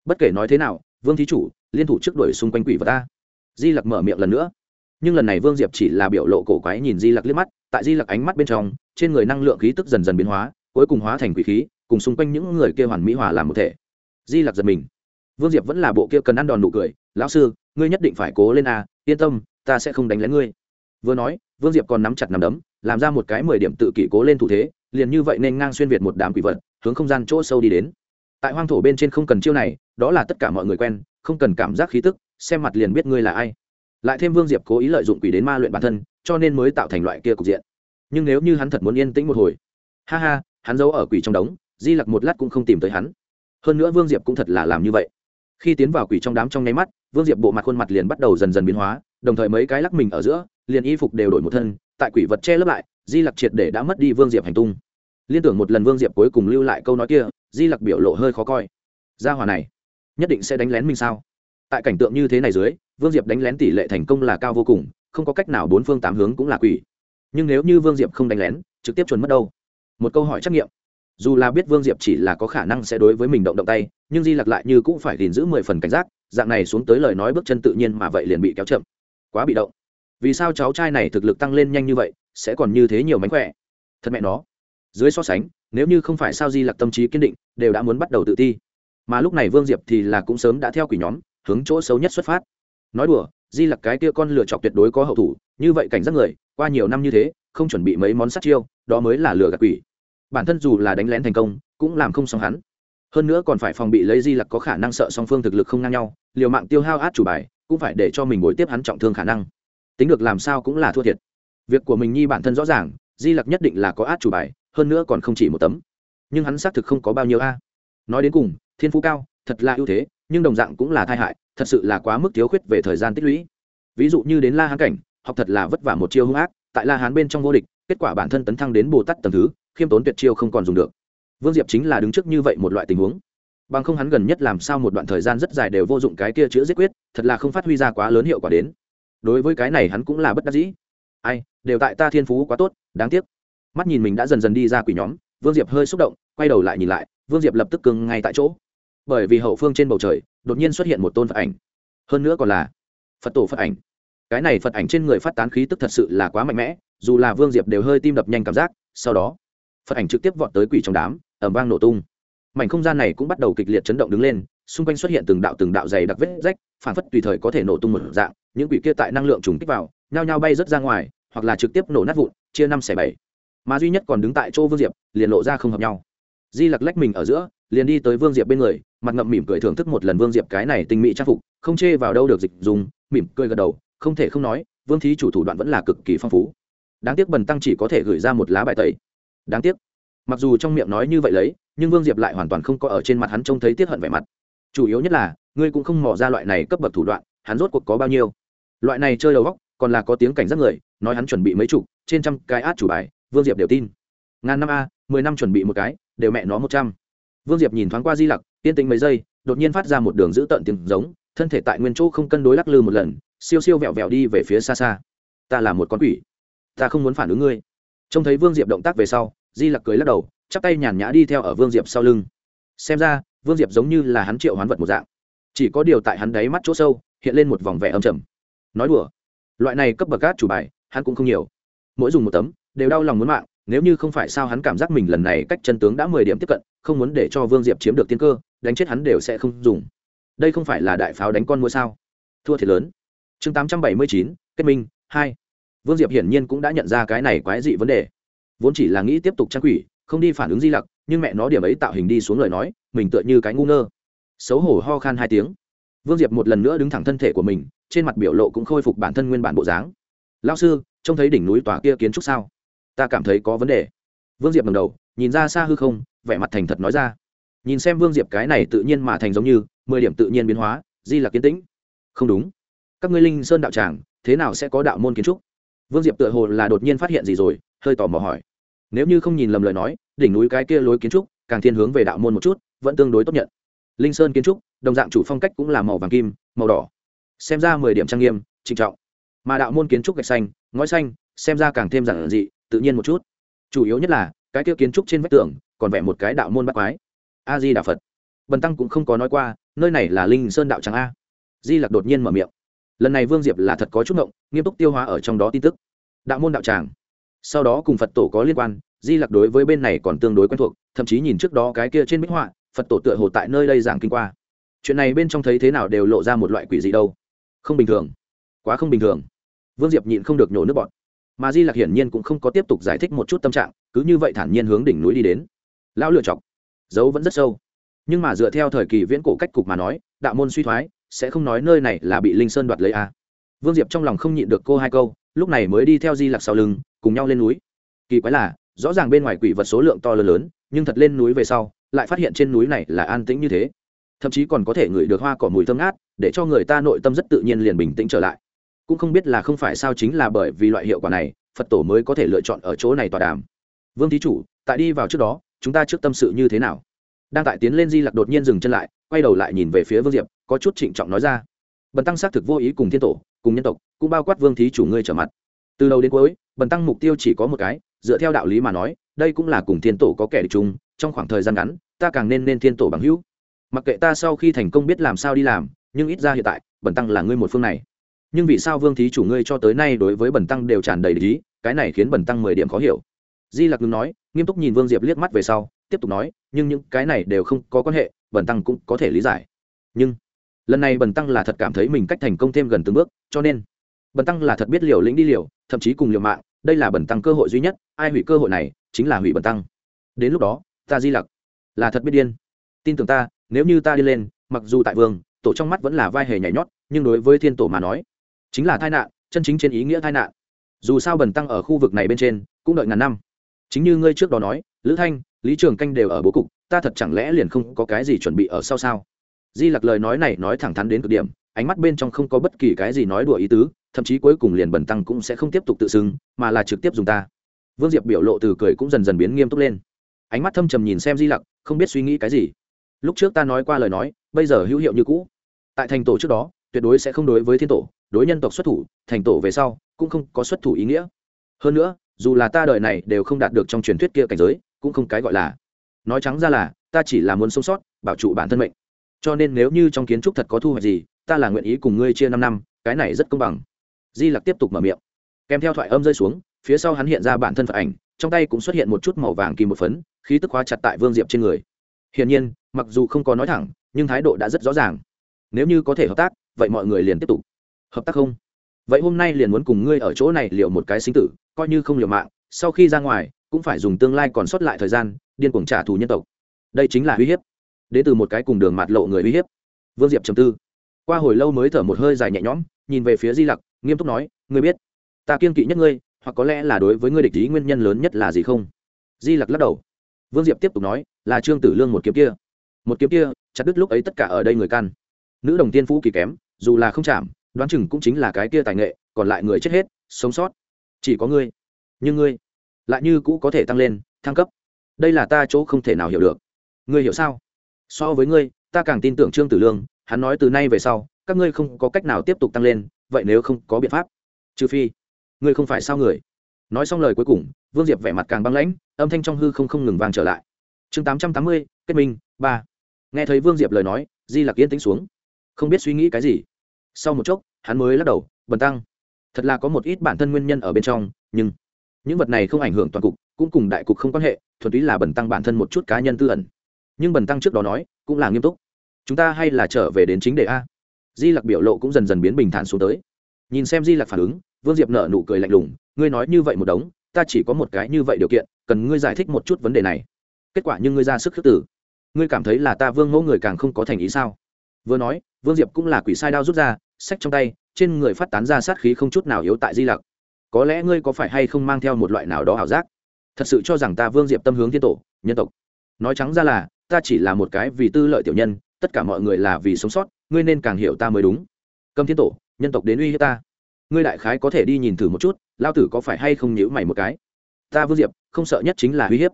Bất kể nói thế nào, vương thí chủ, liên thủ trước đuổi xung quanh quỷ vật ta. Di lặc mở miệng lần nữa nhưng lần này vương diệp chỉ là biểu lộ cổ quái nhìn di lặc liếc mắt, tại di lặc ánh mắt bên trong, trên người năng lượng khí tức dần dần biến hóa, cuối cùng hóa thành quỷ khí, cùng xung quanh những người kia hoàn mỹ hòa làm một thể. Di lặc giật mình. Vương diệp vẫn là bộ kia cần ăn đòn nụ cười, lão sư, ngươi nhất định phải cố lên a, yên tâm, ta sẽ không đánh lén ngươi. Vừa nói, vương diệp còn nắm chặt nắm đấm, làm ra một cái mười điểm tự kỷ cố lên thủ thế, liền như vậy nên ngang xuyên việt một đám quỷ vật, hướng không gian chỗ sâu đi đến. Tại hoang thổ bên trên không cần chiêu này, đó là tất cả mọi người quen, không cần cảm giác khí tức, xem mặt liền biết ngươi là ai lại thêm vương diệp cố ý lợi dụng quỷ đến ma luyện bản thân, cho nên mới tạo thành loại kia cục diện. Nhưng nếu như hắn thật muốn yên tĩnh một hồi, ha ha, hắn giấu ở quỷ trong đống, di lặc một lát cũng không tìm tới hắn. Hơn nữa vương diệp cũng thật là làm như vậy. Khi tiến vào quỷ trong đám trong nháy mắt, vương diệp bộ mặt khuôn mặt liền bắt đầu dần dần biến hóa, đồng thời mấy cái lắc mình ở giữa, liền y phục đều đổi một thân, tại quỷ vật che lấp lại, di lặc triệt để đã mất đi vương diệp hành tung. Liên tưởng một lần vương diệp cuối cùng lưu lại câu nói kia, di lặc biểu lộ hơi khó coi. Gia hòa này, nhất định sẽ đánh lén mình sao? Tại cảnh tượng như thế này dưới, vương diệp đánh lén tỷ lệ thành công là cao vô cùng, không có cách nào bốn phương tám hướng cũng là quỷ. Nhưng nếu như vương diệp không đánh lén, trực tiếp chuẩn mất đâu? Một câu hỏi trắc nghiệm. Dù là biết vương diệp chỉ là có khả năng sẽ đối với mình động động tay, nhưng di lặc lại như cũng phải gìn giữ mười phần cảnh giác, dạng này xuống tới lời nói bước chân tự nhiên mà vậy liền bị kéo chậm. Quá bị động. Vì sao cháu trai này thực lực tăng lên nhanh như vậy, sẽ còn như thế nhiều mánh khỏe? Thật mẹ nó. Dưới so sánh, nếu như không phải sao di lặc tâm trí kiên định, đều đã muốn bắt đầu tự ti. Mà lúc này vương diệp thì là cũng sớm đã theo quỷ nhóm hướng chỗ xấu nhất xuất phát. Nói đùa, di lặc cái kia con lựa chọc tuyệt đối có hậu thủ, như vậy cảnh giác người, qua nhiều năm như thế, không chuẩn bị mấy món sát chiêu, đó mới là lừa gạt quỷ. Bản thân dù là đánh lén thành công, cũng làm không xong hắn. Hơn nữa còn phải phòng bị lấy di lặc có khả năng sợ song phương thực lực không ngang nhau, liều mạng tiêu hao át chủ bài, cũng phải để cho mình bồi tiếp hắn trọng thương khả năng. Tính được làm sao cũng là thua thiệt. Việc của mình nhi bản thân rõ ràng, di lặc nhất định là có át chủ bài, hơn nữa còn không chỉ một tấm. Nhưng hắn xác thực không có bao nhiêu a. Nói đến cùng, thiên phú cao, thật là ưu thế nhưng đồng dạng cũng là tai hại, thật sự là quá mức thiếu khuyết về thời gian tích lũy. Ví dụ như đến la hán cảnh, học thật là vất vả một chiêu hung ác, tại la hán bên trong vô địch, kết quả bản thân tấn thăng đến bồ tát tầng thứ, khiêm tốn tuyệt chiêu không còn dùng được. Vương diệp chính là đứng trước như vậy một loại tình huống. Bằng không hắn gần nhất làm sao một đoạn thời gian rất dài đều vô dụng cái kia chữa giết quyết, thật là không phát huy ra quá lớn hiệu quả đến. Đối với cái này hắn cũng là bất đắc dĩ. Ai, đều tại ta thiên phú quá tốt, đáng tiếc. Mắt nhìn mình đã dần dần đi ra quỷ nhóm, vương diệp hơi xúc động, quay đầu lại nhìn lại, vương diệp lập tức cưng ngay tại chỗ bởi vì hậu phương trên bầu trời đột nhiên xuất hiện một tôn phật ảnh. Hơn nữa còn là phật tổ phật ảnh. Cái này phật ảnh trên người phát tán khí tức thật sự là quá mạnh mẽ, dù là vương diệp đều hơi tim đập nhanh cảm giác, sau đó, phật ảnh trực tiếp vọt tới quỷ trong đám ẩm vang nổ tung. Mảnh không gian này cũng bắt đầu kịch liệt chấn động đứng lên, xung quanh xuất hiện từng đạo từng đạo dày đặc vết rách phản phất tùy thời có thể nổ tung một dạng, những quỷ kia tại năng lượng trùng kích vào, nhao nhao bay rớt ra ngoài, hoặc là trực tiếp nổ nát vụn, chia năm xẻ bảy. Mà duy nhất còn đứng tại chỗ vương diệp, liền lộ ra không hợp nhau. Di lặc lách mình ở giữa liền đi tới vương diệp bên người, mặt ngậm mỉm cười thưởng thức một lần vương diệp cái này tinh mỹ trang phục, không chê vào đâu được dịch dùng, mỉm cười gật đầu, không thể không nói, vương thí chủ thủ đoạn vẫn là cực kỳ phong phú. Đáng tiếc bần tăng chỉ có thể gửi ra một lá bài tẩy. Đáng tiếc. Mặc dù trong miệng nói như vậy lấy, nhưng vương diệp lại hoàn toàn không có ở trên mặt hắn trông thấy tiết hận vẻ mặt. Chủ yếu nhất là, ngươi cũng không mò ra loại này cấp bậc thủ đoạn, hắn rốt cuộc có bao nhiêu? Loại này chơi đầu góc còn là có tiếng cảnh giác người, nói hắn chuẩn bị mấy chục, trên trăm cái át chủ bài, vương diệp đều tin. Ngàn năm a, mười năm chuẩn bị một cái, đều mẹ nó một trăm vương diệp nhìn thoáng qua di lặc, yên tĩnh mấy giây, đột nhiên phát ra một đường giữ tợn tiếng giống, thân thể tại nguyên chỗ không cân đối lắc lư một lần, siêu siêu vẹo vẹo đi về phía xa xa. Ta là một con quỷ. Ta không muốn phản ứng ngươi. Trông thấy vương diệp động tác về sau, di lặc cười lắc đầu, chắp tay nhàn nhã đi theo ở vương diệp sau lưng. Xem ra, vương diệp giống như là hắn triệu hoán vật một dạng. Chỉ có điều tại hắn đáy mắt chỗ sâu, hiện lên một vòng vẻ âm trầm. Nói đùa. Loại này cấp bậc cát chủ bài, hắn cũng không nhiều. Mỗi dùng một tấm, đều đau lòng muốn mạng nếu như không phải sao hắn cảm giác mình lần này cách chân tướng đã mười điểm tiếp cận, không muốn để cho vương diệp chiếm được tiên cơ, đánh chết hắn đều sẽ không dùng. Đây không phải là đại pháo đánh con mua sao? Thua thiệt lớn. Chương tám trăm bảy mươi chín, kết minh, hai. Vương diệp hiển nhiên cũng đã nhận ra cái này quái dị vấn đề. Vốn chỉ là nghĩ tiếp tục trang quỷ, không đi phản ứng di lặc, nhưng mẹ nó điểm ấy tạo hình đi xuống lời nói, mình tựa như cái ngu ngơ. Xấu hổ ho khan hai tiếng. Vương diệp một lần nữa đứng thẳng thân thể của mình, trên mặt biểu lộ cũng khôi phục bản thân nguyên bản bộ dáng. Lao sư, trông thấy đỉnh núi tòa kia kiến trúc sao? Ta cảm thấy có vấn đề. Vương diệp ngầm đầu, nhìn ra xa hư không, vẻ mặt thành thật nói ra. Nhìn xem vương diệp cái này tự nhiên mà thành giống như, mười điểm tự nhiên biến hóa, di là kiến tĩnh. Không đúng. Các ngươi linh sơn đạo tràng, thế nào sẽ có đạo môn kiến trúc? Vương diệp tựa hồ là đột nhiên phát hiện gì rồi, hơi tò mò hỏi. Nếu như không nhìn lầm lời nói, đỉnh núi cái kia lối kiến trúc, càng thiên hướng về đạo môn một chút, vẫn tương đối tốt nhận. Linh sơn kiến trúc, đồng dạng chủ phong cách cũng là màu vàng kim, màu đỏ. Xem ra mười điểm trang nghiêm, trịnh trọng. Mà đạo môn kiến trúc gạch xanh, ngói xanh, xem ra càng thêm giản dị tự nhiên một chút. Chủ yếu nhất là, cái kia kiến trúc trên vách tường, còn vẽ một cái đạo môn bát quái. A di đà phật. Bần tăng cũng không có nói qua, nơi này là linh sơn đạo tràng a. Di lặc đột nhiên mở miệng. Lần này vương diệp là thật có chút ngộng, nghiêm túc tiêu hóa ở trong đó tin tức. Đạo môn đạo tràng. Sau đó cùng phật tổ có liên quan, di lặc đối với bên này còn tương đối quen thuộc, thậm chí nhìn trước đó cái kia trên bích họa, phật tổ tựa hồ tại nơi đây giảng kinh qua. Chuyện này bên trong thấy thế nào đều lộ ra một loại quỷ gì đâu. Không bình thường. Quá không bình thường. Vương diệp nhịn không được nhổ nước bọt mà di lặc hiển nhiên cũng không có tiếp tục giải thích một chút tâm trạng, cứ như vậy thản nhiên hướng đỉnh núi đi đến. Lão lựa chọc dấu vẫn rất sâu. Nhưng mà dựa theo thời kỳ viễn cổ cách cục mà nói, đạo môn suy thoái, sẽ không nói nơi này là bị linh sơn đoạt lấy a à. vương diệp trong lòng không nhịn được cô hai câu, lúc này mới đi theo di lặc sau lưng, cùng nhau lên núi. Kỳ quái là, rõ ràng bên ngoài quỷ vật số lượng to lớn lớn, nhưng thật lên núi về sau, lại phát hiện trên núi này là an tĩnh như thế. Thậm chí còn có thể ngửi được hoa cỏ mùi thơm ngát, để cho người ta nội tâm rất tự nhiên liền bình tĩnh trở lại cũng không biết là không phải sao chính là bởi vì loại hiệu quả này, phật tổ mới có thể lựa chọn ở chỗ này tòa đàm. Vương thí chủ, tại đi vào trước đó, chúng ta trước tâm sự như thế nào? Đang tại tiến lên di lặc đột nhiên dừng chân lại, quay đầu lại nhìn về phía vương diệp, có chút trịnh trọng nói ra. Bần tăng xác thực vô ý cùng thiên tổ, cùng nhân tộc, cũng bao quát vương thí chủ ngươi trở mặt. Từ đầu đến cuối, bần tăng mục tiêu chỉ có một cái, dựa theo đạo lý mà nói, đây cũng là cùng thiên tổ có kẻ địch chung, trong khoảng thời gian ngắn, ta càng nên nên thiên tổ bằng hữu. Mặc kệ ta sau khi thành công biết làm sao đi làm, nhưng ít ra hiện tại, bần tăng là ngươi một phương này nhưng vì sao vương thí chủ ngươi cho tới nay đối với bần tăng đều tràn đầy lý cái này khiến bần tăng mười điểm khó hiểu. Di lặc ngừng nói, nghiêm túc nhìn vương diệp liếc mắt về sau, tiếp tục nói, nhưng những cái này đều không có quan hệ, bần tăng cũng có thể lý giải. Nhưng, lần này bần tăng là thật cảm thấy mình cách thành công thêm gần từng bước, cho nên, bần tăng là thật biết liều lĩnh đi liều, thậm chí cùng liều mạng, đây là bần tăng cơ hội duy nhất, ai hủy cơ hội này, chính là hủy bần tăng. Đến lúc đó, ta di lặc, là thật biết điên. Tin tưởng ta, nếu như ta đi lên, mặc dù tại vương, tổ trong mắt vẫn là vai hề nhảy nhót, nhưng đối với thiên tổ mà nói chính là tai nạn, chân chính trên ý nghĩa tai nạn. Dù sao bần tăng ở khu vực này bên trên, cũng đợi ngàn năm. Chính như ngươi trước đó nói, lữ thanh, lý trường canh đều ở bố cục, ta thật chẳng lẽ liền không có cái gì chuẩn bị ở sau sao? Di lặc lời nói này nói thẳng thắn đến cực điểm, ánh mắt bên trong không có bất kỳ cái gì nói đùa ý tứ, thậm chí cuối cùng liền bần tăng cũng sẽ không tiếp tục tự xưng, mà là trực tiếp dùng ta. Vương diệp biểu lộ từ cười cũng dần dần biến nghiêm túc lên. Ánh mắt thâm trầm nhìn xem di lặc, không biết suy nghĩ cái gì. Lúc trước ta nói qua lời nói, bây giờ hữu hiệu như cũ. Tại thành tổ trước đó, tuyệt đối sẽ không đối với thiên tổ đối nhân tộc xuất thủ, thành tổ về sau, cũng không có xuất thủ ý nghĩa. Hơn nữa, dù là ta đời này đều không đạt được trong truyền thuyết kia cảnh giới, cũng không cái gọi là. Nói trắng ra là, ta chỉ là muốn sống sót, bảo trụ bản thân mệnh. Cho nên nếu như trong kiến trúc thật có thu hoạch gì, ta là nguyện ý cùng ngươi chia năm năm, cái này rất công bằng. Di lặc tiếp tục mở miệng. Kèm theo thoại âm rơi xuống, phía sau hắn hiện ra bản thân phật ảnh, trong tay cũng xuất hiện một chút màu vàng kim một phấn, khí tức hóa chặt tại vương diệp trên người. Hiển nhiên, mặc dù không có nói thẳng, nhưng thái độ đã rất rõ ràng. Nếu như có thể hợp tác, vậy mọi người liền tiếp tục hợp tác không? Vậy hôm nay liền muốn cùng ngươi ở chỗ này liệu một cái sinh tử, coi như không liều mạng, sau khi ra ngoài, cũng phải dùng tương lai còn sót lại thời gian, điên cuồng trả thù nhân tộc. Đây chính là uy hiếp. Đến từ một cái cùng đường mạt lộ người uy hiếp. Vương diệp trầm tư. Qua hồi lâu mới thở một hơi dài nhẹ nhõm, nhìn về phía di lặc, nghiêm túc nói, ngươi biết, ta kiên kỵ nhất ngươi, hoặc có lẽ là đối với ngươi địch ý nguyên nhân lớn nhất là gì không? Di lặc lắc đầu. Vương diệp tiếp tục nói, là trương tử lương một kiếm kia. Một kiếm kia, chặt đứt lúc ấy tất cả ở đây người căn nữ đồng tiên phú kỳ kém, dù là không chạm đoán chừng cũng chính là cái kia tài nghệ, còn lại người chết hết, sống sót. Chỉ có ngươi. Nhưng ngươi lại như cũ có thể tăng lên, thăng cấp. Đây là ta chỗ không thể nào hiểu được. Ngươi hiểu sao? So với ngươi, ta càng tin tưởng trương tử lương, hắn nói từ nay về sau, các ngươi không có cách nào tiếp tục tăng lên, vậy nếu không có biện pháp? Trừ phi, ngươi không phải sao người. Nói xong lời cuối cùng, vương diệp vẻ mặt càng băng lãnh, âm thanh trong hư không không ngừng vang trở lại. Chương tám trăm tám mươi, kết minh, ba. Nghe thấy vương diệp lời nói, di lặc yên tính xuống. Không biết suy nghĩ cái gì sau một chốc, hắn mới lắc đầu, bần tăng, thật là có một ít bản thân nguyên nhân ở bên trong, nhưng những vật này không ảnh hưởng toàn cục, cũng cùng đại cục không quan hệ, thuần túy là bần tăng bản thân một chút cá nhân tư ẩn. Nhưng bần tăng trước đó nói, cũng là nghiêm túc. Chúng ta hay là trở về đến chính đề a. Di lặc biểu lộ cũng dần dần biến bình thản xuống tới. Nhìn xem di lặc phản ứng, vương diệp nở nụ cười lạnh lùng, ngươi nói như vậy một đống, ta chỉ có một cái như vậy điều kiện, cần ngươi giải thích một chút vấn đề này. Kết quả nhưng ngươi ra sức khước tử ngươi cảm thấy là ta vương mẫu người càng không có thành ý sao? Vừa nói, vương diệp cũng là quỷ sai đao rút ra sách trong tay, trên người phát tán ra sát khí không chút nào yếu tại di lặc. Có lẽ ngươi có phải hay không mang theo một loại nào đó ảo giác? Thật sự cho rằng ta vương diệp tâm hướng thiên tổ, nhân tộc. Nói trắng ra là, ta chỉ là một cái vì tư lợi tiểu nhân, tất cả mọi người là vì sống sót, ngươi nên càng hiểu ta mới đúng. Cầm thiên tổ, nhân tộc đến uy hiếp ta. Ngươi đại khái có thể đi nhìn thử một chút, lao tử có phải hay không nhữ mày một cái? Ta vương diệp, không sợ nhất chính là uy hiếp.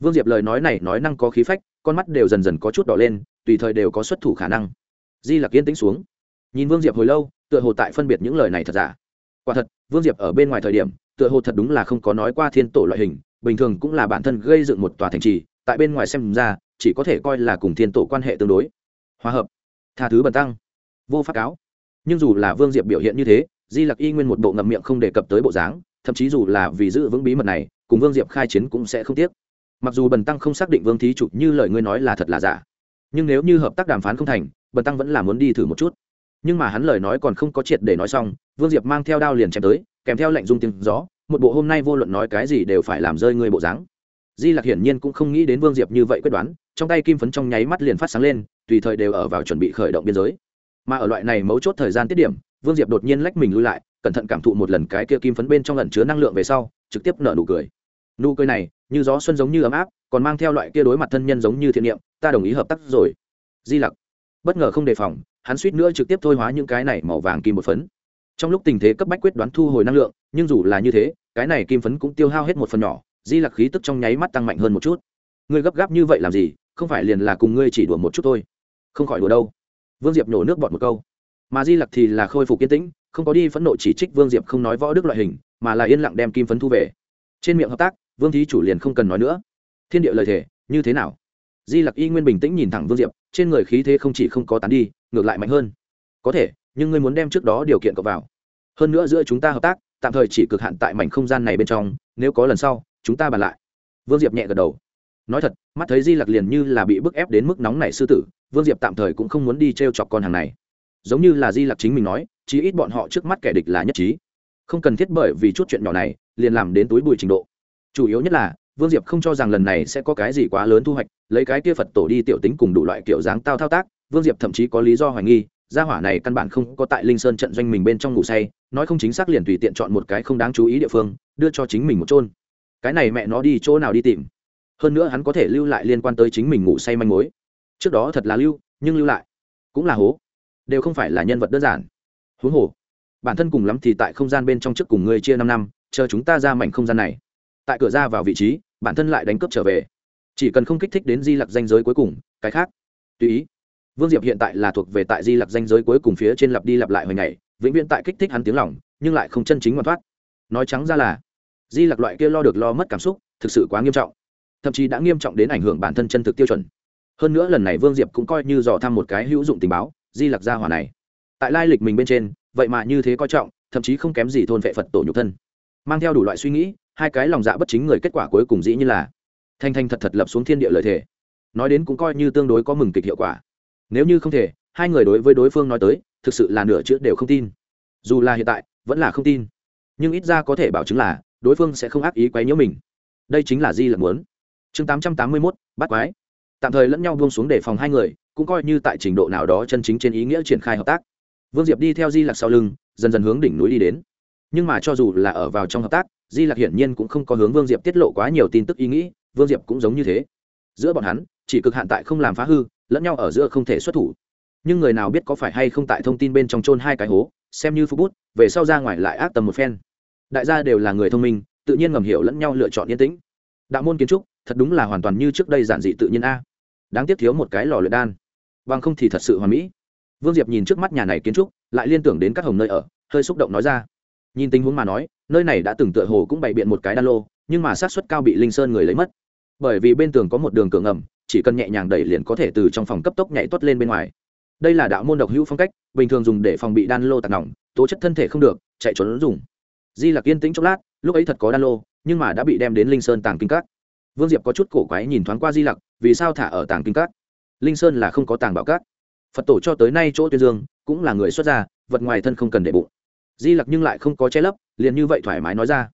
Vương diệp lời nói này nói năng có khí phách, con mắt đều dần dần có chút đỏ lên, tùy thời đều có xuất thủ khả năng. Di lặc yên tĩnh xuống nhìn vương diệp hồi lâu, tựa hồ tại phân biệt những lời này thật giả. Quả thật, vương diệp ở bên ngoài thời điểm, tựa hồ thật đúng là không có nói qua thiên tổ loại hình, bình thường cũng là bản thân gây dựng một tòa thành trì, tại bên ngoài xem ra, chỉ có thể coi là cùng thiên tổ quan hệ tương đối. Hòa hợp. Tha thứ bần tăng. Vô pháp cáo. Nhưng dù là vương diệp biểu hiện như thế, di lặc y nguyên một bộ ngậm miệng không đề cập tới bộ dáng, thậm chí dù là vì giữ vững bí mật này, cùng vương diệp khai chiến cũng sẽ không tiếc. Mặc dù bần tăng không xác định vương thí chủ như lời ngươi nói là thật là giả, nhưng nếu như hợp tác đàm phán không thành, bần tăng vẫn là muốn đi thử một chút nhưng mà hắn lời nói còn không có triệt để nói xong, vương diệp mang theo đao liền chém tới, kèm theo lệnh dung tiếng gió, một bộ hôm nay vô luận nói cái gì đều phải làm rơi người bộ dáng. Di lặc hiển nhiên cũng không nghĩ đến vương diệp như vậy quyết đoán, trong tay kim phấn trong nháy mắt liền phát sáng lên, tùy thời đều ở vào chuẩn bị khởi động biên giới. Mà ở loại này mấu chốt thời gian tiết điểm, vương diệp đột nhiên lách mình lui lại, cẩn thận cảm thụ một lần cái kia kim phấn bên trong lần chứa năng lượng về sau, trực tiếp nở nụ cười. Nụ cười này, như gió xuân giống như ấm áp, còn mang theo loại kia đối mặt thân nhân giống như thiện niệm, ta đồng ý hợp tác rồi. Di lặc, bất ngờ không đề phòng hắn suýt nữa trực tiếp thôi hóa những cái này màu vàng kim một phấn. Trong lúc tình thế cấp bách quyết đoán thu hồi năng lượng, nhưng dù là như thế, cái này kim phấn cũng tiêu hao hết một phần nhỏ, di lặc khí tức trong nháy mắt tăng mạnh hơn một chút. Ngươi gấp gáp như vậy làm gì? Không phải liền là cùng ngươi chỉ đùa một chút thôi. Không khỏi đùa đâu. Vương diệp nổ nước bọt một câu. Mà di lặc thì là khôi phục yên tĩnh, không có đi phẫn nộ chỉ trích vương diệp không nói võ đức loại hình, mà là yên lặng đem kim phấn thu về. Trên miệng hợp tác, vương thí chủ liền không cần nói nữa. Thiên địa lời thể như thế nào? Di lặc y nguyên bình tĩnh nhìn thẳng vương diệp, trên người khí thế không chỉ không có tán đi ngược lại mạnh hơn. Có thể, nhưng ngươi muốn đem trước đó điều kiện cậu vào. Hơn nữa giữa chúng ta hợp tác, tạm thời chỉ cực hạn tại mảnh không gian này bên trong, nếu có lần sau, chúng ta bàn lại. Vương diệp nhẹ gật đầu. Nói thật, mắt thấy di lặc liền như là bị bức ép đến mức nóng này sư tử, vương diệp tạm thời cũng không muốn đi t r e o chọc con hàng này. Giống như là di lặc chính mình nói, chí ít bọn họ trước mắt kẻ địch là nhất trí. Không cần thiết bởi vì chút chuyện nhỏ này, liền làm đến túi bụi trình độ. Chủ yếu nhất là, vương diệp không cho rằng lần này sẽ có cái gì quá lớn thu hoạch, lấy cái kia phật tổ đi tiểu tính cùng đủ loại kiểu dáng tao thao tác vương diệp thậm chí có lý do hoài nghi, gia hỏa này căn bản không có tại linh sơn trận doanh mình bên trong ngủ say, nói không chính xác liền tùy tiện chọn một cái không đáng chú ý địa phương, đưa cho chính mình một chôn. cái này mẹ nó đi chỗ nào đi tìm? Hơn nữa hắn có thể lưu lại liên quan tới chính mình ngủ say manh mối. Trước đó thật là lưu, nhưng lưu lại cũng là hố. Đều không phải là nhân vật đơn giản. Huống hồ, bản thân cùng lắm thì tại không gian bên trong trước cùng người chia năm năm, chờ chúng ta ra mảnh không gian này. Tại cửa ra vào vị trí, bản thân lại đánh cướp trở về. Chỉ cần không kích thích đến di lặc danh giới cuối cùng, cái khác, tùy ý vương diệp hiện tại là thuộc về tại di lặc danh giới cuối cùng phía trên lặp đi lặp lại hồi ngày, vĩnh viễn tại kích thích hắn tiếng lòng, nhưng lại không chân chính ngoan thoát. Nói trắng ra là, di lặc loại kia lo được lo mất cảm xúc, thực sự quá nghiêm trọng. Thậm chí đã nghiêm trọng đến ảnh hưởng bản thân chân thực tiêu chuẩn. Hơn nữa lần này vương diệp cũng coi như dò thăm một cái hữu dụng tình báo, di lặc gia hỏa này. Tại lai lịch mình bên trên, vậy mà như thế coi trọng, thậm chí không kém gì thôn vệ phật tổ nhục thân. Mang theo đủ loại suy nghĩ, hai cái lòng dạ bất chính người kết quả cuối cùng dĩ như là thanh thanh thật thật lập xuống thiên địa lợi thể nói đến cũng coi như tương đối có mừng kịch hiệu quả nếu như không thể, hai người đối với đối phương nói tới, thực sự là nửa chữ đều không tin. Dù là hiện tại, vẫn là không tin. Nhưng ít ra có thể bảo chứng là, đối phương sẽ không ác ý quấy nhiễu mình. Đây chính là di lận muốn. Chương tám trăm tám mươi mốt, bắt quái. Tạm thời lẫn nhau buông xuống để phòng hai người, cũng coi như tại trình độ nào đó chân chính trên ý nghĩa triển khai hợp tác. Vương diệp đi theo di lặc sau lưng, dần dần hướng đỉnh núi đi đến. Nhưng mà cho dù là ở vào trong hợp tác, di lặc hiển nhiên cũng không có hướng vương diệp tiết lộ quá nhiều tin tức ý nghĩ, vương diệp cũng giống như thế. Giữa bọn hắn, chỉ cực hạn tại không làm phá hư lẫn nhau ở giữa không thể xuất thủ. Nhưng người nào biết có phải hay không tại thông tin bên trong chôn hai cái hố, xem như phú bút, về sau ra ngoài lại ác tầm một phen. Đại gia đều là người thông minh, tự nhiên ngầm hiểu lẫn nhau lựa chọn yên tĩnh. Đạo môn kiến trúc, thật đúng là hoàn toàn như trước đây giản dị tự nhiên a. Đáng tiếc thiếu một cái lò luyện đan. Bằng không thì thật sự hoàn mỹ. Vương diệp nhìn trước mắt nhà này kiến trúc, lại liên tưởng đến các hồng nơi ở, hơi xúc động nói ra. Nhìn tình huống mà nói, nơi này đã từng tựa hồ cũng bày biện một cái đan lô, nhưng mà sát suất cao bị linh sơn người lấy mất. Bởi vì bên tường có một đường cửa ngầm chỉ cần nhẹ nhàng đẩy liền có thể từ trong phòng cấp tốc nhảy tuất lên bên ngoài. Đây là đạo môn độc hữu phong cách, bình thường dùng để phòng bị đan lô tạt nỏng tố chất thân thể không được, chạy trốn dùng. Di lặc yên tĩnh chốc lát, lúc ấy thật có đan lô, nhưng mà đã bị đem đến linh sơn tàng kinh các. Vương diệp có chút cổ quái nhìn thoáng qua di lặc, vì sao thả ở tàng kinh các? Linh sơn là không có tàng bảo các. Phật tổ cho tới nay chỗ tuyên dương, cũng là người xuất gia, vật ngoài thân không cần để bụng. Di lặc nhưng lại không có che lấp, liền như vậy thoải mái nói ra.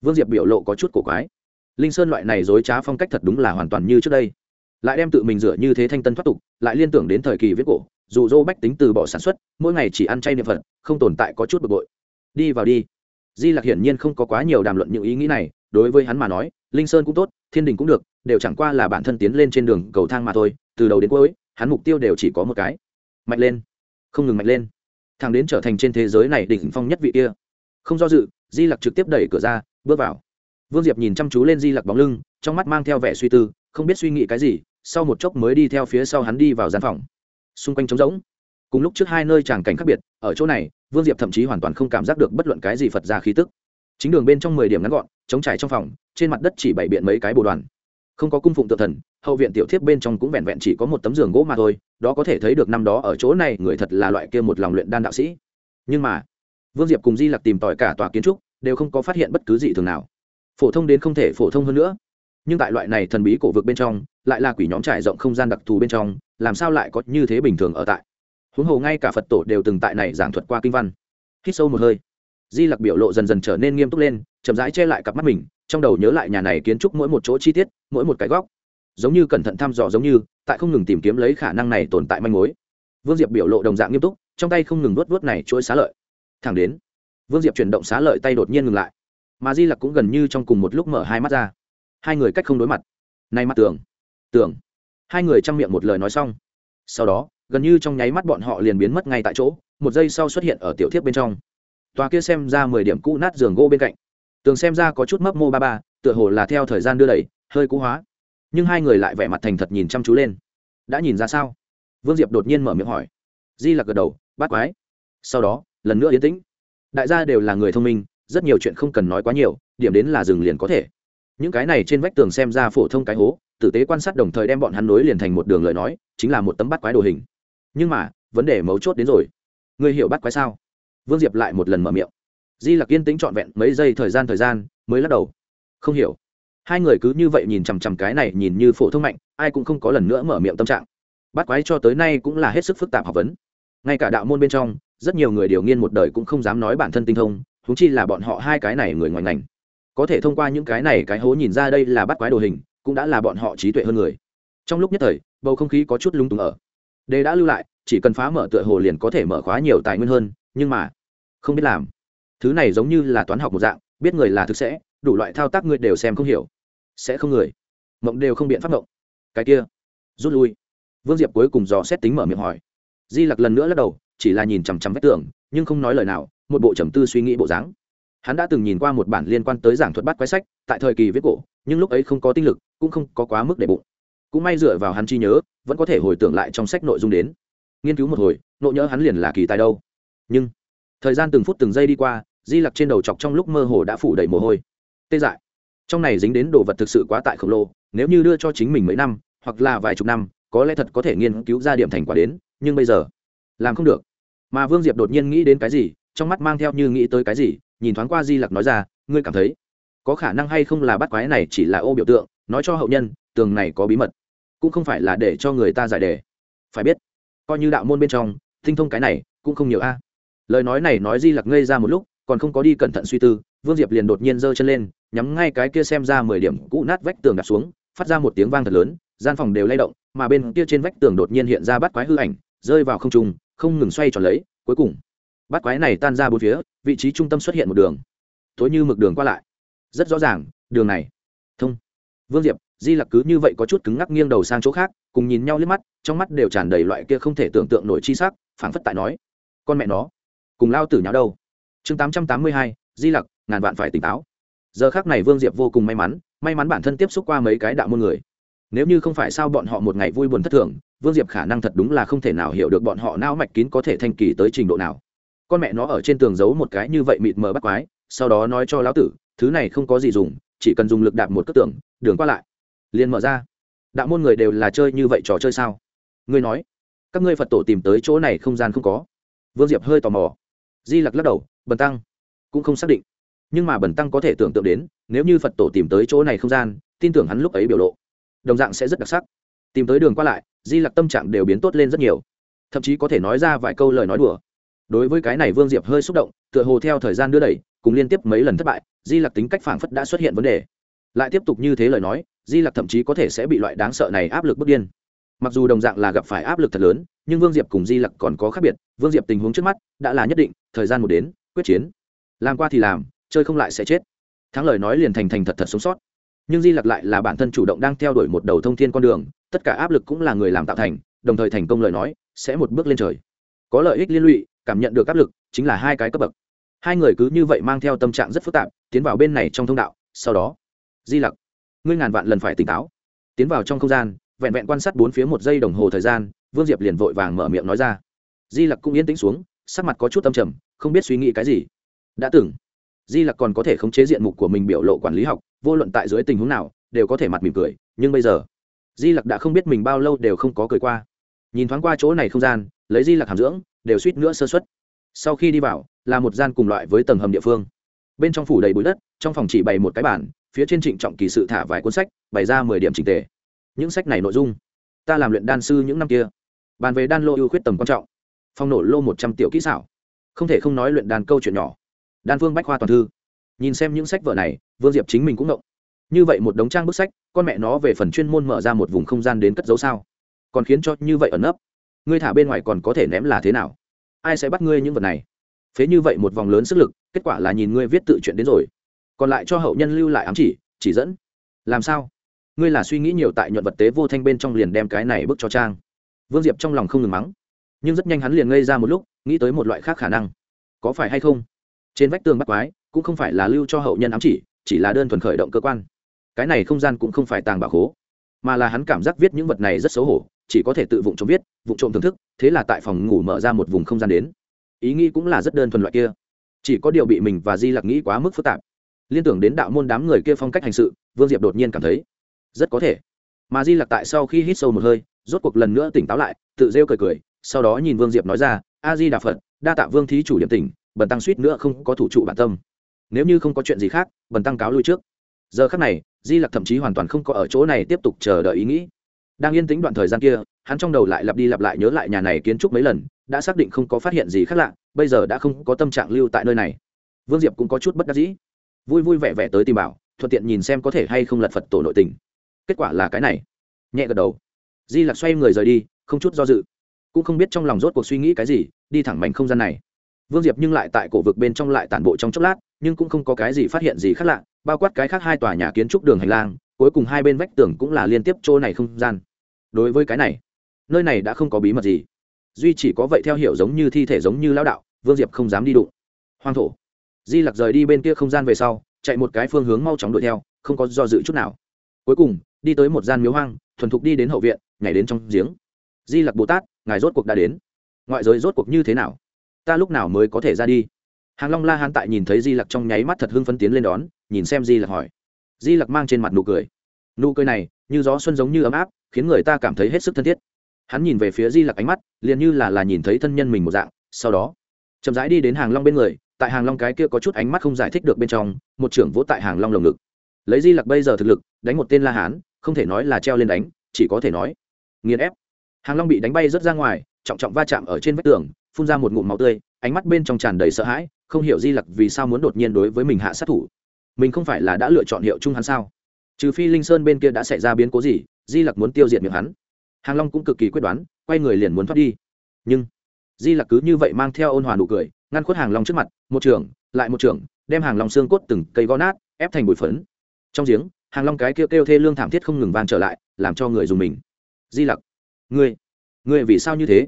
Vương diệp biểu lộ có chút cổ quái. Linh sơn loại này dối trá phong cách thật đúng là hoàn toàn như trước đây lại đem tự mình rửa như thế thanh tân thoát tục, lại liên tưởng đến thời kỳ viết cổ, dù dô bách tính từ bỏ sản xuất, mỗi ngày chỉ ăn chay niệm phật, không tồn tại có chút bực bội. Đi vào đi. Di lặc hiển nhiên không có quá nhiều đàm luận những ý nghĩ này, đối với hắn mà nói, linh sơn cũng tốt, thiên đình cũng được, đều chẳng qua là bản thân tiến lên trên đường cầu thang mà thôi, từ đầu đến cuối, hắn mục tiêu đều chỉ có một cái. Mạnh lên. Không ngừng mạnh lên. Thằng đến trở thành trên thế giới này đỉnh phong nhất vị kia. Không do dự, di lặc trực tiếp đẩy cửa ra, bước vào. Vương diệp nhìn chăm chú lên di lặc bóng lưng, trong mắt mang theo vẻ suy tư, không biết suy nghĩ cái gì sau một chốc mới đi theo phía sau hắn đi vào gian phòng. Xung quanh trống rỗng. Cùng lúc trước hai nơi tràng cảnh khác biệt, ở chỗ này, vương diệp thậm chí hoàn toàn không cảm giác được bất luận cái gì phật ra khí tức. Chính đường bên trong mười điểm ngắn gọn chống trải trong phòng, trên mặt đất chỉ bày biện mấy cái bồ đoàn. Không có cung phụng tự thần, hậu viện tiểu thiếp bên trong cũng vẹn vẹn chỉ có một tấm giường gỗ mà thôi, đó có thể thấy được năm đó ở chỗ này người thật là loại kia một lòng luyện đan đạo sĩ. Nhưng mà, vương diệp cùng di lặc tìm tòi cả tòa kiến trúc, đều không có phát hiện bất cứ gì thường nào. Phổ thông đến không thể phổ thông hơn nữa nhưng tại loại này thần bí cổ vực bên trong, lại là quỷ nhóm trải rộng không gian đặc thù bên trong, làm sao lại có như thế bình thường ở tại? Huống hồ ngay cả phật tổ đều từng tại này giảng thuật qua kinh văn. Hít sâu một hơi, di lặc biểu lộ dần dần trở nên nghiêm túc lên, chậm rãi che lại cặp mắt mình, trong đầu nhớ lại nhà này kiến trúc mỗi một chỗ chi tiết, mỗi một cái góc. Giống như cẩn thận thăm dò giống như, tại không ngừng tìm kiếm lấy khả năng này tồn tại manh mối. Vương diệp biểu lộ đồng dạng nghiêm túc, trong tay không ngừng nuốt vuốt này chuỗi xá lợi. Thẳng đến, vương diệp chuyển động xá lợi tay đột nhiên ngừng lại. Mà di lặc cũng gần như trong cùng một lúc mở hai mắt ra hai người cách không đối mặt. Nay mặt tường, tường, hai người chăm miệng một lời nói xong. Sau đó gần như trong nháy mắt bọn họ liền biến mất ngay tại chỗ một giây sau xuất hiện ở tiểu thiếp bên trong. Tòa kia xem ra mười điểm cũ nát giường gỗ bên cạnh. Tường xem ra có chút mấp mô ba ba tựa hồ là theo thời gian đưa đẩy hơi cũ hóa. Nhưng hai người lại vẻ mặt thành thật nhìn chăm chú lên. Đã nhìn ra sao? Vương diệp đột nhiên mở miệng hỏi. Di lặc gật đầu bát quái. Sau đó lần nữa yên tĩnh. Đại gia đều là người thông minh rất nhiều chuyện không cần nói quá nhiều điểm đến là dừng liền có thể những cái này trên vách tường xem ra phổ thông cái hố, tử tế quan sát đồng thời đem bọn hắn nối liền thành một đường lời nói, chính là một tấm bắt quái đồ hình. Nhưng mà, vấn đề mấu chốt đến rồi. Người hiểu bắt quái sao? Vương diệp lại một lần mở miệng. Di lặc yên tĩnh trọn vẹn mấy giây thời gian thời gian, mới lắc đầu. Không hiểu. Hai người cứ như vậy nhìn chằm chằm cái này nhìn như phổ thông mạnh, ai cũng không có lần nữa mở miệng tâm trạng. Bắt quái cho tới nay cũng là hết sức phức tạp học vấn. Ngay cả đạo môn bên trong, rất nhiều người điều nghiên một đời cũng không dám nói bản thân tinh thông húng chi là bọn họ hai cái này người ngoài ngành có thể thông qua những cái này cái hố nhìn ra đây là bắt quái đồ hình, cũng đã là bọn họ trí tuệ hơn người. Trong lúc nhất thời, bầu không khí có chút lung tung ở. Đề đã lưu lại, chỉ cần phá mở tựa hồ liền có thể mở khóa nhiều tài nguyên hơn, nhưng mà, không biết làm. Thứ này giống như là toán học một dạng, biết người là thực sẽ, đủ loại thao tác người đều xem không hiểu. Sẽ không người, mộng đều không biện pháp mộng. Cái kia, rút lui. Vương diệp cuối cùng dò xét tính mở miệng hỏi. Di lặc lần nữa lắc đầu, chỉ là nhìn chằm chằm vách tường, nhưng không nói lời nào, một bộ trầm tư suy nghĩ bộ dáng hắn đã từng nhìn qua một bản liên quan tới giảng thuật bắt quái sách, tại thời kỳ viết cổ, nhưng lúc ấy không có tinh lực, cũng không có quá mức để bụng. Cũng may dựa vào hắn chi nhớ, vẫn có thể hồi tưởng lại trong sách nội dung đến. Nghiên cứu một hồi, nộ nhớ hắn liền là kỳ tài đâu. Nhưng, thời gian từng phút từng giây đi qua, di lặc trên đầu chọc trong lúc mơ hồ đã phủ đầy mồ hôi. Tê dại. Trong này dính đến đồ vật thực sự quá tại khổng lồ, nếu như đưa cho chính mình mấy năm, hoặc là vài chục năm, có lẽ thật có thể nghiên cứu ra điểm thành quả đến, nhưng bây giờ, làm không được. Mà vương diệp đột nhiên nghĩ đến cái gì, trong mắt mang theo như nghĩ tới cái gì nhìn thoáng qua di lặc nói ra, ngươi cảm thấy có khả năng hay không là bắt quái này chỉ là ô biểu tượng, nói cho hậu nhân, tường này có bí mật, cũng không phải là để cho người ta giải đề. Phải biết, coi như đạo môn bên trong, tinh thông cái này, cũng không nhiều a. Lời nói này nói di lặc ngây ra một lúc, còn không có đi cẩn thận suy tư, vương diệp liền đột nhiên giơ chân lên, nhắm ngay cái kia xem ra mười điểm cũ nát vách tường đặt xuống, phát ra một tiếng vang thật lớn, gian phòng đều lay động, mà bên kia trên vách tường đột nhiên hiện ra bắt quái hư ảnh, rơi vào không trung, không ngừng xoay tròn lấy, cuối cùng bắt quái này tan ra bốn phía, vị trí trung tâm xuất hiện một đường. Tối như mực đường qua lại. Rất rõ ràng, đường này. Thông. Vương diệp, di lặc cứ như vậy có chút cứng ngắc nghiêng đầu sang chỗ khác, cùng nhìn nhau liếc mắt, trong mắt đều tràn đầy loại kia không thể tưởng tượng nổi chi sắc, phảng phất tại nói, con mẹ nó, cùng lao tử nháo đâu? Chương tám trăm tám mươi hai, di lặc, ngàn vạn phải tỉnh táo. Giờ khác này vương diệp vô cùng may mắn may mắn bản thân tiếp xúc qua mấy cái đạo môn người. Nếu như không phải sao bọn họ một ngày vui buồn thất thường, vương diệp khả năng thật đúng là không thể nào hiểu được bọn họ não mạch kín có thể thanh kỳ tới trình độ nào con mẹ nó ở trên tường giấu một cái như vậy mịt mờ bắt quái, sau đó nói cho lão tử, thứ này không có gì dùng, chỉ cần dùng lực đạp một cất tường, đường qua lại. Liền mở ra. Đạo môn người đều là chơi như vậy trò chơi sao? Ngươi nói. Các ngươi phật tổ tìm tới chỗ này không gian không có. Vương diệp hơi tò mò. Di lặc lắc đầu, bần tăng cũng không xác định. Nhưng mà bần tăng có thể tưởng tượng đến, nếu như phật tổ tìm tới chỗ này không gian, tin tưởng hắn lúc ấy biểu lộ, đồng dạng sẽ rất đặc sắc. Tìm tới đường qua lại, di lặc tâm trạng đều biến tốt lên rất nhiều. Thậm chí có thể nói ra vài câu lời nói đùa đối với cái này vương diệp hơi xúc động, tựa hồ theo thời gian đưa đẩy, cùng liên tiếp mấy lần thất bại, di lặc tính cách phảng phất đã xuất hiện vấn đề. Lại tiếp tục như thế lời nói, di lặc thậm chí có thể sẽ bị loại đáng sợ này áp lực bước điên. Mặc dù đồng dạng là gặp phải áp lực thật lớn, nhưng vương diệp cùng di lặc còn có khác biệt, vương diệp tình huống trước mắt đã là nhất định, thời gian một đến, quyết chiến. Làm qua thì làm, chơi không lại sẽ chết. Thắng lời nói liền thành thành thật thật sống sót. Nhưng di lặc lại là bản thân chủ động đang theo đuổi một đầu thông thiên con đường, tất cả áp lực cũng là người làm tạo thành, đồng thời thành công lời nói, sẽ một bước lên trời. Có lợi ích liên lụy cảm nhận được áp lực, chính là hai cái cấp bậc. Hai người cứ như vậy mang theo tâm trạng rất phức tạp, tiến vào bên này trong thông đạo, sau đó, di lặc, ngươi ngàn vạn lần phải tỉnh táo. Tiến vào trong không gian, vẹn vẹn quan sát bốn phía một giây đồng hồ thời gian, vương diệp liền vội vàng mở miệng nói ra. Di lặc cũng yên tĩnh xuống, sắc mặt có chút tâm trầm, không biết suy nghĩ cái gì. Đã từng, di lặc còn có thể khống chế diện mục của mình biểu lộ quản lý học, vô luận tại dưới tình huống nào, đều có thể mặt mỉm cười, nhưng bây giờ, di lặc đã không biết mình bao lâu đều không có cười qua. Nhìn thoáng qua chỗ này không gian, lấy di lặc hàm dưỡng đều suýt nữa sơ xuất sau khi đi vào, là một gian cùng loại với tầng hầm địa phương. Bên trong phủ đầy bụi đất, trong phòng chỉ bày một cái bản phía trên trịnh trọng kỳ sự thả vài cuốn sách, bày ra mười điểm trình tề. Những sách này nội dung, ta làm luyện đan sư những năm kia. Bàn về đan lô ưu khuyết tầm quan trọng. Phong nổ lô một trăm tiểu kỹ xảo. Không thể không nói luyện đan câu chuyện nhỏ. Đan vương bách khoa toàn thư. Nhìn xem những sách vở này, vương diệp chính mình cũng động như vậy một đống trang bức sách, con mẹ nó về phần chuyên môn mở ra một vùng không gian đến cất dấu sao? Còn khiến cho như vậy ẩn nấp ngươi thả bên ngoài còn có thể ném là thế nào? Ai sẽ bắt ngươi những vật này? Phế như vậy một vòng lớn sức lực, kết quả là nhìn ngươi viết tự chuyện đến rồi. Còn lại cho hậu nhân lưu lại ám chỉ chỉ dẫn. Làm sao? Ngươi là suy nghĩ nhiều tại nhuận vật tế vô thanh bên trong liền đem cái này bức cho trang. Vương diệp trong lòng không ngừng mắng. Nhưng rất nhanh hắn liền ngây ra một lúc, nghĩ tới một loại khác khả năng. Có phải hay không? Trên vách tường bắt quái, cũng không phải là lưu cho hậu nhân ám chỉ chỉ là đơn thuần khởi động cơ quan. Cái này không gian cũng không phải tàng bảo khố, mà là hắn cảm giác viết những vật này rất xấu hổ chỉ có thể tự vụng trộm viết, vụng trộm thưởng thức, thế là tại phòng ngủ mở ra một vùng không gian đến. Ý nghĩ cũng là rất đơn thuần loại kia. Chỉ có điều bị mình và di lặc nghĩ quá mức phức tạp. Liên tưởng đến đạo môn đám người kia phong cách hành sự, vương diệp đột nhiên cảm thấy, rất có thể. Mà di lặc tại sau khi hít sâu một hơi, rốt cuộc lần nữa tỉnh táo lại, tự rêu cười cười, sau đó nhìn vương diệp nói ra a di đà phật, đa tạ vương thí chủ điểm tỉnh, bần tăng suýt nữa không có thủ trụ bản tâm. Nếu như không có chuyện gì khác, bần tăng cáo lui trước. Giờ khác này, di lặc thậm chí hoàn toàn không có ở chỗ này tiếp tục chờ đợi ý nghĩ đang yên tĩnh đoạn thời gian kia, hắn trong đầu lại lặp đi lặp lại nhớ lại nhà này kiến trúc mấy lần, đã xác định không có phát hiện gì khác lạ, bây giờ đã không có tâm trạng lưu tại nơi này. Vương diệp cũng có chút bất đắc dĩ. Vui vui vẻ vẻ tới tìm bảo, thuận tiện nhìn xem có thể hay không lật phật tổ nội tình. Kết quả là cái này. Nhẹ gật đầu. Di lặc xoay người rời đi, không chút do dự. Cũng không biết trong lòng rốt cuộc suy nghĩ cái gì, đi thẳng mảnh không gian này. Vương diệp nhưng lại tại cổ vực bên trong lại tản bộ trong chốc lát, nhưng cũng không có cái gì phát hiện gì khác lạ, bao quát cái khác hai tòa nhà kiến trúc đường hành lang cuối cùng hai bên vách tường cũng là liên tiếp chỗ này không gian. Đối với cái này, nơi này đã không có bí mật gì. Duy chỉ có vậy theo hiểu giống như thi thể giống như lão đạo, vương diệp không dám đi đụng. Hoang thổ. Di lặc rời đi bên kia không gian về sau, chạy một cái phương hướng mau chóng đuổi theo, không có do dự chút nào. Cuối cùng, đi tới một gian miếu hoang, thuần thục đi đến hậu viện, nhảy đến trong giếng. Di lặc bồ tát, ngài rốt cuộc đã đến. Ngoại giới rốt cuộc như thế nào? Ta lúc nào mới có thể ra đi? Hàng long la hán tại nhìn thấy di lặc trong nháy mắt thật hưng phấn tiến lên đón, nhìn xem di lặc hỏi di lặc mang trên mặt nụ cười. Nụ cười này, như gió xuân giống như ấm áp, khiến người ta cảm thấy hết sức thân thiết. Hắn nhìn về phía di lặc ánh mắt, liền như là là nhìn thấy thân nhân mình một dạng, sau đó, chậm rãi đi đến hàng long bên người, tại hàng long cái kia có chút ánh mắt không giải thích được bên trong, một trưởng vỗ tại hàng long lồng ngực. Lấy di lặc bây giờ thực lực, đánh một tên la hán, không thể nói là treo lên đánh, chỉ có thể nói, nghiền ép. Hàng long bị đánh bay rớt ra ngoài, trọng trọng va chạm ở trên vách tường, phun ra một ngụm máu tươi, ánh mắt bên trong tràn đầy sợ hãi, không hiểu di lặc vì sao muốn đột nhiên đối với mình hạ sát thủ mình không phải là đã lựa chọn hiệu chung hắn sao? Trừ phi linh sơn bên kia đã xảy ra biến cố gì, di lặc muốn tiêu diệt miệng hắn. Hàng long cũng cực kỳ quyết đoán, quay người liền muốn thoát đi. Nhưng, di lặc cứ như vậy mang theo ôn hòa nụ cười, ngăn khuất hàng long trước mặt, một trưởng, lại một trưởng, đem hàng long xương cốt từng cây gó nát, ép thành bụi phấn. Trong giếng, hàng long cái kêu kêu thê lương thảm thiết không ngừng vang trở lại, làm cho người dùng mình. Di lặc, ngươi ngươi vì sao như thế?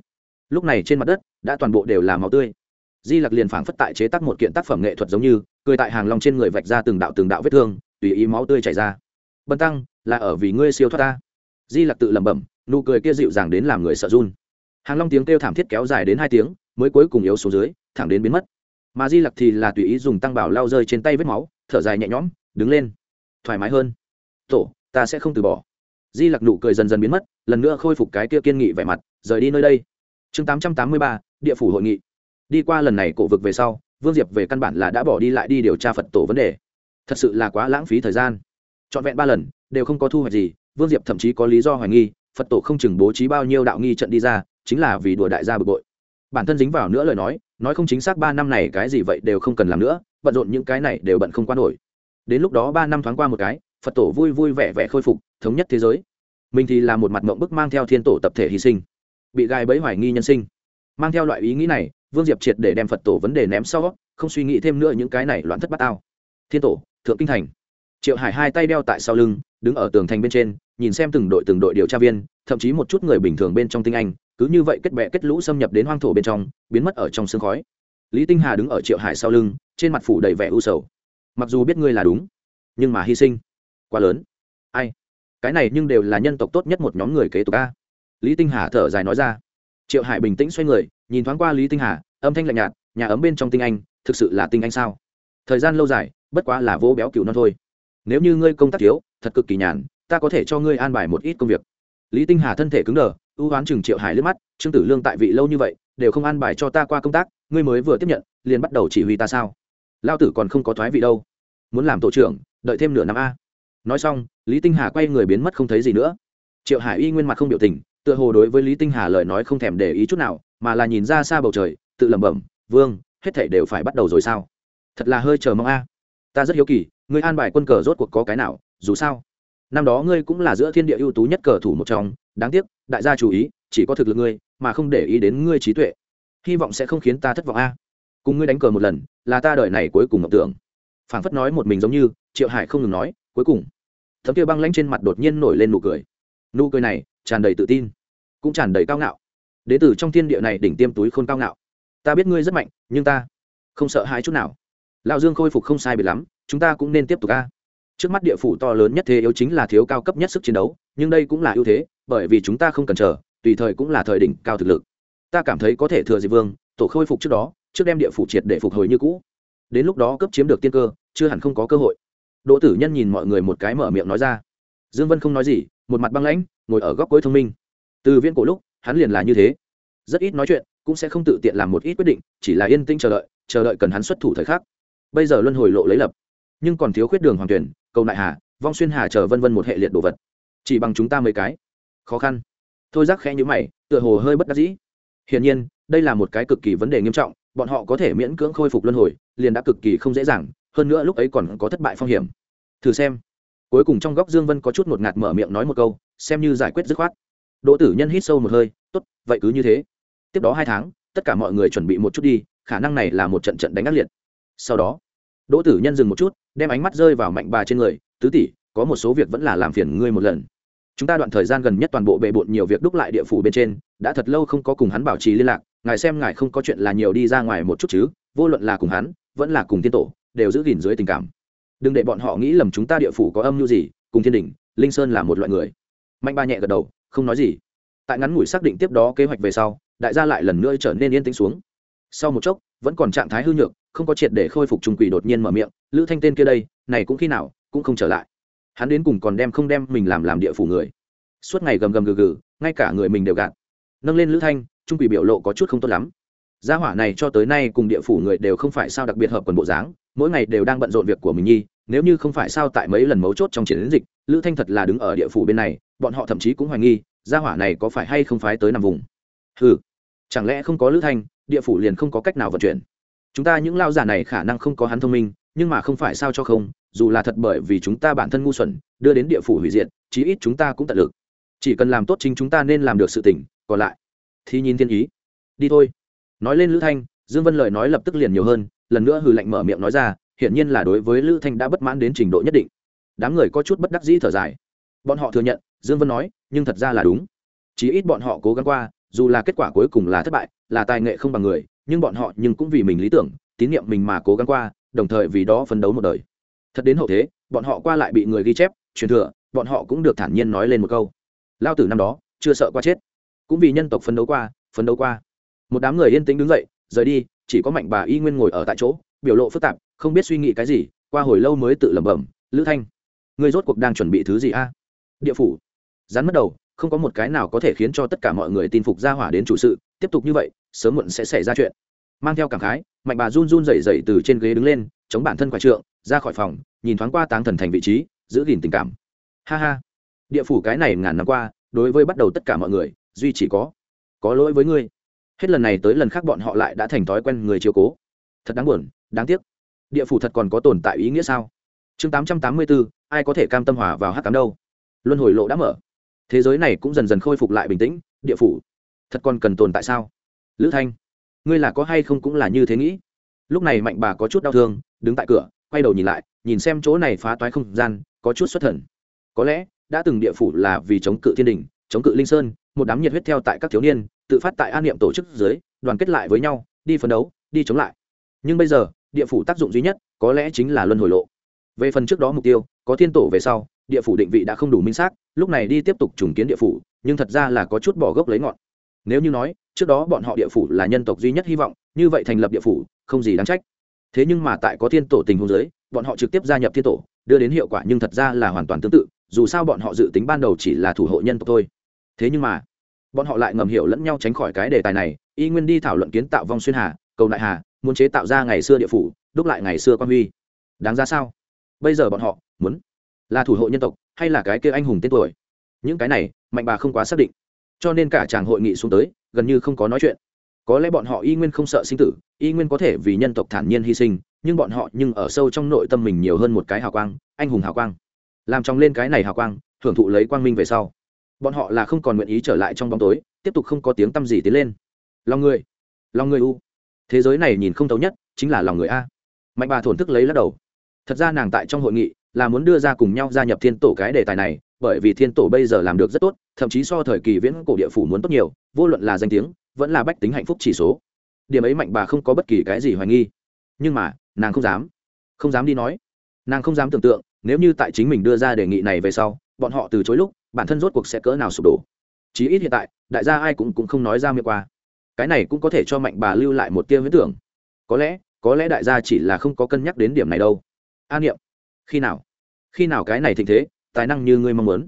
Lúc này trên mặt đất, đã toàn bộ đều là máu tươi. Di lặc liền phảng phất tại chế tác một kiện tác phẩm nghệ thuật giống như cười tại hàng long trên người vạch ra từng đạo từng đạo vết thương, tùy ý máu tươi chảy ra. Bần tăng, là ở vì ngươi siêu thoát ta. Di lặc tự lẩm bẩm, nụ cười kia dịu dàng đến làm người sợ run. Hàng long tiếng kêu thảm thiết kéo dài đến hai tiếng, mới cuối cùng yếu xuống dưới, thẳng đến biến mất. Mà di lặc thì là tùy ý dùng tăng bảo lao rơi trên tay vết máu, thở dài nhẹ nhõm, đứng lên. Thoải mái hơn. Tổ, ta sẽ không từ bỏ. Di lặc nụ cười dần dần biến mất, lần nữa khôi phục cái kia kiên nghị vẻ mặt, rời đi nơi đây. Chương tám trăm tám mươi ba, địa phủ hội nghị. Đi qua lần này cổ vực về sau vương diệp về căn bản là đã bỏ đi lại đi điều tra phật tổ vấn đề. Thật sự là quá lãng phí thời gian. Trọn vẹn ba lần, đều không có thu hoạch gì. Vương diệp thậm chí có lý do hoài nghi, phật tổ không chừng bố trí bao nhiêu đạo nghi trận đi ra, chính là vì đùa đại gia bực bội. Bản thân dính vào nữa lời nói nói không chính xác ba năm này cái gì vậy đều không cần làm nữa, bận rộn những cái này đều bận không qua nổi. Đến lúc đó ba năm thoáng qua một cái, phật tổ vui vui vẻ vẻ khôi phục, thống nhất thế giới. Mình thì là một mặt mộng bức mang theo thiên tổ tập thể hy sinh, bị gai bẫy hoài nghi nhân sinh. Mang theo loại ý nghĩ này vương diệp triệt để đem phật tổ vấn đề ném sau, không suy nghĩ thêm nữa những cái này loạn thất bát ao thiên tổ, thượng kinh thành. Triệu hải hai tay đeo tại sau lưng, đứng ở tường thành bên trên, nhìn xem từng đội từng đội điều tra viên, thậm chí một chút người bình thường bên trong tinh anh, cứ như vậy kết bệ kết lũ xâm nhập đến hoang thổ bên trong, biến mất ở trong sương khói. Lý tinh hà đứng ở triệu hải sau lưng, trên mặt phủ đầy vẻ u sầu. Mặc dù biết ngươi là đúng, nhưng mà hy sinh, quá lớn. Ai? Cái này nhưng đều là nhân tộc tốt nhất một nhóm người kế tục a. Lý tinh hà thở dài nói ra. Triệu hải bình tĩnh xoay người nhìn thoáng qua lý tinh hà, âm thanh lạnh nhạt, nhà ấm bên trong tinh anh, thực sự là tinh anh sao? Thời gian lâu dài, bất quá là vô béo cựu non thôi. Nếu như ngươi công tác thiếu, thật cực kỳ nhàn, ta có thể cho ngươi an bài một ít công việc. Lý tinh hà thân thể cứng đờ, ưu hoán chừng triệu hải liếc mắt, trương tử lương tại vị lâu như vậy, đều không an bài cho ta qua công tác, ngươi mới vừa tiếp nhận, liền bắt đầu chỉ huy ta sao? Lao tử còn không có thoái vị đâu. Muốn làm tổ trưởng, đợi thêm nửa năm a. Nói xong, lý tinh hà quay người biến mất không thấy gì nữa. Triệu hải y nguyên mặt không biểu tình, tựa hồ đối với lý tinh hà lời nói không thèm để ý chút nào mà là nhìn ra xa bầu trời, tự lẩm bẩm, vương, hết thảy đều phải bắt đầu rồi sao? Thật là hơi chờ mong a. Ta rất hiếu kỳ, ngươi an bài quân cờ rốt cuộc có cái nào, dù sao, năm đó ngươi cũng là giữa thiên địa ưu tú nhất cờ thủ một trong, đáng tiếc, đại gia chú ý, chỉ có thực lực ngươi, mà không để ý đến ngươi trí tuệ. Hy vọng sẽ không khiến ta thất vọng a. Cùng ngươi đánh cờ một lần, là ta đợi này cuối cùng ngọc tưởng. Phảng phất nói một mình giống như, triệu hải không ngừng nói, cuối cùng. Thấm kia băng lanh trên mặt đột nhiên nổi lên nụ cười. Nụ cười này tràn đầy tự tin, cũng tràn đầy cao ngạo đế tử trong thiên địa này đỉnh tiêm túi khôn cao ngạo. Ta biết ngươi rất mạnh, nhưng ta không sợ hai chút nào. Lão dương khôi phục không sai biệt lắm, chúng ta cũng nên tiếp tục ca trước mắt địa phủ to lớn nhất thế yếu chính là thiếu cao cấp nhất sức chiến đấu, nhưng đây cũng là ưu thế, bởi vì chúng ta không cần chờ, tùy thời cũng là thời đỉnh cao thực lực. Ta cảm thấy có thể thừa dịp vương, tổ khôi phục trước đó, trước đem địa phủ triệt để phục hồi như cũ. Đến lúc đó cấp chiếm được tiên cơ, chưa hẳn không có cơ hội. Đỗ tử nhân nhìn mọi người một cái mở miệng nói ra. Dương vân không nói gì, một mặt băng lãnh, ngồi ở góc cuối thông minh. Từ viên cổ lúc hắn liền là như thế. Rất ít nói chuyện, cũng sẽ không tự tiện làm một ít quyết định, chỉ là yên tĩnh chờ đợi chờ đợi cần hắn xuất thủ thời khắc. Bây giờ luân hồi lộ lấy lập. Nhưng còn thiếu khuyết đường hoàng tuyển, cầu nại hà, vong xuyên hà chờ vân vân một hệ liệt đồ vật. Chỉ bằng chúng ta mấy cái. Khó khăn. Thôi giác khẽ nhữ mày, tựa hồ hơi bất đắc dĩ. Hiển nhiên, đây là một cái cực kỳ vấn đề nghiêm trọng, bọn họ có thể miễn cưỡng khôi phục luân hồi, liền đã cực kỳ không dễ dàng, hơn nữa lúc ấy còn có thất bại phong hiểm. Thử xem. Cuối cùng trong góc dương vân có chút một ngạt mở miệng nói một câu, xem như giải quyết dứt khoát đỗ tử nhân hít sâu một hơi, tốt, vậy cứ như thế. Tiếp đó hai tháng, tất cả mọi người chuẩn bị một chút đi, khả năng này là một trận trận đánh ác liệt. Sau đó, đỗ tử nhân dừng một chút, đem ánh mắt rơi vào mạnh bà trên người, tứ tỷ, có một số việc vẫn là làm phiền ngươi một lần. Chúng ta đoạn thời gian gần nhất toàn bộ bề bộn nhiều việc đúc lại địa phủ bên trên, đã thật lâu không có cùng hắn bảo trì liên lạc, ngài xem ngài không có chuyện là nhiều đi ra ngoài một chút chứ, vô luận là cùng hắn, vẫn là cùng tiên tổ, đều giữ gìn dưới tình cảm. Đừng để bọn họ nghĩ lầm chúng ta địa phủ có âm mưu gì, cùng thiên đình, linh sơn là một loại người. Mạnh ba nhẹ gật đầu không nói gì. Tại ngắn ngủi xác định tiếp đó kế hoạch về sau, đại gia lại lần nữa trở nên yên tĩnh xuống. Sau một chốc, vẫn còn trạng thái hư nhược, không có triệt để khôi phục trung quỷ đột nhiên mở miệng, lữ thanh tên kia đây, này cũng khi nào, cũng không trở lại. Hắn đến cùng còn đem không đem mình làm làm địa phủ người. Suốt ngày gầm gầm gừ gừ, ngay cả người mình đều gạt. Nâng lên lữ thanh, trung quỷ biểu lộ có chút không tốt lắm. Gia hỏa này cho tới nay cùng địa phủ người đều không phải sao đặc biệt hợp quần bộ dáng, mỗi ngày đều đang bận rộn việc của mình nhi, nếu như không phải sao tại mấy lần mấu chốt trong chiến dịch, lữ thanh thật là đứng ở địa phủ bên này bọn họ thậm chí cũng hoài nghi, gia hỏa này có phải hay không phái tới nằm vùng? Ừ chẳng lẽ không có lữ thanh, địa phủ liền không có cách nào vận chuyển? Chúng ta những lao giả này khả năng không có hắn thông minh, nhưng mà không phải sao cho không, dù là thật bởi vì chúng ta bản thân ngu xuẩn, đưa đến địa phủ hủy diệt, chí ít chúng ta cũng tận lực. Chỉ cần làm tốt chính chúng ta nên làm được sự tỉnh còn lại thì nhìn thiên ý. Đi thôi. Nói lên lữ thanh, dương vân lời nói lập tức liền nhiều hơn, lần nữa hừ lạnh mở miệng nói ra, hiển nhiên là đối với lữ thanh đã bất mãn đến trình độ nhất định. Đám người có chút bất đắc dĩ thở dài. Bọn họ thừa nhận dương vân nói, nhưng thật ra là đúng. Chí ít bọn họ cố gắng qua, dù là kết quả cuối cùng là thất bại, là tài nghệ không bằng người, nhưng bọn họ nhưng cũng vì mình lý tưởng, tín nhiệm mình mà cố gắng qua, đồng thời vì đó phấn đấu một đời. Thật đến hậu thế, bọn họ qua lại bị người ghi chép, truyền thừa, bọn họ cũng được thản nhiên nói lên một câu. Lao tử năm đó, chưa sợ qua chết. Cũng vì nhân tộc phấn đấu qua, phấn đấu qua. Một đám người yên tĩnh đứng dậy, rời đi, chỉ có mạnh bà y nguyên ngồi ở tại chỗ, biểu lộ phức tạp, không biết suy nghĩ cái gì, qua hồi lâu mới tự lẩm bẩm, lữ thanh người rốt cuộc đang chuẩn bị thứ gì a? Địa phủ rắn mất đầu, không có một cái nào có thể khiến cho tất cả mọi người tin phục ra hỏa đến chủ sự, tiếp tục như vậy, sớm muộn sẽ xảy ra chuyện. Mang theo cảm khái, mạnh bà run run rẩy rẩy từ trên ghế đứng lên, chống bản thân quả trượng, ra khỏi phòng, nhìn thoáng qua táng thần thành vị trí, giữ gìn tình cảm. Ha ha. Địa phủ cái này ngàn năm qua, đối với bắt đầu tất cả mọi người, duy chỉ có có lỗi với ngươi. Hết lần này tới lần khác bọn họ lại đã thành thói quen người chiều cố. Thật đáng buồn, đáng tiếc. Địa phủ thật còn có tồn tại ý nghĩa sao? Chương tám trăm tám mươi bốn ai có thể cam tâm hòa vào hát cám đâu? Luân hồi lộ đã mở thế giới này cũng dần dần khôi phục lại bình tĩnh, địa phủ. Thật còn cần tồn tại sao? Lữ thanh, ngươi là có hay không cũng là như thế nghĩ. Lúc này mạnh bà có chút đau thương, đứng tại cửa, quay đầu nhìn lại, nhìn xem chỗ này phá toái không gian, có chút xuất thần. Có lẽ, đã từng địa phủ là vì chống cự thiên đình, chống cự linh sơn, một đám nhiệt huyết theo tại các thiếu niên, tự phát tại an niệm tổ chức dưới, đoàn kết lại với nhau, đi phấn đấu, đi chống lại. Nhưng bây giờ, địa phủ tác dụng duy nhất, có lẽ chính là luân hồi lộ. Về phần trước đó mục tiêu, có thiên tổ về sau địa phủ định vị đã không đủ minh xác, lúc này đi tiếp tục trùng kiến địa phủ, nhưng thật ra là có chút bỏ gốc lấy ngọn. Nếu như nói, trước đó bọn họ địa phủ là nhân tộc duy nhất hy vọng, như vậy thành lập địa phủ, không gì đáng trách. Thế nhưng mà tại có thiên tổ tình huống giới bọn họ trực tiếp gia nhập thiên tổ, đưa đến hiệu quả nhưng thật ra là hoàn toàn tương tự, dù sao bọn họ dự tính ban đầu chỉ là thủ hộ nhân tộc thôi. Thế nhưng mà, bọn họ lại ngầm hiểu lẫn nhau tránh khỏi cái đề tài này, y nguyên đi thảo luận kiến tạo vong xuyên hà, cầu đại hà, muốn chế tạo ra ngày xưa địa phủ, đúc lại ngày xưa quan huy. Đáng ra sao? Bây giờ bọn họ muốn là thủ hộ nhân tộc hay là cái kia anh hùng tên tuổi? Những cái này, mạnh bà không quá xác định. Cho nên cả chàng hội nghị xuống tới, gần như không có nói chuyện. Có lẽ bọn họ y nguyên không sợ sinh tử, y nguyên có thể vì nhân tộc thản nhiên hy sinh, nhưng bọn họ nhưng ở sâu trong nội tâm mình nhiều hơn một cái hào quang, anh hùng hào quang. Làm trong lên cái này hào quang, hưởng thụ lấy quang minh về sau. Bọn họ là không còn nguyện ý trở lại trong bóng tối, tiếp tục không có tiếng t gì tiến lên. Lòng người lòng người u. Thế giới này nhìn không thấu nhất, chính là lòng người a. Mạnh bà thổn thức lấy lắc đầu. Thật ra nàng tại trong hội nghị là muốn đưa ra cùng nhau gia nhập thiên tổ cái đề tài này, bởi vì thiên tổ bây giờ làm được rất tốt, thậm chí so thời kỳ viễn cổ địa phủ muốn tốt nhiều, vô luận là danh tiếng, vẫn là bách tính hạnh phúc chỉ số. Điểm ấy mạnh bà không có bất kỳ cái gì hoài nghi. Nhưng mà, nàng không dám. Không dám đi nói. Nàng không dám tưởng tượng, nếu như tại chính mình đưa ra đề nghị này về sau, bọn họ từ chối lúc, bản thân rốt cuộc sẽ cỡ nào sụp đổ. Chí ít hiện tại, đại gia ai cũng cũng không nói ra miệng qua. Cái này cũng có thể cho mạnh bà lưu lại một tia huyết tưởng. Có lẽ có lẽ đại gia chỉ là không có cân nhắc đến điểm này đâu. An niệm, khi nào? Khi nào cái này thịnh thế, tài năng như ngươi mong muốn.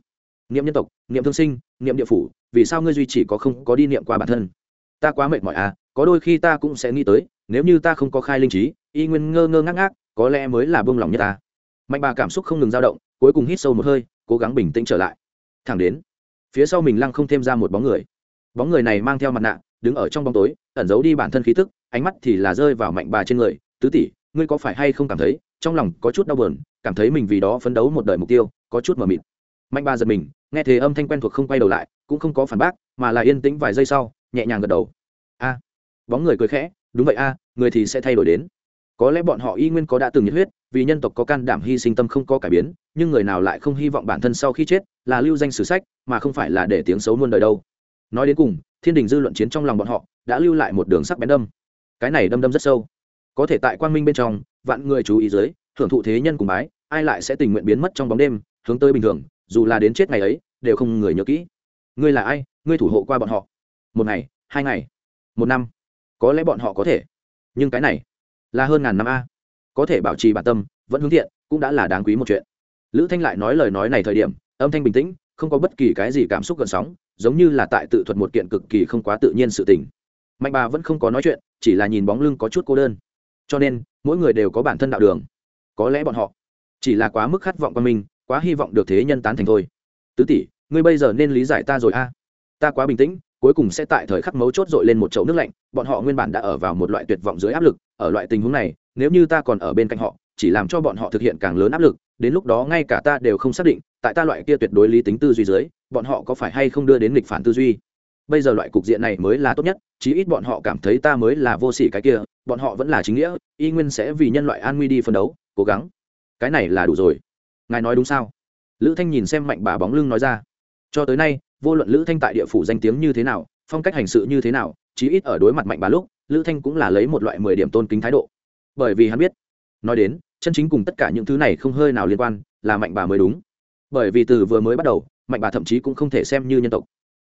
Niệm nhân tộc, niệm thương sinh, niệm địa phủ, vì sao ngươi duy chỉ có không có đi niệm qua bản thân? Ta quá mệt mỏi à có đôi khi ta cũng sẽ nghĩ tới, nếu như ta không có khai linh trí, y nguyên ngơ ngơ ngác ngác, có lẽ mới là buông lòng nhất ta. Mạnh bà cảm xúc không ngừng dao động, cuối cùng hít sâu một hơi, cố gắng bình tĩnh trở lại. Thẳng đến, phía sau mình lăng không thêm ra một bóng người. Bóng người này mang theo mặt nạ, đứng ở trong bóng tối, ẩn giấu đi bản thân khí tức, ánh mắt thì là rơi vào mạnh bà trên người. Tứ tỷ, ngươi có phải hay không cảm thấy trong lòng có chút đau buồn cảm thấy mình vì đó phấn đấu một đời mục tiêu, có chút mờ mịt. Mạnh ba giật mình, nghe thế âm thanh quen thuộc không quay đầu lại, cũng không có phản bác, mà là yên tĩnh vài giây sau, nhẹ nhàng gật đầu. A. Bóng người cười khẽ, đúng vậy a, người thì sẽ thay đổi đến. Có lẽ bọn họ y nguyên có đã từng nhiệt huyết, vì nhân tộc có can đảm hy sinh tâm không có cải biến, nhưng người nào lại không hy vọng bản thân sau khi chết là lưu danh sử sách, mà không phải là để tiếng xấu muôn đời đâu. Nói đến cùng, thiên đình dư luận chiến trong lòng bọn họ, đã lưu lại một đường sắc bén đâm. Cái này đâm đâm rất sâu. Có thể tại quang minh bên trong, vạn người chú ý dưới thưởng thụ thế nhân cùng bái, ai lại sẽ tình nguyện biến mất trong bóng đêm, hướng tới bình thường, dù là đến chết ngày ấy, đều không người nhớ kỹ. Ngươi là ai? Ngươi thủ hộ qua bọn họ? Một ngày, hai ngày, một năm? Có lẽ bọn họ có thể. Nhưng cái này là hơn ngàn năm a. Có thể bảo trì bản tâm, vẫn hướng thiện, cũng đã là đáng quý một chuyện. Lữ thanh lại nói lời nói này thời điểm, âm thanh bình tĩnh, không có bất kỳ cái gì cảm xúc gần sóng, giống như là tại tự thuật một kiện cực kỳ không quá tự nhiên sự tình. Mạnh bà vẫn không có nói chuyện, chỉ là nhìn bóng lưng có chút cô đơn. Cho nên, mỗi người đều có bản thân đạo đường có lẽ bọn họ. Chỉ là quá mức khát vọng qua mình, quá hy vọng được thế nhân tán thành thôi. Tứ tỷ, ngươi bây giờ nên lý giải ta rồi a. Ta quá bình tĩnh, cuối cùng sẽ tại thời khắc mấu chốt dội lên một chậu nước lạnh, bọn họ nguyên bản đã ở vào một loại tuyệt vọng dưới áp lực, ở loại tình huống này, nếu như ta còn ở bên cạnh họ, chỉ làm cho bọn họ thực hiện càng lớn áp lực, đến lúc đó ngay cả ta đều không xác định, tại ta loại kia tuyệt đối lý tính tư duy dưới, bọn họ có phải hay không đưa đến nghịch phản tư duy. Bây giờ loại cục diện này mới là tốt nhất, chí ít bọn họ cảm thấy ta mới là vô sỉ cái kia, bọn họ vẫn là chính nghĩa, y nguyên sẽ vì nhân loại an nguy đi phân đấu cố gắng. Cái này là đủ rồi. Ngài nói đúng sao? Lữ thanh nhìn xem mạnh bà bóng lưng nói ra. Cho tới nay, vô luận lữ thanh tại địa phủ danh tiếng như thế nào, phong cách hành sự như thế nào, chí ít ở đối mặt mạnh bà lúc, lữ thanh cũng là lấy một loại mười điểm tôn kính thái độ. Bởi vì hắn biết, nói đến, chân chính cùng tất cả những thứ này không hơi nào liên quan, là mạnh bà mới đúng. Bởi vì từ vừa mới bắt đầu, mạnh bà thậm chí cũng không thể xem như nhân tộc.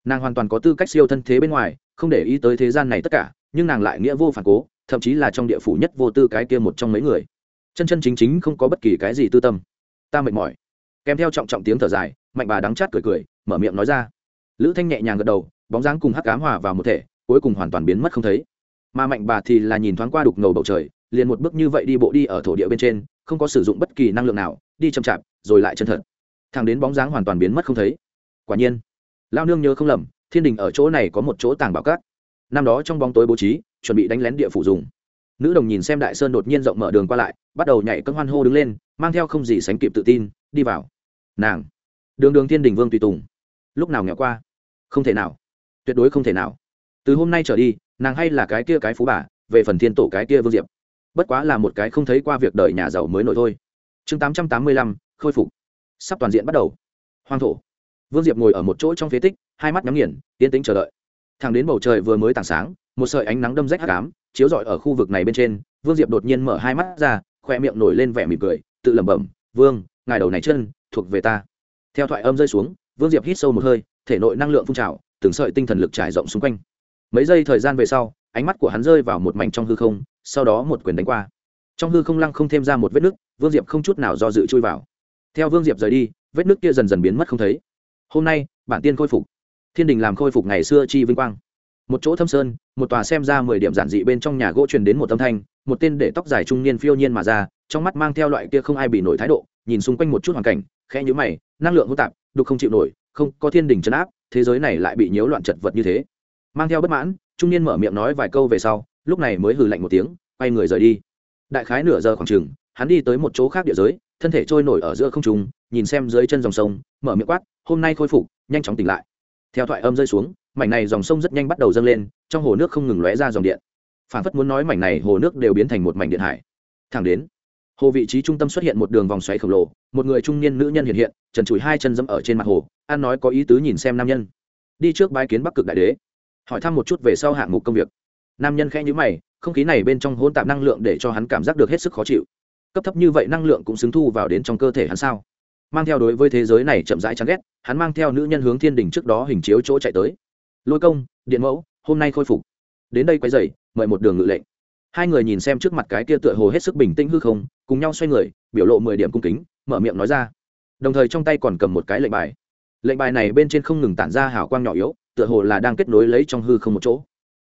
Nàng hoàn toàn có tư cách siêu thân thế bên ngoài, không để ý tới thế gian này tất cả, nhưng nàng lại nghĩa vô phản cố, thậm chí là trong địa phủ nhất vô tư cái kia một trong mấy người chân chân chính chính không có bất kỳ cái gì tư tâm. Ta mệt mỏi. Kèm theo trọng trọng tiếng thở dài, mạnh bà đắng chát cười cười, mở miệng nói ra. Lữ thanh nhẹ nhàng gật đầu, bóng dáng cùng hắc cám hòa vào một thể, cuối cùng hoàn toàn biến mất không thấy. Mà mạnh bà thì là nhìn thoáng qua đục ngầu bầu trời, liền một bước như vậy đi bộ đi ở thổ địa bên trên, không có sử dụng bất kỳ năng lượng nào, đi chậm chạp, rồi lại chân thật. Thằng đến bóng dáng hoàn toàn biến mất không thấy. Quả nhiên, lao nương nhớ không lầm, thiên đình ở chỗ này có một chỗ tàng bảo cát. Năm đó trong bóng tối bố trí, chuẩn bị đánh lén địa phủ dùng nữ đồng nhìn xem đại sơn đột nhiên rộng mở đường qua lại, bắt đầu nhảy cân hoan hô đứng lên, mang theo không gì sánh kịp tự tin, đi vào. Nàng. Đường đường thiên đình vương tùy tùng. Lúc nào nghèo qua? Không thể nào. Tuyệt đối không thể nào. Từ hôm nay trở đi, nàng hay là cái kia cái phú bà, về phần thiên tổ cái kia vương diệp. Bất quá là một cái không thấy qua việc đời nhà giàu mới nổi thôi. Chương tám trăm tám mươi lăm, khôi phục. Sắp toàn diện bắt đầu. Hoang thổ. Vương diệp ngồi ở một chỗ trong phế tích, hai mắt nhắm nghiền, yên tĩnh chờ đợi. Thẳng đến bầu trời vừa mới tảng sáng, một sợi ánh nắng đâm rách hạ cám chiếu rọi ở khu vực này bên trên, vương diệp đột nhiên mở hai mắt ra khoe miệng nổi lên vẻ mỉm cười, tự lẩm bẩm, vương, ngài đầu này chân, thuộc về ta. Theo thoại âm rơi xuống, vương diệp hít sâu một hơi, thể nội năng lượng phun trào, từng sợi tinh thần lực trải rộng xung quanh. Mấy giây thời gian về sau, ánh mắt của hắn rơi vào một mảnh trong hư không, sau đó một quyền đánh qua. Trong hư không lăng không thêm ra một vết nứt, vương diệp không chút nào do dự chui vào. Theo vương diệp rời đi, vết nứt kia dần dần biến mất không thấy. Hôm nay, bản tiên khôi phục. Thiên đình làm khôi phục ngày xưa chi vinh quang một chỗ thâm sơn, một tòa xem ra mười điểm giản dị bên trong nhà gỗ truyền đến một âm thanh, một tên để tóc dài trung niên phiêu nhiên mà ra, trong mắt mang theo loại kia không ai bị nổi thái độ, nhìn xung quanh một chút hoàn cảnh, khẽ nhữ mày, năng lượng hỗn tạp, đục không chịu nổi, không, có thiên đình chấn áp, thế giới này lại bị nhiễu loạn chật vật như thế. Mang theo bất mãn, trung niên mở miệng nói vài câu về sau, lúc này mới hừ lạnh một tiếng, quay người rời đi. Đại khái nửa giờ khoảng chừng, hắn đi tới một chỗ khác địa giới, thân thể trôi nổi ở giữa không trung, nhìn xem dưới chân dòng sông, mở miệng quát, hôm nay khôi phục, nhanh chóng tỉnh lại. Theo thoại âm rơi xuống mảnh này dòng sông rất nhanh bắt đầu dâng lên, trong hồ nước không ngừng lóe ra dòng điện. Phản phất muốn nói mảnh này hồ nước đều biến thành một mảnh điện hải. Thẳng đến, hồ vị trí trung tâm xuất hiện một đường vòng xoáy khổng lồ, một người trung niên nữ nhân hiện hiện, trần chùi hai chân dẫm ở trên mặt hồ, an nói có ý tứ nhìn xem nam nhân. Đi trước bái kiến bắc cực đại đế. Hỏi thăm một chút về sau hạng mục công việc. Nam nhân khẽ nhữ mày, không khí này bên trong hôn tạp năng lượng để cho hắn cảm giác được hết sức khó chịu. Cấp thấp như vậy năng lượng cũng xứng thu vào đến trong cơ thể hắn sao? Mang theo đối với thế giới này chậm rãi chán ghét, hắn mang theo nữ nhân hướng thiên đình trước đó hình chiếu chỗ chạy tới lôi công, điện mẫu, hôm nay khôi phục. Đến đây quay dày mời một đường ngự lệnh. Hai người nhìn xem trước mặt cái kia tựa hồ hết sức bình tĩnh hư không, cùng nhau xoay người, biểu lộ mười điểm cung kính, mở miệng nói ra. Đồng thời trong tay còn cầm một cái lệnh bài. Lệnh bài này bên trên không ngừng tản ra hào quang nhỏ yếu, tựa hồ là đang kết nối lấy trong hư không một chỗ.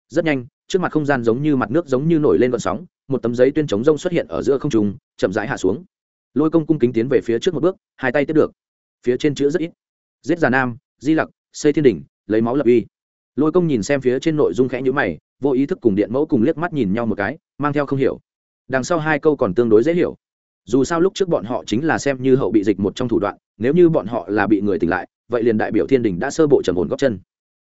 Rất nhanh, trước mặt không gian giống như mặt nước giống như nổi lên vận sóng, một tấm giấy tuyên chống rông xuất hiện ở giữa không trung, chậm rãi hạ xuống. Lôi công cung kính tiến về phía trước một bước, hai tay tiếp được. Phía trên chữ rất ít. Giết già nam, di lặc, xây thiên đỉnh, lấy máu lập uy lôi công nhìn xem phía trên nội dung khẽ nhữ mày, vô ý thức cùng điện mẫu cùng liếc mắt nhìn nhau một cái, mang theo không hiểu. Đằng sau hai câu còn tương đối dễ hiểu. Dù sao lúc trước bọn họ chính là xem như hậu bị dịch một trong thủ đoạn, nếu như bọn họ là bị người tỉnh lại, vậy liền đại biểu thiên đình đã sơ bộ trầm ổn góc chân.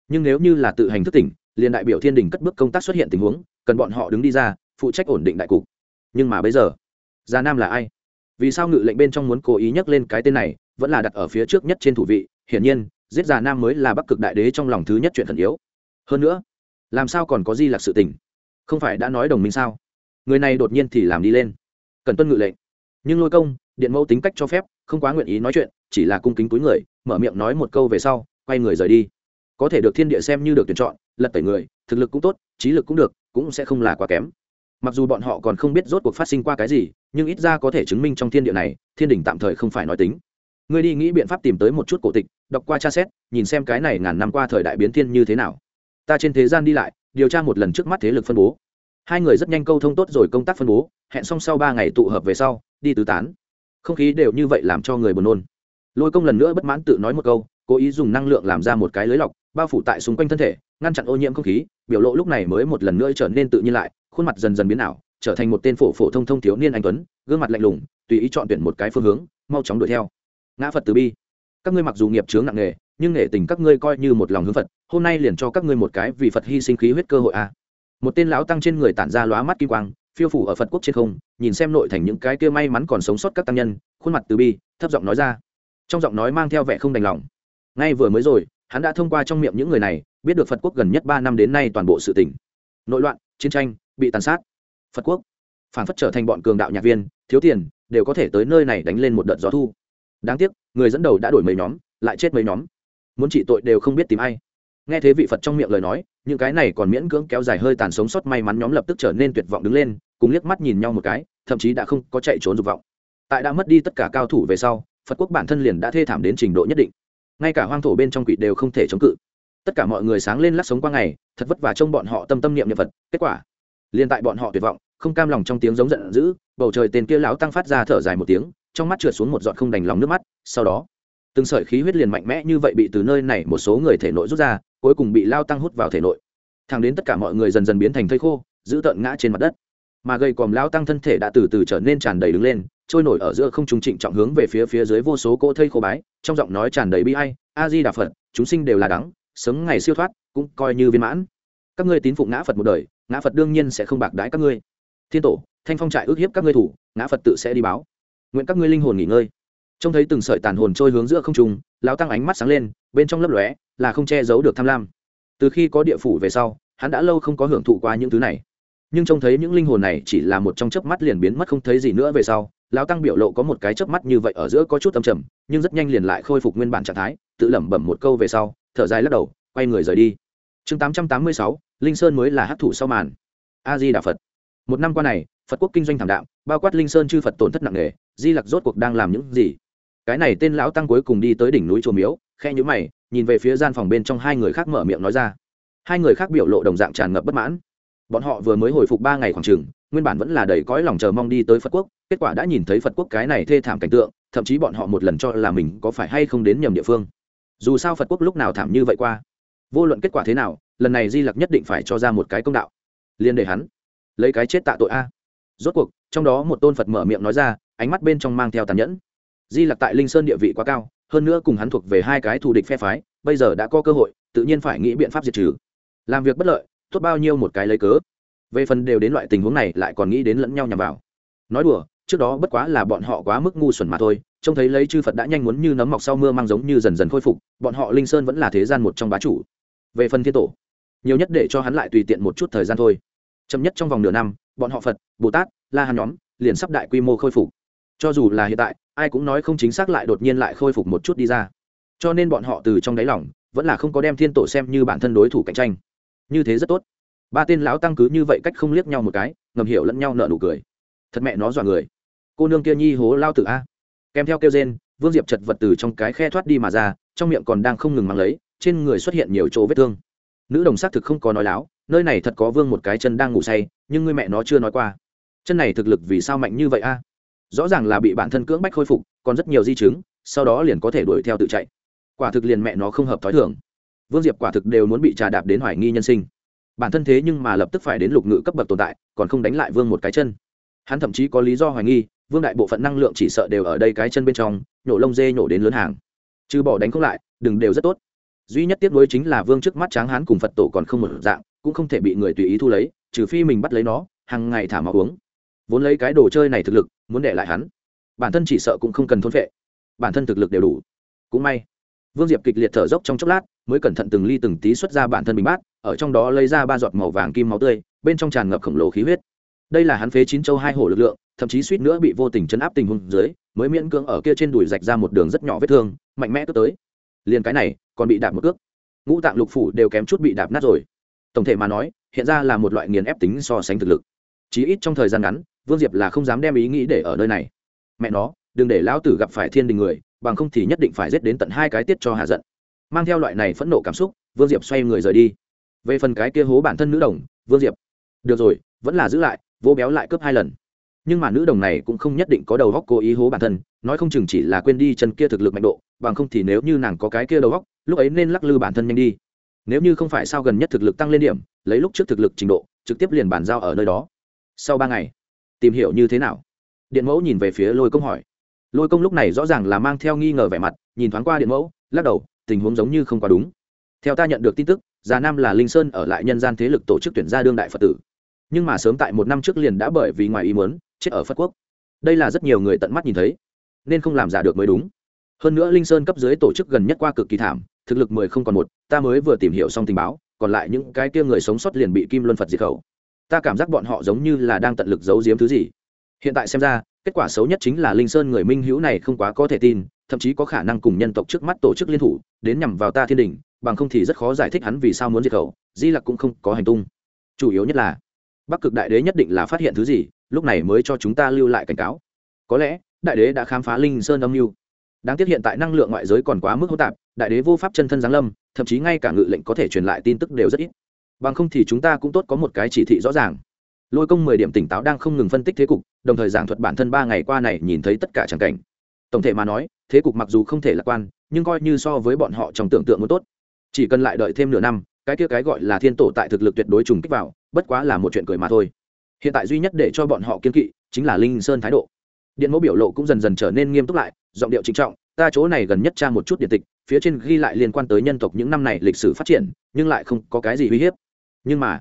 Nhưng nếu như là tự hành thức tỉnh, liền đại biểu thiên đình cất bước công tác xuất hiện tình huống, cần bọn họ đứng đi ra, phụ trách ổn định đại cục. Nhưng mà bây giờ già nam là ai? Vì sao ngự lệnh bên trong muốn cố ý nhắc lên cái tên này, vẫn là đặt ở phía trước nhất trên thủ vị, hiển nhiên giết già nam mới là bắc cực đại đế trong lòng thứ nhất chuyện thần yếu. Hơn nữa, làm sao còn có di lạc sự tình? Không phải đã nói đồng minh sao? Người này đột nhiên thì làm đi lên. Cần tuân ngự lệnh. Nhưng lôi công, điện mẫu tính cách cho phép, không quá nguyện ý nói chuyện, chỉ là cung kính túi người, mở miệng nói một câu về sau, quay người rời đi. Có thể được thiên địa xem như được tuyển chọn, lật tẩy người, thực lực cũng tốt, trí lực cũng được, cũng sẽ không là quá kém. Mặc dù bọn họ còn không biết rốt cuộc phát sinh qua cái gì, nhưng ít ra có thể chứng minh trong thiên địa này, thiên đình tạm thời không phải nói tính ngươi đi nghĩ biện pháp tìm tới một chút cổ tịch, đọc qua tra xét, nhìn xem cái này ngàn năm qua thời đại biến thiên như thế nào. Ta trên thế gian đi lại, điều tra một lần trước mắt thế lực phân bố. Hai người rất nhanh câu thông tốt rồi công tác phân bố, hẹn xong sau ba ngày tụ hợp về sau, đi tứ tán. Không khí đều như vậy làm cho người buồn nôn. Lôi công lần nữa bất mãn tự nói một câu, cố ý dùng năng lượng làm ra một cái lưới lọc, bao phủ tại xung quanh thân thể, ngăn chặn ô nhiễm không khí, biểu lộ lúc này mới một lần nữa trở nên tự nhiên lại, khuôn mặt dần dần biến ảo, trở thành một tên phổ phổ thông thông thiếu niên anh tuấn, gương mặt lạnh lùng, tùy ý chọn tuyển một cái phương hướng, mau chóng đuổi theo ngã phật từ bi. Các ngươi mặc dù nghiệp chướng nặng nề, nhưng nghệ tình các ngươi coi như một lòng hướng phật, hôm nay liền cho các ngươi một cái vì phật hy sinh khí huyết cơ hội a. À. một tên lão tăng trên người tản ra lóa mắt kim quang, phiêu phủ ở phật quốc trên không, nhìn xem nội thành những cái kia may mắn còn sống sót các tăng nhân, khuôn mặt từ bi, thấp giọng nói ra. Trong giọng nói mang theo vẻ không đành lòng. Ngay vừa mới rồi, hắn đã thông qua trong miệng những người này, biết được phật quốc gần nhất ba năm đến nay toàn bộ sự tỉnh nội loạn, chiến tranh, bị tàn sát. Phật quốc. Phản phất trở thành bọn cường đạo nhạc viên, thiếu tiền, đều có thể tới nơi này đánh lên một đợt gió thu đáng tiếc, người dẫn đầu đã đổi mấy nhóm, lại chết mấy nhóm. Muốn trị tội đều không biết tìm ai. Nghe thế vị phật trong miệng lời nói, những cái này còn miễn cưỡng kéo dài hơi tàn sống sót may mắn nhóm lập tức trở nên tuyệt vọng đứng lên, cùng liếc mắt nhìn nhau một cái, thậm chí đã không có chạy trốn dục vọng. Tại đã mất đi tất cả cao thủ về sau, phật quốc bản thân liền đã thê thảm đến trình độ nhất định. Ngay cả hoang thổ bên trong quỷ đều không thể chống cự. Tất cả mọi người sáng lên lắc sống qua ngày, thật vất vả trông bọn họ tâm tâm niệm niệm phật, kết quả, liền tại bọn họ tuyệt vọng, không cam lòng trong tiếng giống giận dữ, bầu trời tên kia lão tăng phát ra thở dài một tiếng trong mắt trượt xuống một giọt không đành lòng nước mắt, sau đó, từng sợi khí huyết liền mạnh mẽ như vậy bị từ nơi này một số người thể nội rút ra, cuối cùng bị lao tăng hút vào thể nội. Thẳng đến tất cả mọi người dần dần biến thành thây khô, giữ tợn ngã trên mặt đất. Mà gây còm lao tăng thân thể đã từ từ trở nên tràn đầy đứng lên, trôi nổi ở giữa không trung trịnh trọng hướng về phía phía dưới vô số cỗ thây khô bái, trong giọng nói tràn đầy bi ai, a di đà phật, chúng sinh đều là đắng, sớm ngày siêu thoát, cũng coi như viên mãn. Các ngươi tín phụng ngã phật một đời, ngã phật đương nhiên sẽ không bạc đái các ngươi. Thiên tổ, thanh phong trại ước hiếp các ngươi thủ, ngã phật tự sẽ đi báo nguyện các ngươi linh hồn nghỉ ngơi. Trông thấy từng sợi tàn hồn trôi hướng giữa không trung, lão tăng ánh mắt sáng lên, bên trong lấp lóe, là không che giấu được tham lam. Từ khi có địa phủ về sau, hắn đã lâu không có hưởng thụ qua những thứ này. Nhưng trông thấy những linh hồn này chỉ là một trong chớp mắt liền biến mất không thấy gì nữa về sau, lão tăng biểu lộ có một cái chớp mắt như vậy ở giữa có chút âm trầm, nhưng rất nhanh liền lại khôi phục nguyên bản trạng thái, tự lẩm bẩm một câu về sau, thở dài lắc đầu, quay người rời đi. Chương tám trăm tám mươi sáu, linh sơn mới là hát thủ sau màn. A di đà phật. Một năm qua này phật quốc kinh doanh thảm đạm, bao quát linh sơn chư phật tổn thất nặng nề, di lặc rốt cuộc đang làm những gì? Cái này tên lão tăng cuối cùng đi tới đỉnh núi chùa miếu khe nhữ mày, nhìn về phía gian phòng bên trong hai người khác mở miệng nói ra. Hai người khác biểu lộ đồng dạng tràn ngập bất mãn. Bọn họ vừa mới hồi phục ba ngày khoảng trường nguyên bản vẫn là đầy cõi lòng chờ mong đi tới phật quốc, kết quả đã nhìn thấy phật quốc cái này thê thảm cảnh tượng, thậm chí bọn họ một lần cho là mình có phải hay không đến nhầm địa phương. Dù sao phật quốc lúc nào thảm như vậy qua? Vô luận kết quả thế nào, lần này di lặc nhất định phải cho ra một cái công đạo. Liên để hắn lấy cái chết tạ tội a rốt cuộc, trong đó một tôn phật mở miệng nói ra, ánh mắt bên trong mang theo tàn nhẫn. Di lặc tại linh sơn địa vị quá cao, hơn nữa cùng hắn thuộc về hai cái thù địch phe phái, bây giờ đã có cơ hội, tự nhiên phải nghĩ biện pháp diệt trừ. Làm việc bất lợi, tốt bao nhiêu một cái lấy cớ. Về phần đều đến loại tình huống này, lại còn nghĩ đến lẫn nhau nhằm vào. Nói đùa, trước đó bất quá là bọn họ quá mức ngu xuẩn mà thôi, trông thấy lấy chư phật đã nhanh muốn như nấm mọc sau mưa mang giống như dần dần khôi phục, bọn họ linh sơn vẫn là thế gian một trong bá chủ. Về phần thiên tổ, nhiều nhất để cho hắn lại tùy tiện một chút thời gian thôi. Chậm nhất trong vòng nửa năm bọn họ phật, bồ tát, la hàn nhóm, liền sắp đại quy mô khôi phục. Cho dù là hiện tại, ai cũng nói không chính xác lại đột nhiên lại khôi phục một chút đi ra. Cho nên bọn họ từ trong đáy lòng, vẫn là không có đem thiên tổ xem như bản thân đối thủ cạnh tranh. Như thế rất tốt. Ba tên lão tăng cứ như vậy cách không liếc nhau một cái, ngầm hiểu lẫn nhau nợ nụ cười. Thật mẹ nó dọa người. Cô nương kia nhi hố lao tử a. Kèm theo kêu rên, vương diệp chật vật từ trong cái khe thoát đi mà ra, trong miệng còn đang không ngừng mang lấy, trên người xuất hiện nhiều chỗ vết thương nữ đồng xác thực không có nói láo, nơi này thật có vương một cái chân đang ngủ say, nhưng người mẹ nó chưa nói qua. Chân này thực lực vì sao mạnh như vậy a? Rõ ràng là bị bản thân cưỡng bách khôi phục, còn rất nhiều di chứng, sau đó liền có thể đuổi theo tự chạy. Quả thực liền mẹ nó không hợp t h ó i thường. Vương diệp quả thực đều muốn bị trà đạp đến hoài nghi nhân sinh. Bản thân thế nhưng mà lập tức phải đến lục ngự cấp bậc tồn tại, còn không đánh lại vương một cái chân. Hắn thậm chí có lý do hoài nghi, vương đại bộ phận năng lượng chỉ sợ đều ở đây cái chân bên trong, nhổ lông dê nhổ đến lớn hàng. Chứ bỏ đánh không lại, đừng đều rất tốt duy nhất tiếc nuối chính là vương trước mắt tráng hán cùng phật tổ còn không một dạng, cũng không thể bị người tùy ý thu lấy, trừ phi mình bắt lấy nó hàng ngày thả máu uống. Vốn lấy cái đồ chơi này thực lực, muốn để lại hắn, bản thân chỉ sợ cũng không cần thôn vệ bản thân thực lực đều đủ. Cũng may, vương diệp kịch liệt thở dốc trong chốc lát, mới cẩn thận từng ly từng tí xuất ra bản thân bình bát, ở trong đó lấy ra ba giọt màu vàng kim máu tươi, bên trong tràn ngập khổng lồ khí huyết. Đây là hắn phế chín châu hai hổ lực lượng, thậm chí suýt nữa bị vô tình chấn áp tình huống dưới, mới miễn cưỡng ở kia trên đùi rạch ra một đường rất nhỏ vết thương, mạnh mẽ cứ tới liền cái này, còn bị đạp một cước. Ngũ tạng lục phủ đều kém chút bị đạp nát rồi. Tổng thể mà nói, hiện ra là một loại nghiền ép tính so sánh thực lực. Chí ít trong thời gian ngắn, vương diệp là không dám đem ý nghĩ để ở nơi này. Mẹ nó, đừng để lão tử gặp phải thiên đình người, bằng không thì nhất định phải giết đến tận hai cái tiết cho hạ giận. Mang theo loại này phẫn nộ cảm xúc, vương diệp xoay người rời đi. Về phần cái kia hố bản thân nữ đồng, vương diệp. Được rồi, vẫn là giữ lại vô béo lại cướp hai lần nhưng mà nữ đồng này cũng không nhất định có đầu góc cố ý hố bản thân, nói không chừng chỉ là quên đi chân kia thực lực mạnh độ, bằng không thì nếu như nàng có cái kia đầu góc, lúc ấy nên lắc lư bản thân nhanh đi. Nếu như không phải sao gần nhất thực lực tăng lên điểm, lấy lúc trước thực lực trình độ, trực tiếp liền bàn giao ở nơi đó. Sau ba ngày, tìm hiểu như thế nào? Điện mẫu nhìn về phía lôi công hỏi. Lôi công lúc này rõ ràng là mang theo nghi ngờ vẻ mặt, nhìn thoáng qua điện mẫu, lắc đầu, tình huống giống như không quá đúng. Theo ta nhận được tin tức, già nam là linh sơn ở lại nhân gian thế lực tổ chức tuyển gia đương đại phật tử. Nhưng mà sớm tại một năm trước liền đã bởi vì ngoài ý muốn chết ở phật quốc. Đây là rất nhiều người tận mắt nhìn thấy, nên không làm giả được mới đúng. Hơn nữa linh sơn cấp dưới tổ chức gần nhất qua cực kỳ thảm, thực lực mười không còn một, ta mới vừa tìm hiểu xong tình báo, còn lại những cái kia người sống sót liền bị kim luân phật diệt khẩu. Ta cảm giác bọn họ giống như là đang tận lực giấu giếm thứ gì. Hiện tại xem ra, kết quả xấu nhất chính là linh sơn người minh hữu này không quá có thể tin, thậm chí có khả năng cùng nhân tộc trước mắt tổ chức liên thủ, đến nhằm vào ta thiên đình, bằng không thì rất khó giải thích hắn vì sao muốn diệt khẩu, di lặc cũng không có hành tung. Chủ yếu nhất là, bắc cực đại đế nhất định là phát hiện thứ gì lúc này mới cho chúng ta lưu lại cảnh cáo. Có lẽ, đại đế đã khám phá linh sơn âm mưu. Đáng tiếc hiện tại năng lượng ngoại giới còn quá mức hỗn tạp, đại đế vô pháp chân thân giáng lâm, thậm chí ngay cả ngự lệnh có thể truyền lại tin tức đều rất ít. Bằng không thì chúng ta cũng tốt có một cái chỉ thị rõ ràng. Lôi công mười điểm tỉnh táo đang không ngừng phân tích thế cục, đồng thời giảng thuật bản thân ba ngày qua này nhìn thấy tất cả tràng cảnh. Tổng thể mà nói, thế cục mặc dù không thể lạc quan, nhưng coi như so với bọn họ trong tưởng tượng muốn tốt. Chỉ cần lại đợi thêm nửa năm, cái kia cái gọi là thiên tổ tại thực lực tuyệt đối trùng kích vào, bất quá là một chuyện cười mà thôi hiện tại duy nhất để cho bọn họ kiên kỵ chính là linh sơn thái độ. Điện mẫu biểu lộ cũng dần dần trở nên nghiêm túc lại, giọng điệu trịnh trọng, ta chỗ này gần nhất tra một chút điện tịch, phía trên ghi lại liên quan tới nhân tộc những năm này lịch sử phát triển, nhưng lại không có cái gì uy hiếp. Nhưng mà,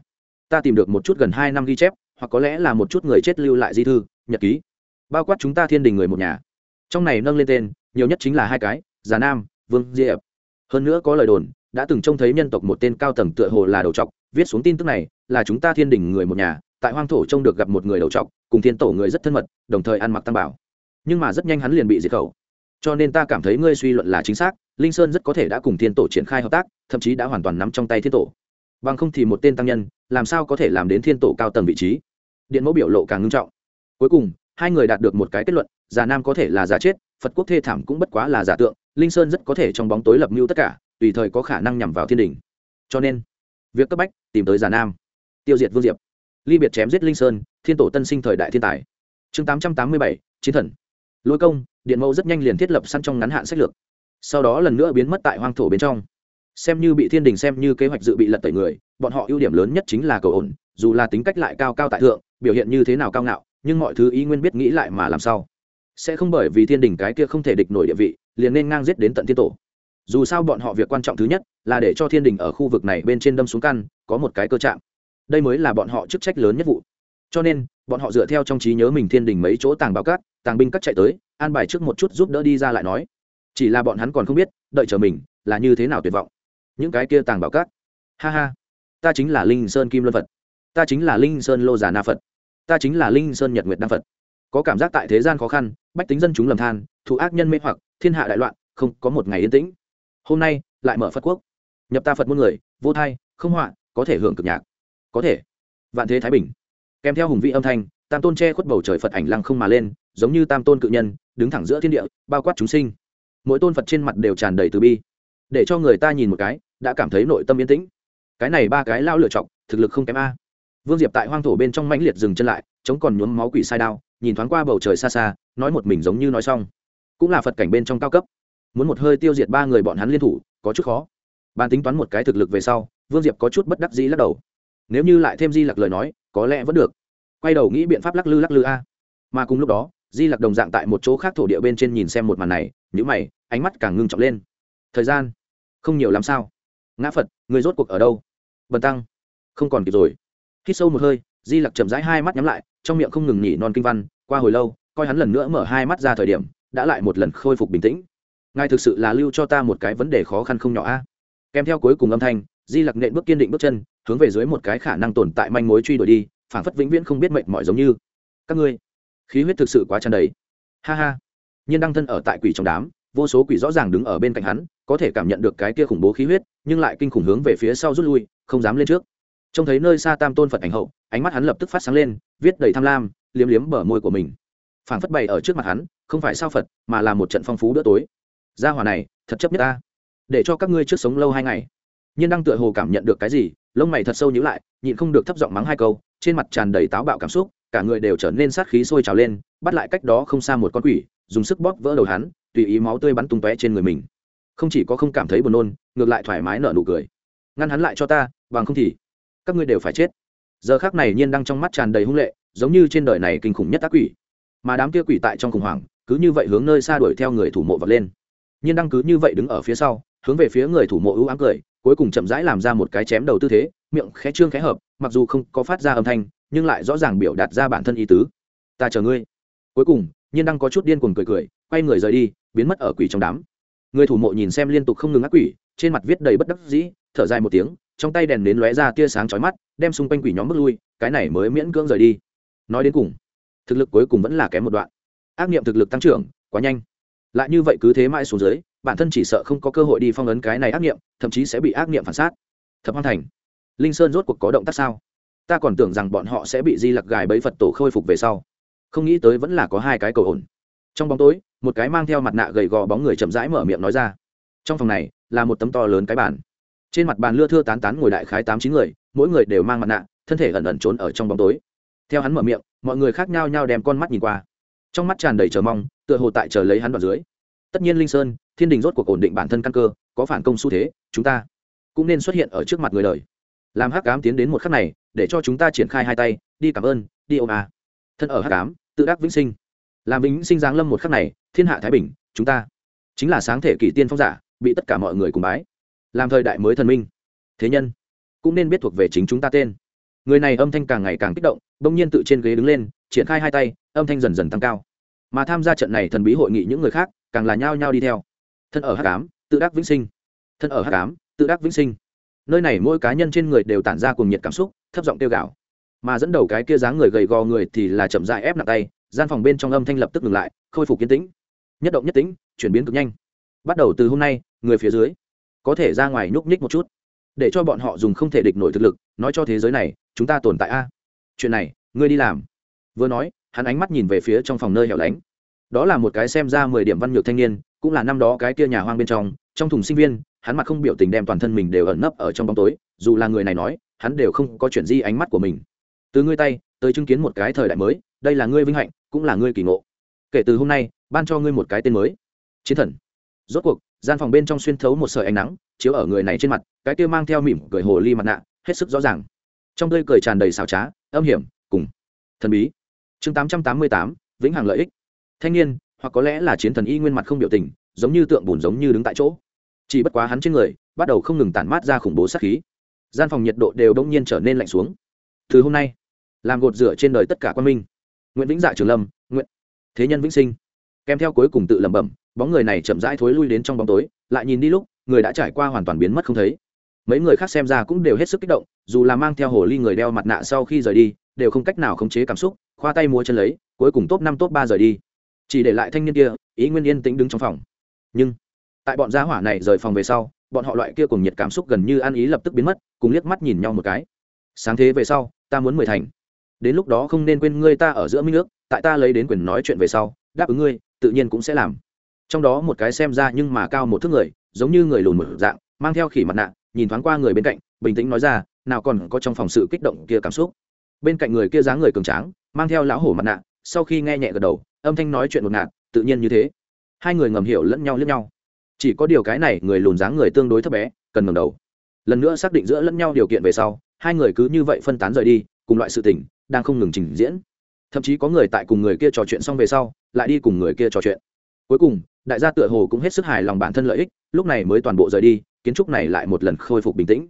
ta tìm được một chút gần hai năm ghi chép, hoặc có lẽ là một chút người chết lưu lại di thư, nhật ký. Bao quát chúng ta thiên đình người một nhà. Trong này nâng lên tên, nhiều nhất chính là hai cái, già nam, vương diệp. Hơn nữa có lời đồn, đã từng trông thấy nhân tộc một tên cao tầng tựa hồ là đầu trọc, viết xuống tin tức này, là chúng ta thiên đình người một nhà tại hoang thổ trông được gặp một người đầu trọc, cùng thiên tổ người rất thân mật, đồng thời ăn mặc tăng bảo. Nhưng mà rất nhanh hắn liền bị diệt khẩu. Cho nên ta cảm thấy ngươi suy luận là chính xác, linh sơn rất có thể đã cùng thiên tổ triển khai hợp tác, thậm chí đã hoàn toàn nắm trong tay thiên tổ. Bằng không thì một tên tăng nhân, làm sao có thể làm đến thiên tổ cao tầng vị trí? Điện mẫu biểu lộ càng ngưng trọng. Cuối cùng, hai người đạt được một cái kết luận già nam có thể là giả chết, phật quốc thê thảm cũng bất quá là giả tượng, linh sơn rất có thể trong bóng tối lập mưu tất cả, tùy thời có khả năng nhằm vào thiên đình. Cho nên, việc cấp bách tìm tới già nam. Tiêu diệt vương diệp ly biệt chém giết linh sơn, thiên tổ tân sinh thời đại thiên tài. Chương tám trăm tám mươi bảy, chiến thần. Lôi công, điện mẫu rất nhanh liền thiết lập săn trong ngắn hạn sách lược. Sau đó lần nữa biến mất tại hoang thổ bên trong. Xem như bị thiên đình xem như kế hoạch dự bị lật tẩy người, bọn họ ưu điểm lớn nhất chính là cầu ổn, dù là tính cách lại cao cao tại thượng, biểu hiện như thế nào cao ngạo, nhưng mọi thứ ý nguyên biết nghĩ lại mà làm sao. Sẽ không bởi vì thiên đình cái kia không thể địch nổi địa vị, liền nên ngang giết đến tận thiên tổ. Dù sao bọn họ việc quan trọng thứ nhất là để cho thiên đình ở khu vực này bên trên đâm xuống căn, có một cái cơ chạm đây mới là bọn họ chức trách lớn nhất vụ. Cho nên, bọn họ dựa theo trong trí nhớ mình thiên đình mấy chỗ tàng báo cát, tàng binh cắt chạy tới, an bài trước một chút giúp đỡ đi ra lại nói. Chỉ là bọn hắn còn không biết, đợi chờ mình, là như thế nào tuyệt vọng. Những cái kia tàng bảo cát. Ha ha. Ta chính là linh sơn kim luân phật. Ta chính là linh sơn lô già na phật. Ta chính là linh sơn nhật nguyệt na phật. Có cảm giác tại thế gian khó khăn, bách tính dân chúng lầm than, thụ ác nhân mê hoặc, thiên hạ đại loạn, không có một ngày yên tĩnh. Hôm nay, lại mở phật quốc. Nhập ta phật muôn người, vô thai, không họa, có thể hưởng cực nhạc có thể. Vạn thế thái bình. Kèm theo hùng vị âm thanh, tam tôn che khuất bầu trời phật ảnh lăng không mà lên, giống như tam tôn cự nhân, đứng thẳng giữa thiên địa, bao quát chúng sinh. Mỗi tôn phật trên mặt đều tràn đầy từ bi. Để cho người ta nhìn một cái, đã cảm thấy nội tâm yên tĩnh. Cái này ba cái lao lựa chọc thực lực không kém a. Vương diệp tại hoang thổ bên trong mãnh liệt dừng chân lại, chống còn nhuốm máu quỷ sai đao, nhìn thoáng qua bầu trời xa xa, nói một mình giống như nói xong. Cũng là phật cảnh bên trong cao cấp. Muốn một hơi tiêu diệt ba người bọn hắn liên thủ, có chút khó. Bàn tính toán một cái thực lực về sau, vương diệp có chút bất đắc dĩ lắc đầu nếu như lại thêm di lặc lời nói, có lẽ vẫn được. Quay đầu nghĩ biện pháp lắc lư lắc lư a. Mà cùng lúc đó, di lặc đồng dạng tại một chỗ khác thổ địa bên trên nhìn xem một màn này nhữ mày, ánh mắt càng ngưng trọng lên. Thời gian? Không nhiều làm sao? Ngã phật, người rốt cuộc ở đâu? Bần tăng. Không còn kịp rồi. Hít sâu một hơi, di lặc chậm rãi hai mắt nhắm lại, trong miệng không ngừng nhỉ non kinh văn, qua hồi lâu, coi hắn lần nữa mở hai mắt ra thời điểm, đã lại một lần khôi phục bình tĩnh. Ngài thực sự là lưu cho ta một cái vấn đề khó khăn không nhỏ a. Kèm theo cuối cùng âm thanh, di lặc nện bước kiên định bước chân hướng về dưới một cái khả năng tồn tại manh mối truy đuổi đi phảng phất vĩnh viễn không biết mệnh mọi giống như. Các ngươi, khí huyết thực sự quá tràn đầy. Ha ha. Nhiên đăng thân ở tại quỷ trong đám, vô số quỷ rõ ràng đứng ở bên cạnh hắn, có thể cảm nhận được cái kia khủng bố khí huyết, nhưng lại kinh khủng hướng về phía sau rút lui, không dám lên trước. Trông thấy nơi xa tam tôn phật ảnh hậu, ánh mắt hắn lập tức phát sáng lên, viết đầy tham lam, liếm liếm bờ môi của mình. Phảng phất bày ở trước mặt hắn, không phải sao phật, mà là một trận phong phú bữa tối. Gia hỏa này, thật chấp nhất ta. Để cho các ngươi trước sống lâu hai ngày. Nhiên đăng tựa hồ cảm nhận được cái gì lông mày thật sâu nhíu lại, nhịn không được thấp giọng mắng hai câu, trên mặt tràn đầy táo bạo cảm xúc, cả người đều trở nên sát khí sôi trào lên, bắt lại cách đó không xa một con quỷ, dùng sức bóp vỡ đầu hắn, tùy ý máu tươi bắn tung tóe trên người mình. Không chỉ có không cảm thấy buồn nôn, ngược lại thoải mái nở nụ cười. Ngăn hắn lại cho ta, bằng không thì các ngươi đều phải chết. Giờ khác này nhiên đang trong mắt tràn đầy hung lệ, giống như trên đời này kinh khủng nhất ác quỷ. Mà đám kia quỷ tại trong khủng hoảng, cứ như vậy hướng nơi xa đuổi theo người thủ mộ vật lên. Nhiên đăng cứ như vậy đứng ở phía sau, hướng về phía người thủ mộ ưu ám cười cuối cùng chậm rãi làm ra một cái chém đầu tư thế, miệng khẽ trương khẽ hợp, mặc dù không có phát ra âm thanh, nhưng lại rõ ràng biểu đạt ra bản thân ý tứ. Ta chờ ngươi. Cuối cùng, nhiên đăng có chút điên cuồng cười cười, quay người rời đi, biến mất ở quỷ trong đám. Người thủ mộ nhìn xem liên tục không ngừng ác quỷ, trên mặt viết đầy bất đắc dĩ, thở dài một tiếng, trong tay đèn đến lóe ra tia sáng chói mắt, đem xung quanh quỷ nhóm bước lui, cái này mới miễn cưỡng rời đi. Nói đến cùng, thực lực cuối cùng vẫn là kém một đoạn. Ác nghiệm thực lực tăng trưởng, quá nhanh. Lại như vậy cứ thế mãi xuống dưới bản thân chỉ sợ không có cơ hội đi phong ấn cái này ác nghiệm, thậm chí sẽ bị ác nghiệm phản sát. Thập hoang thành, linh sơn rốt cuộc có động tác sao? Ta còn tưởng rằng bọn họ sẽ bị di lặc gài bẫy phật tổ khôi phục về sau. Không nghĩ tới vẫn là có hai cái cầu ổn. Trong bóng tối, một cái mang theo mặt nạ gầy gò bóng người chậm rãi mở miệng nói ra. Trong phòng này, là một tấm to lớn cái bàn. Trên mặt bàn lưa thưa tán tán ngồi đại khái tám chín người, mỗi người đều mang mặt nạ, thân thể ẩn ẩn trốn ở trong bóng tối. Theo hắn mở miệng, mọi người khác nhau nhau đem con mắt nhìn qua. Trong mắt tràn đầy chờ mong, tựa hồ tại chờ lấy hắn vào dưới. Tất nhiên linh sơn thiên đình rốt cuộc ổn định bản thân căn cơ, có phản công xu thế, chúng ta cũng nên xuất hiện ở trước mặt người đời. Làm hắc cám tiến đến một khắc này, để cho chúng ta triển khai hai tay, đi cảm ơn, đi ôm à. thân ở hắc cám tự đắc vĩnh sinh. Làm vĩnh sinh giáng lâm một khắc này, thiên hạ thái bình, chúng ta chính là sáng thể kỷ tiên phong giả, bị tất cả mọi người cùng bái. Làm thời đại mới thần minh. Thế nhân cũng nên biết thuộc về chính chúng ta tên. Người này âm thanh càng ngày càng kích động, bỗng nhiên tự trên ghế đứng lên, triển khai hai tay, âm thanh dần dần tăng cao. Mà tham gia trận này thần bí hội nghị những người khác, càng là nhao nhao đi theo thân ở h tám tự đắc vĩnh sinh. Thân ở h tám tự đắc vĩnh sinh. Nơi này mỗi cá nhân trên người đều tản ra cùng nhiệt cảm xúc, thấp giọng tiêu gạo mà dẫn đầu cái kia dáng người gầy gò người thì là chậm dại ép nặng tay, gian phòng bên trong âm thanh lập tức ngừng lại, khôi phục kiến tĩnh. Nhất động nhất tĩnh, chuyển biến cực nhanh. Bắt đầu từ hôm nay, người phía dưới. Có thể ra ngoài nhúc nhích một chút. Để cho bọn họ dùng không thể địch nổi thực lực, nói cho thế giới này, chúng ta tồn tại a. Chuyện này, ngươi đi làm. Vừa nói, hắn ánh mắt nhìn về phía trong phòng nơi hẻo lánh. Đó là một cái xem ra mười điểm văn nhược thanh niên cũng là năm đó cái kia nhà hoang bên trong trong thùng sinh viên, hắn mặt không biểu tình đem toàn thân mình đều ẩn nấp ở trong bóng tối, dù là người này nói, hắn đều không có chuyện di ánh mắt của mình. Từ ngươi tay, tới chứng kiến một cái thời đại mới, đây là ngươi vinh hạnh, cũng là ngươi kỳ ngộ. Kể từ hôm nay, ban cho ngươi một cái tên mới. Chiến thần. Rốt cuộc, gian phòng bên trong xuyên thấu một sợi ánh nắng, chiếu ở người này trên mặt, cái kia mang theo mỉm cười hồ ly mặt nạ, hết sức rõ ràng. Trong tươi cười tràn đầy xào trá, âm hiểm, cùng thần bí. Chương tám trăm tám mươi tám, vĩnh hằng lợi ích. Thanh niên hoặc có lẽ là chiến thần y nguyên mặt không biểu tình, giống như tượng bùn giống như đứng tại chỗ. Chỉ bất quá hắn trên người, bắt đầu không ngừng tản mát ra khủng bố sát khí. Gian phòng nhiệt độ đều đông nhiên trở nên lạnh xuống. Từ hôm nay, làm gột rửa trên đời tất cả quan minh. Nguyễn vĩnh dạ trường lâm nguyễn thế nhân vĩnh sinh. Kèm theo cuối cùng tự lẩm bẩm, bóng người này chậm rãi thối lui đến trong bóng tối, lại nhìn đi lúc, người đã trải qua hoàn toàn biến mất không thấy. Mấy người khác xem ra cũng đều hết sức kích động, dù là mang theo hồ ly người đeo mặt nạ sau khi rời đi, đều không cách nào khống chế cảm xúc, khoa tay múa chân lấy, cuối cùng top năm, top ba rời đi chỉ để lại thanh niên kia, ý nguyên yên tĩnh đứng trong phòng. Nhưng, tại bọn gia hỏa này rời phòng về sau, bọn họ loại kia cùng nhiệt cảm xúc gần như ăn ý lập tức biến mất, cùng liếc mắt nhìn nhau một cái. Sáng thế về sau, ta muốn mười thành. Đến lúc đó không nên quên ngươi ta ở giữa minh nước tại ta lấy đến quyền nói chuyện về sau, đáp ứng ngươi, tự nhiên cũng sẽ làm. Trong đó một cái xem ra nhưng mà cao một thước người, giống như người lùn một dạng, mang theo khỉ mặt nạ, nhìn thoáng qua người bên cạnh, bình tĩnh nói ra, nào còn có trong phòng sự kích động kia cảm xúc. Bên cạnh người kia dáng người cường tráng, mang theo lão hổ mặt nạ sau khi nghe nhẹ gật đầu, âm thanh nói chuyện một ngạt, tự nhiên như thế. Hai người ngầm hiểu lẫn nhau lẫn nhau. Chỉ có điều cái này, người lùn dáng người tương đối thấp bé, cần ngầm đầu. Lần nữa xác định giữa lẫn nhau điều kiện về sau, hai người cứ như vậy phân tán rời đi, cùng loại sự tình, đang không ngừng trình diễn. Thậm chí có người tại cùng người kia trò chuyện xong về sau, lại đi cùng người kia trò chuyện. Cuối cùng, đại gia tựa hồ cũng hết sức hài lòng bản thân lợi ích, lúc này mới toàn bộ rời đi, kiến trúc này lại một lần khôi phục bình tĩnh.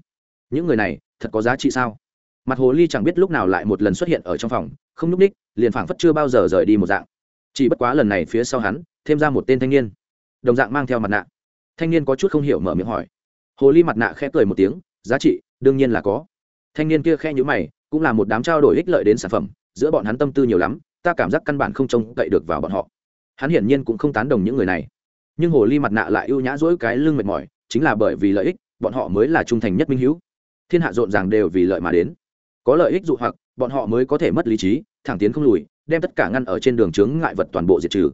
Những người này, thật có giá trị sao? Mặt hồ ly chẳng biết lúc nào lại một lần xuất hiện ở trong phòng, không n ú c ních, liền phảng phất chưa bao giờ rời đi một dạng. Chỉ bất quá lần này phía sau hắn, thêm ra một tên thanh niên. Đồng dạng mang theo mặt nạ. Thanh niên có chút không hiểu mở miệng hỏi. Hồ ly mặt nạ khẽ cười một tiếng, giá trị, đương nhiên là có. Thanh niên kia khe nhữ mày, cũng là một đám trao đổi ích lợi đến sản phẩm, giữa bọn hắn tâm tư nhiều lắm, ta cảm giác căn bản không trông cậy được vào bọn họ. Hắn hiển nhiên cũng không tán đồng những người này. Nhưng hồ ly mặt nạ lại ưu nhã dỗi cái lưng mệt mỏi, chính là bởi vì lợi ích, bọn họ mới là trung thành nhất minh hữu thiên hạ rộn ràng đều vì lợi mà đến có lợi ích dụ hoặc, bọn họ mới có thể mất lý trí, thẳng tiến không lùi, đem tất cả ngăn ở trên đường chướng ngại vật toàn bộ diệt trừ.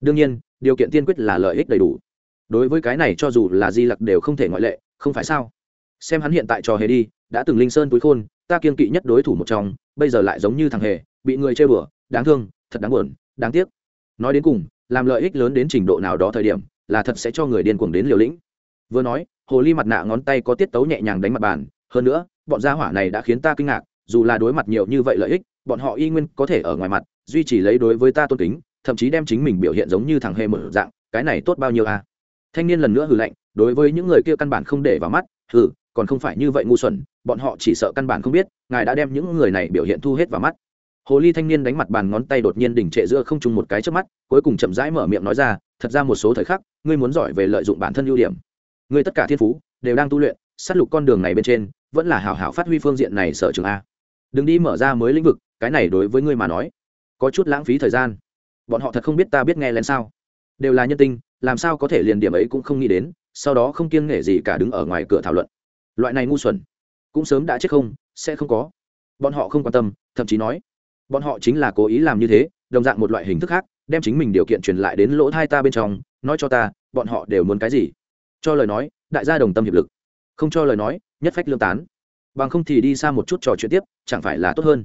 Đương nhiên, điều kiện tiên quyết là lợi ích đầy đủ. Đối với cái này cho dù là di lặc đều không thể ngoại lệ, không phải sao? Xem hắn hiện tại trò hề đi, đã từng linh sơn túi khôn, ta kiên kỵ nhất đối thủ một trong, bây giờ lại giống như thằng hề, bị người chơi bừa, đáng thương, thật đáng buồn, đáng tiếc. Nói đến cùng, làm lợi ích lớn đến trình độ nào đó thời điểm, là thật sẽ cho người điên cuồng đến liều lĩnh. Vừa nói, hồ ly mặt nạ ngón tay có tiết tấu nhẹ nhàng đánh mặt bàn, hơn nữa bọn gia hỏa này đã khiến ta kinh ngạc, dù là đối mặt nhiều như vậy lợi ích, bọn họ y nguyên có thể ở ngoài mặt, duy trì lấy đối với ta tôn kính, thậm chí đem chính mình biểu hiện giống như thằng hề mở dạng, cái này tốt bao nhiêu à? Thanh niên lần nữa hừ lạnh, đối với những người kia căn bản không để vào mắt, hừ, còn không phải như vậy ngu xuẩn, bọn họ chỉ sợ căn bản không biết, ngài đã đem những người này biểu hiện thu hết vào mắt. Hồ ly thanh niên đánh mặt bàn ngón tay đột nhiên đỉnh trệ giữa không trung một cái trước mắt, cuối cùng chậm rãi mở miệng nói ra, thật ra một số thời khắc, ngươi muốn giỏi về lợi dụng bản thân ưu điểm. Ngươi tất cả thiên phú đều đang tu luyện, sát lục con đường này bên trên vẫn là hảo hảo phát huy phương diện này sở trường a. Đừng đi mở ra mới lĩnh vực, cái này đối với ngươi mà nói, có chút lãng phí thời gian. Bọn họ thật không biết ta biết nghe lén sao. Đều là nhân tinh, làm sao có thể liền điểm ấy cũng không nghĩ đến, sau đó không kiêng nể gì cả đứng ở ngoài cửa thảo luận. Loại này ngu xuẩn, cũng sớm đã chết không, sẽ không có. Bọn họ không quan tâm, thậm chí nói, bọn họ chính là cố ý làm như thế, đồng dạng một loại hình thức khác, đem chính mình điều kiện truyền lại đến lỗ thai ta bên trong, nói cho ta, bọn họ đều muốn cái gì. Cho lời nói, đại gia đồng tâm hiệp lực không cho lời nói, nhất phách lương tán. Bằng không thì đi xa một chút trò chuyện tiếp, chẳng phải là tốt hơn.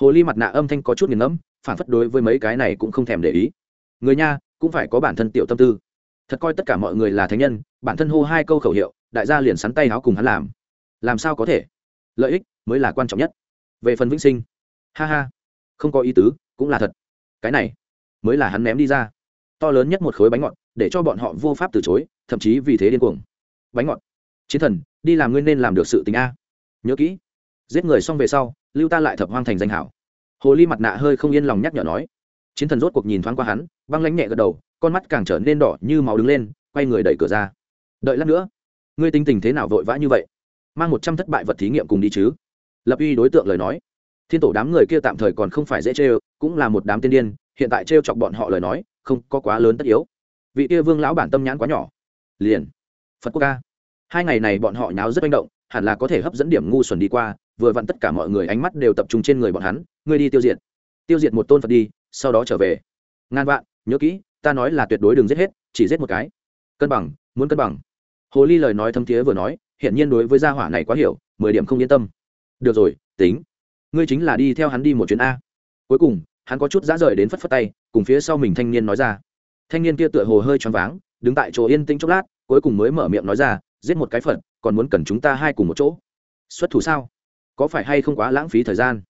Hồ ly mặt nạ âm thanh có chút nghiền ngẫm, phản phất đối với mấy cái này cũng không thèm để ý. Người nha, cũng phải có bản thân tiểu tâm tư. Thật coi tất cả mọi người là thánh nhân, bản thân hô hai câu khẩu hiệu, đại gia liền sắn tay áo cùng hắn làm. Làm sao có thể? Lợi ích mới là quan trọng nhất. Về phần vĩnh sinh, ha ha, không có ý tứ, cũng là thật. Cái này mới là hắn ném đi ra. To lớn nhất một khối bánh ngọt, để cho bọn họ vô pháp từ chối, thậm chí vì thế điên cuồng. Bánh ngọt chiến thần, đi làm ngươi nên làm được sự tình a. Nhớ kỹ, giết người xong về sau, lưu ta lại thập hoang thành danh hảo. Hồ ly mặt nạ hơi không yên lòng nhắc nhở nói. Chiến thần rốt cuộc nhìn thoáng qua hắn, băng lãnh nhẹ gật đầu, con mắt càng trở nên đỏ như máu đứng lên, quay người đẩy cửa ra. Đợi lát nữa, ngươi tinh tình thế nào vội vã như vậy? Mang một trăm thất bại vật thí nghiệm cùng đi chứ? Lập uy đối tượng lời nói. Thiên tổ đám người kia tạm thời còn không phải dễ chê cũng là một đám tiên điên, hiện tại trêu chọc bọn họ lời nói, không có quá lớn tất yếu. Vị kia vương lão bản tâm nhãn quá nhỏ. Liền. Phật quốc ca hai ngày này bọn họ nháo rất manh động, hẳn là có thể hấp dẫn điểm ngu xuẩn đi qua, vừa vặn tất cả mọi người ánh mắt đều tập trung trên người bọn hắn, ngươi đi tiêu diệt. Tiêu diệt một tôn phật đi, sau đó trở về. Ngàn vạn, nhớ kỹ, ta nói là tuyệt đối đừng giết hết, chỉ giết một cái. Cân bằng, muốn cân bằng. Hồ ly lời nói thâm thiế vừa nói, hiển nhiên đối với gia hỏa này quá hiểu, mười điểm không yên tâm. Được rồi, tính. Ngươi chính là đi theo hắn đi một chuyến a. Cuối cùng, hắn có chút dã rời đến phất phất tay, cùng phía sau mình thanh niên nói ra. Thanh niên kia tựa hồ hơi choáng váng, đứng tại chỗ yên tĩnh chốc lát, cuối cùng mới mở miệng nói ra giết một cái phật, còn muốn cần chúng ta hai cùng một chỗ. Xuất thủ sao? Có phải hay không quá lãng phí thời gian?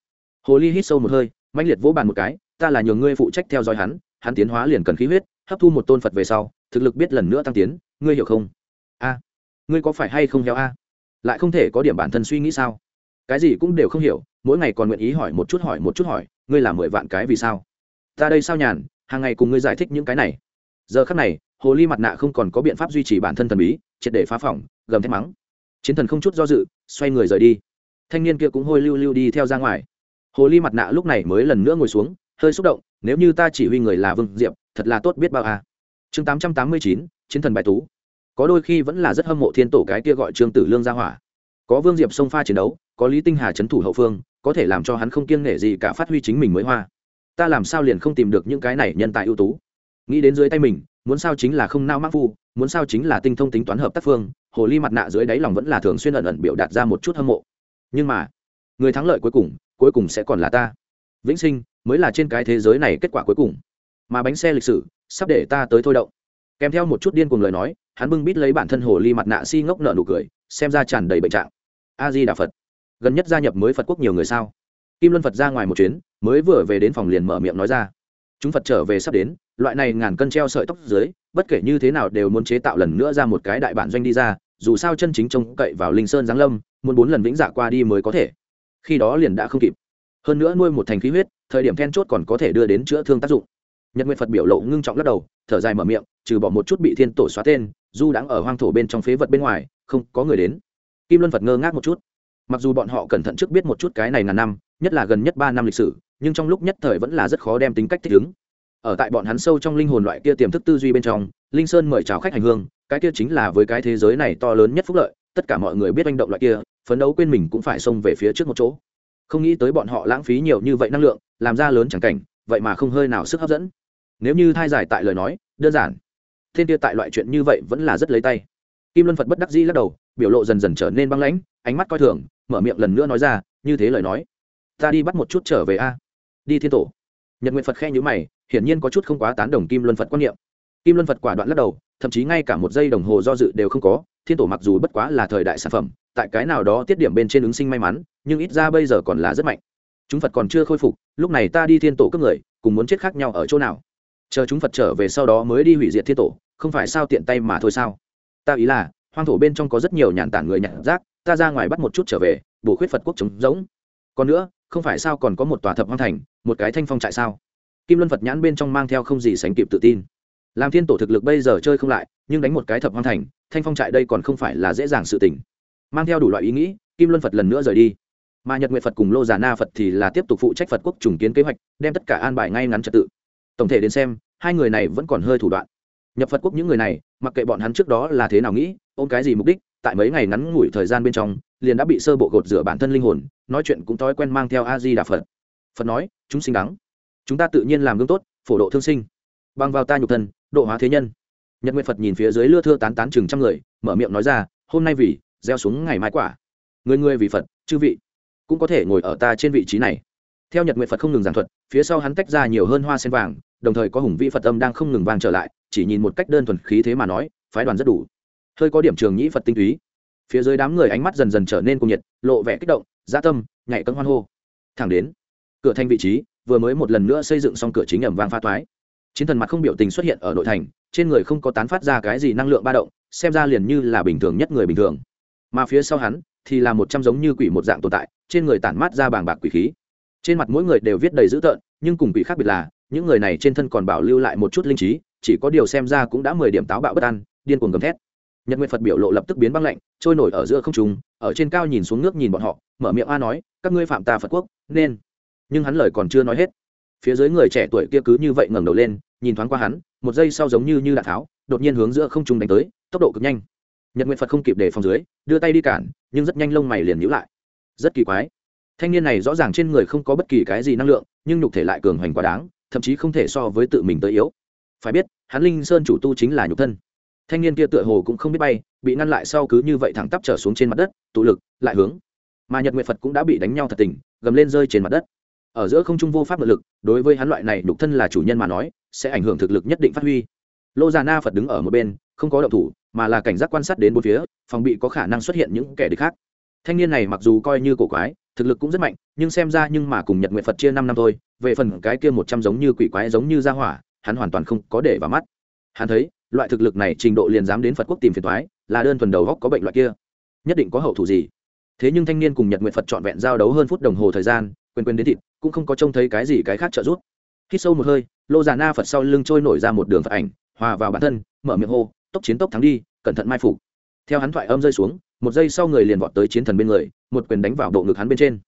Hồ ly hít sâu một hơi mạnh liệt vỗ bàn một cái, ta là nhường ngươi phụ trách theo dõi hắn hắn tiến hóa liền cần khí huyết, hấp thu một tôn phật về sau, thực lực biết lần nữa tăng tiến, ngươi hiểu không? A, ngươi có phải hay không heo a? Lại không thể có điểm bản thân suy nghĩ sao? Cái gì cũng đều không hiểu, mỗi ngày còn nguyện ý hỏi một chút hỏi một chút hỏi, ngươi làm mười vạn cái vì sao? Ta đây sao nhàn, hàng ngày cùng ngươi giải thích những cái này. Giờ khắc này, hồ ly mặt nạ không còn có biện pháp duy trì bản thân thần bí triệt để phá phỏng, gầm thét mắng. Chiến thần không chút do dự, xoay người rời đi. Thanh niên kia cũng hôi lưu lưu đi theo ra ngoài. Hồ ly mặt nạ lúc này mới lần nữa ngồi xuống, hơi xúc động, nếu như ta chỉ huy người là vương diệp, thật là tốt biết bao à. chương tám trăm tám mươi chín, chiến thần bài tú. Có đôi khi vẫn là rất hâm mộ thiên tổ cái kia gọi trương tử lương ra hỏa. Có vương diệp xông pha chiến đấu, có lý tinh hà c h ấ n thủ hậu phương, có thể làm cho hắn không kiêng nể gì cả phát huy chính mình mới hoa. Ta làm sao liền không tìm được những cái này nhân tài ưu tú? Nghĩ đến dưới tay mình, muốn sao chính là không nao mắc phu muốn sao chính là tinh thông tính toán hợp tác phương, hồ ly mặt nạ dưới đáy lòng vẫn là thường xuyên ẩn ẩn biểu đạt ra một chút hâm mộ. Nhưng mà, người thắng lợi cuối cùng cuối cùng sẽ còn là ta. Vĩnh sinh, mới là trên cái thế giới này kết quả cuối cùng. Mà bánh xe lịch sử, sắp để ta tới thôi động. Kèm theo một chút điên cùng lời nói, hắn bưng bít lấy bản thân hồ ly mặt nạ si ngốc nợ nụ cười, xem ra tràn đầy bệnh trạng. A di đà phật. Gần nhất gia nhập mới phật quốc nhiều người sao? Kim luân phật ra ngoài một chuyến, mới vừa về đến phòng liền mở miệng nói ra chúng phật trở về sắp đến, loại này ngàn cân treo sợi tóc dưới, bất kể như thế nào đều muốn chế tạo lần nữa ra một cái đại bản doanh đi ra, dù sao chân chính trông cậy vào linh sơn giáng lâm, muốn bốn lần vĩnh dạ qua đi mới có thể. Khi đó liền đã không kịp. Hơn nữa nuôi một thành khí huyết, thời điểm then chốt còn có thể đưa đến chữa thương tác dụng. Nhật nguyện phật biểu lộ ngưng trọng lắc đầu, thở dài mở miệng, trừ bỏ một chút bị thiên tổ xóa tên, du đãng ở hoang thổ bên trong phế vật bên ngoài, không có người đến. Kim luân phật ngơ ngác một chút. Mặc dù bọn họ cẩn thận trước biết một chút cái này ngàn năm nhất là gần nhất ba năm lịch sử, nhưng trong lúc nhất thời vẫn là rất khó đem tính cách thích ứng. Ở tại bọn hắn sâu trong linh hồn loại kia tiềm thức tư duy bên trong, linh sơn mời chào khách hành hương, cái kia chính là với cái thế giới này to lớn nhất phúc lợi, tất cả mọi người biết manh động loại kia, phấn đấu quên mình cũng phải xông về phía trước một chỗ. Không nghĩ tới bọn họ lãng phí nhiều như vậy năng lượng, làm ra lớn chẳng cảnh, vậy mà không hơi nào sức hấp dẫn. Nếu như thai giải tại lời nói, đơn giản. Thiên kia tại loại chuyện như vậy vẫn là rất lấy tay. Kim luân phật bất đắc dĩ lắc đầu, biểu lộ dần dần trở nên băng lãnh, ánh mắt coi thường, mở miệng lần nữa nói ra, như thế lời nói ta đi bắt một chút trở về a. Đi thiên tổ. Nhật nguyện phật khe nhữ mày, hiển nhiên có chút không quá tán đồng kim luân phật quan niệm. Kim luân phật quả đoạn lắc đầu, thậm chí ngay cả một giây đồng hồ do dự đều không có, thiên tổ mặc dù bất quá là thời đại sản phẩm, tại cái nào đó tiết điểm bên trên ứng sinh may mắn, nhưng ít ra bây giờ còn là rất mạnh. Chúng phật còn chưa khôi phục, lúc này ta đi thiên tổ cấp người, cùng muốn chết khác nhau ở chỗ nào? Chờ chúng phật trở về sau đó mới đi hủy diệt thiên tổ, không phải sao tiện tay mà thôi sao? Ta ý là, hoang thổ bên trong có rất nhiều nhàn tản người nhặt rác, ta ra ngoài bắt một chút trở về, bổ khuyết phật quốc chống giống còn nữa không phải sao còn có một tòa thập hoang thành, một cái thanh phong trại sao? Kim luân phật nhãn bên trong mang theo không gì sánh kịp tự tin. Làm thiên tổ thực lực bây giờ chơi không lại, nhưng đánh một cái thập hoang thành, thanh phong trại đây còn không phải là dễ dàng sự tình. Mang theo đủ loại ý nghĩ, kim luân phật lần nữa rời đi. Mà nhật nguyện phật cùng lô già na phật thì là tiếp tục phụ trách phật quốc trùng kiến kế hoạch, đem tất cả an bài ngay ngắn trật tự. Tổng thể đến xem, hai người này vẫn còn hơi thủ đoạn. Nhập phật quốc những người này, mặc kệ bọn hắn trước đó là thế nào nghĩ, ôm cái gì mục đích tại mấy ngày ngắn ngủi thời gian bên trong, liền đã bị sơ bộ gột rửa bản thân linh hồn, nói chuyện cũng thói quen mang theo a di đà phật. Phật nói, chúng sinh đắng chúng ta tự nhiên làm gương tốt, phổ độ thương sinh. Bằng vào ta nhục thân, độ hóa thế nhân. Nhật nguyện phật nhìn phía dưới lưa thưa tán tán chừng trăm người, mở miệng nói ra, hôm nay vì, gieo xuống ngày mai quả. Người người vì phật, chư vị, cũng có thể ngồi ở ta trên vị trí này. Theo nhật nguyện phật không ngừng giảng thuật, phía sau hắn tách ra nhiều hơn hoa sen vàng, đồng thời có hùng vị phật âm đang không ngừng vàng trở lại, chỉ nhìn một cách đơn thuần khí thế mà nói, phái đoàn rất đủ hơi có điểm trường nhĩ phật tinh túy. Phía dưới đám người ánh mắt dần dần trở nên cuồng nhiệt, lộ vẻ kích động gia tâm, nhảy cân hoan hô. Thẳng đến, cửa thành vị trí, vừa mới một lần nữa xây dựng xong cửa chính ẩm vang pha toái. Chiến thần mặt không biểu tình xuất hiện ở nội thành, trên người không có tán phát ra cái gì năng lượng ba động, xem ra liền như là bình thường nhất người bình thường. Mà phía sau hắn, thì là một trăm giống như quỷ một dạng tồn tại, trên người tản mát ra bàng bạc quỷ khí. Trên mặt mỗi người đều viết đầy dữ tợn, nhưng cùng quỷ khác biệt là, những người này trên thân còn bảo lưu lại một chút linh trí, chỉ có điều xem ra cũng đã mười điểm táo bạo bất an, điên cuồng gầm thét nhật nguyện phật biểu lộ lập tức biến băng lạnh, trôi nổi ở giữa không trung, ở trên cao nhìn xuống nước nhìn bọn họ, mở miệng a nói, các ngươi phạm ta phật quốc, nên. Nhưng hắn lời còn chưa nói hết, phía dưới người trẻ tuổi kia cứ như vậy ngẩng đầu lên, nhìn thoáng qua hắn, một giây sau giống như như đạn tháo, đột nhiên hướng giữa không trung đánh tới, tốc độ cực nhanh. Nhật nguyện phật không kịp để phòng dưới, đưa tay đi cản, nhưng rất nhanh lông mày liền nhữ lại. Rất kỳ quái. Thanh niên này rõ ràng trên người không có bất kỳ cái gì năng lượng, nhưng nhục thể lại cường hoành quá đáng, thậm chí không thể so với tự mình tới yếu. Phải biết, hắn linh sơn chủ tu chính là nhục thân thanh niên kia tựa hồ cũng không biết bay, bị ngăn lại sau cứ như vậy thẳng tắp trở xuống trên mặt đất, tụ lực, lại hướng. Mà nhật nguyện phật cũng đã bị đánh nhau thật tình, gầm lên rơi trên mặt đất. Ở giữa không trung vô pháp nội lực, đối với hắn loại này đục thân là chủ nhân mà nói, sẽ ảnh hưởng thực lực nhất định phát huy. Lô già na phật đứng ở một bên, không có động thủ, mà là cảnh giác quan sát đến bốn phía, phòng bị có khả năng xuất hiện những kẻ địch khác. Thanh niên này mặc dù coi như cổ quái, thực lực cũng rất mạnh, nhưng xem ra nhưng mà cùng nhật nguyện phật chia năm năm thôi, về phần cái kia một trăm giống như quỷ quái giống như ra hỏa, hắn hoàn toàn không có để vào mắt. Hắn thấy loại thực lực này trình độ liền dám đến phật quốc tìm phiền thoái là đơn thuần đầu góc có bệnh loại kia. Nhất định có hậu thủ gì? Thế nhưng thanh niên cùng nhật nguyện phật trọn vẹn giao đấu hơn phút đồng hồ thời gian, quên quên đến thịt, cũng không có trông thấy cái gì cái khác trợ giúp. Khi sâu một hơi, lô già na phật sau lưng trôi nổi ra một đường phật ảnh, hòa vào bản thân, mở miệng hô, tốc chiến tốc thắng đi, cẩn thận mai phục. Theo hắn thoại âm rơi xuống, một giây sau người liền vọt tới chiến thần bên người, một quyền đánh vào bộ ngực hắn bên trên.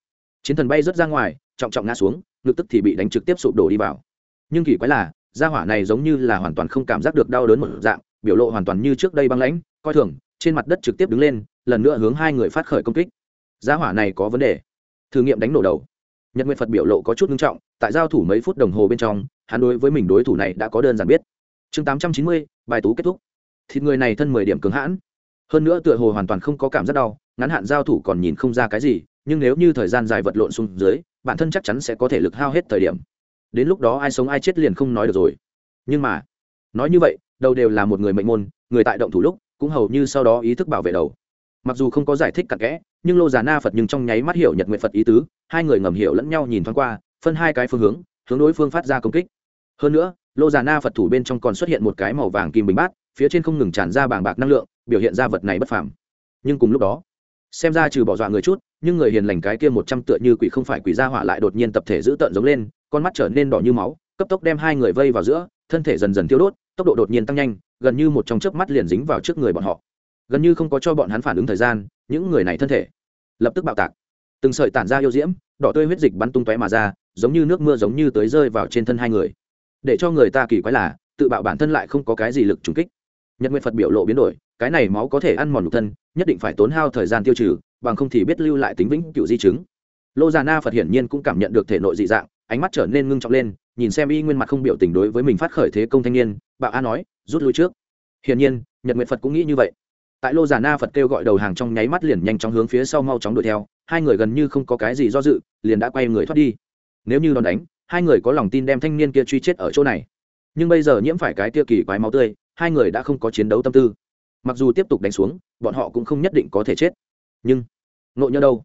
Chiến thần bay rớt ra ngoài, trọng trọng ngã xuống, ngực tức thì bị đánh trực tiếp sụp đổ đi vào. Nhưng kỳ quái là gia hỏa này giống như là hoàn toàn không cảm giác được đau đớn một dạng, biểu lộ hoàn toàn như trước đây băng lãnh, coi thường, trên mặt đất trực tiếp đứng lên, lần nữa hướng hai người phát khởi công kích. Gia hỏa này có vấn đề. Thử nghiệm đánh nổ đầu. Nhật nguyện phật biểu lộ có chút nghiêm trọng, tại giao thủ mấy phút đồng hồ bên trong, hắn đối với mình đối thủ này đã có đơn giản biết. Chương tám trăm chín mươi, bài tú kết thúc. Thịt người này thân mười điểm cứng hãn. Hơn nữa tựa hồ hoàn toàn không có cảm giác đau, ngắn hạn giao thủ còn nhìn không ra cái gì, nhưng nếu như thời gian dài vật lộn xuống dưới, bản thân chắc chắn sẽ có thể lực hao hết thời điểm đến lúc đó ai sống ai chết liền không nói được rồi. Nhưng mà, nói như vậy, đầu đều là một người mệnh môn, người tại động thủ lúc, cũng hầu như sau đó ý thức bảo vệ đầu. Mặc dù không có giải thích cặn kẽ, nhưng lô già na phật nhưng trong nháy mắt hiểu nhật nguyện phật ý tứ, hai người ngầm hiểu lẫn nhau nhìn thoáng qua, phân hai cái phương hướng hướng đối phương phát ra công kích. Hơn nữa, lô già na phật thủ bên trong còn xuất hiện một cái màu vàng kim bình bát, phía trên không ngừng tràn ra bàng bạc năng lượng, biểu hiện ra vật này bất phàm. Nhưng cùng lúc đó, xem ra trừ bỏ dọa người chút, nhưng người hiền lành cái kia một trăm tựa như quỷ không phải quỷ gia hỏa lại đột nhiên tập thể giữ tợn giống lên con mắt trở nên đỏ như máu, cấp tốc đem hai người vây vào giữa, thân thể dần dần tiêu đốt, tốc độ đột nhiên tăng nhanh, gần như một trong chớp mắt liền dính vào trước người bọn họ. Gần như không có cho bọn hắn phản ứng thời gian, những người này thân thể lập tức bạo tạc. Từng sợi tản ra yêu diễm, đỏ tươi huyết dịch bắn tung tóe mà ra, giống như nước mưa giống như tới rơi vào trên thân hai người. Để cho người ta kỳ quái là, tự bạo bản thân lại không có cái gì lực trùng kích. Nhật nguyện phật biểu lộ biến đổi, cái này máu có thể ăn mòn nhục thân, nhất định phải tốn hao thời gian tiêu trừ, bằng không thì biết lưu lại tính vĩnh cựu di chứng. Lô già na phật hiển nhiên cũng cảm nhận được thể nội dị dạng ánh mắt trở nên ngưng trọng lên, nhìn xem y nguyên mặt không biểu tình đối với mình phát khởi thế công thanh niên bạo a nói, rút lui trước. Hiển nhiên, nhật nguyện phật cũng nghĩ như vậy. Tại lô Giả na phật kêu gọi đầu hàng trong nháy mắt liền nhanh chóng hướng phía sau mau chóng đuổi theo, hai người gần như không có cái gì do dự, liền đã quay người thoát đi. Nếu như đòn đánh, hai người có lòng tin đem thanh niên kia truy chết ở chỗ này. Nhưng bây giờ nhiễm phải cái tia kỳ quái máu tươi, hai người đã không có chiến đấu tâm tư. Mặc dù tiếp tục đánh xuống, bọn họ cũng không nhất định có thể chết. Nhưng nộ nhớ đâu?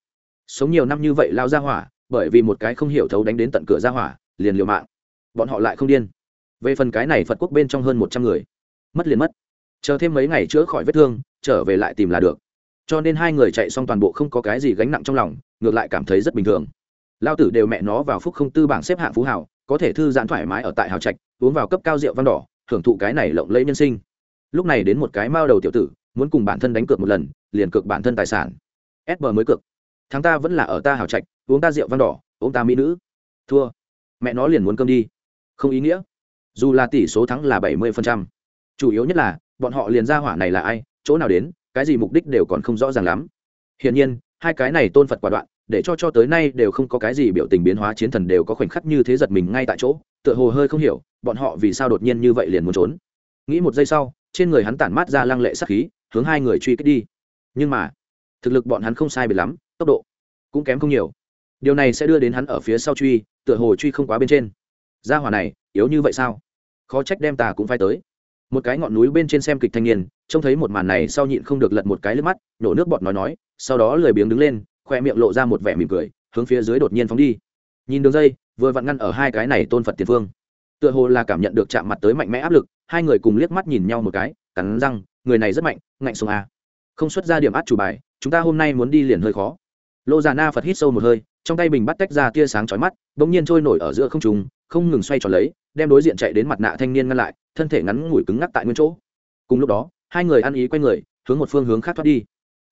Sống nhiều năm như vậy, lao ra hỏa bởi vì một cái không hiểu thấu đánh đến tận cửa ra hỏa, liền liều mạng. Bọn họ lại không điên. Về phần cái này phật quốc bên trong hơn một trăm người, mất liền mất. Chờ thêm mấy ngày chữa khỏi vết thương, trở về lại tìm là được. Cho nên hai người chạy xong toàn bộ không có cái gì gánh nặng trong lòng, ngược lại cảm thấy rất bình thường. Lao tử đều mẹ nó vào phúc không tư bảng xếp hạng phú hảo có thể thư giãn thoải mái ở tại hào trạch, uống vào cấp cao rượu văn đỏ, hưởng thụ cái này lộng lẫy nhân sinh. Lúc này đến một cái mao đầu tiểu tử, muốn cùng bản thân đánh cược một lần, liền cược bản thân tài sản. Sb mới cược thắng ta vẫn là ở ta hào trạch, uống ta rượu văn đỏ uống ta mỹ nữ. Thua. Mẹ nó liền muốn cơm đi. Không ý nghĩa. Dù là tỷ số thắng là bảy mươi chủ yếu nhất là, bọn họ liền ra hỏa này là ai, chỗ nào đến, cái gì mục đích đều còn không rõ ràng lắm. Hiển nhiên, hai cái này tôn phật quả đoạn, để cho cho tới nay đều không có cái gì biểu tình biến hóa chiến thần đều có khoảnh khắc như thế giật mình ngay tại chỗ, tựa hồ hơi không hiểu, bọn họ vì sao đột nhiên như vậy liền muốn trốn. Nghĩ một giây sau, trên người hắn tản mát ra lăng lệ sắc khí, hướng hai người truy kích đi. Nhưng mà, thực lực bọn hắn không sai biệt lắm tốc độ cũng kém không nhiều. Điều này sẽ đưa đến hắn ở phía sau truy, tựa hồ truy không quá bên trên. Gia hỏa này, yếu như vậy sao? Khó trách đem tà cũng phải tới. Một cái ngọn núi bên trên xem kịch thanh niên, trông thấy một màn này sau nhịn không được lật một cái lướt mắt nhổ nước bọt nói nói, sau đó lười biếng đứng lên, khoe miệng lộ ra một vẻ mỉm cười, hướng phía dưới đột nhiên phóng đi. Nhìn đường dây, vừa vặn ngăn ở hai cái này tôn phật tiền phương. Tựa hồ là cảm nhận được chạm mặt tới mạnh mẽ áp lực, hai người cùng liếc mắt nhìn nhau một cái, cắn răng, người này rất mạnh, ngạnh xuống a à. không xuất ra điểm át chủ bài, chúng ta hôm nay muốn đi liền hơi khó lô già na phật hít sâu một hơi, trong tay bình bắt tách ra tia sáng chói mắt, bỗng nhiên trôi nổi ở giữa không trùng không ngừng xoay tròn lấy, đem đối diện chạy đến mặt nạ thanh niên ngăn lại, thân thể ngắn ngủi cứng ngắc tại nguyên chỗ. Cùng lúc đó, hai người ăn ý quay người, hướng một phương hướng khác thoát đi.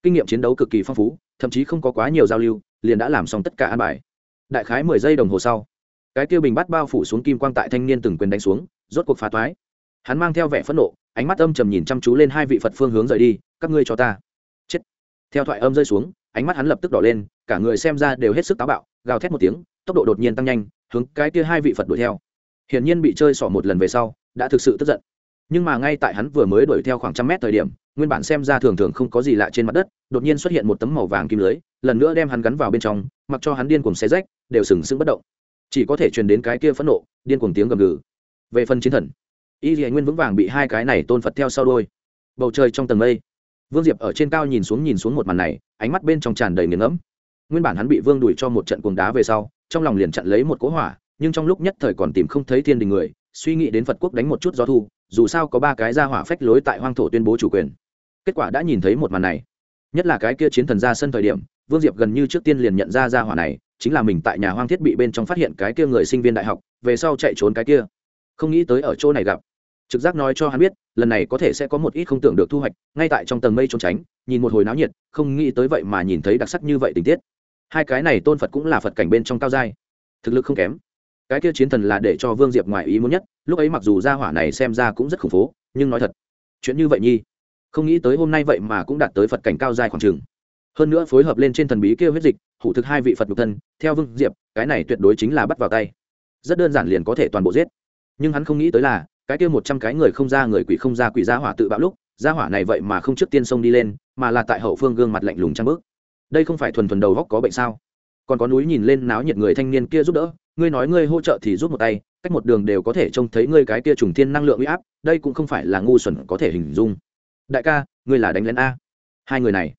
Kinh nghiệm chiến đấu cực kỳ phong phú, thậm chí không có quá nhiều giao lưu, liền đã làm xong tất cả an bài. Đại khái mười giây đồng hồ sau, cái tiêu bình bắt bao phủ xuống kim quang tại thanh niên từng quyền đánh xuống, rốt cuộc phá toái. Hắn mang theo vẻ phẫn nộ, ánh mắt âm trầm nhìn chăm chú lên hai vị phật phương hướng rời đi, các ngươi cho ta. Chết. Theo thoại âm rơi xuống ánh mắt hắn lập tức đỏ lên, cả người xem ra đều hết sức táo bạo, gào thét một tiếng, tốc độ đột nhiên tăng nhanh, hướng cái kia hai vị phật đuổi theo. Hiển nhiên bị chơi xỏ một lần về sau, đã thực sự tức giận. Nhưng mà ngay tại hắn vừa mới đuổi theo khoảng trăm mét thời điểm, nguyên bản xem ra thường thường không có gì lạ trên mặt đất, đột nhiên xuất hiện một tấm màu vàng kim lưới, lần nữa đem hắn gắn vào bên trong, mặc cho hắn điên cuồng xé rách, đều sừng sững bất động. Chỉ có thể truyền đến cái kia phẫn nộ, điên cuồng tiếng gầm gừ. Về phần chiến thần, y dì nguyên vững vàng bị hai cái này tôn phật theo sau đôi bầu trời trong tầng mây vương diệp ở trên cao nhìn xuống nhìn xuống một màn này, ánh mắt bên trong tràn đầy nghiền ngẫm. Nguyên bản hắn bị vương đuổi cho một trận cuồng đá về sau, trong lòng liền chặn lấy một cỗ hỏa, nhưng trong lúc nhất thời còn tìm không thấy thiên đình người, suy nghĩ đến phật quốc đánh một chút gió thu, dù sao có ba cái ra hỏa phách lối tại hoang thổ tuyên bố chủ quyền. Kết quả đã nhìn thấy một màn này. Nhất là cái kia chiến thần ra sân thời điểm, vương diệp gần như trước tiên liền nhận ra ra hỏa này, chính là mình tại nhà hoang thiết bị bên trong phát hiện cái kia người sinh viên đại học, về sau chạy trốn cái kia. Không nghĩ tới ở chỗ này gặp trực giác nói cho hắn biết, lần này có thể sẽ có một ít không tưởng được thu hoạch, ngay tại trong tầng mây trốn tránh, nhìn một hồi náo nhiệt, không nghĩ tới vậy mà nhìn thấy đặc sắc như vậy tình tiết. Hai cái này tôn phật cũng là phật cảnh bên trong cao giai, thực lực không kém. Cái kia chiến thần là để cho vương diệp ngoài ý muốn nhất, lúc ấy mặc dù gia hỏa này xem ra cũng rất khủng phố, nhưng nói thật, chuyện như vậy nhi, không nghĩ tới hôm nay vậy mà cũng đạt tới phật cảnh cao giai khoảng trường hơn nữa phối hợp lên trên thần bí kia huyết dịch, hủ thực hai vị phật nhục thân, theo vương diệp, cái này tuyệt đối chính là bắt vào tay. Rất đơn giản liền có thể toàn bộ giết. Nhưng hắn không nghĩ tới là cái kia một trăm cái người không ra người quỷ không ra quỷ gia hỏa tự bạo lúc gia hỏa này vậy mà không trước tiên sông đi lên, mà là tại hậu phương gương mặt lạnh lùng trăng bước. Đây không phải thuần thuần đầu góc có bệnh sao? Còn có núi nhìn lên náo nhiệt người thanh niên kia giúp đỡ, ngươi nói ngươi hỗ trợ thì giúp một tay, cách một đường đều có thể trông thấy ngươi cái kia trùng thiên năng lượng uy áp, đây cũng không phải là ngu xuẩn có thể hình dung. Đại ca, ngươi là đánh lén a. Hai người này,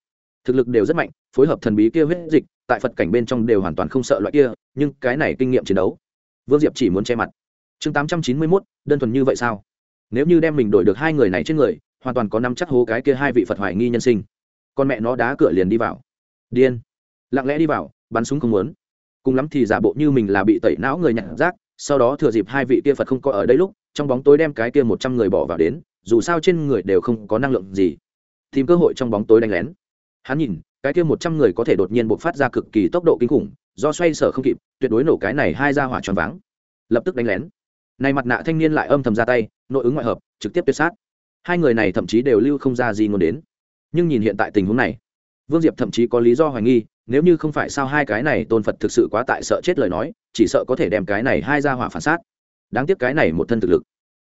thực lực đều rất mạnh, phối hợp thần bí kia huyết dịch, tại phật cảnh bên trong đều hoàn toàn không sợ loại kia, nhưng cái này kinh nghiệm chiến đấu. Vương diệp chỉ muốn che mặt chương tám trăm chín mươi mốt, đơn thuần như vậy sao? Nếu như đem mình đổi được hai người này trên người, hoàn toàn có năm chắc hố cái kia hai vị phật hoài nghi nhân sinh. Con mẹ nó đá cửa liền đi vào. Điên. Lặng lẽ đi vào, bắn súng không muốn. Cùng lắm thì giả bộ như mình là bị tẩy não người nhặt rác, sau đó thừa dịp hai vị kia phật không có ở đây lúc, trong bóng tối đem cái kia một trăm người bỏ vào đến, dù sao trên người đều không có năng lượng gì. Tìm cơ hội trong bóng tối đánh lén. Hắn nhìn, cái kia một trăm người có thể đột nhiên bộc phát ra cực kỳ tốc độ kinh khủng, do xoay sở không kịp, tuyệt đối nổ cái này hai ra hỏa tròn váng. Lập tức đánh lén này mặt nạ thanh niên lại âm thầm ra tay, nội ứng ngoại hợp, trực tiếp tuyệt sát. Hai người này thậm chí đều lưu không ra gì ngôn đến. Nhưng nhìn hiện tại tình huống này, vương diệp thậm chí có lý do hoài nghi, nếu như không phải sao hai cái này tôn phật thực sự quá tại sợ chết lời nói, chỉ sợ có thể đem cái này hai ra hỏa phản sát. Đáng tiếc cái này một thân thực lực.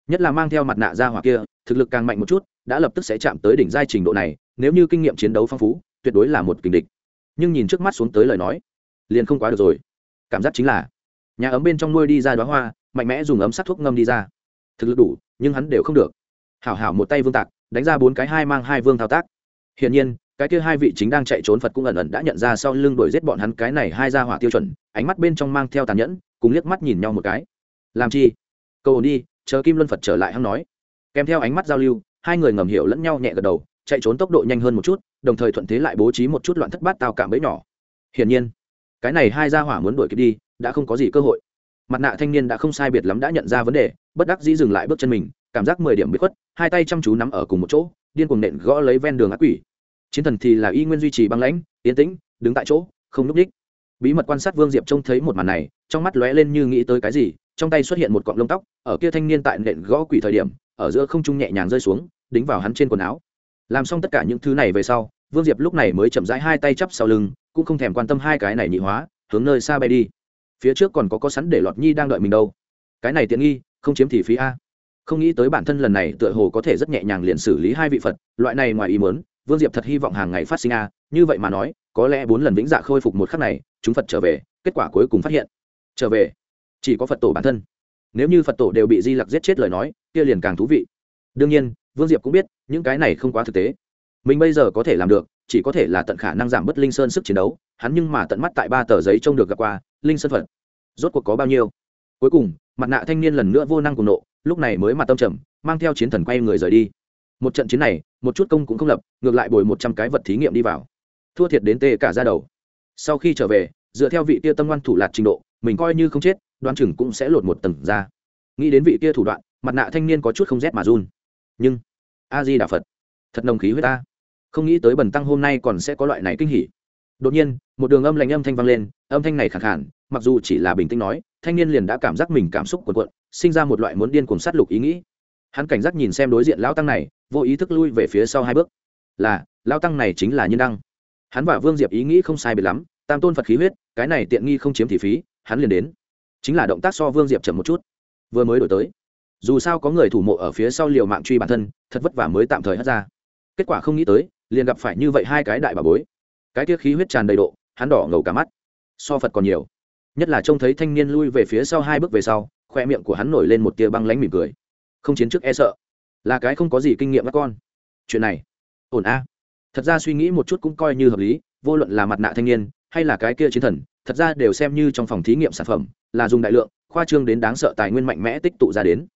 Nhất là mang theo mặt nạ ra hỏa kia, thực lực càng mạnh một chút, đã lập tức sẽ chạm tới đỉnh giai trình độ này, nếu như kinh nghiệm chiến đấu phong phú, tuyệt đối là một kình địch. Nhưng nhìn trước mắt xuống tới lời nói, liền không quá được rồi. Cảm giác chính là, nhà ấm bên trong nuôi đi ra đoá hoa mạnh mẽ dùng ấm sắc thuốc ngâm đi ra. Thực lực đủ, nhưng hắn đều không được. Hảo hảo một tay vương tạc, đánh ra bốn cái hai mang hai vương thao tác. Hiển nhiên, cái kia hai vị chính đang chạy trốn phật cũng ẩn ẩn đã nhận ra sau lưng đuổi giết bọn hắn cái này hai ra hỏa tiêu chuẩn, ánh mắt bên trong mang theo tàn nhẫn, cùng liếc mắt nhìn nhau một cái. Làm chi? Cầu ổn đi, chờ kim luân phật trở lại hắn nói. Kèm theo ánh mắt giao lưu, hai người ngầm hiểu lẫn nhau nhẹ gật đầu, chạy trốn tốc độ nhanh hơn một chút, đồng thời thuận thế lại bố trí một chút loạn thất bát tao cảm bẫy nhỏ. Hiển nhiên, cái này hai gia hỏa muốn đuổi kịp đi, đã không có gì cơ hội mặt nạ thanh niên đã không sai biệt lắm đã nhận ra vấn đề, bất đắc dĩ dừng lại bước chân mình, cảm giác mười điểm bị khuất, hai tay chăm chú nắm ở cùng một chỗ, điên cuồng nện gõ lấy ven đường ác quỷ. Chiến thần thì là y nguyên duy trì băng lãnh, yên tĩnh, đứng tại chỗ, không núp đích. Bí mật quan sát vương diệp trông thấy một màn này, trong mắt lóe lên như nghĩ tới cái gì, trong tay xuất hiện một cọng lông tóc, ở kia thanh niên tại nện gõ quỷ thời điểm, ở giữa không trung nhẹ nhàng rơi xuống, đính vào hắn trên quần áo. Làm xong tất cả những thứ này về sau, vương diệp lúc này mới chậm rãi hai tay chắp sau lưng, cũng không thèm quan tâm hai cái này nhị hóa, hướng nơi xa bay đi phía trước còn có có sẵn để lọt nhi đang đợi mình đâu. Cái này tiện nghi, không chiếm thì phí a. Không nghĩ tới bản thân lần này tựa hồ có thể rất nhẹ nhàng liền xử lý hai vị phật, loại này ngoài ý mớn vương diệp thật hy vọng hàng ngày phát sinh a, như vậy mà nói, có lẽ bốn lần vĩnh dạ khôi phục một khắc này, chúng phật trở về, kết quả cuối cùng phát hiện. Trở về. Chỉ có phật tổ bản thân. Nếu như phật tổ đều bị di lặc giết chết lời nói, kia liền càng thú vị. Đương nhiên, vương diệp cũng biết, những cái này không quá thực tế. Mình bây giờ có thể làm được, chỉ có thể là tận khả năng giảm bớt linh sơn sức chiến đấu, hắn nhưng mà tận mắt tại ba tờ giấy trông được gặp qua linh sơn phật. Rốt cuộc có bao nhiêu? Cuối cùng, mặt nạ thanh niên lần nữa vô năng cùng nộ, lúc này mới mặt tâm trầm, mang theo chiến thần quay người rời đi. Một trận chiến này, một chút công cũng không lập, ngược lại bồi một trăm cái vật thí nghiệm đi vào. Thua thiệt đến tê cả ra đầu. Sau khi trở về, dựa theo vị tia tâm ngoan thủ lạc trình độ, mình coi như không chết đoan chừng cũng sẽ lột một tầng ra. Nghĩ đến vị tia thủ đoạn, mặt nạ thanh niên có chút không rét mà run. Nhưng, a di đà phật, thật nồng khí với ta. Không nghĩ tới bần tăng hôm nay còn sẽ có loại này kinh hỉ đột nhiên, một đường âm lạnh âm thanh vang lên, âm thanh này khẳng khản mặc dù chỉ là bình tĩnh nói, thanh niên liền đã cảm giác mình cảm xúc cuộn cuộn, sinh ra một loại muốn điên cuồng sát lục ý nghĩ. Hắn cảnh giác nhìn xem đối diện lão tăng này, vô ý thức lui về phía sau hai bước. Là, lão tăng này chính là nhân đăng. Hắn và vương diệp ý nghĩ không sai biệt lắm, tam tôn phật khí huyết, cái này tiện nghi không chiếm thị phí, hắn liền đến. Chính là động tác so vương diệp chậm một chút. Vừa mới đổi tới. Dù sao có người thủ mộ ở phía sau liều mạng truy bản thân, thật vất vả mới tạm thời hất ra. Kết quả không nghĩ tới, liền gặp phải như vậy hai cái đại bà bối cái tiết khí huyết tràn đầy độ, hắn đỏ ngầu cả mắt. So phật còn nhiều. Nhất là trông thấy thanh niên lui về phía sau hai bước về sau, khoe miệng của hắn nổi lên một tia băng lánh mỉm cười. Không chiến trước e sợ. Là cái không có gì kinh nghiệm các con. Chuyện này, ổn a. Thật ra suy nghĩ một chút cũng coi như hợp lý, vô luận là mặt nạ thanh niên, hay là cái kia chiến thần, thật ra đều xem như trong phòng thí nghiệm sản phẩm, là dùng đại lượng, khoa trương đến đáng sợ tài nguyên mạnh mẽ tích tụ ra đến.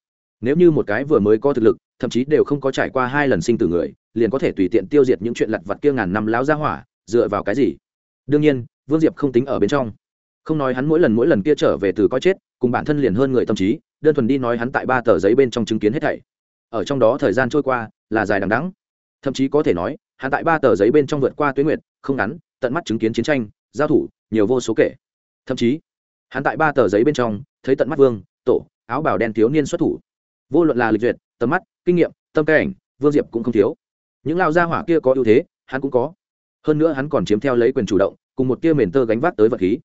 Nếu như một cái vừa mới có thực lực, thậm chí đều không có trải qua hai lần sinh tử người, liền có thể tùy tiện tiêu diệt những chuyện lặt vặt kia ngàn năm láo ra hỏa dựa vào cái gì? Đương nhiên, vương diệp không tính ở bên trong. Không nói hắn mỗi lần mỗi lần kia trở về từ coi chết, cùng bản thân liền hơn người tâm trí, đơn thuần đi nói hắn tại ba tờ giấy bên trong chứng kiến hết thảy. Ở trong đó thời gian trôi qua là dài đằng đắng thậm chí có thể nói, hắn tại ba tờ giấy bên trong vượt qua tuyến nguyệt, không ngắn, tận mắt chứng kiến chiến tranh, giao thủ, nhiều vô số kể. Thậm chí, hắn tại ba tờ giấy bên trong, thấy tận mắt vương, tổ, áo bào đen thiếu niên xuất thủ. Vô luận là lịch duyệt, tầm mắt, kinh nghiệm, tâm cảnh ảnh vương diệp cũng không thiếu. Những lao gia hỏa kia có ưu thế, hắn cũng có hơn nữa hắn còn chiếm theo lấy quyền chủ động, cùng một tia mền tơ gánh vác tới vật khí.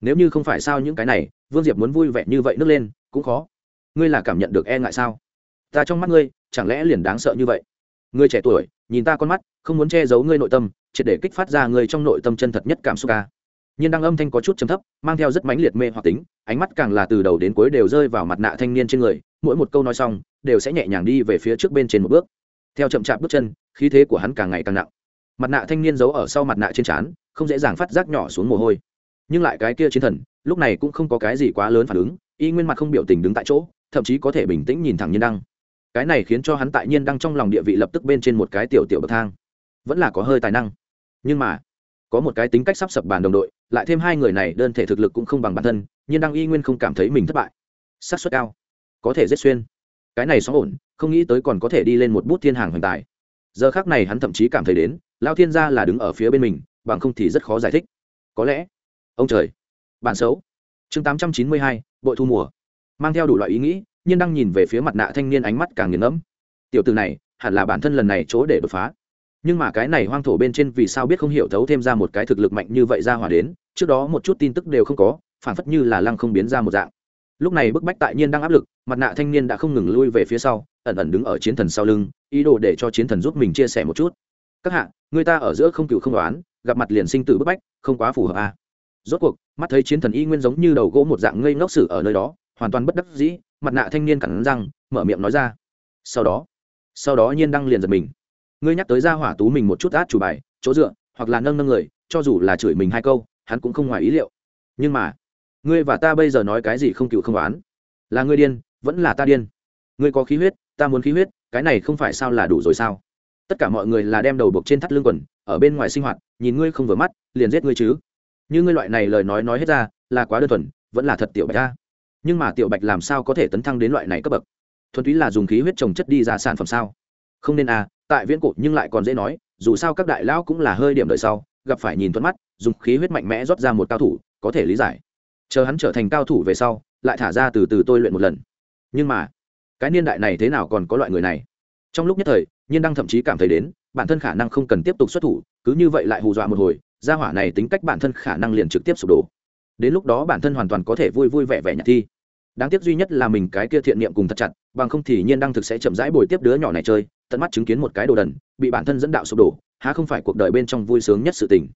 Nếu như không phải sao những cái này, vương diệp muốn vui vẻ như vậy nước lên, cũng khó. Ngươi là cảm nhận được e ngại sao? Ta trong mắt ngươi, chẳng lẽ liền đáng sợ như vậy? Ngươi trẻ tuổi, nhìn ta con mắt, không muốn che giấu ngươi nội tâm, triệt để kích phát ra ngươi trong nội tâm chân thật nhất cảm xúc à? ca nhưng đang âm thanh có chút chấm thấp, mang theo rất mãnh liệt mê hoặc tính, ánh mắt càng là từ đầu đến cuối đều rơi vào mặt nạ thanh niên trên người, mỗi một câu nói xong, đều sẽ nhẹ nhàng đi về phía trước bên trên một bước. Theo chậm chạp bước chân, khí thế của hắn càng ngày càng nặng mặt nạ thanh niên giấu ở sau mặt nạ trên trán, không dễ dàng phát giác nhỏ xuống mồ hôi. Nhưng lại cái kia chiến thần, lúc này cũng không có cái gì quá lớn phản ứng, y nguyên mặt không biểu tình đứng tại chỗ, thậm chí có thể bình tĩnh nhìn thẳng nhiên đăng. Cái này khiến cho hắn tại nhiên đăng trong lòng địa vị lập tức bên trên một cái tiểu tiểu bậc thang. Vẫn là có hơi tài năng. Nhưng mà, có một cái tính cách sắp sập bàn đồng đội, lại thêm hai người này đơn thể thực lực cũng không bằng bản thân, nhiên đăng y nguyên không cảm thấy mình thất bại. Xác suất cao. Có thể giết xuyên. Cái này xóa ổn, không nghĩ tới còn có thể đi lên một bút thiên hàng hoành tài. Giờ khác này hắn thậm chí cảm thấy đến lao thiên gia là đứng ở phía bên mình, bằng không thì rất khó giải thích. Có lẽ, ông trời, bản xấu. Chương tám trăm chín mươi hai, bội thu mùa. Mang theo đủ loại ý nghĩ, nhiên đang nhìn về phía mặt nạ thanh niên ánh mắt càng nghiền ngẫm. Tiểu từ này, hẳn là bản thân lần này chỗ để đột phá. Nhưng mà cái này hoang thổ bên trên vì sao biết không hiểu thấu thêm ra một cái thực lực mạnh như vậy ra hỏa đến, trước đó một chút tin tức đều không có phản phất như là lăng không biến ra một dạng. Lúc này bức bách tại nhiên đang áp lực, mặt nạ thanh niên đã không ngừng lui về phía sau, ẩn ẩn đứng ở chiến thần sau lưng, ý đồ để cho chiến thần giúp mình chia sẻ một chút các hạ, người ta ở giữa không cựu không đoán, gặp mặt liền sinh tử bức bách, không quá phù hợp à. rốt cuộc, mắt thấy chiến thần y nguyên giống như đầu gỗ một dạng ngây ngốc sử ở nơi đó, hoàn toàn bất đắc dĩ, mặt nạ thanh niên cẳng răng, mở miệng nói ra. Sau đó sau đó nhiên đăng liền giật mình. Ngươi nhắc tới ra hỏa tú mình một chút át chủ bài, chỗ dựa, hoặc là nâng nâng người, cho dù là chửi mình hai câu, hắn cũng không ngoài ý liệu. Nhưng mà, ngươi và ta bây giờ nói cái gì không cựu không đoán? Là ngươi điên, vẫn là ta điên. Ngươi có khí huyết, ta muốn khí huyết, cái này không phải sao là đủ rồi sao? Tất cả mọi người là đem đầu buộc trên thắt lưng quần, ở bên ngoài sinh hoạt, nhìn ngươi không vừa mắt, liền giết ngươi chứ. Như ngươi loại này lời nói nói hết ra, là quá đơn thuần, vẫn là thật tiểu bạch ta nhưng mà tiểu bạch làm sao có thể tấn thăng đến loại này cấp bậc? Thuần túy là dùng khí huyết trồng chất đi ra sản phẩm sao? Không nên à tại viễn cổ nhưng lại còn dễ nói, dù sao các đại lão cũng là hơi điểm đời sau, gặp phải nhìn thuận mắt, dùng khí huyết mạnh mẽ rót ra một cao thủ, có thể lý giải. Chờ hắn trở thành cao thủ về sau, lại thả ra từ từ tôi luyện một lần. Nhưng mà, cái niên đại này thế nào còn có loại người này? Trong lúc nhất thời nhiên đăng thậm chí cảm thấy đến, bản thân khả năng không cần tiếp tục xuất thủ, cứ như vậy lại hù dọa một hồi, gia hỏa này tính cách bản thân khả năng liền trực tiếp sụp đổ. Đến lúc đó bản thân hoàn toàn có thể vui vui vẻ vẻ nhạc thi. Đáng tiếc duy nhất là mình cái kia thiện niệm cùng thật chặt, bằng không thì nhiên đăng thực sẽ chậm rãi bồi tiếp đứa nhỏ này chơi, tận mắt chứng kiến một cái đồ đần, bị bản thân dẫn đạo sụp đổ, há không phải cuộc đời bên trong vui sướng nhất sự tình.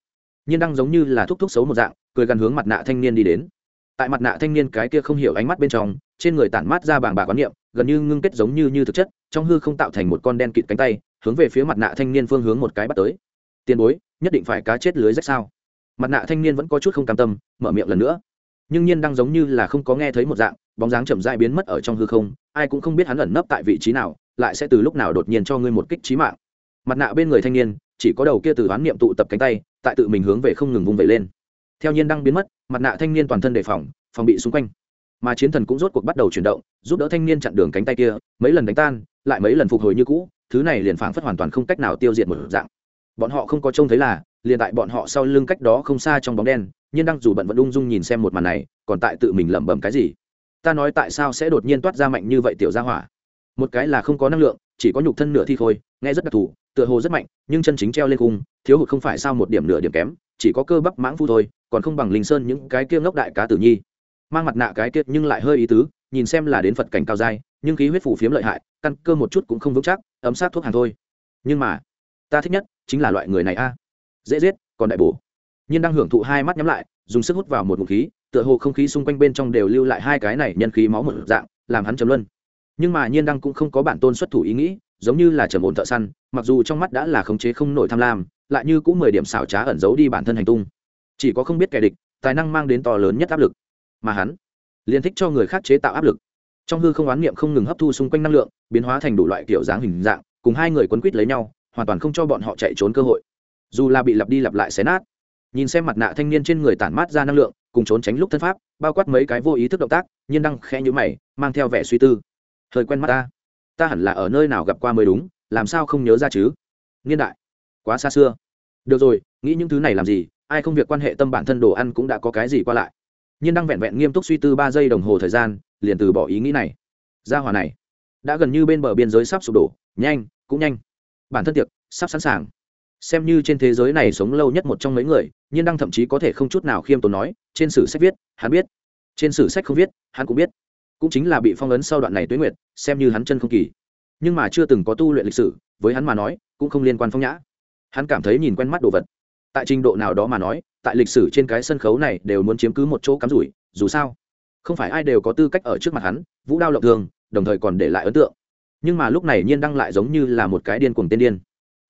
Nhiên đăng giống như là thúc thúc xấu một dạng, cười gần hướng mặt nạ thanh niên đi đến. Tại mặt nạ thanh niên cái kia không hiểu ánh mắt bên trong, trên người tản mát ra bảng bà quán niệm, gần như ngưng kết giống như như thực chất trong hư không tạo thành một con đen kịt cánh tay, hướng về phía mặt nạ thanh niên phương hướng một cái bắt tới. Tiền bối, nhất định phải cá chết lưới rách sao? Mặt nạ thanh niên vẫn có chút không cam tâm, mở miệng lần nữa. Nhưng nhiên đang giống như là không có nghe thấy một dạng, bóng dáng chậm dại biến mất ở trong hư không, ai cũng không biết hắn ẩn nấp tại vị trí nào, lại sẽ từ lúc nào đột nhiên cho ngươi một kích trí mạng. Mặt nạ bên người thanh niên, chỉ có đầu kia từ hoán niệm tụ tập cánh tay, tại tự mình hướng về không ngừng vung vẩy lên. Theo nhiên đang biến mất, mặt nạ thanh niên toàn thân đề phòng phòng bị xung quanh mà chiến thần cũng rốt cuộc bắt đầu chuyển động, giúp đỡ thanh niên chặn đường cánh tay kia, mấy lần đánh tan, lại mấy lần phục hồi như cũ, thứ này liền phảng phất hoàn toàn không cách nào tiêu diệt một dạng. Bọn họ không có trông thấy là, liền tại bọn họ sau lưng cách đó không xa trong bóng đen nhiên đang dù bận vẫn ung dung nhìn xem một màn này, còn tại tự mình lẩm bẩm cái gì? Ta nói tại sao sẽ đột nhiên toát ra mạnh như vậy tiểu gia hỏa? Một cái là không có năng lượng, chỉ có nhục thân nửa thi thôi. nghe rất đặc thù, tựa hồ rất mạnh, nhưng chân chính treo lên cung thiếu hụt không phải sao một điểm nửa điểm kém, chỉ có cơ bắp mãng phu thôi, còn không bằng linh sơn những cái kia ngốc đại cá tử nhi mang mặt nạ cái tiết nhưng lại hơi ý tứ, nhìn xem là đến phật cảnh cao dai nhưng khí huyết phủ phiếm lợi hại, căn cơ một chút cũng không vững chắc, ấm sát thuốc hàng thôi. Nhưng mà, ta thích nhất chính là loại người này a. Dễ giết, còn đại bổ. Nhiên đang hưởng thụ hai mắt nhắm lại, dùng sức hút vào một ngụm khí, tựa hồ không khí xung quanh bên trong đều lưu lại hai cái này nhân khí máu một dạng, làm hắn chấm luân. Nhưng mà nhiên đăng cũng không có bản tôn xuất thủ ý nghĩ, giống như là trầm ổn thợ săn, mặc dù trong mắt đã là khống chế không nổi tham lam, lại như cũng mười điểm xảo trá ẩn giấu đi bản thân hành tung. Chỉ có không biết kẻ địch, tài năng mang đến to lớn nhất áp lực mà hắn liền thích cho người khác chế tạo áp lực. Trong hư không oán niệm không ngừng hấp thu xung quanh năng lượng, biến hóa thành đủ loại kiểu dáng hình dạng, cùng hai người quấn quýt lấy nhau, hoàn toàn không cho bọn họ chạy trốn cơ hội. Dù là bị lặp đi lặp lại xé nát, nhìn xem mặt nạ thanh niên trên người tản mát ra năng lượng, cùng trốn tránh lúc thân pháp, bao quát mấy cái vô ý thức động tác, nhiên đăng khẽ nhữ mày, mang theo vẻ suy tư. Thời quen mắt ta ta hẳn là ở nơi nào gặp qua mới đúng, làm sao không nhớ ra chứ? Niên đại, quá xa xưa. Được rồi, nghĩ những thứ này làm gì, ai không việc quan hệ tâm bản thân đồ ăn cũng đã có cái gì qua lại nhiên đang vẹn vẹn nghiêm túc suy tư ba giây đồng hồ thời gian, liền từ bỏ ý nghĩ này. Gia hòa này, đã gần như bên bờ biên giới sắp sụp đổ, nhanh, cũng nhanh. Bản thân tiệc, sắp sẵn sàng. Xem như trên thế giới này sống lâu nhất một trong mấy người, nhiên đăng thậm chí có thể không chút nào khiêm tốn nói, trên sử sách viết, hắn biết. Trên sử sách không viết, hắn cũng biết. Cũng chính là bị phong ấn sau đoạn này tuế nguyệt, xem như hắn chân không kỳ. Nhưng mà chưa từng có tu luyện lịch sử, với hắn mà nói, cũng không liên quan phong nhã. Hắn cảm thấy nhìn quen mắt đồ vật. Tại trình độ nào đó mà nói tại lịch sử trên cái sân khấu này đều muốn chiếm cứ một chỗ cắm rủi, dù sao, không phải ai đều có tư cách ở trước mặt hắn, vũ đao lộng thường, đồng thời còn để lại ấn tượng. Nhưng mà lúc này nhiên đăng lại giống như là một cái điên cuồng tên điên.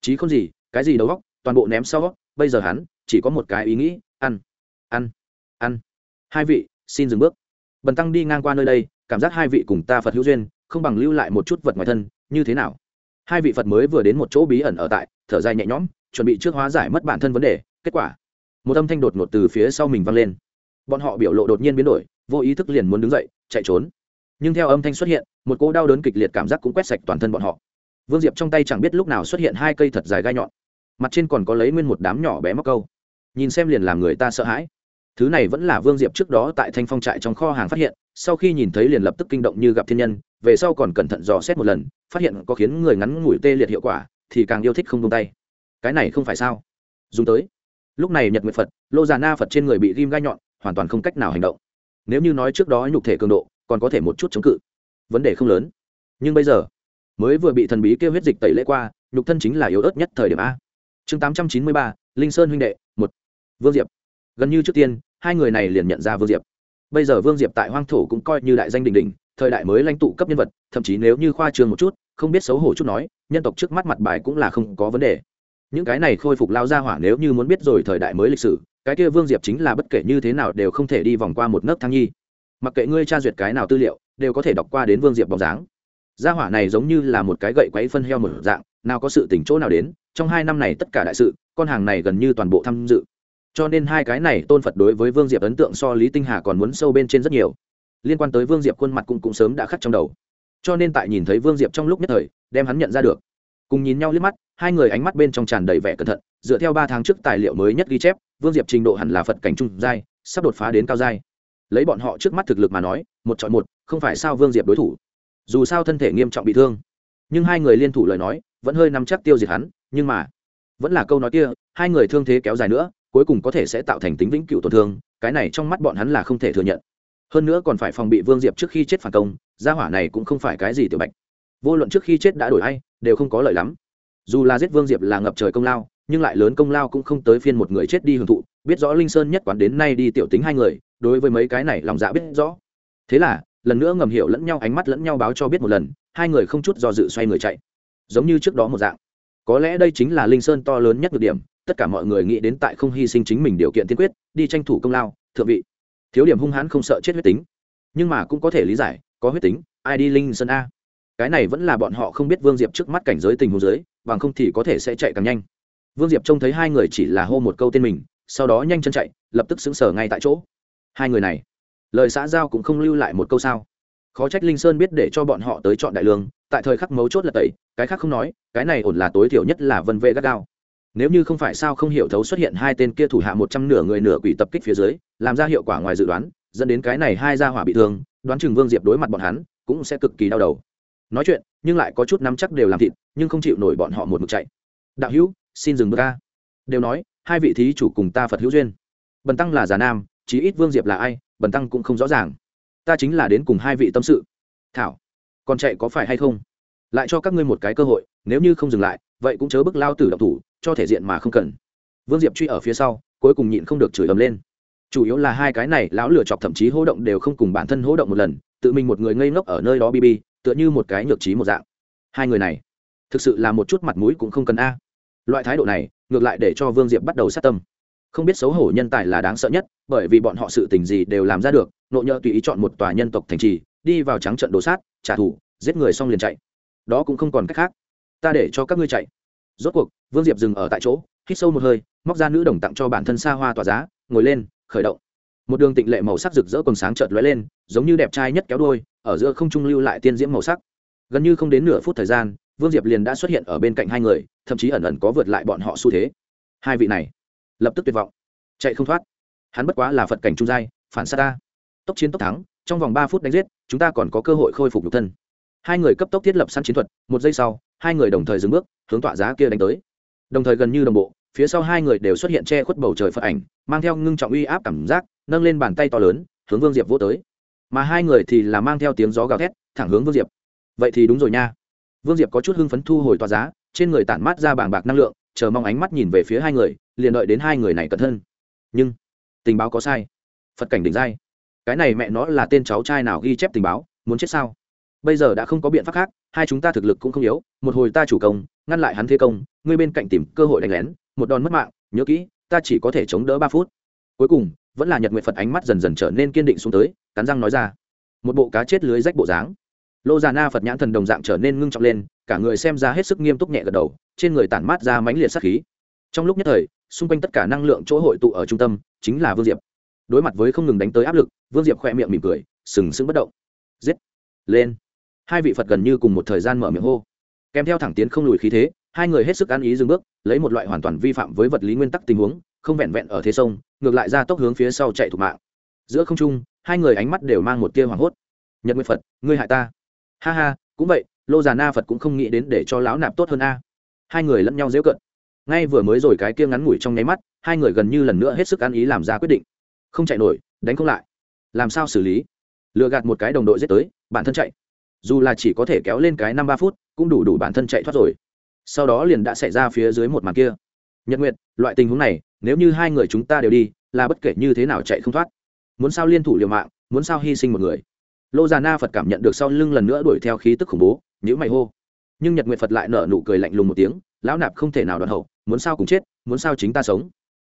Chí không gì, cái gì đầu góc toàn bộ ném sau bây giờ hắn chỉ có một cái ý nghĩ, ăn ăn ăn. Hai vị, xin dừng bước. Bần tăng đi ngang qua nơi đây, cảm giác hai vị cùng ta phật hữu duyên, không bằng lưu lại một chút vật ngoài thân, như thế nào? Hai vị phật mới vừa đến một chỗ bí ẩn ở tại, thở dài nhẹ nhõm, chuẩn bị trước hóa giải mất bản thân vấn đề, kết quả một âm thanh đột ngột từ phía sau mình vang lên. Bọn họ biểu lộ đột nhiên biến đổi, vô ý thức liền muốn đứng dậy, chạy trốn. Nhưng theo âm thanh xuất hiện, một cỗ đau đớn kịch liệt cảm giác cũng quét sạch toàn thân bọn họ. Vương diệp trong tay chẳng biết lúc nào xuất hiện hai cây thật dài gai nhọn. Mặt trên còn có lấy nguyên một đám nhỏ bé móc câu. Nhìn xem liền làm người ta sợ hãi. Thứ này vẫn là vương diệp trước đó tại thanh phong trại trong kho hàng phát hiện, sau khi nhìn thấy liền lập tức kinh động như gặp thiên nhân, về sau còn cẩn thận dò xét một lần, phát hiện có khiến người ngắn ngủi tê liệt hiệu quả, thì càng yêu thích không tung tay. Cái này không phải sao? Dùng tới lúc này nhật nguyệt phật, lô già na phật trên người bị ghim gai nhọn, hoàn toàn không cách nào hành động. Nếu như nói trước đó nhục thể cường độ, còn có thể một chút chống cự. Vấn đề không lớn. Nhưng bây giờ, mới vừa bị thần bí kêu huyết dịch tẩy lễ qua, nhục thân chính là yếu ớt nhất thời điểm a. Chương tám trăm chín mươi ba, linh sơn huynh đệ, một. Vương diệp. Gần như trước tiên, hai người này liền nhận ra vương diệp. Bây giờ vương diệp tại hoang thổ cũng coi như đại danh đình đình thời đại mới lãnh tụ cấp nhân vật, thậm chí nếu như khoa trường một chút, không biết xấu hổ chút nói, nhân tộc trước mắt mặt bài cũng là không có vấn đề những cái này khôi phục lao ra hỏa nếu như muốn biết rồi thời đại mới lịch sử, cái kia vương diệp chính là bất kể như thế nào đều không thể đi vòng qua một nấc thang nhi. Mặc kệ ngươi tra duyệt cái nào tư liệu, đều có thể đọc qua đến vương diệp bóng dáng. Gia hỏa này giống như là một cái gậy quấy phân heo một dạng, nào có sự tỉnh chỗ nào đến, trong hai năm này tất cả đại sự, con hàng này gần như toàn bộ tham dự. Cho nên hai cái này tôn phật đối với vương diệp ấn tượng so lý tinh hà còn muốn sâu bên trên rất nhiều. Liên quan tới vương diệp khuôn mặt cũng cũng sớm đã khắc trong đầu. Cho nên tại nhìn thấy vương diệp trong lúc nhất thời, đem hắn nhận ra được. Cùng nhìn nhau liếc mắt hai người ánh mắt bên trong tràn đầy vẻ cẩn thận, dựa theo ba tháng trước tài liệu mới nhất ghi chép, vương diệp trình độ hẳn là phật cảnh trung giai, sắp đột phá đến cao giai. Lấy bọn họ trước mắt thực lực mà nói, một chọn một, không phải sao vương diệp đối thủ. Dù sao thân thể nghiêm trọng bị thương. Nhưng hai người liên thủ lời nói, vẫn hơi nắm chắc tiêu diệt hắn, nhưng mà, vẫn là câu nói kia, hai người thương thế kéo dài nữa, cuối cùng có thể sẽ tạo thành tính vĩnh cửu tổn thương, cái này trong mắt bọn hắn là không thể thừa nhận. Hơn nữa còn phải phòng bị vương diệp trước khi chết phản công, gia hỏa này cũng không phải cái gì tiểu bạch. Vô luận trước khi chết đã đổi hay đều không có lợi lắm dù là giết vương diệp là ngập trời công lao, nhưng lại lớn công lao cũng không tới phiên một người chết đi hưởng thụ. Biết rõ linh sơn nhất quán đến nay đi tiểu tính hai người, đối với mấy cái này lòng dạ biết rõ. Thế là, lần nữa ngầm hiểu lẫn nhau, ánh mắt lẫn nhau báo cho biết một lần, hai người không chút do dự xoay người chạy. Giống như trước đó một dạng. Có lẽ đây chính là linh sơn to lớn nhất được điểm, tất cả mọi người nghĩ đến tại không hy sinh chính mình điều kiện tiên quyết, đi tranh thủ công lao, thượng vị. Thiếu điểm hung hãn không sợ chết huyết tính. Nhưng mà cũng có thể lý giải, có huyết tính, ai đi linh sơn a? Cái này vẫn là bọn họ không biết vương diệp trước mắt cảnh giới tình huống giới bằng không thì có thể sẽ chạy càng nhanh. Vương diệp trông thấy hai người chỉ là hô một câu tên mình, sau đó nhanh chân chạy, lập tức xứng sở ngay tại chỗ. Hai người này, lời xã giao cũng không lưu lại một câu sao. Khó trách linh sơn biết để cho bọn họ tới chọn đại lương, tại thời khắc mấu chốt là tẩy, cái khác không nói, cái này ổn là tối thiểu nhất là vân vệ gắt gao. Nếu như không phải sao không hiểu thấu xuất hiện hai tên kia thủ hạ một trăm nửa người nửa quỷ tập kích phía dưới, làm ra hiệu quả ngoài dự đoán, dẫn đến cái này hai gia hỏa bị thương, đoán chừng vương diệp đối mặt bọn hắn, cũng sẽ cực kỳ đau đầu nói chuyện, nhưng lại có chút nắm chắc đều làm thịt, nhưng không chịu nổi bọn họ một mực chạy. Đạo hữu, xin dừng bước ca đều nói, hai vị thí chủ cùng ta phật hữu duyên. Bần tăng là già nam, chí ít vương diệp là ai, bần tăng cũng không rõ ràng. Ta chính là đến cùng hai vị tâm sự. Thảo, còn chạy có phải hay không? Lại cho các ngươi một cái cơ hội, nếu như không dừng lại, vậy cũng chớ bức lao tử độc thủ, cho thể diện mà không cần. Vương diệp truy ở phía sau, cuối cùng nhịn không được chửi ầm lên. Chủ yếu là hai cái này, lão lửa chọc thậm chí hỗ động đều không cùng bản thân hỗ động một lần, tự mình một người ngây ngốc ở nơi đó bb tựa như một cái nhược trí một dạng. Hai người này, thực sự là một chút mặt mũi cũng không cần a. Loại thái độ này, ngược lại để cho vương diệp bắt đầu sát tâm. Không biết xấu hổ nhân tài là đáng sợ nhất, bởi vì bọn họ sự tình gì đều làm ra được, nội nhỡ tùy ý chọn một tòa nhân tộc thành trì, đi vào trắng trận đồ sát, trả thù, giết người xong liền chạy. Đó cũng không còn cách khác. Ta để cho các ngươi chạy. Rốt cuộc, vương diệp dừng ở tại chỗ, hít sâu một hơi, móc ra nữ đồng tặng cho bản thân xa hoa tỏa giá, ngồi lên, khởi động. Một đường tịnh lệ màu sắc rực rỡ còn sáng chợt lóe lên, giống như đẹp trai nhất kéo đôi ở giữa không trung lưu lại tiên diễm màu sắc. Gần như không đến nửa phút thời gian, vương diệp liền đã xuất hiện ở bên cạnh hai người, thậm chí ẩn ẩn có vượt lại bọn họ xu thế. Hai vị này, lập tức tuyệt vọng. Chạy không thoát. Hắn bất quá là phật cảnh trung giai, phản s á ta. Tốc chiến tốc thắng, trong vòng ba phút đánh giết, chúng ta còn có cơ hội khôi phục nhục thân. Hai người cấp tốc thiết lập săn chiến thuật, một giây sau, hai người đồng thời dừng bước, hướng tọa giá kia đánh tới. Đồng thời gần như đồng bộ, phía sau hai người đều xuất hiện che khuất bầu trời phật ảnh, mang theo ngưng trọng uy áp cảm giác, nâng lên bàn tay to lớn, hướng vương diệp vô tới mà hai người thì là mang theo tiếng gió gào thét, thẳng hướng vương diệp. Vậy thì đúng rồi nha. Vương diệp có chút hưng phấn thu hồi tòa giá, trên người tản mát ra bảng bạc năng lượng, chờ mong ánh mắt nhìn về phía hai người, liền đợi đến hai người này cẩn thân nhưng, tình báo có sai. Phật cảnh đỉnh giai. Cái này mẹ nó là tên cháu trai nào ghi chép tình báo, muốn chết sao? Bây giờ đã không có biện pháp khác, hai chúng ta thực lực cũng không yếu, một hồi ta chủ công, ngăn lại hắn thế công, ngươi bên cạnh tìm cơ hội đánh lén, một đòn mất mạng, nhớ kỹ, ta chỉ có thể chống đỡ ba phút. Cuối cùng, vẫn là nhật nguyện phật ánh mắt dần dần trở nên kiên định xuống tới cắn răng nói ra. Một bộ cá chết lưới rách bộ dáng. Lô già na phật nhãn thần đồng dạng trở nên ngưng trọng lên, cả người xem ra hết sức nghiêm túc nhẹ gật đầu, trên người tản mát ra mãnh liệt sắc khí. Trong lúc nhất thời, xung quanh tất cả năng lượng chỗ hội tụ ở trung tâm, chính là vương diệp. Đối mặt với không ngừng đánh tới áp lực, vương diệp khỏe miệng mỉm cười, sừng sững bất động. Giết! Lên! Hai vị phật gần như cùng một thời gian mở miệng hô. Kèm theo thẳng tiến không lùi khí thế, hai người hết sức ăn ý dừng bước, lấy một loại hoàn toàn vi phạm với vật lý nguyên tắc tình huống, không vẹn vẹn ở thế sông, ngược lại ra tốc hướng phía sau chạy thục mạng. Giữa không trung hai người ánh mắt đều mang một tia hoảng hốt. Nhật nguyện phật, ngươi hại ta. Ha ha, cũng vậy, lô già na phật cũng không nghĩ đến để cho lão nạp tốt hơn a. Hai người lẫn nhau dễu cận ngay vừa mới rồi cái kia ngắn ngủi trong nháy mắt, hai người gần như lần nữa hết sức ăn ý làm ra quyết định. Không chạy nổi, đánh không lại. Làm sao xử lý? Lừa gạt một cái đồng đội giết tới, bản thân chạy. Dù là chỉ có thể kéo lên cái năm ba phút, cũng đủ đủ bản thân chạy thoát rồi. Sau đó liền đã xảy ra phía dưới một màn kia. Nhật nguyệt, loại tình huống này, nếu như hai người chúng ta đều đi, là bất kể như thế nào chạy không thoát muốn sao liên thủ liều mạng, muốn sao hy sinh một người. Lô già na phật cảm nhận được sau lưng lần nữa đuổi theo khí tức khủng bố nhữ mày hô. Nhưng nhật nguyệt phật lại nở nụ cười lạnh lùng một tiếng, lão nạp không thể nào đoạn hậu, muốn sao cũng chết, muốn sao chính ta sống.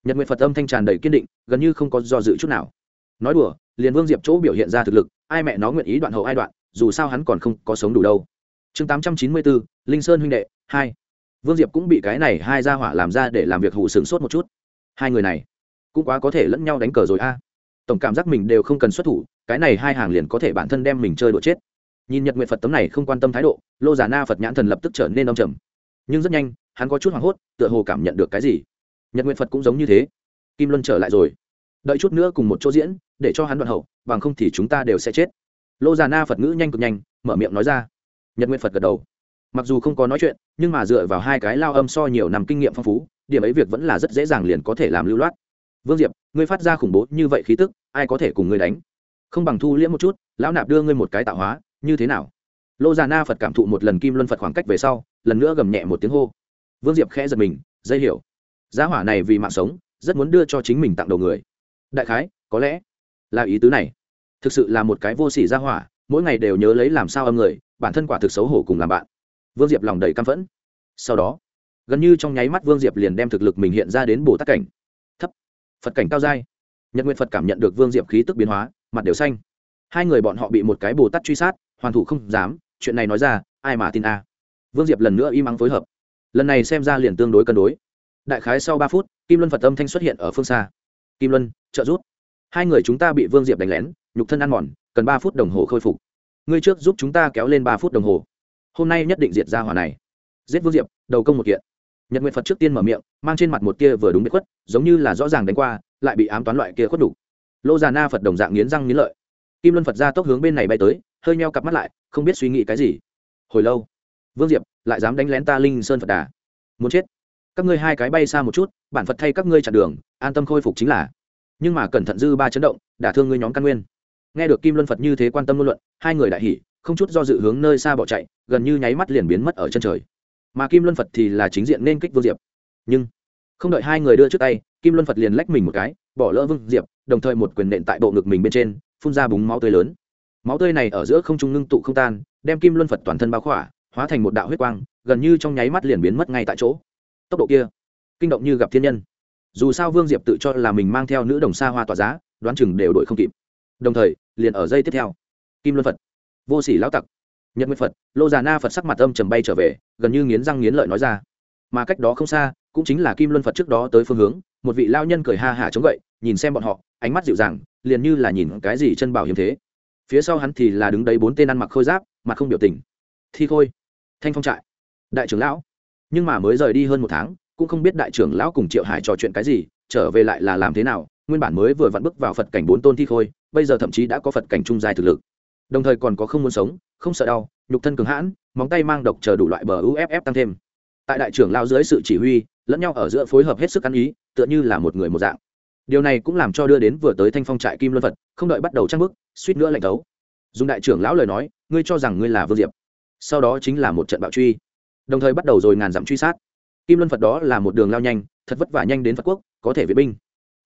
Nhật nguyệt phật âm thanh tràn đầy kiên định, gần như không có do dự chút nào. Nói đùa, liền vương diệp chỗ biểu hiện ra thực lực, ai mẹ nó nguyện ý đoạn hậu ai đoạn, dù sao hắn còn không có sống đủ đâu. Chương tám trăm chín mươi bốn linh sơn huynh đệ, hai. Vương diệp cũng bị cái này hai ra hỏa làm ra để làm việc hủ sướng sốt một chút. Hai người này, cũng quá có thể lẫn nhau đánh cờ rồi a tổng cảm giác mình đều không cần xuất thủ, cái này hai hàng liền có thể bản thân đem mình chơi đùa chết. Nhìn nhật nguyện phật tấm này không quan tâm thái độ, lô giả na phật nhãn thần lập tức trở nên đông trầm. Nhưng rất nhanh, hắn có chút hoảng hốt, tựa hồ cảm nhận được cái gì. Nhật nguyện phật cũng giống như thế. Kim luân trở lại rồi. Đợi chút nữa cùng một chỗ diễn, để cho hắn đoạn hậu, bằng không thì chúng ta đều sẽ chết. Lô già na phật ngữ nhanh cực nhanh, mở miệng nói ra. Nhật nguyện phật gật đầu. Mặc dù không có nói chuyện, nhưng mà dựa vào hai cái lao âm so nhiều năm kinh nghiệm phong phú, điểm ấy việc vẫn là rất dễ dàng liền có thể làm lưu loát vương diệp, ngươi phát ra khủng bố như vậy khí tức, ai có thể cùng ngươi đánh? Không bằng thu liễm một chút, lão nạp đưa ngươi một cái tạo hóa, như thế nào? Lô già na phật cảm thụ một lần kim luân phật khoảng cách về sau, lần nữa gầm nhẹ một tiếng hô. Vương diệp khẽ giật mình, dây hiểu. Giá hỏa này vì mạng sống, rất muốn đưa cho chính mình tặng đầu người. Đại khái, có lẽ là ý tứ này. Thực sự là một cái vô sỉ giá hỏa, mỗi ngày đều nhớ lấy làm sao âm người, bản thân quả thực xấu hổ cùng làm bạn. Vương diệp lòng đầy căm phẫn. Sau đó, gần như trong nháy mắt vương diệp liền đem thực lực mình hiện ra đến bồ tát cảnh phật cảnh cao dai. Nhật nguyện phật cảm nhận được vương diệp khí tức biến hóa, mặt đều xanh. Hai người bọn họ bị một cái bồ tát truy sát, hoàn thủ không dám, chuyện này nói ra, ai mà tin a? Vương diệp lần nữa im ắng phối hợp. Lần này xem ra liền tương đối cân đối. Đại khái sau ba phút, kim luân phật âm thanh xuất hiện ở phương xa. Kim luân, trợ rút hai người chúng ta bị vương diệp đánh lén, nhục thân ăn mòn, cần ba phút đồng hồ khôi phục. Ngươi trước giúp chúng ta kéo lên ba phút đồng hồ. Hôm nay nhất định diệt ra hỏa này. Giết vương diệp, đầu công một kiện nhật nguyện phật trước tiên mở miệng, mang trên mặt một kia vừa đúng bị khuất, giống như là rõ ràng đánh qua, lại bị ám toán loại kia khuất đủ. Lô già na phật đồng dạng nghiến răng nghiến lợi. Kim luân phật ra tốc hướng bên này bay tới, hơi nheo cặp mắt lại, không biết suy nghĩ cái gì. Hồi lâu, vương diệp lại dám đánh lén ta linh sơn phật đà. Muốn chết. Các ngươi hai cái bay xa một chút, bản phật thay các ngươi chặn đường, an tâm khôi phục chính là. Nhưng mà cẩn thận dư ba chấn động, đả thương ngươi nhóm căn nguyên. Nghe được kim luân phật như thế quan tâm ngôn luận, hai người đại hỉ, không chút do dự hướng nơi xa bỏ chạy, gần như nháy mắt liền biến mất ở chân trời mà kim luân phật thì là chính diện nên kích vương diệp. Nhưng, không đợi hai người đưa trước tay, kim luân phật liền lách mình một cái, bỏ lỡ vương diệp, đồng thời một quyền nện tại bộ ngực mình bên trên, phun ra búng máu tươi lớn. Máu tươi này ở giữa không trung ngưng tụ không tan, đem kim luân phật toàn thân bao khỏa, hóa thành một đạo huyết quang, gần như trong nháy mắt liền biến mất ngay tại chỗ. Tốc độ kia, kinh động như gặp thiên nhân. Dù sao vương diệp tự cho là mình mang theo nữ đồng xa hoa tỏa giá, đoán chừng đều đổi không kịp. Đồng thời, liền ở dây tiếp theo, kim luân phật, vô sỉ lão tặc nhật nguyệt phật, lô già na phật sắc mặt âm trầm bay trở về, gần như nghiến răng nghiến lợi nói ra. Mà cách đó không xa, cũng chính là kim luân phật trước đó tới phương hướng, một vị lao nhân cười ha hả chống gậy, nhìn xem bọn họ, ánh mắt dịu dàng, liền như là nhìn cái gì chân bảo hiếm thế. Phía sau hắn thì là đứng đấy bốn tên ăn mặc khôi giáp, mặt không biểu tình. Thi khôi, thanh phong trại, đại trưởng lão. Nhưng mà mới rời đi hơn một tháng, cũng không biết đại trưởng lão cùng triệu hải trò chuyện cái gì, trở về lại là làm thế nào, nguyên bản mới vừa vặn bước vào phật cảnh bốn tôn thi khôi, bây giờ thậm chí đã có phật cảnh trung dài thực lực đồng thời còn có không muốn sống, không sợ đau, nhục thân cường hãn, móng tay mang độc chờ đủ loại bờ uff tăng thêm. Tại đại trưởng lao dưới sự chỉ huy, lẫn nhau ở giữa phối hợp hết sức ăn ý, tựa như là một người một dạng. Điều này cũng làm cho đưa đến vừa tới thanh phong trại kim luân phật, không đợi bắt đầu trang bức suýt nữa lạnh tấu dùng đại trưởng lão lời nói, ngươi cho rằng ngươi là vương diệp. Sau đó chính là một trận bạo truy. Đồng thời bắt đầu rồi ngàn dặm truy sát. Kim luân phật đó là một đường lao nhanh, thật vất vả nhanh đến phật quốc, có thể vệ binh.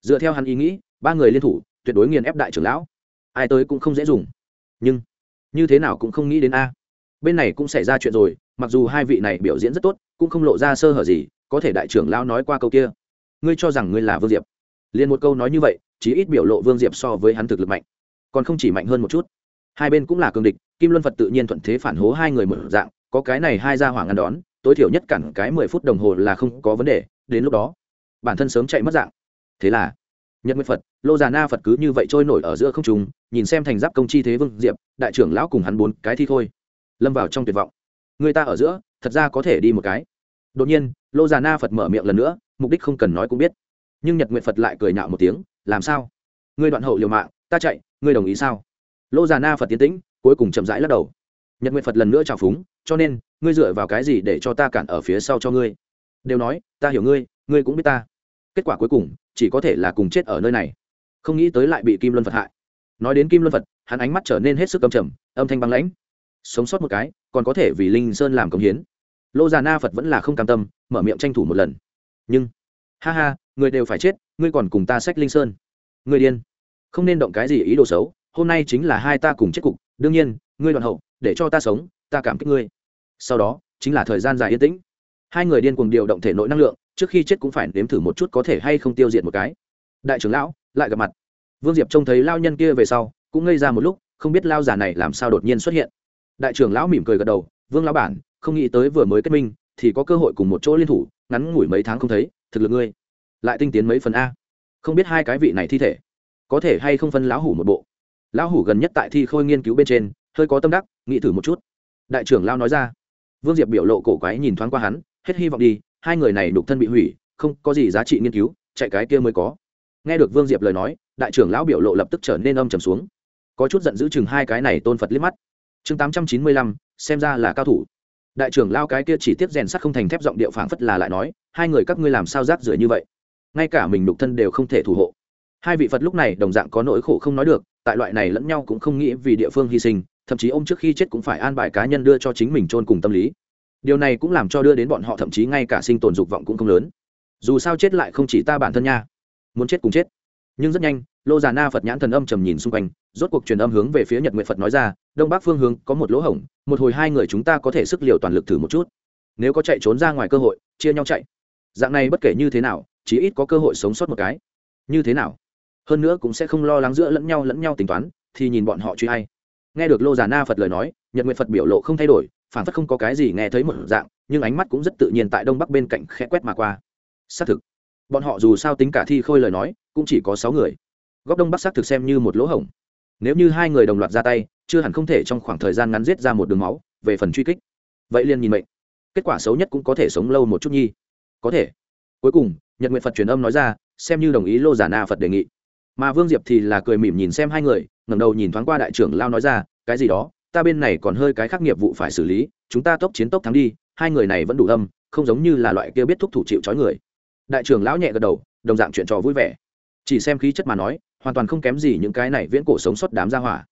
Dựa theo hắn ý nghĩ, ba người liên thủ, tuyệt đối nghiền ép đại trưởng lão. Ai tới cũng không dễ dùng nhưng như thế nào cũng không nghĩ đến a. Bên này cũng xảy ra chuyện rồi, mặc dù hai vị này biểu diễn rất tốt, cũng không lộ ra sơ hở gì, có thể đại trưởng lão nói qua câu kia. Ngươi cho rằng ngươi là vương diệp. Liền một câu nói như vậy chỉ ít biểu lộ vương diệp so với hắn thực lực mạnh, còn không chỉ mạnh hơn một chút. Hai bên cũng là cường địch, kim luân phật tự nhiên thuận thế phản hố hai người mở dạng, có cái này hai ra hỏa ngăn đón, tối thiểu nhất cản cái mười phút đồng hồ là không có vấn đề, đến lúc đó, bản thân sớm chạy mất dạng. Thế là nhật nguyệt phật, lô già na phật cứ như vậy trôi nổi ở giữa không trùng nhìn xem thành giáp công chi thế vương diệp, đại trưởng lão cùng hắn bốn cái thi thôi. Lâm vào trong tuyệt vọng. Người ta ở giữa, thật ra có thể đi một cái. Đột nhiên, lô già na phật mở miệng lần nữa, mục đích không cần nói cũng biết. Nhưng nhật nguyện phật lại cười nhạo một tiếng, làm sao? Ngươi đoạn hậu liều mạng, ta chạy, ngươi đồng ý sao? Lô già na phật tiến tĩnh, cuối cùng chậm rãi lắc đầu. Nhật nguyện phật lần nữa trào phúng, cho nên, ngươi dựa vào cái gì để cho ta cản ở phía sau cho ngươi? Đều nói, ta hiểu ngươi ngươi cũng biết ta kết quả cuối cùng chỉ có thể là cùng chết ở nơi này. Không nghĩ tới lại bị kim luân phật hại. Nói đến kim luân phật, hắn ánh mắt trở nên hết sức cầm trầm, âm thanh băng lãnh. Sống sót một cái, còn có thể vì linh sơn làm công hiến. Lô già na phật vẫn là không cam tâm, mở miệng tranh thủ một lần. Nhưng, ha ha, người đều phải chết, ngươi còn cùng ta sách linh sơn. Người điên. Không nên động cái gì ý đồ xấu, hôm nay chính là hai ta cùng chết cục, đương nhiên, ngươi đoạn hậu, để cho ta sống, ta cảm kích ngươi. Sau đó, chính là thời gian dài yên tĩnh. Hai người điên cùng điều động thể nội năng lượng trước khi chết cũng phải nếm thử một chút có thể hay không tiêu diệt một cái. Đại trưởng lão, lại gặp mặt. Vương diệp trông thấy lao nhân kia về sau, cũng ngây ra một lúc, không biết lao già này làm sao đột nhiên xuất hiện. Đại trưởng lão mỉm cười gật đầu, vương lão bản, không nghĩ tới vừa mới kết minh, thì có cơ hội cùng một chỗ liên thủ, ngắn ngủi mấy tháng không thấy, thực lực ngươi lại tinh tiến mấy phần a. Không biết hai cái vị này thi thể có thể hay không phân lão hủ một bộ. Lão hủ gần nhất tại thi khôi nghiên cứu bên trên, hơi có tâm đắc, nghĩ thử một chút. Đại trưởng lao nói ra. Vương diệp biểu lộ cổ quái nhìn thoáng qua hắn, hết hy vọng đi hai người này đục thân bị hủy, không có gì giá trị nghiên cứu, chạy cái kia mới có. Nghe được vương diệp lời nói, đại trưởng lão biểu lộ lập tức trở nên âm trầm xuống. Có chút giận giữ chừng hai cái này tôn phật liếc mắt. Chương tám trăm chín mươi lăm, xem ra là cao thủ. Đại trưởng lao cái kia chỉ tiếp rèn sắt không thành thép giọng điệu phảng phất là lại nói, hai người các ngươi làm sao rác rưởi như vậy? Ngay cả mình đục thân đều không thể thủ hộ. Hai vị phật lúc này đồng dạng có nỗi khổ không nói được, tại loại này lẫn nhau cũng không nghĩ vì địa phương hy sinh, thậm chí ông trước khi chết cũng phải an bài cá nhân đưa cho chính mình chôn cùng tâm lý điều này cũng làm cho đưa đến bọn họ thậm chí ngay cả sinh tồn dục vọng cũng không lớn. Dù sao chết lại không chỉ ta bản thân nha. Muốn chết cùng chết. Nhưng rất nhanh, lô già na phật nhãn thần âm trầm nhìn xung quanh, rốt cuộc truyền âm hướng về phía nhật nguyện phật nói ra, đông bắc phương hướng có một lỗ hổng, một hồi hai người chúng ta có thể sức liều toàn lực thử một chút. Nếu có chạy trốn ra ngoài cơ hội, chia nhau chạy. Dạng này bất kể như thế nào, chí ít có cơ hội sống sót một cái. Như thế nào? Hơn nữa cũng sẽ không lo lắng giữa lẫn nhau lẫn nhau tính toán, thì nhìn bọn họ truy hay nghe được lô già na phật lời nói, nhật nguyện phật biểu lộ không thay đổi phản phất không có cái gì nghe thấy một dạng, nhưng ánh mắt cũng rất tự nhiên tại đông bắc bên cạnh khẽ quét mà qua. Xác thực, bọn họ dù sao tính cả thi khôi lời nói, cũng chỉ có sáu người. Góc đông bắc xác thực xem như một lỗ hổng. Nếu như hai người đồng loạt ra tay, chưa hẳn không thể trong khoảng thời gian ngắn giết ra một đường máu, về phần truy kích. Vậy liền nhìn mệnh. Kết quả xấu nhất cũng có thể sống lâu một chút nhi. Có thể. Cuối cùng, nhật nguyện phật truyền âm nói ra, xem như đồng ý lô giả na phật đề nghị. Mà vương diệp thì là cười mỉm nhìn xem hai người, ngẩng đầu nhìn thoáng qua đại trưởng lao nói ra, cái gì đó? Ta bên này còn hơi cái khác nghiệp vụ phải xử lý, chúng ta tốc chiến tốc thắng đi, hai người này vẫn đủ âm, không giống như là loại kia biết thúc thủ chịu trói người. Đại trưởng lão nhẹ gật đầu, đồng dạng chuyện trò vui vẻ. Chỉ xem khí chất mà nói, hoàn toàn không kém gì những cái này viễn cổ sống sót đám gia hỏa.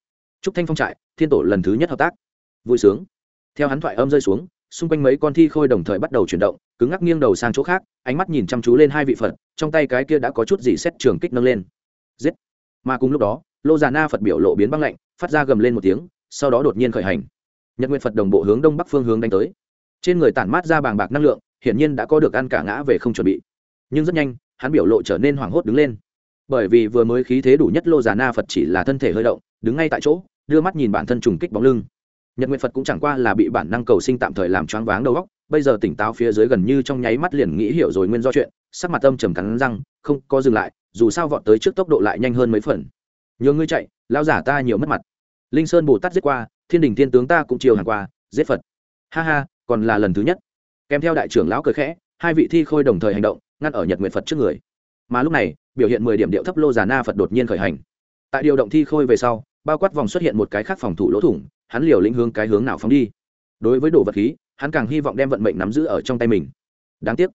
Trúc thanh phong trại, thiên tổ lần thứ nhất hợp tác. Vui sướng. Theo hắn thoại âm rơi xuống, xung quanh mấy con thi khôi đồng thời bắt đầu chuyển động, cứng ngắc nghiêng đầu sang chỗ khác, ánh mắt nhìn chăm chú lên hai vị phật, trong tay cái kia đã có chút gì xét trường kích nâng lên. Giết. Mà cùng lúc đó, lô già na phật biểu lộ biến băng lạnh, phát ra gầm lên một tiếng sau đó đột nhiên khởi hành. Nhật nguyện phật đồng bộ hướng đông bắc phương hướng đánh tới. Trên người tản mát ra bàng bạc năng lượng, hiển nhiên đã có được ăn cả ngã về không chuẩn bị. Nhưng rất nhanh, hắn biểu lộ trở nên hoảng hốt đứng lên. Bởi vì vừa mới khí thế đủ nhất lô già na phật chỉ là thân thể hơi động, đứng ngay tại chỗ, đưa mắt nhìn bản thân trùng kích bóng lưng. Nhật nguyện phật cũng chẳng qua là bị bản năng cầu sinh tạm thời làm choáng váng đầu óc, bây giờ tỉnh táo phía dưới gần như trong nháy mắt liền nghĩ hiểu rồi nguyên do chuyện, sắc mặt âm trầm cắn răng, không có dừng lại, dù sao vọt tới trước tốc độ lại nhanh hơn mấy phần. Nhường ngươi chạy lao giả ta nhiều mất mặt linh sơn bồ tát giết qua, thiên đình thiên tướng ta cũng chiều hàng qua, giết phật. Ha ha, còn là lần thứ nhất. Kèm theo đại trưởng lão cười khẽ, hai vị thi khôi đồng thời hành động, ngăn ở nhật nguyện phật trước người. Mà lúc này, biểu hiện mười điểm điệu thấp lô già na phật đột nhiên khởi hành. Tại điều động thi khôi về sau, bao quát vòng xuất hiện một cái khác phòng thủ lỗ thủng, hắn liều lĩnh hướng cái hướng nào phóng đi. Đối với đồ vật khí, hắn càng hy vọng đem vận mệnh nắm giữ ở trong tay mình. Đáng tiếc,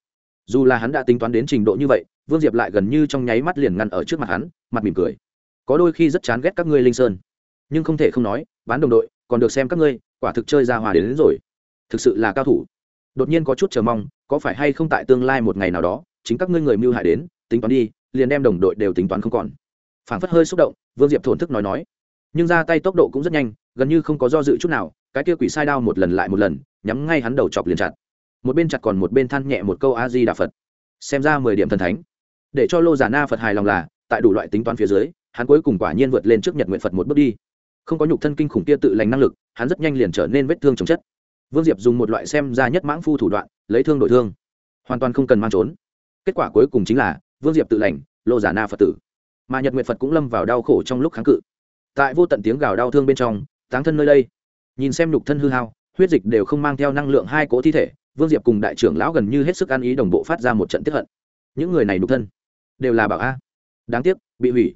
dù là hắn đã tính toán đến trình độ như vậy, vương diệp lại gần như trong nháy mắt liền ngăn ở trước mặt hắn, mặt mỉm cười. Có đôi khi rất chán ghét các ngươi linh sơn nhưng không thể không nói bán đồng đội còn được xem các ngươi quả thực chơi ra hòa đến, đến rồi. Thực sự là cao thủ. Đột nhiên có chút chờ mong có phải hay không tại tương lai một ngày nào đó chính các ngươi người mưu hại đến tính toán đi liền đem đồng đội đều tính toán không còn. Phảng phất hơi xúc động vương diệp thổn thức nói nói. Nhưng ra tay tốc độ cũng rất nhanh gần như không có do dự chút nào cái kia quỷ sai đao một lần lại một lần nhắm ngay hắn đầu chọc liền chặt. Một bên chặt còn một bên than nhẹ một câu a di đà phật. Xem ra mười điểm thần thánh. Để cho lô giả na phật hài lòng là tại đủ loại tính toán phía dưới hắn cuối cùng quả nhiên vượt lên trước nhật nguyện phật một bước đi không có nhục thân kinh khủng kia tự lành năng lực, hắn rất nhanh liền trở nên vết thương chồng chất. Vương diệp dùng một loại xem ra nhất mãng phu thủ đoạn, lấy thương đổi thương. Hoàn toàn không cần mang trốn. Kết quả cuối cùng chính là, vương diệp tự lành, lộ giả na phật tử. Mà nhật nguyện phật cũng lâm vào đau khổ trong lúc kháng cự. Tại vô tận tiếng gào đau thương bên trong, táng thân nơi đây. Nhìn xem nhục thân hư hao, huyết dịch đều không mang theo năng lượng hai cỗ thi thể, vương diệp cùng đại trưởng lão gần như hết sức ăn ý đồng bộ phát ra một trận tiếp hận. Những người này nhục thân đều là bảo a. Đáng tiếc, bị hủy.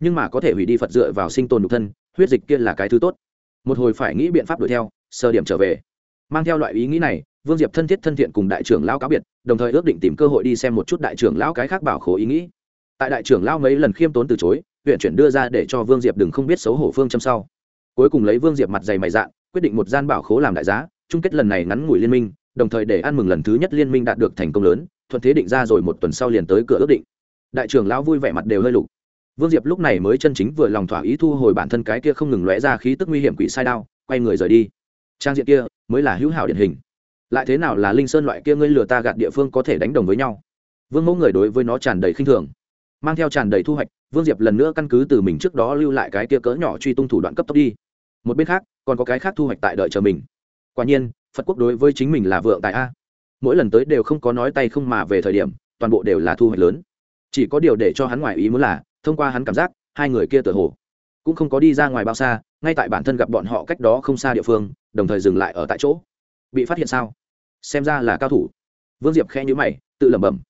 Nhưng mà có thể hủy đi phật dựa vào sinh tồn nhục thân huyết dịch kia là cái thứ tốt. Một hồi phải nghĩ biện pháp đuổi theo sơ điểm trở về. Mang theo loại ý nghĩ này, vương diệp thân thiết thân thiện cùng đại trưởng lão cáo biệt, đồng thời ước định tìm cơ hội đi xem một chút đại trưởng lão cái khác bảo khố ý nghĩ. Tại đại trưởng lão mấy lần khiêm tốn từ chối, huyện chuyển đưa ra để cho vương diệp đừng không biết xấu hổ phương châm sau. Cuối cùng lấy vương diệp mặt dày mày dạn, quyết định một gian bảo khố làm đại giá, chung kết lần này ngắn ngủi liên minh, đồng thời để ăn mừng lần thứ nhất liên minh đạt được thành công lớn, thuận thế định ra rồi một tuần sau liền tới cửa ước định. Đại trưởng lão vui vẻ mặt đều hơi lục vương diệp lúc này mới chân chính vừa lòng thỏa ý thu hồi bản thân cái kia không ngừng lóe ra khí tức nguy hiểm quỷ sai đao, quay người rời đi. Trang diện kia mới là hữu hảo điển hình. Lại thế nào là linh sơn loại kia ngươi lừa ta gạt địa phương có thể đánh đồng với nhau? Vương mẫu người đối với nó tràn đầy khinh thường. Mang theo tràn đầy thu hoạch, vương diệp lần nữa căn cứ từ mình trước đó lưu lại cái kia cỡ nhỏ truy tung thủ đoạn cấp tốc đi. Một bên khác, còn có cái khác thu hoạch tại đợi chờ mình. Quả nhiên, phật quốc đối với chính mình là vượng tại a. Mỗi lần tới đều không có nói tay không mà về thời điểm, toàn bộ đều là thu hoạch lớn. Chỉ có điều để cho hắn ngoài ý muốn là thông qua hắn cảm giác, hai người kia tựa hồ cũng không có đi ra ngoài bao xa, ngay tại bản thân gặp bọn họ cách đó không xa địa phương, đồng thời dừng lại ở tại chỗ. Bị phát hiện sao? Xem ra là cao thủ. Vương diệp khẽ nhữ mày, tự lẩm bẩm.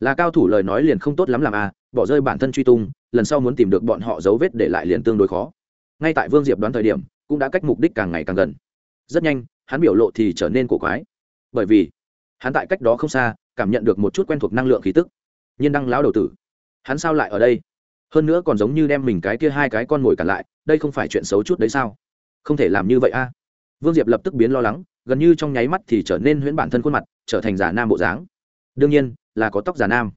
Là cao thủ lời nói liền không tốt lắm làm à bỏ rơi bản thân truy tung, lần sau muốn tìm được bọn họ dấu vết để lại liền tương đối khó. Ngay tại vương diệp đoán thời điểm, cũng đã cách mục đích càng ngày càng gần. Rất nhanh, hắn biểu lộ thì trở nên cổ quái. Bởi vì, hắn tại cách đó không xa, cảm nhận được một chút quen thuộc năng lượng khí tức. Nhiên đăng lão đầu tử, hắn sao lại ở đây? Hơn nữa còn giống như đem mình cái kia hai cái con mồi cả lại, đây không phải chuyện xấu chút đấy sao? Không thể làm như vậy a. Vương diệp lập tức biến lo lắng, gần như trong nháy mắt thì trở nên huyễn bản thân khuôn mặt, trở thành giả nam bộ dáng. Đương nhiên, là có tóc giả nam.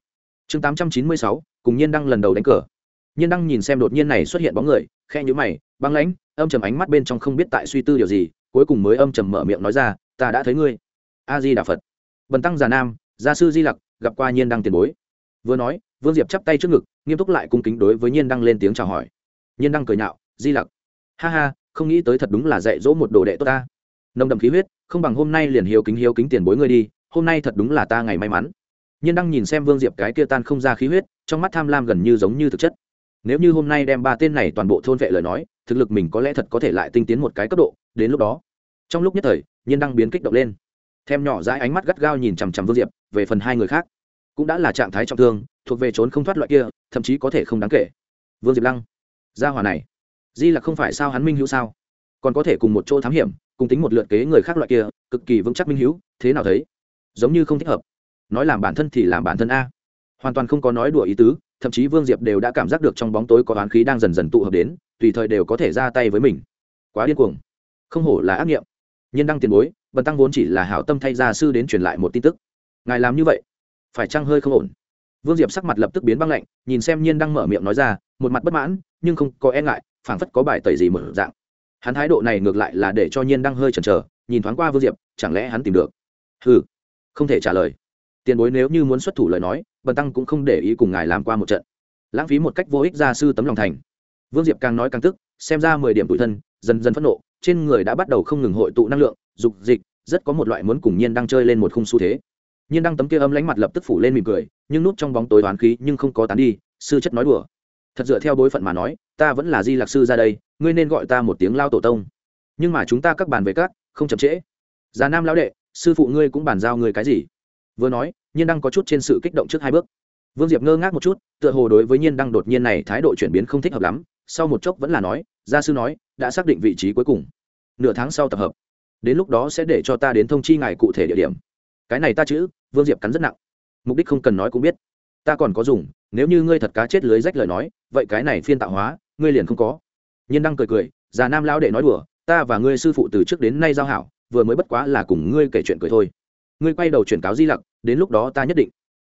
Chương tám trăm chín mươi sáu, cùng nhiên đăng lần đầu đánh cờ. Nhiên đăng nhìn xem đột nhiên này xuất hiện bóng người khe nhũ mày, băng lãnh, âm trầm ánh mắt bên trong không biết tại suy tư điều gì, cuối cùng mới âm trầm mở miệng nói ra, ta đã thấy ngươi. A di đà phật. Bần tăng già nam, gia sư di lặc, gặp qua nhiên đăng tiền bối. Vừa nói, vương diệp chắp tay trước ngực nghiêm túc lại cung kính đối với nhiên đăng lên tiếng chào hỏi. Nhiên đăng cười nhạo, di lặc, ha ha, không nghĩ tới thật đúng là dạy dỗ một đồ đệ tốt ta. Nồng đậm khí huyết, không bằng hôm nay liền hiếu kính hiếu kính tiền bối ngươi đi, hôm nay thật đúng là ta ngày may mắn. Nhiên đăng nhìn xem vương diệp cái kia tan không ra khí huyết, trong mắt tham lam gần như giống như thực chất. Nếu như hôm nay đem ba tên này toàn bộ thôn vệ lời nói, thực lực mình có lẽ thật có thể lại tinh tiến một cái cấp độ, đến lúc đó. Trong lúc nhất thời, nhiên đăng biến kích động lên. Thêm nhỏ dãi ánh mắt gắt gao nhìn chằm chằm vương diệp, về phần hai người khác cũng đã là trạng thái trọng thương, thuộc về trốn không thoát loại kia, thậm chí có thể không đáng kể. Vương diệp lăng, gia hòa này, di là không phải sao hắn minh hữu sao? Còn có thể cùng một chỗ thám hiểm, cùng tính một lượt kế người khác loại kia, cực kỳ vững chắc minh hữu, thế nào thấy? Giống như không thích hợp. Nói làm bản thân thì làm bản thân a. Hoàn toàn không có nói đùa ý tứ, thậm chí vương diệp đều đã cảm giác được trong bóng tối có oán khí đang dần dần tụ hợp đến, tùy thời đều có thể ra tay với mình. Quá điên cuồng. Không hổ là ác nghiệm. Nhiên đăng tiền bối, bần tăng vốn chỉ là hảo tâm thay gia sư đến truyền lại một tin tức. Ngài làm như vậy phải chăng hơi không ổn? Vương diệp sắc mặt lập tức biến băng lạnh, nhìn xem nhiên đang mở miệng nói ra, một mặt bất mãn, nhưng không có e ngại, phảng phất có bài tẩy gì mở dạng. Hắn thái độ này ngược lại là để cho nhiên đang hơi chần chờ, nhìn thoáng qua vương diệp, chẳng lẽ hắn tìm được? Ừ không thể trả lời. Tiền bối nếu như muốn xuất thủ lời nói, bần tăng cũng không để ý cùng ngài làm qua một trận. Lãng phí một cách vô ích gia sư tấm lòng thành. Vương diệp càng nói càng tức, xem ra mười điểm tủi thân, dần dần phẫn nộ, trên người đã bắt đầu không ngừng hội tụ năng lượng, dục dịch, rất có một loại muốn cùng nhiên đang chơi lên một khung xu thế nhiên đăng tấm kia âm lánh mặt lập tức phủ lên mỉm cười, nhưng nút trong bóng tối toán khí nhưng không có tán đi, sư chất nói đùa. Thật dựa theo bối phận mà nói, ta vẫn là di lạc sư ra đây, ngươi nên gọi ta một tiếng lao tổ tông. Nhưng mà chúng ta các bàn về các, không chậm trễ. Già nam lão đệ, sư phụ ngươi cũng bàn giao ngươi cái gì? Vừa nói, nhiên đăng có chút trên sự kích động trước hai bước. Vương diệp ngơ ngác một chút, tựa hồ đối với nhiên đăng đột nhiên này thái độ chuyển biến không thích hợp lắm, sau một chốc vẫn là nói, gia sư nói, đã xác định vị trí cuối cùng. Nửa tháng sau tập hợp. Đến lúc đó sẽ để cho ta đến thông chi ngài cụ thể địa điểm cái này ta chữ, vương diệp cắn rất nặng. Mục đích không cần nói cũng biết. Ta còn có dùng, nếu như ngươi thật cá chết lưới rách lời nói, vậy cái này phiên tạo hóa, ngươi liền không có. Nhiên đăng cười cười, già nam lão đệ nói đùa, ta và ngươi sư phụ từ trước đến nay giao hảo, vừa mới bất quá là cùng ngươi kể chuyện cười thôi. Ngươi quay đầu chuyển cáo di lặc, đến lúc đó ta nhất định.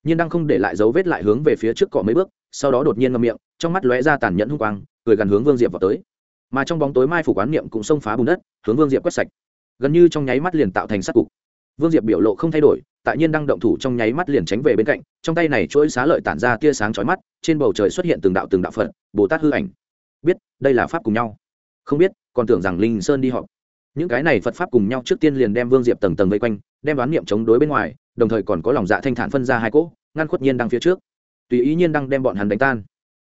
Nhiên đăng không để lại dấu vết lại hướng về phía trước cọ mấy bước, sau đó đột nhiên ngâm miệng, trong mắt lóe ra tàn nhẫn hung quang, cười gần hướng vương diệp vào tới. Mà trong bóng tối mai phủ quán niệm cũng xông phá bùn đất, hướng vương diệp quét sạch. Gần như trong nháy mắt liền tạo thành sát cục vương diệp biểu lộ không thay đổi, tại nhiên đang động thủ trong nháy mắt liền tránh về bên cạnh, trong tay này chuỗi xá lợi tản ra tia sáng chói mắt, trên bầu trời xuất hiện từng đạo từng đạo phật, bồ tát hư ảnh. Biết, đây là pháp cùng nhau. Không biết, còn tưởng rằng linh sơn đi họp. Những cái này phật pháp cùng nhau trước tiên liền đem vương diệp tầng tầng vây quanh, đem đoán niệm chống đối bên ngoài, đồng thời còn có lòng dạ thanh thản phân ra hai cỗ, ngăn khuất nhiên đang phía trước. Tùy ý nhiên đang đem bọn hắn đánh tan.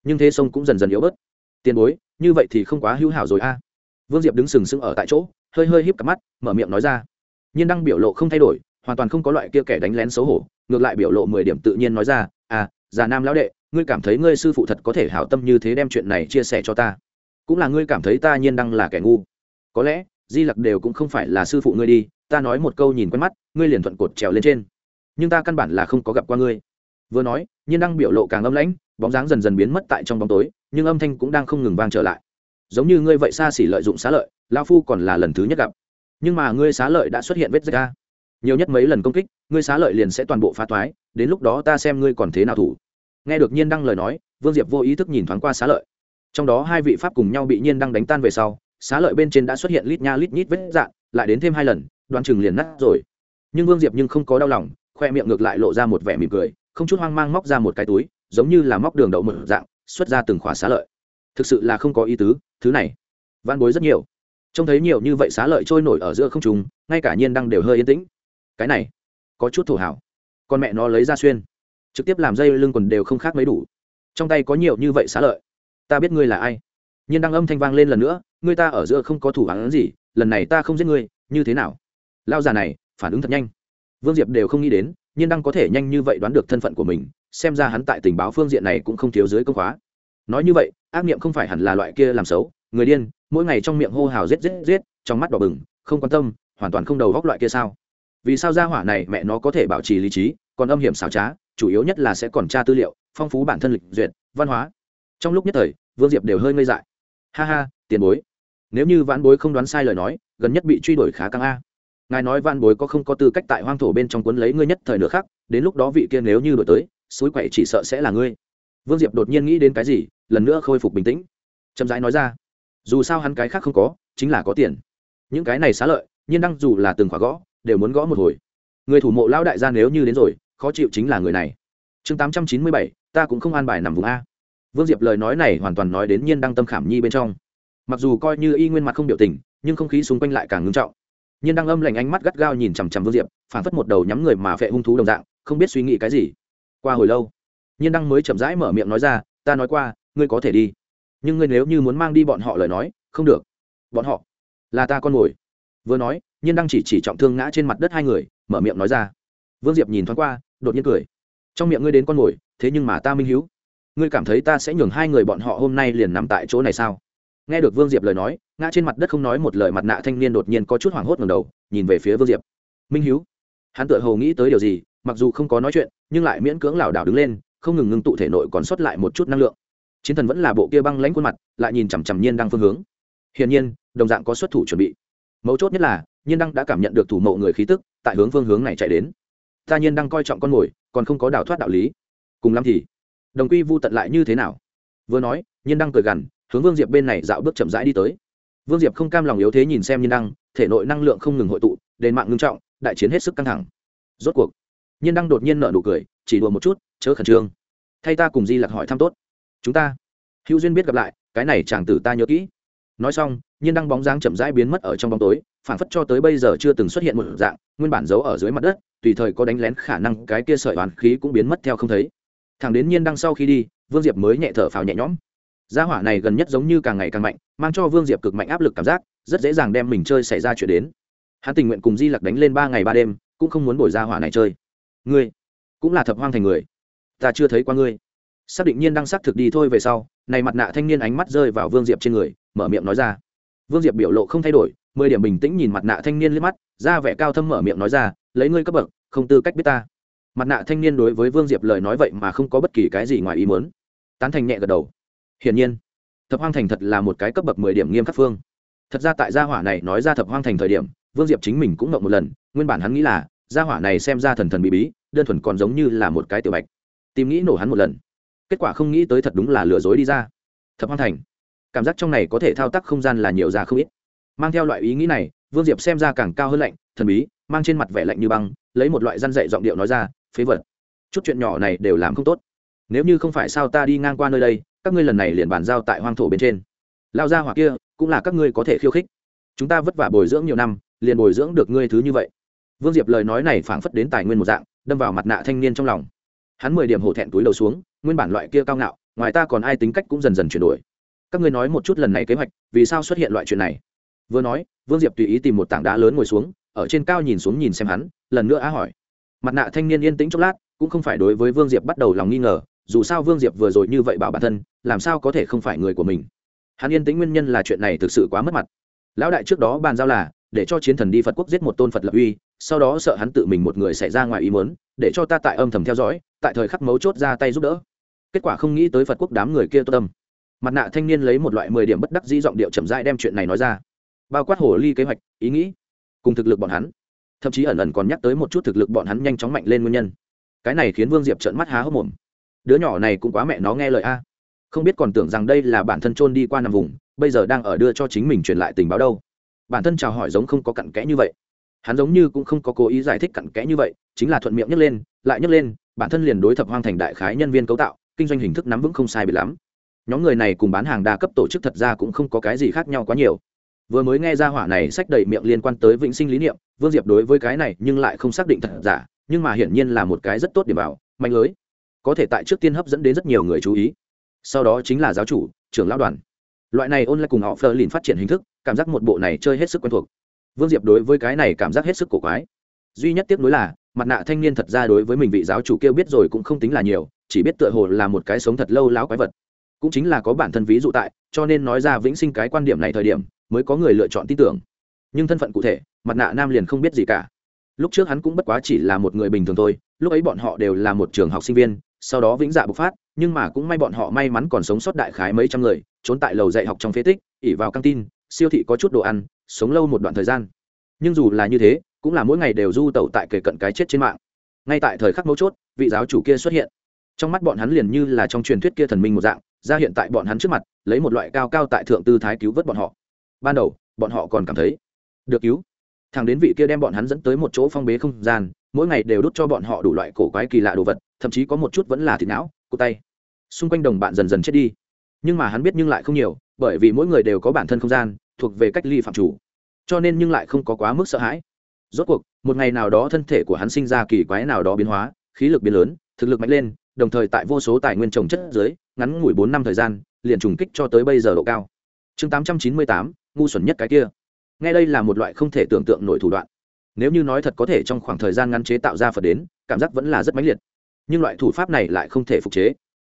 Nhưng thế sông cũng dần dần yếu bớt. Tiền bối, như vậy thì không quá hữu hảo rồi a. Vương diệp đứng sừng sững ở tại chỗ, hơi hơi híp cặp mắt, mở miệng nói ra nhiên đăng biểu lộ không thay đổi, hoàn toàn không có loại kia kẻ đánh lén xấu hổ, ngược lại biểu lộ mười điểm tự nhiên nói ra à già nam lão đệ, ngươi cảm thấy ngươi sư phụ thật có thể hảo tâm như thế đem chuyện này chia sẻ cho ta? Cũng là ngươi cảm thấy ta nhiên đăng là kẻ ngu. Có lẽ, di lặc đều cũng không phải là sư phụ ngươi đi, ta nói một câu nhìn quen mắt, ngươi liền thuận cột trèo lên trên. Nhưng ta căn bản là không có gặp qua ngươi. Vừa nói, nhiên đăng biểu lộ càng âm lãnh, bóng dáng dần dần biến mất tại trong bóng tối, nhưng âm thanh cũng đang không ngừng vang trở lại. Giống như ngươi vậy xa xỉ lợi dụng xá lợi lao phu còn là lần thứ nhất gặp nhưng mà ngươi xá lợi đã xuất hiện vết rách ra nhiều nhất mấy lần công kích, ngươi xá lợi liền sẽ toàn bộ phá toái, đến lúc đó ta xem ngươi còn thế nào thủ. Nghe được nhiên đăng lời nói, vương diệp vô ý thức nhìn thoáng qua xá lợi. Trong đó hai vị pháp cùng nhau bị nhiên đăng đánh tan về sau, xá lợi bên trên đã xuất hiện lít nha lít nhít vết dạn lại đến thêm hai lần đoan chừng liền nát rồi. Nhưng vương diệp nhưng không có đau lòng, khoe miệng ngược lại lộ ra một vẻ mỉm cười, không chút hoang mang móc ra một cái túi, giống như là móc đường đậu mở dạng, xuất ra từng khóa xá lợi. Thực sự là không có ý tứ, thứ này van bối rất nhiều trông thấy nhiều như vậy xá lợi trôi nổi ở giữa không trùng ngay cả nhiên đăng đều hơi yên tĩnh. Cái này, có chút thổ hảo. Con mẹ nó lấy ra xuyên. Trực tiếp làm dây lưng quần đều không khác mấy đủ. Trong tay có nhiều như vậy xá lợi. Ta biết ngươi là ai. Nhiên đăng âm thanh vang lên lần nữa, ngươi ta ở giữa không có thủ hắn gì, lần này ta không giết ngươi, như thế nào? Lao già này, phản ứng thật nhanh. Vương diệp đều không nghĩ đến, nhiên đăng có thể nhanh như vậy đoán được thân phận của mình, xem ra hắn tại tình báo phương diện này cũng không thiếu dưới công khóa. Nói như vậy, ác niệm không phải hẳn là loại kia làm xấu người điên, mỗi ngày trong miệng hô hào giết giết giết, trong mắt đỏ bừng, không quan tâm, hoàn toàn không đầu góc loại kia sao? Vì sao gia hỏa này mẹ nó có thể bảo trì lý trí, còn âm hiểm xảo trá, chủ yếu nhất là sẽ còn tra tư liệu, phong phú bản thân lịch duyệt, văn hóa. Trong lúc nhất thời, vương diệp đều hơi ngây dại. Ha ha, tiền bối. Nếu như vãn bối không đoán sai lời nói, gần nhất bị truy đuổi khá căng a. Ngài nói vãn bối có không có tư cách tại hoang thổ bên trong cuốn lấy ngươi nhất thời nữa khác đến lúc đó vị kia nếu như đổi tới, suối quậy chỉ sợ sẽ là ngươi. Vương diệp đột nhiên nghĩ đến cái gì, lần nữa khôi phục bình tĩnh. Chậm rãi nói ra dù sao hắn cái khác không có, chính là có tiền. Những cái này xá lợi, nhiên đăng dù là từng khóa gõ, đều muốn gõ một hồi. Người thủ mộ lão đại gia nếu như đến rồi, khó chịu chính là người này. Chương tám trăm chín mươi bảy, ta cũng không an bài nằm vùng a. Vương diệp lời nói này hoàn toàn nói đến nhiên đăng tâm khảm nhi bên trong. Mặc dù coi như y nguyên mặt không biểu tình, nhưng không khí xung quanh lại càng ngưng trọng. Nhiên đăng âm lạnh ánh mắt gắt gao nhìn chằm chằm vương diệp, phản phất một đầu nhắm người mà phệ hung thú đồng dạng, không biết suy nghĩ cái gì. Qua hồi lâu, nhiên đăng mới chậm rãi mở miệng nói ra, ta nói qua, ngươi có thể đi nhưng ngươi nếu như muốn mang đi bọn họ lời nói, không được. Bọn họ là ta con mồi. Vừa nói, nhiên đăng chỉ chỉ trọng thương ngã trên mặt đất hai người, mở miệng nói ra. Vương diệp nhìn thoáng qua, đột nhiên cười. Trong miệng ngươi đến con mồi, thế nhưng mà ta minh hiếu. Ngươi cảm thấy ta sẽ nhường hai người bọn họ hôm nay liền nằm tại chỗ này sao? Nghe được vương diệp lời nói, ngã trên mặt đất không nói một lời mặt nạ thanh niên đột nhiên có chút hoảng hốt ngầm đầu, nhìn về phía vương diệp. Minh hiếu. Hắn tự hồ nghĩ tới điều gì, mặc dù không có nói chuyện, nhưng lại miễn cưỡng lảo đảo đứng lên, không ngừng ngưng tụ thể nội còn sót lại một chút năng lượng chiến thần vẫn là bộ kia băng lãnh khuôn mặt, lại nhìn chằm chằm nhiên đăng phương hướng. Hiển nhiên, đồng dạng có xuất thủ chuẩn bị. Mấu chốt nhất là, nhiên đăng đã cảm nhận được thủ mộ người khí tức, tại hướng phương hướng này chạy đến. Ta nhiên đang coi trọng con mồi còn không có đào thoát đạo lý. Cùng lắm thì, đồng quy vu tận lại như thế nào? Vừa nói, nhiên đăng cười gằn, hướng vương diệp bên này dạo bước chậm rãi đi tới. Vương diệp không cam lòng yếu thế nhìn xem nhiên đăng, thể nội năng lượng không ngừng hội tụ, đền mạng ngưng trọng, đại chiến hết sức căng thẳng. Rốt cuộc, nhiên đăng đột nhiên nợ nụ cười, chỉ đùa một chút, chớ khẩn trương. Thay ta cùng di lặc hỏi thăm tốt chúng ta. Hữu duyên biết gặp lại, cái này chàng tử ta nhớ kỹ. Nói xong, nhiên đăng bóng dáng chậm rãi biến mất ở trong bóng tối phản phất cho tới bây giờ chưa từng xuất hiện một dạng, nguyên bản giấu ở dưới mặt đất, tùy thời có đánh lén khả năng cái kia sợi hoàn khí cũng biến mất theo không thấy. Thằng đến nhiên đăng sau khi đi, vương diệp mới nhẹ thở phào nhẹ nhõm. Gia hỏa này gần nhất giống như càng ngày càng mạnh, mang cho vương diệp cực mạnh áp lực cảm giác, rất dễ dàng đem mình chơi xảy ra chuyện đến. Hắn tình nguyện cùng di lặc đánh lên ba ngày ba đêm, cũng không muốn bồi gia hỏa này chơi. Ngươi cũng là thập hoang thành người. Ta chưa thấy qua ngươi xác định nhiên đang xác thực đi thôi về sau, này mặt nạ thanh niên ánh mắt rơi vào vương diệp trên người, mở miệng nói ra. Vương diệp biểu lộ không thay đổi, mười điểm bình tĩnh nhìn mặt nạ thanh niên liếc mắt, ra vẻ cao thâm mở miệng nói ra, lấy ngươi cấp bậc, không tư cách biết ta. Mặt nạ thanh niên đối với vương diệp lời nói vậy mà không có bất kỳ cái gì ngoài ý muốn. Tán thành nhẹ gật đầu. Hiển nhiên, thập hoang thành thật là một cái cấp bậc mười điểm nghiêm khắc phương. Thật ra tại gia hỏa này nói ra thập hoang thành thời điểm, vương diệp chính mình cũng ngậm một lần, nguyên bản hắn nghĩ là, gia hỏa này xem ra thần thần bí bí, đơn thuần còn giống như là một cái tiểu bạch. Tìm nghĩ nổ hắn một lần kết quả không nghĩ tới thật đúng là lừa dối đi ra. Thập hoang thành. Cảm giác trong này có thể thao tác không gian là nhiều ra không ít. Mang theo loại ý nghĩ này, vương diệp xem ra càng cao hơn lạnh, thần bí, mang trên mặt vẻ lạnh như băng, lấy một loại răn dạy giọng điệu nói ra, phế vật, chút chuyện nhỏ này đều làm không tốt. Nếu như không phải sao ta đi ngang qua nơi đây, các ngươi lần này liền bàn giao tại hoang thổ bên trên. Lao ra hoặc kia, cũng là các ngươi có thể khiêu khích. Chúng ta vất vả bồi dưỡng nhiều năm, liền bồi dưỡng được ngươi thứ như vậy. Vương diệp lời nói này phảng phất đến tài nguyên một dạng, đâm vào mặt nạ thanh niên trong lòng. Hắn mười điểm hổ thẹn túi đầu xuống nguyên bản loại kia cao ngạo, ngoài ta còn ai tính cách cũng dần dần chuyển đổi. Các ngươi nói một chút lần này kế hoạch, vì sao xuất hiện loại chuyện này? Vừa nói, vương diệp tùy ý tìm một tảng đá lớn ngồi xuống, ở trên cao nhìn xuống nhìn xem hắn, lần nữa á hỏi. Mặt nạ thanh niên yên tĩnh chốc lát, cũng không phải đối với vương diệp bắt đầu lòng nghi ngờ, dù sao vương diệp vừa rồi như vậy bảo bản thân, làm sao có thể không phải người của mình? Hắn yên tĩnh nguyên nhân là chuyện này thực sự quá mất mặt. Lão đại trước đó bàn giao là, để cho chiến thần đi phật quốc giết một tôn phật lập uy, sau đó sợ hắn tự mình một người xảy ra ngoài ý muốn, để cho ta tại âm thầm theo dõi, tại thời khắc mấu chốt ra tay giúp đỡ kết quả không nghĩ tới phật quốc đám người kia tốt tâm. Mặt nạ thanh niên lấy một loại mười điểm bất đắc dĩ giọng điệu chậm rãi đem chuyện này nói ra. Bao quát hồ ly kế hoạch, ý nghĩ, cùng thực lực bọn hắn. Thậm chí ẩn ẩn còn nhắc tới một chút thực lực bọn hắn nhanh chóng mạnh lên nguyên nhân. Cái này khiến vương diệp trợn mắt há hốc mồm. Đứa nhỏ này cũng quá mẹ nó nghe lời a. Không biết còn tưởng rằng đây là bản thân trôn đi qua nằm vùng, bây giờ đang ở đưa cho chính mình truyền lại tình báo đâu. Bản thân chào hỏi giống không có cặn kẽ như vậy. Hắn giống như cũng không có cố ý giải thích cặn kẽ như vậy, chính là thuận miệng nhấc lên, lại nhấc lên, bản thân liền đối thập hoang thành đại khái nhân viên cấu tạo kinh doanh hình thức nắm vững không sai bị lắm. Nhóm người này cùng bán hàng đa cấp tổ chức thật ra cũng không có cái gì khác nhau quá nhiều. Vừa mới nghe ra hỏa này sách đầy miệng liên quan tới vĩnh sinh lý niệm, vương diệp đối với cái này nhưng lại không xác định thật giả, nhưng mà hiển nhiên là một cái rất tốt để bảo mạnh lưới. Có thể tại trước tiên hấp dẫn đến rất nhiều người chú ý. Sau đó chính là giáo chủ, trưởng lão đoàn. Loại này ôn lại cùng họ phơ lìn phát triển hình thức, cảm giác một bộ này chơi hết sức quen thuộc. Vương diệp đối với cái này cảm giác hết sức cổ quái. Duy nhất tiếc nuối là, mặt nạ thanh niên thật ra đối với mình vị giáo chủ kêu biết rồi cũng không tính là nhiều chỉ biết tựa hồ là một cái sống thật lâu lão quái vật. Cũng chính là có bản thân ví dụ tại, cho nên nói ra vĩnh sinh cái quan điểm này thời điểm, mới có người lựa chọn tin tưởng. Nhưng thân phận cụ thể, mặt nạ nam liền không biết gì cả. Lúc trước hắn cũng bất quá chỉ là một người bình thường thôi, lúc ấy bọn họ đều là một trường học sinh viên, sau đó vĩnh dạ bộc phát, nhưng mà cũng may bọn họ may mắn còn sống sót đại khái mấy trăm người, trốn tại lầu dạy học trong phế tích, ỉ vào căng tin, siêu thị có chút đồ ăn, sống lâu một đoạn thời gian. Nhưng dù là như thế, cũng là mỗi ngày đều du tẩu tại kề cận cái chết trên mạng. Ngay tại thời khắc mấu chốt, vị giáo chủ kia xuất hiện trong mắt bọn hắn liền như là trong truyền thuyết kia thần minh một dạng, ra hiện tại bọn hắn trước mặt, lấy một loại cao cao tại thượng tư thái cứu vớt bọn họ. Ban đầu, bọn họ còn cảm thấy được cứu. Thằng đến vị kia đem bọn hắn dẫn tới một chỗ phong bế không gian, mỗi ngày đều đút cho bọn họ đủ loại cổ quái kỳ lạ đồ vật, thậm chí có một chút vẫn là thịt não cụ tay. Xung quanh đồng bạn dần dần chết đi. Nhưng mà hắn biết nhưng lại không nhiều, bởi vì mỗi người đều có bản thân không gian, thuộc về cách ly phạm chủ. Cho nên nhưng lại không có quá mức sợ hãi. Rốt cuộc, một ngày nào đó thân thể của hắn sinh ra kỳ quái nào đó biến hóa, khí lực biến lớn, thực lực mạnh lên đồng thời tại vô số tài nguyên trồng chất dưới, ngắn ngủi bốn năm thời gian, liền trùng kích cho tới bây giờ độ cao. Chương tám trăm chín mươi tám, ngu xuẩn nhất cái kia. Nghe đây là một loại không thể tưởng tượng nổi thủ đoạn. Nếu như nói thật có thể trong khoảng thời gian ngắn chế tạo ra phật đến, cảm giác vẫn là rất mãnh liệt. Nhưng loại thủ pháp này lại không thể phục chế.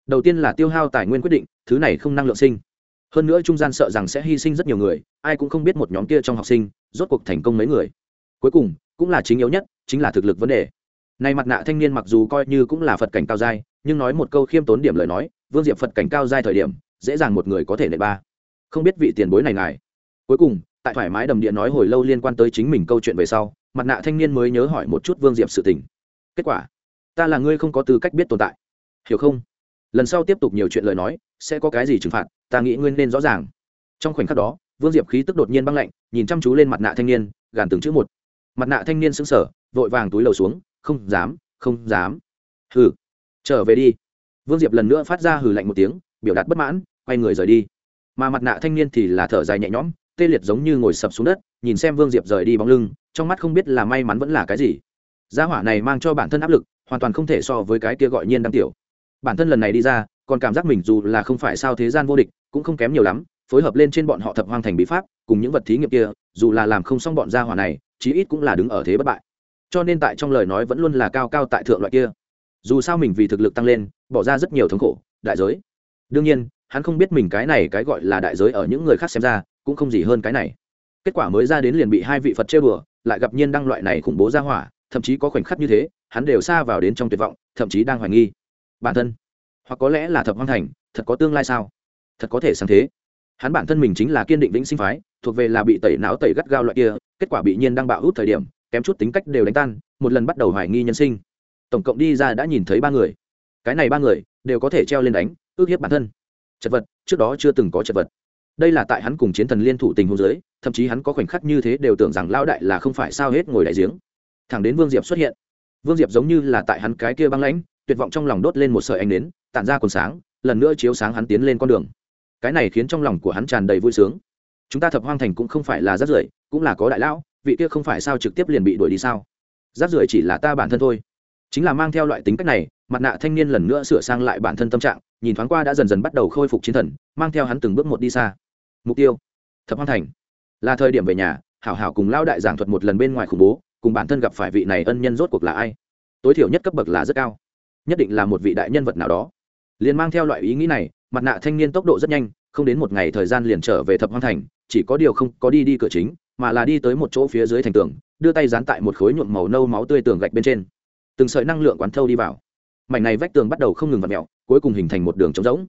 Đầu tiên là tiêu hao tài nguyên quyết định, thứ này không năng lượng sinh. Hơn nữa trung gian sợ rằng sẽ hy sinh rất nhiều người, ai cũng không biết một nhóm kia trong học sinh, rốt cuộc thành công mấy người. Cuối cùng, cũng là chính yếu nhất, chính là thực lực vấn đề này mặt nạ thanh niên mặc dù coi như cũng là phật cảnh cao giai, nhưng nói một câu khiêm tốn điểm lời nói, vương diệp phật cảnh cao giai thời điểm, dễ dàng một người có thể nệ ba. Không biết vị tiền bối này ngài. Cuối cùng, tại thoải mái đầm điện nói hồi lâu liên quan tới chính mình câu chuyện về sau, mặt nạ thanh niên mới nhớ hỏi một chút vương diệp sự tình. Kết quả, ta là ngươi không có tư cách biết tồn tại. Hiểu không? Lần sau tiếp tục nhiều chuyện lời nói, sẽ có cái gì trừng phạt, ta nghĩ nguyên nên rõ ràng. Trong khoảnh khắc đó, vương diệp khí tức đột nhiên băng lạnh, nhìn chăm chú lên mặt nạ thanh niên, gàn từng chữ một. Mặt nạ thanh niên sững sờ, vội vàng túi lầu xuống không dám không dám. Hừ, trở về đi. Vương diệp lần nữa phát ra hừ lạnh một tiếng, biểu đạt bất mãn, quay người rời đi. Mà mặt nạ thanh niên thì là thở dài nhẹ nhõm, tê liệt giống như ngồi sập xuống đất, nhìn xem vương diệp rời đi bóng lưng, trong mắt không biết là may mắn vẫn là cái gì. Gia hỏa này mang cho bản thân áp lực, hoàn toàn không thể so với cái kia gọi nhiên đăng tiểu. Bản thân lần này đi ra, còn cảm giác mình dù là không phải sao thế gian vô địch, cũng không kém nhiều lắm, phối hợp lên trên bọn họ thập hoang thành bí pháp, cùng những vật thí nghiệm kia, dù là làm không xong bọn gia hỏa này, chí ít cũng là đứng ở thế bất bại cho nên tại trong lời nói vẫn luôn là cao cao tại thượng loại kia. Dù sao mình vì thực lực tăng lên, bỏ ra rất nhiều thống khổ, đại giới. Đương nhiên, hắn không biết mình cái này cái gọi là đại giới ở những người khác xem ra, cũng không gì hơn cái này. Kết quả mới ra đến liền bị hai vị phật chơi bừa lại gặp nhiên đăng loại này khủng bố ra hỏa, thậm chí có khoảnh khắc như thế, hắn đều xa vào đến trong tuyệt vọng, thậm chí đang hoài nghi. Bản thân, hoặc có lẽ là thập hoang thành, thật có tương lai sao? Thật có thể sáng thế. Hắn bản thân mình chính là kiên định vĩnh sinh phái, thuộc về là bị tẩy não tẩy gắt gao loại kia, kết quả bị nhiên đăng bạo hút thời điểm kém chút tính cách đều đánh tan, một lần bắt đầu hoài nghi nhân sinh. Tổng cộng đi ra đã nhìn thấy ba người. Cái này ba người đều có thể treo lên đánh, ước hiếp bản thân. Chật vật, trước đó chưa từng có chật vật. Đây là tại hắn cùng chiến thần liên thủ tình hôn giới thậm chí hắn có khoảnh khắc như thế đều tưởng rằng lão đại là không phải sao hết ngồi đại giếng. Thẳng đến vương diệp xuất hiện. Vương diệp giống như là tại hắn cái kia băng lãnh, tuyệt vọng trong lòng đốt lên một sợi ánh nến, tản ra còn sáng, lần nữa chiếu sáng hắn tiến lên con đường. Cái này khiến trong lòng của hắn tràn đầy vui sướng. Chúng ta thập hoang thành cũng không phải là rất rưởi, cũng là có đại lão vị kia không phải sao trực tiếp liền bị đuổi đi sao? Rác rưởi chỉ là ta bản thân thôi. Chính là mang theo loại tính cách này, mặt nạ thanh niên lần nữa sửa sang lại bản thân tâm trạng, nhìn thoáng qua đã dần dần bắt đầu khôi phục chiến thần, mang theo hắn từng bước một đi xa. Mục tiêu, thập hoang thành. Là thời điểm về nhà, hảo hảo cùng lao đại giảng thuật một lần bên ngoài khủng bố, cùng bản thân gặp phải vị này ân nhân rốt cuộc là ai? Tối thiểu nhất cấp bậc là rất cao. Nhất định là một vị đại nhân vật nào đó. Liền mang theo loại ý nghĩ này, mặt nạ thanh niên tốc độ rất nhanh, không đến một ngày thời gian liền trở về thập hoang thành, chỉ có điều không có đi đi cửa chính mà là đi tới một chỗ phía dưới thành tường, đưa tay dán tại một khối nhuộm màu nâu máu tươi tường gạch bên trên. Từng sợi năng lượng quán thâu đi vào. Mảnh này vách tường bắt đầu không ngừng vặt mẹo cuối cùng hình thành một đường trống rỗng.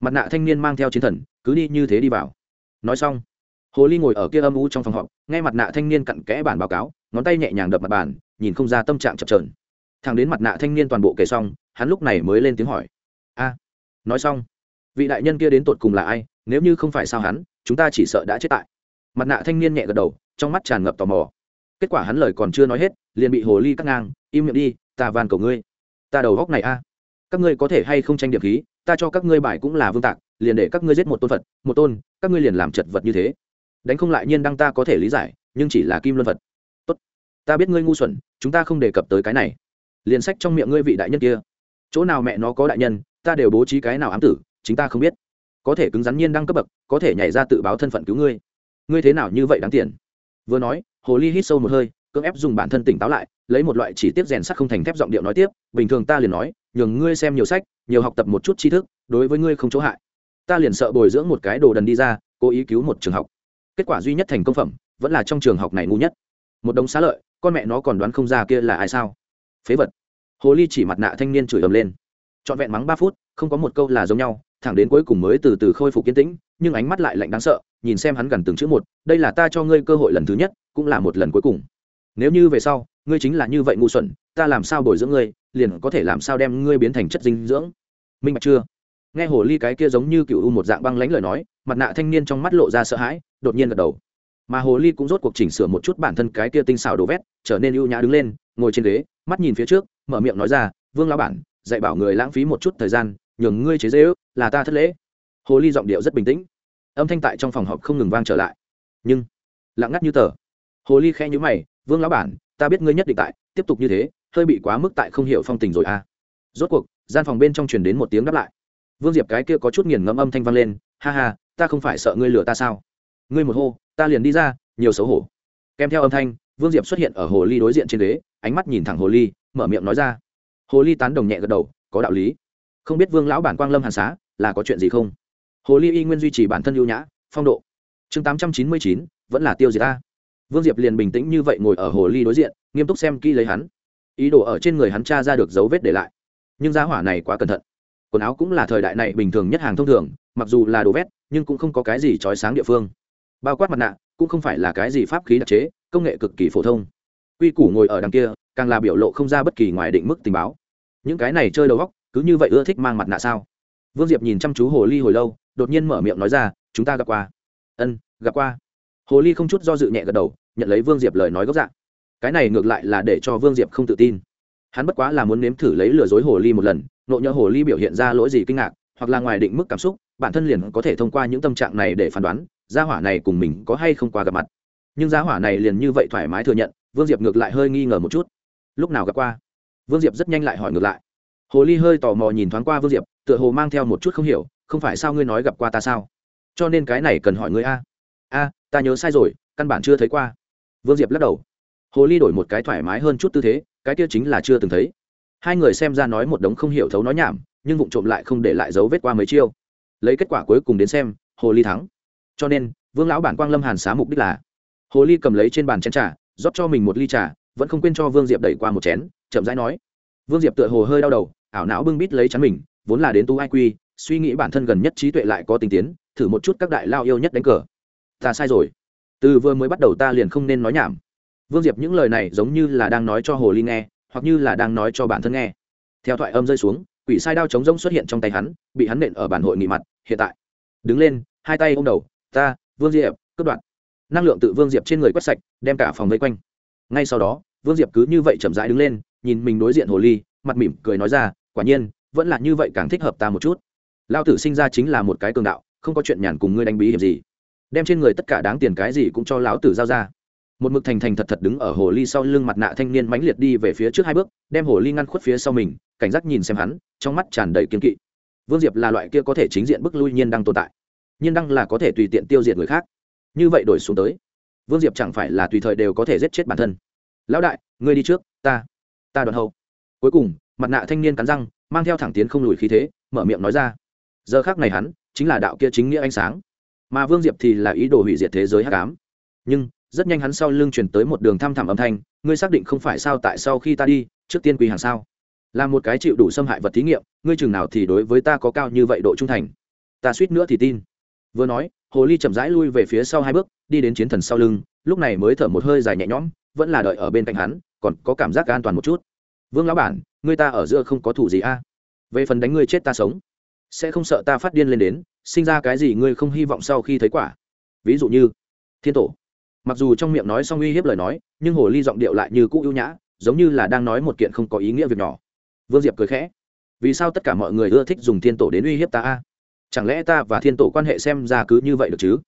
Mặt nạ thanh niên mang theo chiến thần, cứ đi như thế đi vào. Nói xong, hồ ly ngồi ở kia âm u trong phòng họp, nghe mặt nạ thanh niên cặn kẽ bản báo cáo, ngón tay nhẹ nhàng đập mặt bàn, nhìn không ra tâm trạng chập trờn thằng đến mặt nạ thanh niên toàn bộ kể xong, hắn lúc này mới lên tiếng hỏi. A, nói xong, vị đại nhân kia đến tột cùng là ai? Nếu như không phải sao hắn, chúng ta chỉ sợ đã chết tại mặt nạ thanh niên nhẹ gật đầu, trong mắt tràn ngập tò mò. Kết quả hắn lời còn chưa nói hết, liền bị hồ ly cắt ngang, im miệng đi, ta van cầu ngươi, ta đầu góc này a. Các ngươi có thể hay không tranh điểm khí, ta cho các ngươi bài cũng là vương tạc, liền để các ngươi giết một tôn phật, một tôn, các ngươi liền làm chật vật như thế. Đánh không lại nhiên đăng ta có thể lý giải, nhưng chỉ là kim luân vật tốt, ta biết ngươi ngu xuẩn, chúng ta không đề cập tới cái này. Liền sách trong miệng ngươi vị đại nhân kia. Chỗ nào mẹ nó có đại nhân, ta đều bố trí cái nào ám tử, chính ta không biết. Có thể cứng rắn nhiên đăng cấp bậc, có thể nhảy ra tự báo thân phận cứu ngươi ngươi thế nào như vậy đáng tiền? Vừa nói, hồ ly hít sâu một hơi, cưỡng ép dùng bản thân tỉnh táo lại, lấy một loại chỉ tiết rèn sắt không thành thép giọng điệu nói tiếp, bình thường ta liền nói, nhường ngươi xem nhiều sách, nhiều học tập một chút tri thức, đối với ngươi không chỗ hại. Ta liền sợ bồi dưỡng một cái đồ đần đi ra, cố ý cứu một trường học. Kết quả duy nhất thành công phẩm, vẫn là trong trường học này ngu nhất. Một đống xá lợi, con mẹ nó còn đoán không ra kia là ai sao? Phế vật. Hồ ly chỉ mặt nạ thanh niên chửi ầm lên. Trọn vẹn mắng ba phút, không có một câu là giống nhau, thẳng đến cuối cùng mới từ từ khôi phục kiến tĩnh nhưng ánh mắt lại lạnh đáng sợ, nhìn xem hắn gần từng chữ một, đây là ta cho ngươi cơ hội lần thứ nhất, cũng là một lần cuối cùng. Nếu như về sau, ngươi chính là như vậy ngu xuẩn, ta làm sao bồi dưỡng ngươi, liền có thể làm sao đem ngươi biến thành chất dinh dưỡng. Minh bạch chưa? Nghe hồ ly cái kia giống như cựu u một dạng băng lãnh lời nói, mặt nạ thanh niên trong mắt lộ ra sợ hãi, đột nhiên gật đầu. Mà hồ ly cũng rốt cuộc chỉnh sửa một chút bản thân cái kia tinh xảo đồ vét, trở nên ưu nhã đứng lên, ngồi trên ghế, mắt nhìn phía trước, mở miệng nói ra, vương lão bản, dạy bảo người lãng phí một chút thời gian, nhường ngươi chế dễ ước là ta thất lễ hồ ly giọng điệu rất bình tĩnh. Âm thanh tại trong phòng họp không ngừng vang trở lại. Nhưng, lặng ngắt như tờ. Hồ ly khe nhữ mày, vương lão bản, ta biết ngươi nhất định tại, tiếp tục như thế, hơi bị quá mức tại không hiểu phong tình rồi à. Rốt cuộc, gian phòng bên trong truyền đến một tiếng đáp lại. Vương diệp cái kia có chút nghiền ngẫm âm thanh vang lên, ha ha, ta không phải sợ ngươi lừa ta sao? Ngươi một hô, ta liền đi ra, nhiều xấu hổ. Kèm theo âm thanh, vương diệp xuất hiện ở hồ ly đối diện trên ghế, ánh mắt nhìn thẳng hồ ly, mở miệng nói ra. Hồ ly tán đồng nhẹ gật đầu, có đạo lý. Không biết vương lão bản quang lâm hàn xá, là có chuyện gì không? Hồ ly y nguyên duy trì bản thân ưu nhã, phong độ. Chương tám trăm chín mươi chín, vẫn là tiêu diệt ta. Vương diệp liền bình tĩnh như vậy ngồi ở hồ ly đối diện, nghiêm túc xem kỹ lấy hắn. Ý đồ ở trên người hắn cha ra được dấu vết để lại. Nhưng giá hỏa này quá cẩn thận. Quần áo cũng là thời đại này bình thường nhất hàng thông thường, mặc dù là đồ vét, nhưng cũng không có cái gì trói sáng địa phương. Bao quát mặt nạ, cũng không phải là cái gì pháp khí đặc chế, công nghệ cực kỳ phổ thông. Quy củ ngồi ở đằng kia, càng là biểu lộ không ra bất kỳ ngoài định mức tình báo. Những cái này chơi đầu góc cứ như vậy ưa thích mang mặt nạ sao? Vương diệp nhìn chăm chú hồ ly hồi lâu, đột nhiên mở miệng nói ra, chúng ta gặp qua. Ân, gặp qua. Hồ ly không chút do dự nhẹ gật đầu, nhận lấy vương diệp lời nói gốc dạng. Cái này ngược lại là để cho vương diệp không tự tin. Hắn bất quá là muốn nếm thử lấy lừa dối hồ ly một lần, nộ nhỡ hồ ly biểu hiện ra lỗi gì kinh ngạc, hoặc là ngoài định mức cảm xúc, bản thân liền có thể thông qua những tâm trạng này để phán đoán, gia hỏa này cùng mình có hay không qua gặp mặt. Nhưng gia hỏa này liền như vậy thoải mái thừa nhận, vương diệp ngược lại hơi nghi ngờ một chút. Lúc nào gặp qua? Vương diệp rất nhanh lại hỏi ngược lại. Hồ ly hơi tò mò nhìn thoáng qua vương diệp tựa hồ mang theo một chút không hiểu, không phải sao ngươi nói gặp qua ta sao? Cho nên cái này cần hỏi ngươi a. A, ta nhớ sai rồi, căn bản chưa thấy qua. Vương diệp lắc đầu. Hồ ly đổi một cái thoải mái hơn chút tư thế, cái kia chính là chưa từng thấy. Hai người xem ra nói một đống không hiểu thấu nói nhảm, nhưng vụng trộm lại không để lại dấu vết qua mấy chiêu. Lấy kết quả cuối cùng đến xem, hồ ly thắng. Cho nên, vương lão bản quang lâm hàn xá mục đích là, hồ ly cầm lấy trên bàn chén trà, rót cho mình một ly trà, vẫn không quên cho vương diệp đẩy qua một chén, chậm rãi nói. Vương diệp tựa hồ hơi đau đầu, ảo não bưng bít lấy chắn mình vốn là đến tu ai quy, suy nghĩ bản thân gần nhất trí tuệ lại có tinh tiến, thử một chút các đại lao yêu nhất đánh cờ. Ta sai rồi. Từ vừa mới bắt đầu ta liền không nên nói nhảm. Vương diệp những lời này giống như là đang nói cho hồ ly nghe, hoặc như là đang nói cho bản thân nghe. Theo thoại âm rơi xuống, quỷ sai đao chống rỗng xuất hiện trong tay hắn, bị hắn nện ở bản hội nghị mặt, hiện tại. Đứng lên, hai tay ô m đầu, ta, vương diệp, cướp đoạn năng lượng tự vương diệp trên người quét sạch, đem cả phòng vây quanh. Ngay sau đó, vương diệp cứ như vậy chậm rãi đứng lên, nhìn mình đối diện hồ ly, mặt mỉm cười nói ra, quả nhiên vẫn là như vậy càng thích hợp ta một chút. Lao tử sinh ra chính là một cái cường đạo, không có chuyện nhàn cùng ngươi đánh bí hiểm gì. Đem trên người tất cả đáng tiền cái gì cũng cho lão tử giao ra. Một mực thành thành thật thật đứng ở hồ ly sau lưng mặt nạ thanh niên mãnh liệt đi về phía trước hai bước, đem hồ ly ngăn khuất phía sau mình, cảnh giác nhìn xem hắn, trong mắt tràn đầy kiên kỵ. Vương diệp là loại kia có thể chính diện bức lui nhiên đang tồn tại. Nhiên đăng là có thể tùy tiện tiêu diệt người khác. Như vậy đổi xuống tới, vương diệp chẳng phải là tùy thời đều có thể giết chết bản thân. Lão đại, ngươi đi trước, ta ta đoàn hậu cuối cùng mặt nạ thanh niên cắn răng, mang theo thẳng tiến không lùi khí thế, mở miệng nói ra. Giờ khác này hắn chính là đạo kia chính nghĩa ánh sáng. Mà vương diệp thì là ý đồ hủy diệt thế giới hắc ám. Nhưng, rất nhanh hắn sau lưng chuyển tới một đường thăm thẳm âm thanh, ngươi xác định không phải sao, tại sau khi ta đi, trước tiên quỳ hàng sao? Là một cái chịu đủ xâm hại vật thí nghiệm, ngươi chừng nào thì đối với ta có cao như vậy độ trung thành? Ta suýt nữa thì tin. Vừa nói, hồ ly chậm rãi lui về phía sau hai bước, đi đến chiến thần sau lưng, lúc này mới thở một hơi dài nhẹ nhõm, vẫn là đợi ở bên cạnh hắn, còn có cảm giác an toàn một chút vương lão bản, người ta ở giữa không có thủ gì a. Về phần đánh ngươi chết ta sống, sẽ không sợ ta phát điên lên đến, sinh ra cái gì ngươi không hy vọng sau khi thấy quả. Ví dụ như, thiên tổ. Mặc dù trong miệng nói xong uy hiếp lời nói, nhưng hồ ly giọng điệu lại như cũ ưu nhã, giống như là đang nói một kiện không có ý nghĩa việc nhỏ. Vương diệp cười khẽ. Vì sao tất cả mọi người ưa thích dùng thiên tổ đến uy hiếp ta a? Chẳng lẽ ta và thiên tổ quan hệ xem ra cứ như vậy được chứ?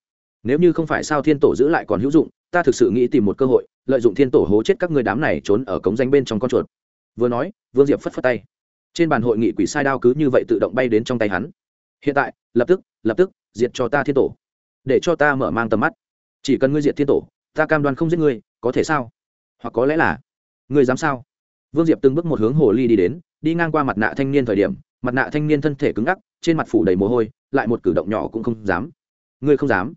Nếu như không phải sao thiên tổ giữ lại còn hữu dụng, ta thực sự nghĩ tìm một cơ hội, lợi dụng thiên tổ hố chết các người đám này trốn ở cống danh bên trong con chuột vừa nói, vương diệp phất phất tay. Trên bàn hội nghị quỷ sai đao cứ như vậy tự động bay đến trong tay hắn. Hiện tại, lập tức lập tức, diệt cho ta thiên tổ. Để cho ta mở mang tầm mắt. Chỉ cần ngươi diệt thiên tổ, ta cam đoan không giết ngươi, có thể sao? Hoặc có lẽ là, ngươi dám sao? Vương diệp từng bước một hướng hồ ly đi đến, đi ngang qua mặt nạ thanh niên thời điểm, mặt nạ thanh niên thân thể cứng ngắc, trên mặt phủ đầy mồ hôi, lại một cử động nhỏ cũng không dám. Ngươi không dám.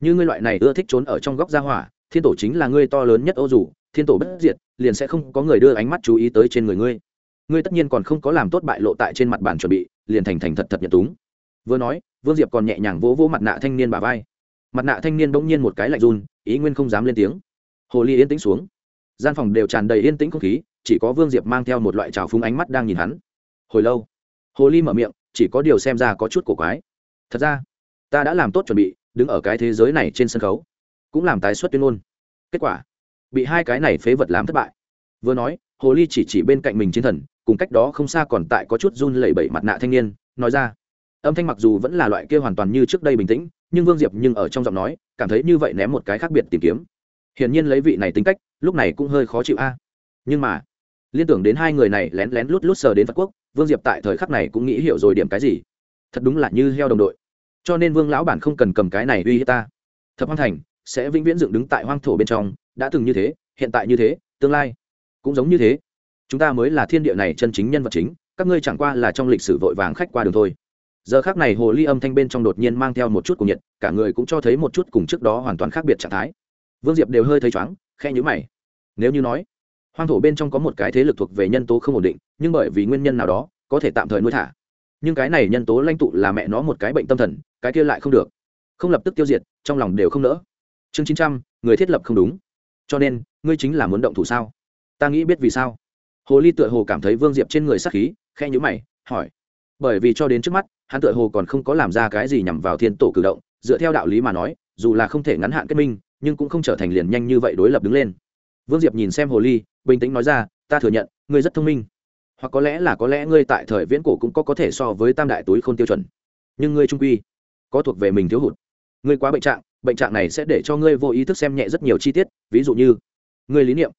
Như ngươi loại này ưa thích trốn ở trong góc gia hỏa, thiên tổ chính là ngươi to lớn nhất ô dù, thiên tổ bất diệt liền sẽ không có người đưa ánh mắt chú ý tới trên người ngươi. Ngươi tất nhiên còn không có làm tốt bại lộ tại trên mặt bàn chuẩn bị, liền thành thành thật thật nhật túng. Vừa nói, vương diệp còn nhẹ nhàng vỗ vỗ mặt nạ thanh niên bà vai. Mặt nạ thanh niên bỗng nhiên một cái lạnh run, ý nguyên không dám lên tiếng. Hồ ly yên tĩnh xuống. Gian phòng đều tràn đầy yên tĩnh không khí, chỉ có vương diệp mang theo một loại trào phúng ánh mắt đang nhìn hắn. Hồi lâu, hồ ly mở miệng, chỉ có điều xem ra có chút cổ quái. Thật ra, ta đã làm tốt chuẩn bị, đứng ở cái thế giới này trên sân khấu, cũng làm tái xuất tuyên ngôn. Kết quả bị hai cái này phế vật làm thất bại. Vừa nói, hồ ly chỉ chỉ bên cạnh mình chiến thần, cùng cách đó không xa còn tại có chút run lẩy bẩy mặt nạ thanh niên, nói ra. Âm thanh mặc dù vẫn là loại kia hoàn toàn như trước đây bình tĩnh, nhưng vương diệp nhưng ở trong giọng nói, cảm thấy như vậy ném một cái khác biệt tìm kiếm. Hiển nhiên lấy vị này tính cách, lúc này cũng hơi khó chịu a. Nhưng mà, liên tưởng đến hai người này lén lén lút lút sờ đến phật quốc, vương diệp tại thời khắc này cũng nghĩ hiểu rồi điểm cái gì. Thật đúng là như heo đồng đội. Cho nên vương lão bản không cần cầm cái này uy hiếp ta. Thập hoang thành sẽ vĩnh viễn dựng đứng tại hoang thổ bên trong đã từng như thế, hiện tại như thế, tương lai cũng giống như thế. Chúng ta mới là thiên địa này chân chính nhân vật chính, các ngươi chẳng qua là trong lịch sử vội vàng khách qua đường thôi. Giờ khác này hồ ly âm thanh bên trong đột nhiên mang theo một chút cùng nhiệt, cả người cũng cho thấy một chút cùng trước đó hoàn toàn khác biệt trạng thái. Vương diệp đều hơi thấy chóng khe nhữ mày. Nếu như nói, hoang thổ bên trong có một cái thế lực thuộc về nhân tố không ổn định, nhưng bởi vì nguyên nhân nào đó, có thể tạm thời nuôi thả. Nhưng cái này nhân tố lãnh tụ là mẹ nó một cái bệnh tâm thần, cái kia lại không được. Không lập tức tiêu diệt, trong lòng đều không nỡ. Chương chín trăm, người thiết lập không đúng cho nên, ngươi chính là muốn động thủ sao? Ta nghĩ biết vì sao. Hồ ly tựa hồ cảm thấy vương diệp trên người sắc khí khe nhữ mày, hỏi. Bởi vì cho đến trước mắt, hắn tựa hồ còn không có làm ra cái gì nhằm vào thiên tổ cử động, dựa theo đạo lý mà nói, dù là không thể ngắn hạn kết minh, nhưng cũng không trở thành liền nhanh như vậy đối lập đứng lên. Vương diệp nhìn xem hồ ly, bình tĩnh nói ra, ta thừa nhận, ngươi rất thông minh. Hoặc có lẽ là có lẽ ngươi tại thời viễn cổ cũng có có thể so với tam đại túi khôn tiêu chuẩn. Nhưng ngươi trung quy có thuộc về mình thiếu hụt. Ngươi quá bệnh trạng bệnh trạng này sẽ để cho ngươi vô ý thức xem nhẹ rất nhiều chi tiết, ví dụ như ngươi lý niệm.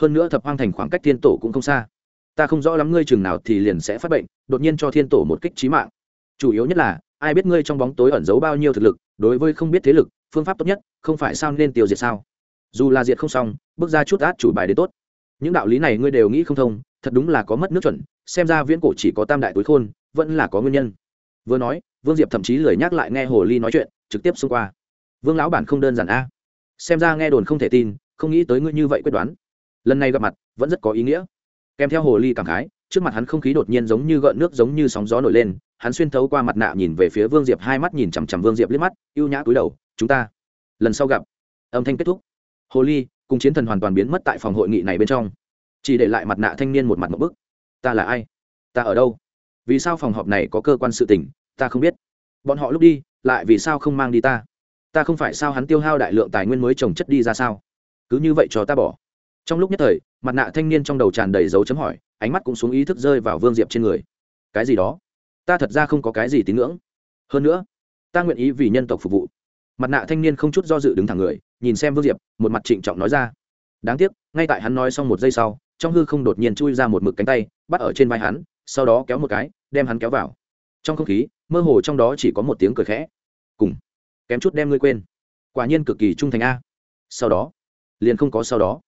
Hơn nữa thập hoang thành khoảng cách thiên tổ cũng không xa. Ta không rõ lắm ngươi chừng nào thì liền sẽ phát bệnh, đột nhiên cho thiên tổ một kích trí mạng. Chủ yếu nhất là, ai biết ngươi trong bóng tối ẩn giấu bao nhiêu thực lực, đối với không biết thế lực, phương pháp tốt nhất, không phải sao nên tiêu diệt sao. Dù là diệt không xong, bước ra chút át chủ bài đến tốt. Những đạo lý này ngươi đều nghĩ không thông, thật đúng là có mất nước chuẩn, xem ra viễn cổ chỉ có tam đại túi khôn, vẫn là có nguyên nhân. Vừa nói, vương diệp thậm chí lười nhắc lại nghe hồ ly nói chuyện, trực tiếp xông qua vương lão bản không đơn giản a. Xem ra nghe đồn không thể tin, không nghĩ tới ngươi như vậy quyết đoán. Lần này gặp mặt, vẫn rất có ý nghĩa. Kèm theo hồ ly cảm khái, trước mặt hắn không khí đột nhiên giống như gợn nước giống như sóng gió nổi lên, hắn xuyên thấu qua mặt nạ nhìn về phía vương diệp hai mắt nhìn chằm chằm vương diệp liếc mắt, ưu nhã cúi đầu, chúng ta, lần sau gặp. Âm thanh kết thúc. Hồ ly, cùng chiến thần hoàn toàn biến mất tại phòng hội nghị này bên trong. Chỉ để lại mặt nạ thanh niên một mặt một bức. Ta là ai? Ta ở đâu? Vì sao phòng họp này có cơ quan sự tỉnh ta không biết. Bọn họ lúc đi, lại vì sao không mang đi ta? Ta không phải sao hắn tiêu hao đại lượng tài nguyên mới trồng chất đi ra sao? Cứ như vậy cho ta bỏ. Trong lúc nhất thời, mặt nạ thanh niên trong đầu tràn đầy dấu chấm hỏi, ánh mắt cũng xuống ý thức rơi vào vương diệp trên người. Cái gì đó? Ta thật ra không có cái gì tín ngưỡng. Hơn nữa, ta nguyện ý vì nhân tộc phục vụ. Mặt nạ thanh niên không chút do dự đứng thẳng người, nhìn xem vương diệp, một mặt trịnh trọng nói ra. Đáng tiếc, ngay tại hắn nói xong một giây sau, trong hư không đột nhiên chui ra một mực cánh tay, bắt ở trên vai hắn, sau đó kéo một cái, đem hắn kéo vào. Trong không khí, mơ hồ trong đó chỉ có một tiếng cười khẽ. Cùng kém chút đem ngươi quên. Quả nhiên cực kỳ trung thành a. Sau đó, liền không có sau đó.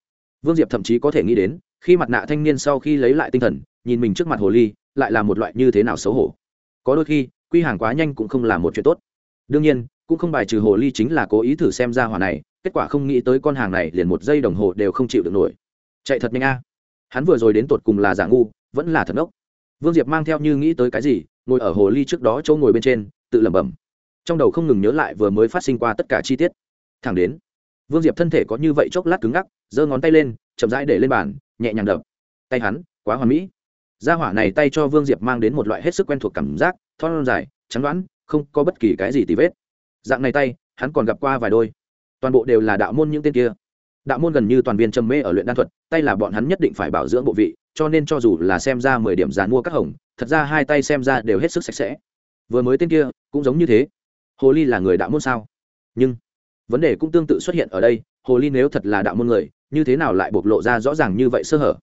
Vương diệp thậm chí có thể nghĩ đến, khi mặt nạ thanh niên sau khi lấy lại tinh thần, nhìn mình trước mặt hồ ly, lại là một loại như thế nào xấu hổ. Có đôi khi, quy hàng quá nhanh cũng không là một chuyện tốt. Đương nhiên, cũng không bài trừ hồ ly chính là cố ý thử xem ra hỏa này, kết quả không nghĩ tới con hàng này liền một giây đồng hồ đều không chịu được nổi. Chạy thật nhanh a. Hắn vừa rồi đến tột cùng là giả ngu, vẫn là thật ốc vương diệp mang theo như nghĩ tới cái gì, ngồi ở hồ ly trước đó chỗ ngồi bên trên, tự lẩm bẩm trong đầu không ngừng nhớ lại vừa mới phát sinh qua tất cả chi tiết. Thẳng đến, vương diệp thân thể có như vậy chốc lát cứng ngắc, giơ ngón tay lên, chậm rãi để lên bàn, nhẹ nhàng đập. Tay hắn, quá hoàn mỹ. Gia hỏa này tay cho vương diệp mang đến một loại hết sức quen thuộc cảm giác, thon dài chắn đoán, không có bất kỳ cái gì tì vết. Dạng này tay, hắn còn gặp qua vài đôi. Toàn bộ đều là đạo môn những tên kia. Đạo môn gần như toàn viên trầm mê ở luyện đan thuật, tay là bọn hắn nhất định phải bảo dưỡng bộ vị, cho nên cho dù là xem ra mười điểm dàn mua các hồng, thật ra hai tay xem ra đều hết sức sạch sẽ. Vừa mới tên kia, cũng giống như thế hồ ly là người đạo môn sao? Nhưng, vấn đề cũng tương tự xuất hiện ở đây, hồ ly nếu thật là đạo môn người, như thế nào lại bộc lộ ra rõ ràng như vậy sơ hở?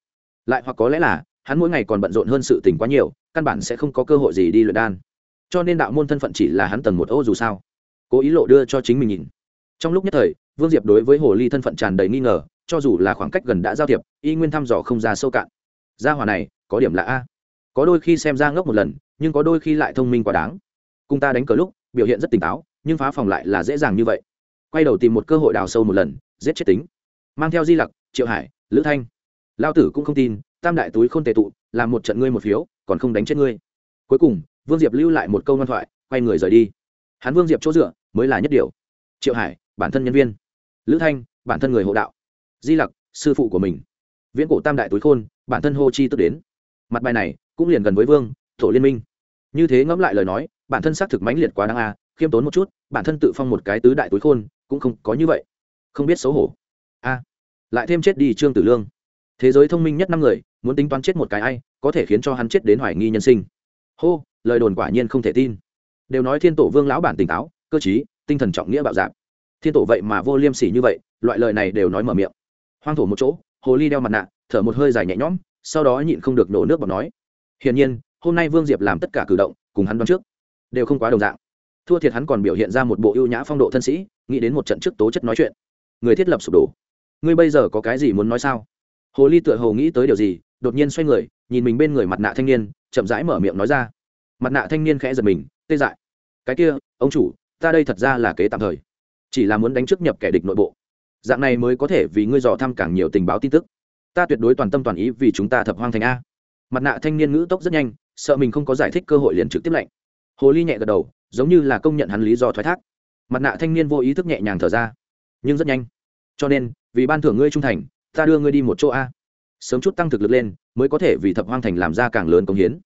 Lại hoặc có lẽ là, hắn mỗi ngày còn bận rộn hơn sự tình quá nhiều, căn bản sẽ không có cơ hội gì đi luyện đan. Cho nên đạo môn thân phận chỉ là hắn tầng một ô dù sao. Cố ý lộ đưa cho chính mình nhìn. Trong lúc nhất thời, vương diệp đối với hồ ly thân phận tràn đầy nghi ngờ, cho dù là khoảng cách gần đã giao thiệp, y nguyên thăm dò không ra sâu cạn. Gia hòa này, có điểm lạ a. Có đôi khi xem ra ngốc một lần, nhưng có đôi khi lại thông minh quá đáng. Cùng ta đánh cờ lúc biểu hiện rất tỉnh táo, nhưng phá phòng lại là dễ dàng như vậy. Quay đầu tìm một cơ hội đào sâu một lần, giết chết tính. Mang theo di lặc, triệu hải, lữ thanh. Lao tử cũng không tin, tam đại túi không tệ tụ làm một trận ngươi một phiếu, còn không đánh chết ngươi. Cuối cùng, vương diệp lưu lại một câu ngoan thoại, quay người rời đi. Hắn vương diệp chỗ dựa, mới là nhất điều. Triệu hải, bản thân nhân viên. Lữ thanh, bản thân người hộ đạo. Di lặc, sư phụ của mình. Viễn cổ tam đại túi khôn, bản thân hô chi tức đến. Mặt bài này, cũng liền gần với vương, Thổ liên minh. Như thế ngẫm lại lời nói bản thân xác thực mãnh liệt quá đáng a, khiêm tốn một chút, bản thân tự phong một cái tứ đại túi khôn, cũng không có như vậy. Không biết xấu hổ. A, lại thêm chết đi trương tử lương. Thế giới thông minh nhất năm người, muốn tính toán chết một cái ai, có thể khiến cho hắn chết đến hoài nghi nhân sinh. Hô, lời đồn quả nhiên không thể tin. Đều nói thiên tổ vương lão bản tỉnh táo, cơ chí tinh thần trọng nghĩa bạo dạp thiên tổ vậy mà vô liêm sỉ như vậy, loại lời này đều nói mở miệng. Hoang thổ một chỗ, hồ ly đeo mặt nạ, thở một hơi dài nhẹ nhõm, sau đó nhịn không được nổ nước bọt nói. Hiển nhiên, hôm nay vương diệp làm tất cả cử động, cùng hắn đoán trước đều không quá đồng dạng. Thua thiệt hắn còn biểu hiện ra một bộ ưu nhã phong độ thân sĩ, nghĩ đến một trận trước tố chất nói chuyện. Người thiết lập sụp đổ. Ngươi bây giờ có cái gì muốn nói sao? Hồ ly tựa hồ nghĩ tới điều gì, đột nhiên xoay người, nhìn mình bên người mặt nạ thanh niên, chậm rãi mở miệng nói ra. Mặt nạ thanh niên khẽ giật mình, tê dại. Cái kia, ông chủ, ta đây thật ra là kế tạm thời. Chỉ là muốn đánh trước nhập kẻ địch nội bộ. Dạng này mới có thể vì ngươi dò thăm càng nhiều tình báo tin tức. Ta tuyệt đối toàn tâm toàn ý vì chúng ta thập hoang thành a. Mặt nạ thanh niên ngữ tốc rất nhanh, sợ mình không có giải thích cơ hội liền trực tiếp lệnh hồ ly nhẹ gật đầu, giống như là công nhận hắn lý do thoái thác. Mặt nạ thanh niên vô ý thức nhẹ nhàng thở ra. Nhưng rất nhanh. Cho nên, vì ban thưởng ngươi trung thành, ta đưa ngươi đi một chỗ a. Sớm chút tăng thực lực lên, mới có thể vì thập hoang thành làm ra càng lớn công hiến.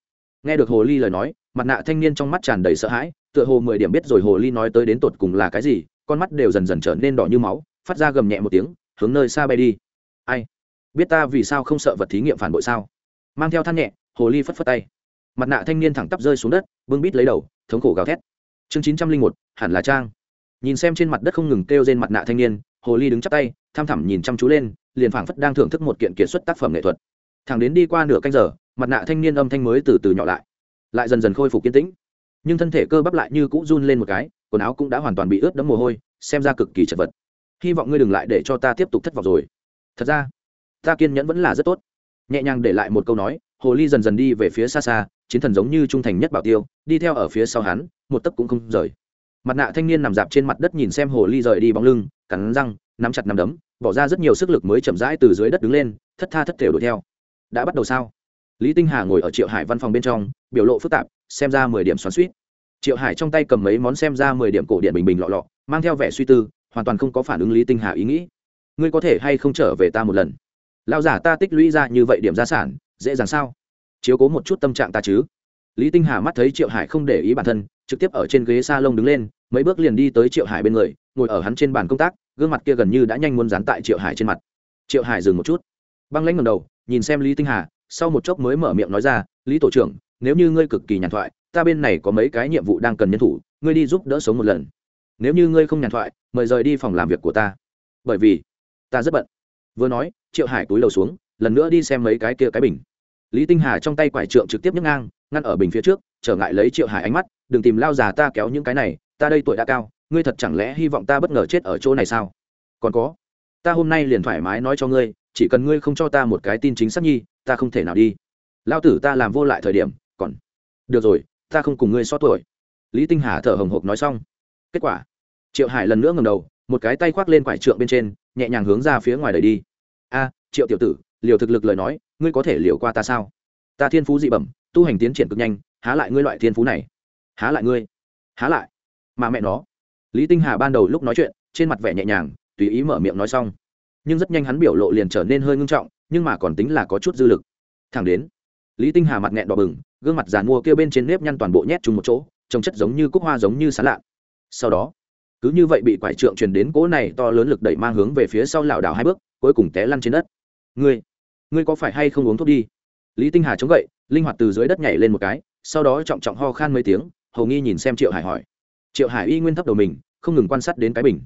Nghe được hồ ly lời nói, mặt nạ thanh niên trong mắt tràn đầy sợ hãi, tựa hồ mười điểm biết rồi hồ ly nói tới đến tột cùng là cái gì, con mắt đều dần dần trở nên đỏ như máu, phát ra gầm nhẹ một tiếng, hướng nơi xa bay đi. Ai? Biết ta vì sao không sợ vật thí nghiệm phản bội sao? Mang theo than nhẹ, hồ ly phất phất tay mặt nạ thanh niên thẳng tắp rơi xuống đất vương bít lấy đầu, thống khổ gào thét. Chương chín trăm linh một, hẳn là trang. Nhìn xem trên mặt đất không ngừng kêu trên mặt nạ thanh niên, hồ ly đứng chắp tay, tham thẳm nhìn chăm chú lên, liền phảng phất đang thưởng thức một kiện kiệt xuất tác phẩm nghệ thuật. Thẳng đến đi qua nửa canh giờ, mặt nạ thanh niên âm thanh mới từ từ nhỏ lại lại dần dần khôi phục kiên tĩnh. Nhưng thân thể cơ bắp lại như cũ run lên một cái, quần áo cũng đã hoàn toàn bị ướt đẫm mồ hôi, xem ra cực kỳ chật vật. Hy vọng ngươi đừng lại để cho ta tiếp tục thất vọng rồi. Thật ra, ta kiên nhẫn vẫn là rất tốt. Nhẹ nhàng để lại một câu nói, hồ ly dần dần đi về phía xa xa chiến thần giống như trung thành nhất bảo tiêu, đi theo ở phía sau hắn, một tấc cũng không rời. Mặt nạ thanh niên nằm dạp trên mặt đất nhìn xem hồ ly rời đi bóng lưng, cắn răng, nắm chặt nắm đấm, bỏ ra rất nhiều sức lực mới chậm rãi từ dưới đất đứng lên, thất tha thất thể đuổi theo. Đã bắt đầu sao? Lý tinh hà ngồi ở triệu hải văn phòng bên trong, biểu lộ phức tạp, xem ra mười điểm xoắn suýt triệu hải trong tay cầm mấy món xem ra mười điểm cổ điện bình bình lọ lọ, mang theo vẻ suy tư, hoàn toàn không có phản ứng lý tinh hà ý nghĩ. Ngươi có thể hay không trở về ta một lần? Lao giả ta tích lũy ra như vậy điểm gia sản, dễ dàng sao? Chiếu cố một chút tâm trạng ta chứ? Lý tinh hà mắt thấy triệu hải không để ý bản thân, trực tiếp ở trên ghế s a lông đứng lên, mấy bước liền đi tới triệu hải bên người, ngồi ở hắn trên bàn công tác, gương mặt kia gần như đã nhanh muốn dán tại triệu hải trên mặt. Triệu hải dừng một chút. Băng lãnh ngầm đầu, nhìn xem lý tinh hà, sau một chốc mới mở miệng nói ra, lý tổ trưởng, nếu như ngươi cực kỳ nhàn thoại, ta bên này có mấy cái nhiệm vụ đang cần nhân thủ, ngươi đi giúp đỡ sống một lần. Nếu như ngươi không nhàn thoại, mời rời đi phòng làm việc của ta. Bởi vì, ta rất bận. Vừa nói, triệu hải túi lầu xuống, lần nữa đi xem mấy cái kia cái bình lý tinh hà trong tay quải trượng trực tiếp nhấc ngang, ngăn ở bình phía trước, trở ngại lấy triệu hải ánh mắt, đừng tìm lao già ta kéo những cái này, ta đây tuổi đã cao, ngươi thật chẳng lẽ hy vọng ta bất ngờ chết ở chỗ này sao? Còn có, ta hôm nay liền thoải mái nói cho ngươi, chỉ cần ngươi không cho ta một cái tin chính xác nhi, ta không thể nào đi. Lao tử ta làm vô lại thời điểm, còn được rồi, ta không cùng ngươi so tuổi. Lý tinh hà thở hồng hộc nói xong. Kết quả, triệu hải lần nữa ngầm đầu, một cái tay khoác lên quải trượng bên trên, nhẹ nhàng hướng ra phía ngoài đời đi. A, triệu tiểu tử liều thực lực lời nói, ngươi có thể liều qua ta sao? Ta thiên phú dị bẩm, tu hành tiến triển cực nhanh, há lại ngươi loại thiên phú này? Há lại ngươi? Há lại? Mà mẹ nó. Lý tinh hà ban đầu lúc nói chuyện, trên mặt vẻ nhẹ nhàng, tùy ý mở miệng nói xong. Nhưng rất nhanh hắn biểu lộ liền trở nên hơi ngưng trọng, nhưng mà còn tính là có chút dư lực. Thẳng đến, lý tinh hà mặt nghẹn đỏ bừng, gương mặt giàn mua kêu bên trên nếp nhăn toàn bộ nhét chung một chỗ, trông chất giống như cúc hoa giống như sán lạ. Sau đó, cứ như vậy bị quải trượng truyền đến cỗ này to lớn lực đẩy mang hướng về phía sau lảo đảo hai bước, cuối cùng té lăn trên đất. Ngươi ngươi có phải hay không uống thuốc đi? Lý tinh hà chống gậy, linh hoạt từ dưới đất nhảy lên một cái, sau đó trọng trọng ho khan mấy tiếng hầu nghi nhìn xem triệu hải hỏi. Triệu hải y nguyên thấp đầu mình, không ngừng quan sát đến cái bình.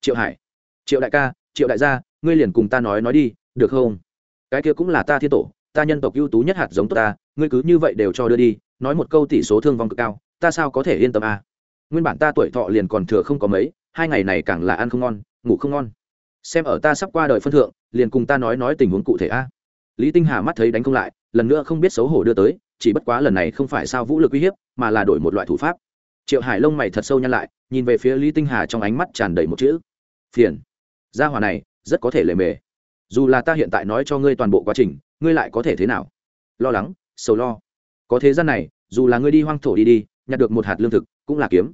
Triệu hải, triệu đại ca, triệu đại gia, ngươi liền cùng ta nói nói đi, được không? Cái kia cũng là ta thiên tổ, ta nhân tộc ưu tú nhất hạt giống tốt ta, ngươi cứ như vậy đều cho đưa đi, nói một câu tỷ số thương vong cực cao, ta sao có thể yên tâm à? nguyên bản ta tuổi thọ liền còn thừa không có mấy, hai ngày này càng là ăn không ngon, ngủ không ngon. Xem ở ta sắp qua đời phân thượng, liền cùng ta nói nói tình huống cụ thể a lý tinh hà mắt thấy đánh không lại, lần nữa không biết xấu hổ đưa tới, chỉ bất quá lần này không phải sao vũ lực uy hiếp, mà là đổi một loại thủ pháp. Triệu hải lông mày thật sâu nhăn lại, nhìn về phía lý tinh hà trong ánh mắt tràn đầy một chữ. Phiền. Gia hòa này, rất có thể lề mề. Dù là ta hiện tại nói cho ngươi toàn bộ quá trình, ngươi lại có thể thế nào? Lo lắng, sầu lo. Có thế gian này, dù là ngươi đi hoang thổ đi đi, nhặt được một hạt lương thực, cũng là kiếm.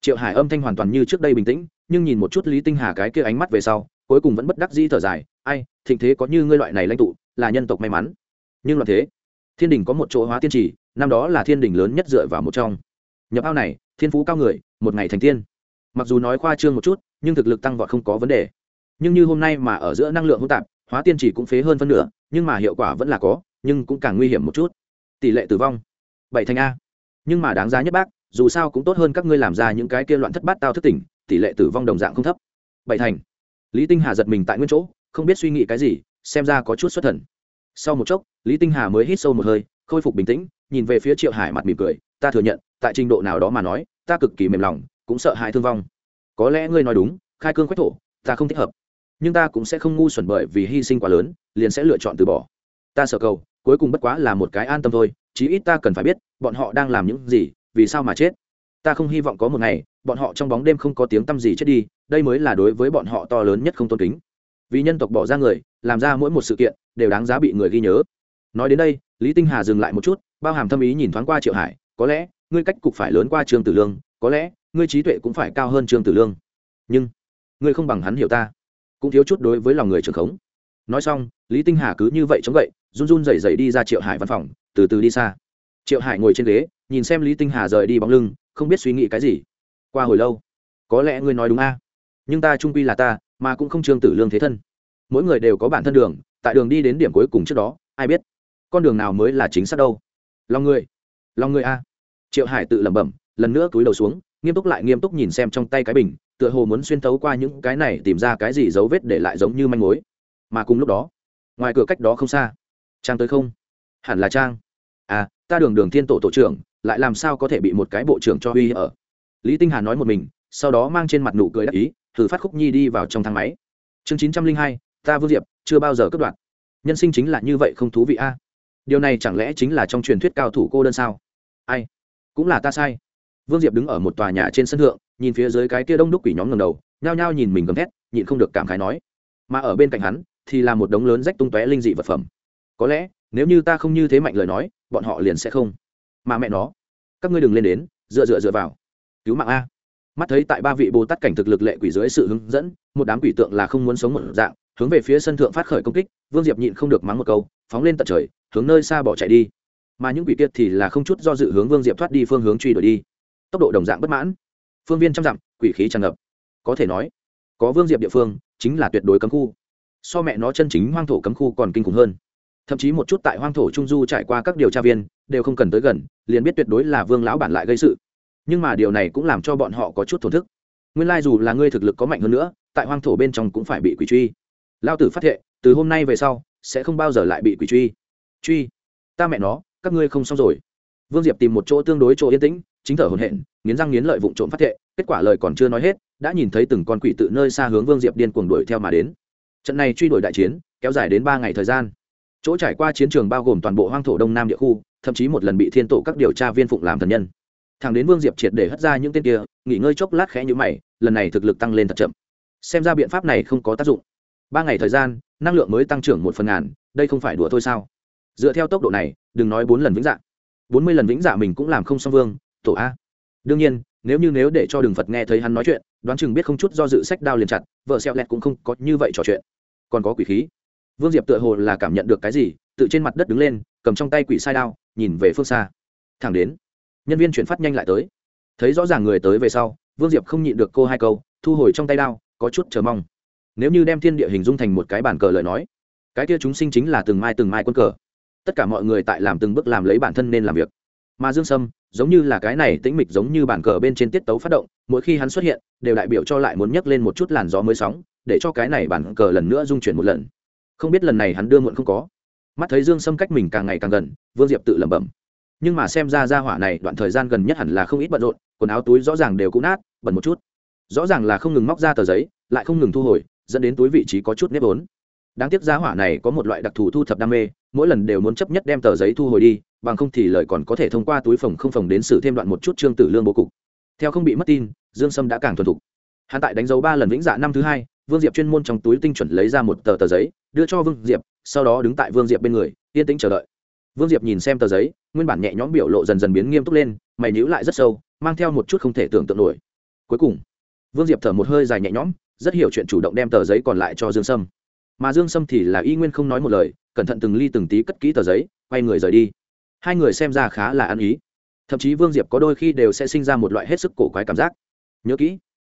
Triệu hải âm thanh hoàn toàn như trước đây bình tĩnh, nhưng nhìn một chút lý tinh hà cái kia ánh mắt về sau, cuối cùng vẫn bất đắc dĩ thở dài. Ai, thịnh thế có như ngươi loại này lãnh tụ là nhân tộc may mắn. Nhưng là thế, thiên đình có một chỗ hóa tiên trì, năm đó là thiên đình lớn nhất dựa vào một trong. Nhập ao này, thiên phú cao người, một ngày thành tiên. Mặc dù nói khoa trương một chút, nhưng thực lực tăng vọt không có vấn đề. Nhưng như hôm nay mà ở giữa năng lượng hỗn tạp, hóa tiên chỉ cũng phế hơn phân nửa, nhưng mà hiệu quả vẫn là có, nhưng cũng càng nguy hiểm một chút. Tỷ lệ tử vong, bảy thành a. Nhưng mà đáng giá nhất bác, dù sao cũng tốt hơn các ngươi làm ra những cái kia loạn thất bát tao thất tỉnh, tỷ lệ tử vong đồng dạng không thấp. Bảy thành. Lý tinh hà giật mình tại nguyên chỗ, không biết suy nghĩ cái gì xem ra có chút xuất thần. Sau một chốc, lý tinh hà mới hít sâu một hơi, khôi phục bình tĩnh, nhìn về phía triệu hải mặt mỉm cười, ta thừa nhận, tại trình độ nào đó mà nói, ta cực kỳ mềm lòng, cũng sợ hãi thương vong. Có lẽ ngươi nói đúng, khai cương quách thổ, ta không thích hợp. Nhưng ta cũng sẽ không ngu xuẩn bởi vì hy sinh quá lớn, liền sẽ lựa chọn từ bỏ. Ta sợ cầu, cuối cùng bất quá là một cái an tâm thôi, chí ít ta cần phải biết, bọn họ đang làm những gì, vì sao mà chết. Ta không hy vọng có một ngày, bọn họ trong bóng đêm không có tiếng t â m gì chết đi, đây mới là đối với bọn họ to lớn nhất không tôn kính vì nhân tộc bỏ ra người, làm ra mỗi một sự kiện, đều đáng giá bị người ghi nhớ. Nói đến đây, lý tinh hà dừng lại một chút, bao hàm thâm ý nhìn thoáng qua triệu hải, có lẽ, ngươi cách cục phải lớn qua trương tử lương, có lẽ, ngươi trí tuệ cũng phải cao hơn trương tử lương. Nhưng, ngươi không bằng hắn hiểu ta, cũng thiếu chút đối với lòng người trưởng khống. Nói xong, lý tinh hà cứ như vậy chống gậy, run run rẩy rẩy đi ra triệu hải văn phòng, từ từ đi xa. Triệu hải ngồi trên ghế, nhìn xem lý tinh hà rời đi bóng lưng, không biết suy nghĩ cái gì. Qua hồi lâu, có lẽ ngươi nói đúng a, nhưng ta trung quy là ta mà cũng không trương tử lương thế thân. Mỗi người đều có bản thân đường, tại đường đi đến điểm cuối cùng trước đó, ai biết con đường nào mới là chính xác đâu. Lòng người lòng người a. Triệu hải tự lẩm bẩm, lần nữa cúi đầu xuống, nghiêm túc lại nghiêm túc nhìn xem trong tay cái bình, tựa hồ muốn xuyên tấu qua những cái này, tìm ra cái gì dấu vết để lại giống như manh mối. Mà cùng lúc đó, ngoài cửa cách đó không xa, trang tới không? Hẳn là trang. À ta đường đường thiên tổ tổ trưởng, lại làm sao có thể bị một cái bộ trưởng cho huy ở? Lý tinh hà nói một mình, sau đó mang trên mặt nụ cười đắc ý thử phát khúc nhi đi vào trong thang máy. Chương chín trăm linh hai, ta vương diệp, chưa bao giờ cất đoạn nhân sinh chính là như vậy không thú vị a. Điều này chẳng lẽ chính là trong truyền thuyết cao thủ cô đơn sao? Ai? Cũng là ta sai. Vương diệp đứng ở một tòa nhà trên sân thượng, nhìn phía dưới cái kia đông đúc quỷ nhóm ngầm đầu, nhao nhao nhìn mình gầm thét, nhịn không được cảm khái nói. Mà ở bên cạnh hắn, thì là một đống lớn rách tung tóe linh dị vật phẩm. Có lẽ, nếu như ta không như thế mạnh lời nói, bọn họ liền sẽ không. Mà mẹ nó, các ngươi đừng lên đến, dựa dựa dựa vào. Cứu mạng a mắt thấy tại ba vị bồ tát cảnh thực lực lệ quỷ dưới sự hướng dẫn, một đám quỷ tượng là không muốn sống một dạng, hướng về phía sân thượng phát khởi công kích, vương diệp nhịn không được mắng một câu, phóng lên tận trời, hướng nơi xa bỏ chạy đi. Mà những quỷ kia thì là không chút do dự hướng vương diệp thoát đi phương hướng truy đuổi đi. Tốc độ đồng dạng bất mãn. Phương viên trăm dặm, quỷ khí tràn ngập. Có thể nói, có vương diệp địa phương, chính là tuyệt đối cấm khu. So mẹ nó chân chính hoang thổ cấm khu còn kinh khủng hơn. Thậm chí một chút tại hoang thổ trung du trải qua các điều tra viên, đều không cần tới gần, liền biết tuyệt đối là vương lão bản lại gây sự nhưng mà điều này cũng làm cho bọn họ có chút thổn thức. Nguyên lai dù là ngươi thực lực có mạnh hơn nữa, tại hoang thổ bên trong cũng phải bị quỷ truy. Lao tử phát thệ, từ hôm nay về sau, sẽ không bao giờ lại bị quỷ truy. Truy. Ta mẹ nó, các ngươi không xong rồi. Vương diệp tìm một chỗ tương đối chỗ yên tĩnh, chính thở hồn hện nghiến răng nghiến lợi vụ trộm phát thệ, kết quả lời còn chưa nói hết, đã nhìn thấy từng con quỷ tự nơi xa hướng vương diệp điên cuồng đuổi theo mà đến. Trận này truy đuổi đại chiến, kéo dài đến ba ngày thời gian. Chỗ trải qua chiến trường bao gồm toàn bộ hoang thổ đông nam địa khu, thậm chí một lần bị thiên tổ các điều tra viên phụng làm thần nhân thằng đến vương diệp triệt để hất ra những tên kia, nghỉ ngơi chốc lát khẽ nhữ mày, lần này thực lực tăng lên thật chậm. Xem ra biện pháp này không có tác dụng. Ba ngày thời gian, năng lượng mới tăng trưởng một phần ngàn, đây không phải đùa thôi sao? Dựa theo tốc độ này, đừng nói bốn lần vĩnh dạ bốn mươi lần vĩnh dạ mình cũng làm không xong vương, tổ a. Đương nhiên, nếu như nếu để cho đường phật nghe thấy hắn nói chuyện, đoán chừng biết không chút do dự sách đao liền chặt, vợ xẹo lẹt cũng không có như vậy trò chuyện. Còn có quỷ khí. Vương diệp tựa hồ là cảm nhận được cái gì, tự trên mặt đất đứng lên, cầm trong tay quỷ sai đao, nhìn về phương xa. Thẳng đến nhân viên chuyển phát nhanh lại tới. Thấy rõ ràng người tới về sau, vương diệp không nhịn được cô hai câu, thu hồi trong tay đao, có chút chờ mong. Nếu như đem thiên địa hình dung thành một cái bàn cờ lời nói, cái kia chúng sinh chính là từng mai từng mai quân cờ. Tất cả mọi người tại làm từng bước làm lấy bản thân nên làm việc. Mà dương sâm, giống như là cái này tĩnh mịch giống như bản cờ bên trên tiết tấu phát động, mỗi khi hắn xuất hiện, đều đại biểu cho lại muốn nhấc lên một chút làn gió mới sóng, để cho cái này bản cờ lần nữa dung chuyển một lần. Không biết lần này hắn đưa muộn không có. Mắt thấy dương sâm cách mình càng ngày càng gần, vương diệp tự lẩm bẩm nhưng mà xem ra ra hỏa này đoạn thời gian gần nhất hẳn là không ít bận rộn, quần áo, túi rõ ràng đều cũ nát, bẩn một chút. Rõ ràng là không ngừng móc ra tờ giấy, lại không ngừng thu hồi, dẫn đến túi vị trí có chút nếp vốn. Đáng tiếc giá hỏa này có một loại đặc thù thu thập đam mê, mỗi lần đều muốn chấp nhất đem tờ giấy thu hồi đi, bằng không thì lời còn có thể thông qua túi phòng không phòng đến xử thêm đoạn một chút trương tử lương bố cục. Theo không bị mất tin, dương sâm đã càng thuần thục. Hắn tại đánh dấu ba lần vĩnh dạ năm thứ hai, vương diệp chuyên môn trong túi tinh chuẩn lấy ra một tờ tờ giấy, đưa cho vương diệp, sau đó đứng tại vương diệp bên người, yên tĩnh chờ đợi vương diệp nhìn xem tờ giấy, nguyên bản nhẹ nhõm biểu lộ dần dần biến nghiêm túc lên, mày nhíu lại rất sâu, mang theo một chút không thể tưởng tượng nổi. Cuối cùng, vương diệp thở một hơi dài nhẹ nhõm, rất hiểu chuyện chủ động đem tờ giấy còn lại cho dương sâm. Mà dương sâm thì là y nguyên không nói một lời, cẩn thận từng ly từng tí cất kỹ tờ giấy, quay người rời đi. Hai người xem ra khá là ăn ý. Thậm chí vương diệp có đôi khi đều sẽ sinh ra một loại hết sức cổ quái cảm giác. Nhớ kỹ,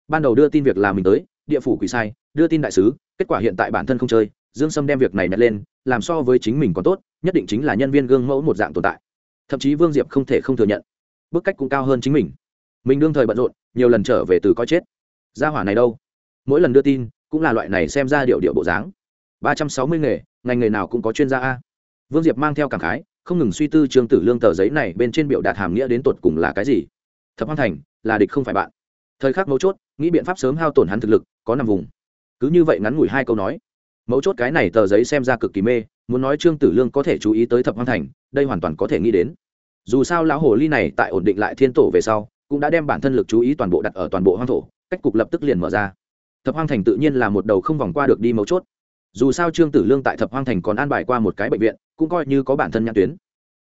ban đầu đưa tin việc làm mình tới, địa phủ quỷ sai, đưa tin đại sứ, kết quả hiện tại bản thân không chơi dương sâm đem việc này nhặt lên, làm so với chính mình còn tốt, nhất định chính là nhân viên gương mẫu một dạng tồn tại. Thậm chí vương diệp không thể không thừa nhận. Bức cách cũng cao hơn chính mình. Mình đương thời bận rộn, nhiều lần trở về từ coi chết. Gia hỏa này đâu? Mỗi lần đưa tin, cũng là loại này xem ra điệu điệu bộ dáng. Ba trăm sáu mươi nghề, ngành nghề nào cũng có chuyên gia a. Vương diệp mang theo cảm khái, không ngừng suy tư trương tử lương tờ giấy này bên trên biểu đạt hàm nghĩa đến tột cùng là cái gì. Thập hoang thành, là địch không phải bạn. Thời khắc mấu chốt, nghĩ biện pháp sớm hao tổn hắn thực lực, có nằm vùng. Cứ như vậy ngắn ngủi hai câu nói mấu chốt cái này tờ giấy xem ra cực kỳ mê, muốn nói trương tử lương có thể chú ý tới thập hoang thành, đây hoàn toàn có thể nghĩ đến. Dù sao lão hồ ly này tại ổn định lại thiên tổ về sau, cũng đã đem bản thân lực chú ý toàn bộ đặt ở toàn bộ hoang thổ, cách cục lập tức liền mở ra. Thập hoang thành tự nhiên là một đầu không vòng qua được đi mấu chốt. Dù sao trương tử lương tại thập hoang thành còn an bài qua một cái bệnh viện, cũng coi như có bản thân nhãn tuyến.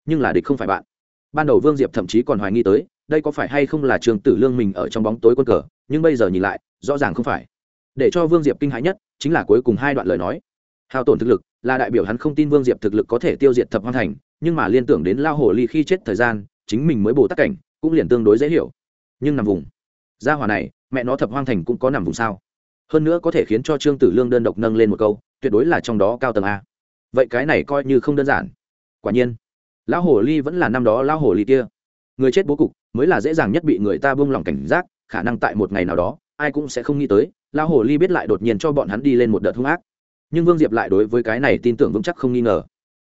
Nhưng là địch không phải bạn. Ban đầu vương diệp thậm chí còn hoài nghi tới, đây có phải hay không là trương tử lương mình ở trong bóng tối quân cờ, nhưng bây giờ nhìn lại, rõ ràng không phải để cho vương diệp kinh hãi nhất chính là cuối cùng hai đoạn lời nói. Hao tổn thực lực là đại biểu hắn không tin vương diệp thực lực có thể tiêu diệt thập hoang thành, nhưng mà liên tưởng đến lao hồ ly khi chết thời gian, chính mình mới bổ tắc cảnh, cũng liền tương đối dễ hiểu. Nhưng nằm vùng. Gia hòa này, mẹ nó thập hoang thành cũng có nằm vùng sao? Hơn nữa có thể khiến cho trương tử lương đơn độc nâng lên một câu, tuyệt đối là trong đó cao tầng a. Vậy cái này coi như không đơn giản. Quả nhiên lão hồ ly vẫn là năm đó lão hồ ly kia. Người chết bố cục, mới là dễ dàng nhất bị người ta buông lỏng cảnh giác, khả năng tại một ngày nào đó, ai cũng sẽ không nghĩ tới lão hồ ly biết lại đột nhiên cho bọn hắn đi lên một đợt hung ác. Nhưng vương diệp lại đối với cái này tin tưởng vững chắc không nghi ngờ.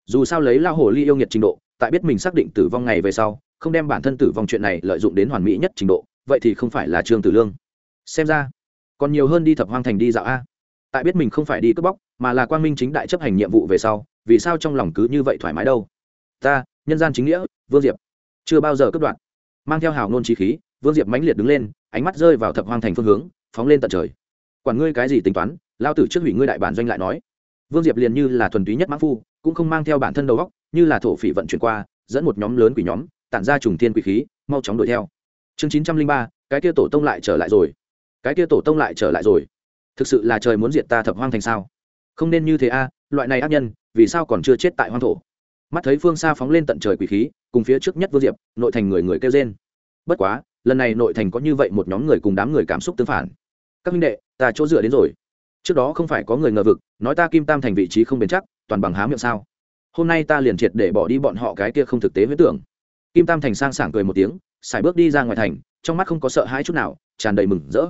Dù sao lấy lão hồ ly yêu nghiệt trình độ, tại biết mình xác định tử vong ngày về sau, không đem bản thân tử vong chuyện này lợi dụng đến hoàn mỹ nhất trình độ, vậy thì không phải là trương tử lương. Xem ra, còn nhiều hơn đi thập hoang thành đi dạo a. Tại biết mình không phải đi cướp bóc, mà là Quan minh chính đại chấp hành nhiệm vụ về sau, vì sao trong lòng cứ như vậy thoải mái đâu? Ta, nhân gian chính nghĩa, vương diệp. Chưa bao giờ cướp đoạn mang theo hào nôn trí khí, vương diệp mãnh liệt đứng lên, ánh mắt rơi vào thập hoang thành phương hướng, phóng lên tận trời quản ngươi cái gì tính toán, lao tử trước hủy ngươi đại bản doanh lại nói. Vương diệp liền như là thuần túy nhất mãn phu, cũng không mang theo bản thân đầu góc như là thổ phỉ vận chuyển qua, dẫn một nhóm lớn quỷ nhóm, tản ra trùng thiên quỷ khí, mau chóng đuổi theo. Chương chín trăm linh ba, cái kia tổ tông lại trở lại rồi. Cái kia tổ tông lại trở lại rồi. Thực sự là trời muốn diệt ta thập hoang thành sao? Không nên như thế a, loại này ác nhân, vì sao còn chưa chết tại hoang thổ? Mắt thấy phương xa phóng lên tận trời quỷ khí, cùng phía trước nhất vương diệp, nội thành người người kêu trên bất quá, lần này nội thành có như vậy một nhóm người cùng đám người cảm xúc tương phản các minh đệ, ta chỗ dựa đến rồi. Trước đó không phải có người ngờ vực, nói ta kim tam thành vị trí không bền chắc, toàn bằng há miệng sao? Hôm nay ta liền triệt để bỏ đi bọn họ cái kia không thực tế với tưởng. Kim tam thành sang sảng cười một tiếng xài bước đi ra ngoài thành, trong mắt không có sợ hãi chút nào, tràn đầy mừng rỡ.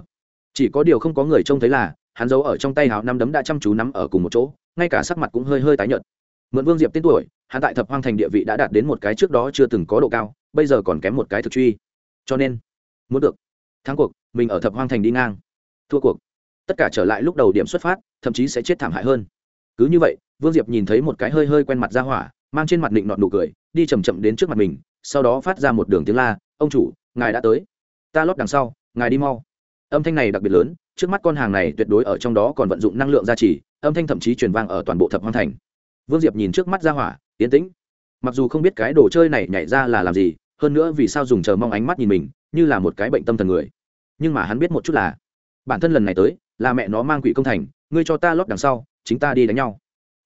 Chỉ có điều không có người trông thấy là, hắn giấu ở trong tay hào năm đấm đã chăm chú nắm ở cùng một chỗ, ngay cả sắc mặt cũng hơi hơi tái nhợt. Mượn vương diệp tên tuổi, hắn tại thập hoang thành địa vị đã đạt đến một cái trước đó chưa từng có độ cao, bây giờ còn kém một cái thực truy. Cho nên, muốn được, thắng cuộc, mình ở thập hoang thành đi ngang thua cuộc. Tất cả trở lại lúc đầu điểm xuất phát, thậm chí sẽ chết thảm hại hơn. Cứ như vậy, vương diệp nhìn thấy một cái hơi hơi quen mặt ra hỏa, mang trên mặt định nọn nụ cười, đi chầm chậm đến trước mặt mình, sau đó phát ra một đường tiếng la, ông chủ, ngài đã tới. Ta lót đằng sau, ngài đi mau. Âm thanh này đặc biệt lớn, trước mắt con hàng này tuyệt đối ở trong đó còn vận dụng năng lượng gia trì, âm thanh thậm chí truyền vang ở toàn bộ thập hoang thành. Vương diệp nhìn trước mắt ra hỏa tiến tĩnh. Mặc dù không biết cái đồ chơi này nhảy ra là làm gì, hơn nữa vì sao dùng chờ mong ánh mắt nhìn mình, như là một cái bệnh tâm thần người. Nhưng mà hắn biết một chút là bản thân lần này tới, là mẹ nó mang quỷ công thành, ngươi cho ta lót đằng sau, chính ta đi đánh nhau.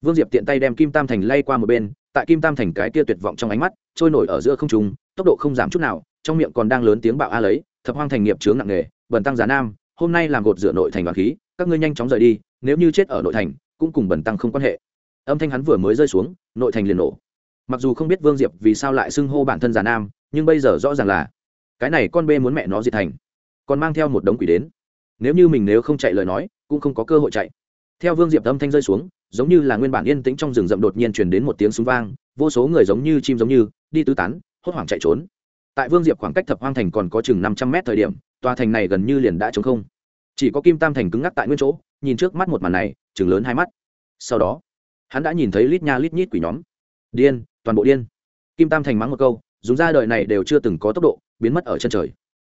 Vương diệp tiện tay đem kim tam thành lay qua một bên, tại kim tam thành cái kia tuyệt vọng trong ánh mắt, trôi nổi ở giữa không trung, tốc độ không giảm chút nào, trong miệng còn đang lớn tiếng bạo a lấy, thập hoang thành nghiệp chướng nặng nghề bần tăng giá nam, hôm nay làm gột rửa nội thành đoàn khí, các ngươi nhanh chóng rời đi, nếu như chết ở nội thành, cũng cùng bần tăng không quan hệ. Âm thanh hắn vừa mới rơi xuống, nội thành liền nổ. Mặc dù không biết vương diệp vì sao lại xưng hô bản thân già nam, nhưng bây giờ rõ ràng là, cái này con bê muốn mẹ nó diệt thành, còn mang theo một đống quỷ đến nếu như mình nếu không chạy lời nói, cũng không có cơ hội chạy. Theo vương diệp âm thanh rơi xuống, giống như là nguyên bản yên tĩnh trong rừng rậm đột nhiên truyền đến một tiếng súng vang, vô số người giống như chim giống như, đi tứ tán, hốt hoảng chạy trốn. Tại vương diệp khoảng cách thập hoang thành còn có chừng năm trăm mét thời điểm, tòa thành này gần như liền đã trống không. Chỉ có kim tam thành cứng ngắc tại nguyên chỗ, nhìn trước mắt một màn này chừng lớn hai mắt. Sau đó, hắn đã nhìn thấy lít nha lít nhít quỷ nhóm. Điên, toàn bộ điên. Kim tam thành mắng một câu, dùng ra đời này đều chưa từng có tốc độ, biến mất ở chân trời.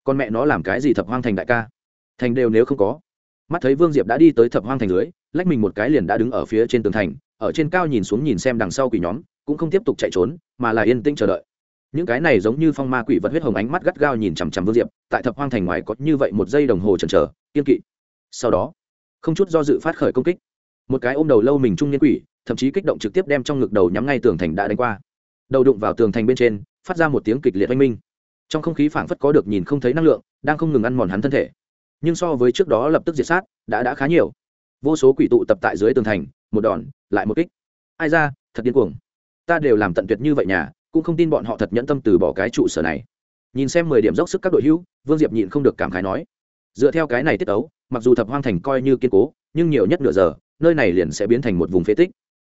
Con mẹ nó làm cái gì thập hoang thành đại ca? Thành đều nếu không có. Mắt thấy vương diệp đã đi tới thập hoang thành dưới, lách mình một cái liền đã đứng ở phía trên tường thành, ở trên cao nhìn xuống nhìn xem đằng sau quỷ nhóm, cũng không tiếp tục chạy trốn, mà là yên tĩnh chờ đợi. Những cái này giống như phong ma quỷ vật huyết hồng ánh mắt gắt gao nhìn chằm chằm vương diệp, tại thập hoang thành ngoài có như vậy một giây đồng hồ chần chờ, kiên kỵ. Sau đó, không chút do dự phát khởi công kích. Một cái ôm đầu lâu mình trung niên quỷ, thậm chí kích động trực tiếp đem trong ngực đầu nhắm ngay tường thành đã đánh qua. Đầu đụng vào tường thành bên trên, phát ra một tiếng kịch liệt oanh minh. Trong không khí phảng phất có được nhìn không thấy năng lượng, đang không ngừng ăn mòn hắn thân thể nhưng so với trước đó lập tức diệt sát, đã đã khá nhiều. Vô số quỷ tụ tập tại dưới tường thành, một đòn, lại một kích. Ai ra, thật điên cuồng. Ta đều làm tận tuyệt như vậy nhà, cũng không tin bọn họ thật nhẫn tâm từ bỏ cái trụ sở này. Nhìn xem mười điểm dốc sức các đội hữu, vương diệp nhịn không được cảm khái nói. Dựa theo cái này tiết ấu mặc dù thập hoang thành coi như kiên cố, nhưng nhiều nhất nửa giờ, nơi này liền sẽ biến thành một vùng phế tích.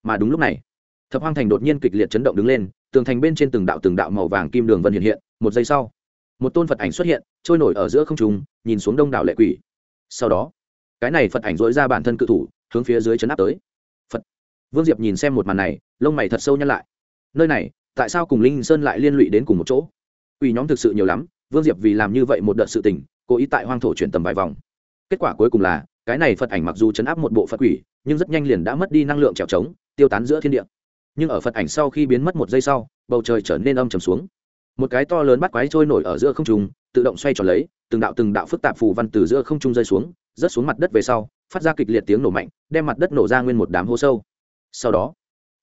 Mà đúng lúc này, thập hoang thành đột nhiên kịch liệt chấn động đứng lên, tường thành bên trên từng đạo từng đạo màu vàng kim đường vân hiện hiện, một giây sau một tôn phật ảnh xuất hiện, trôi nổi ở giữa không trùng nhìn xuống đông đảo lệ quỷ. Sau đó, cái này phật ảnh dỗi ra bản thân cự thủ, hướng phía dưới chấn áp tới. Phật. Vương diệp nhìn xem một màn này, lông mày thật sâu nhăn lại. Nơi này, tại sao cùng linh sơn lại liên lụy đến cùng một chỗ? Ủy nhóm thực sự nhiều lắm, vương diệp vì làm như vậy một đợt sự tình, cố ý tại hoang thổ chuyển tầm vài vòng. Kết quả cuối cùng là, cái này phật ảnh mặc dù chấn áp một bộ phật quỷ, nhưng rất nhanh liền đã mất đi năng lượng trèo trống, tiêu tán giữa thiên địa. Nhưng ở phật ảnh sau khi biến mất một giây sau, bầu trời trở nên âm trầm xuống một cái to lớn bắt quái trôi nổi ở giữa không trung, tự động xoay tròn lấy, từng đạo từng đạo phức tạp phù văn từ giữa không trung rơi xuống, rớt xuống mặt đất về sau, phát ra kịch liệt tiếng nổ mạnh, đem mặt đất nổ ra nguyên một đám hố sâu. Sau đó,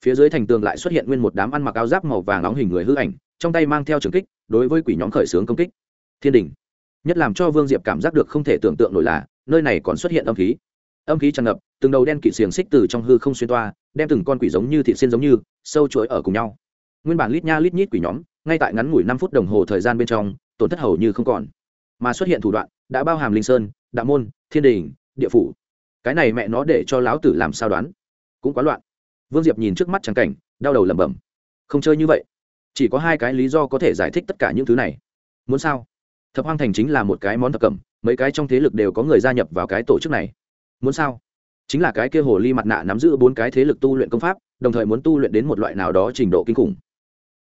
phía dưới thành tường lại xuất hiện nguyên một đám ăn mặc áo giáp màu vàng nóng hình người hư ảnh, trong tay mang theo trường kích, đối với quỷ nhóm khởi xướng công kích. Thiên đình, nhất làm cho vương diệp cảm giác được không thể tưởng tượng nổi là, nơi này còn xuất hiện âm khí. Âm khí tràn ngập, từng đầu đen kỵ xiềng xích từ trong hư không xuyên toa, đem từng con quỷ giống như thị xiên giống như, sâu chuỗi ở cùng nhau. Nguyên bản lít nha lít nhít quỷ nhóm ngay tại ngắn ngủi năm phút đồng hồ thời gian bên trong, tổn thất hầu như không còn. Mà xuất hiện thủ đoạn đã bao hàm linh sơn, đạo môn, thiên đình, địa phủ. Cái này mẹ nó để cho lão tử làm sao đoán? Cũng quá loạn. Vương diệp nhìn trước mắt trắng cảnh, đau đầu lẩm bẩm. Không chơi như vậy. Chỉ có hai cái lý do có thể giải thích tất cả những thứ này. Muốn sao? Thập hoang thành chính là một cái món thập cẩm, mấy cái trong thế lực đều có người gia nhập vào cái tổ chức này. Muốn sao? Chính là cái kia hồ ly mặt nạ nắm giữ bốn cái thế lực tu luyện công pháp, đồng thời muốn tu luyện đến một loại nào đó trình độ kinh khủng.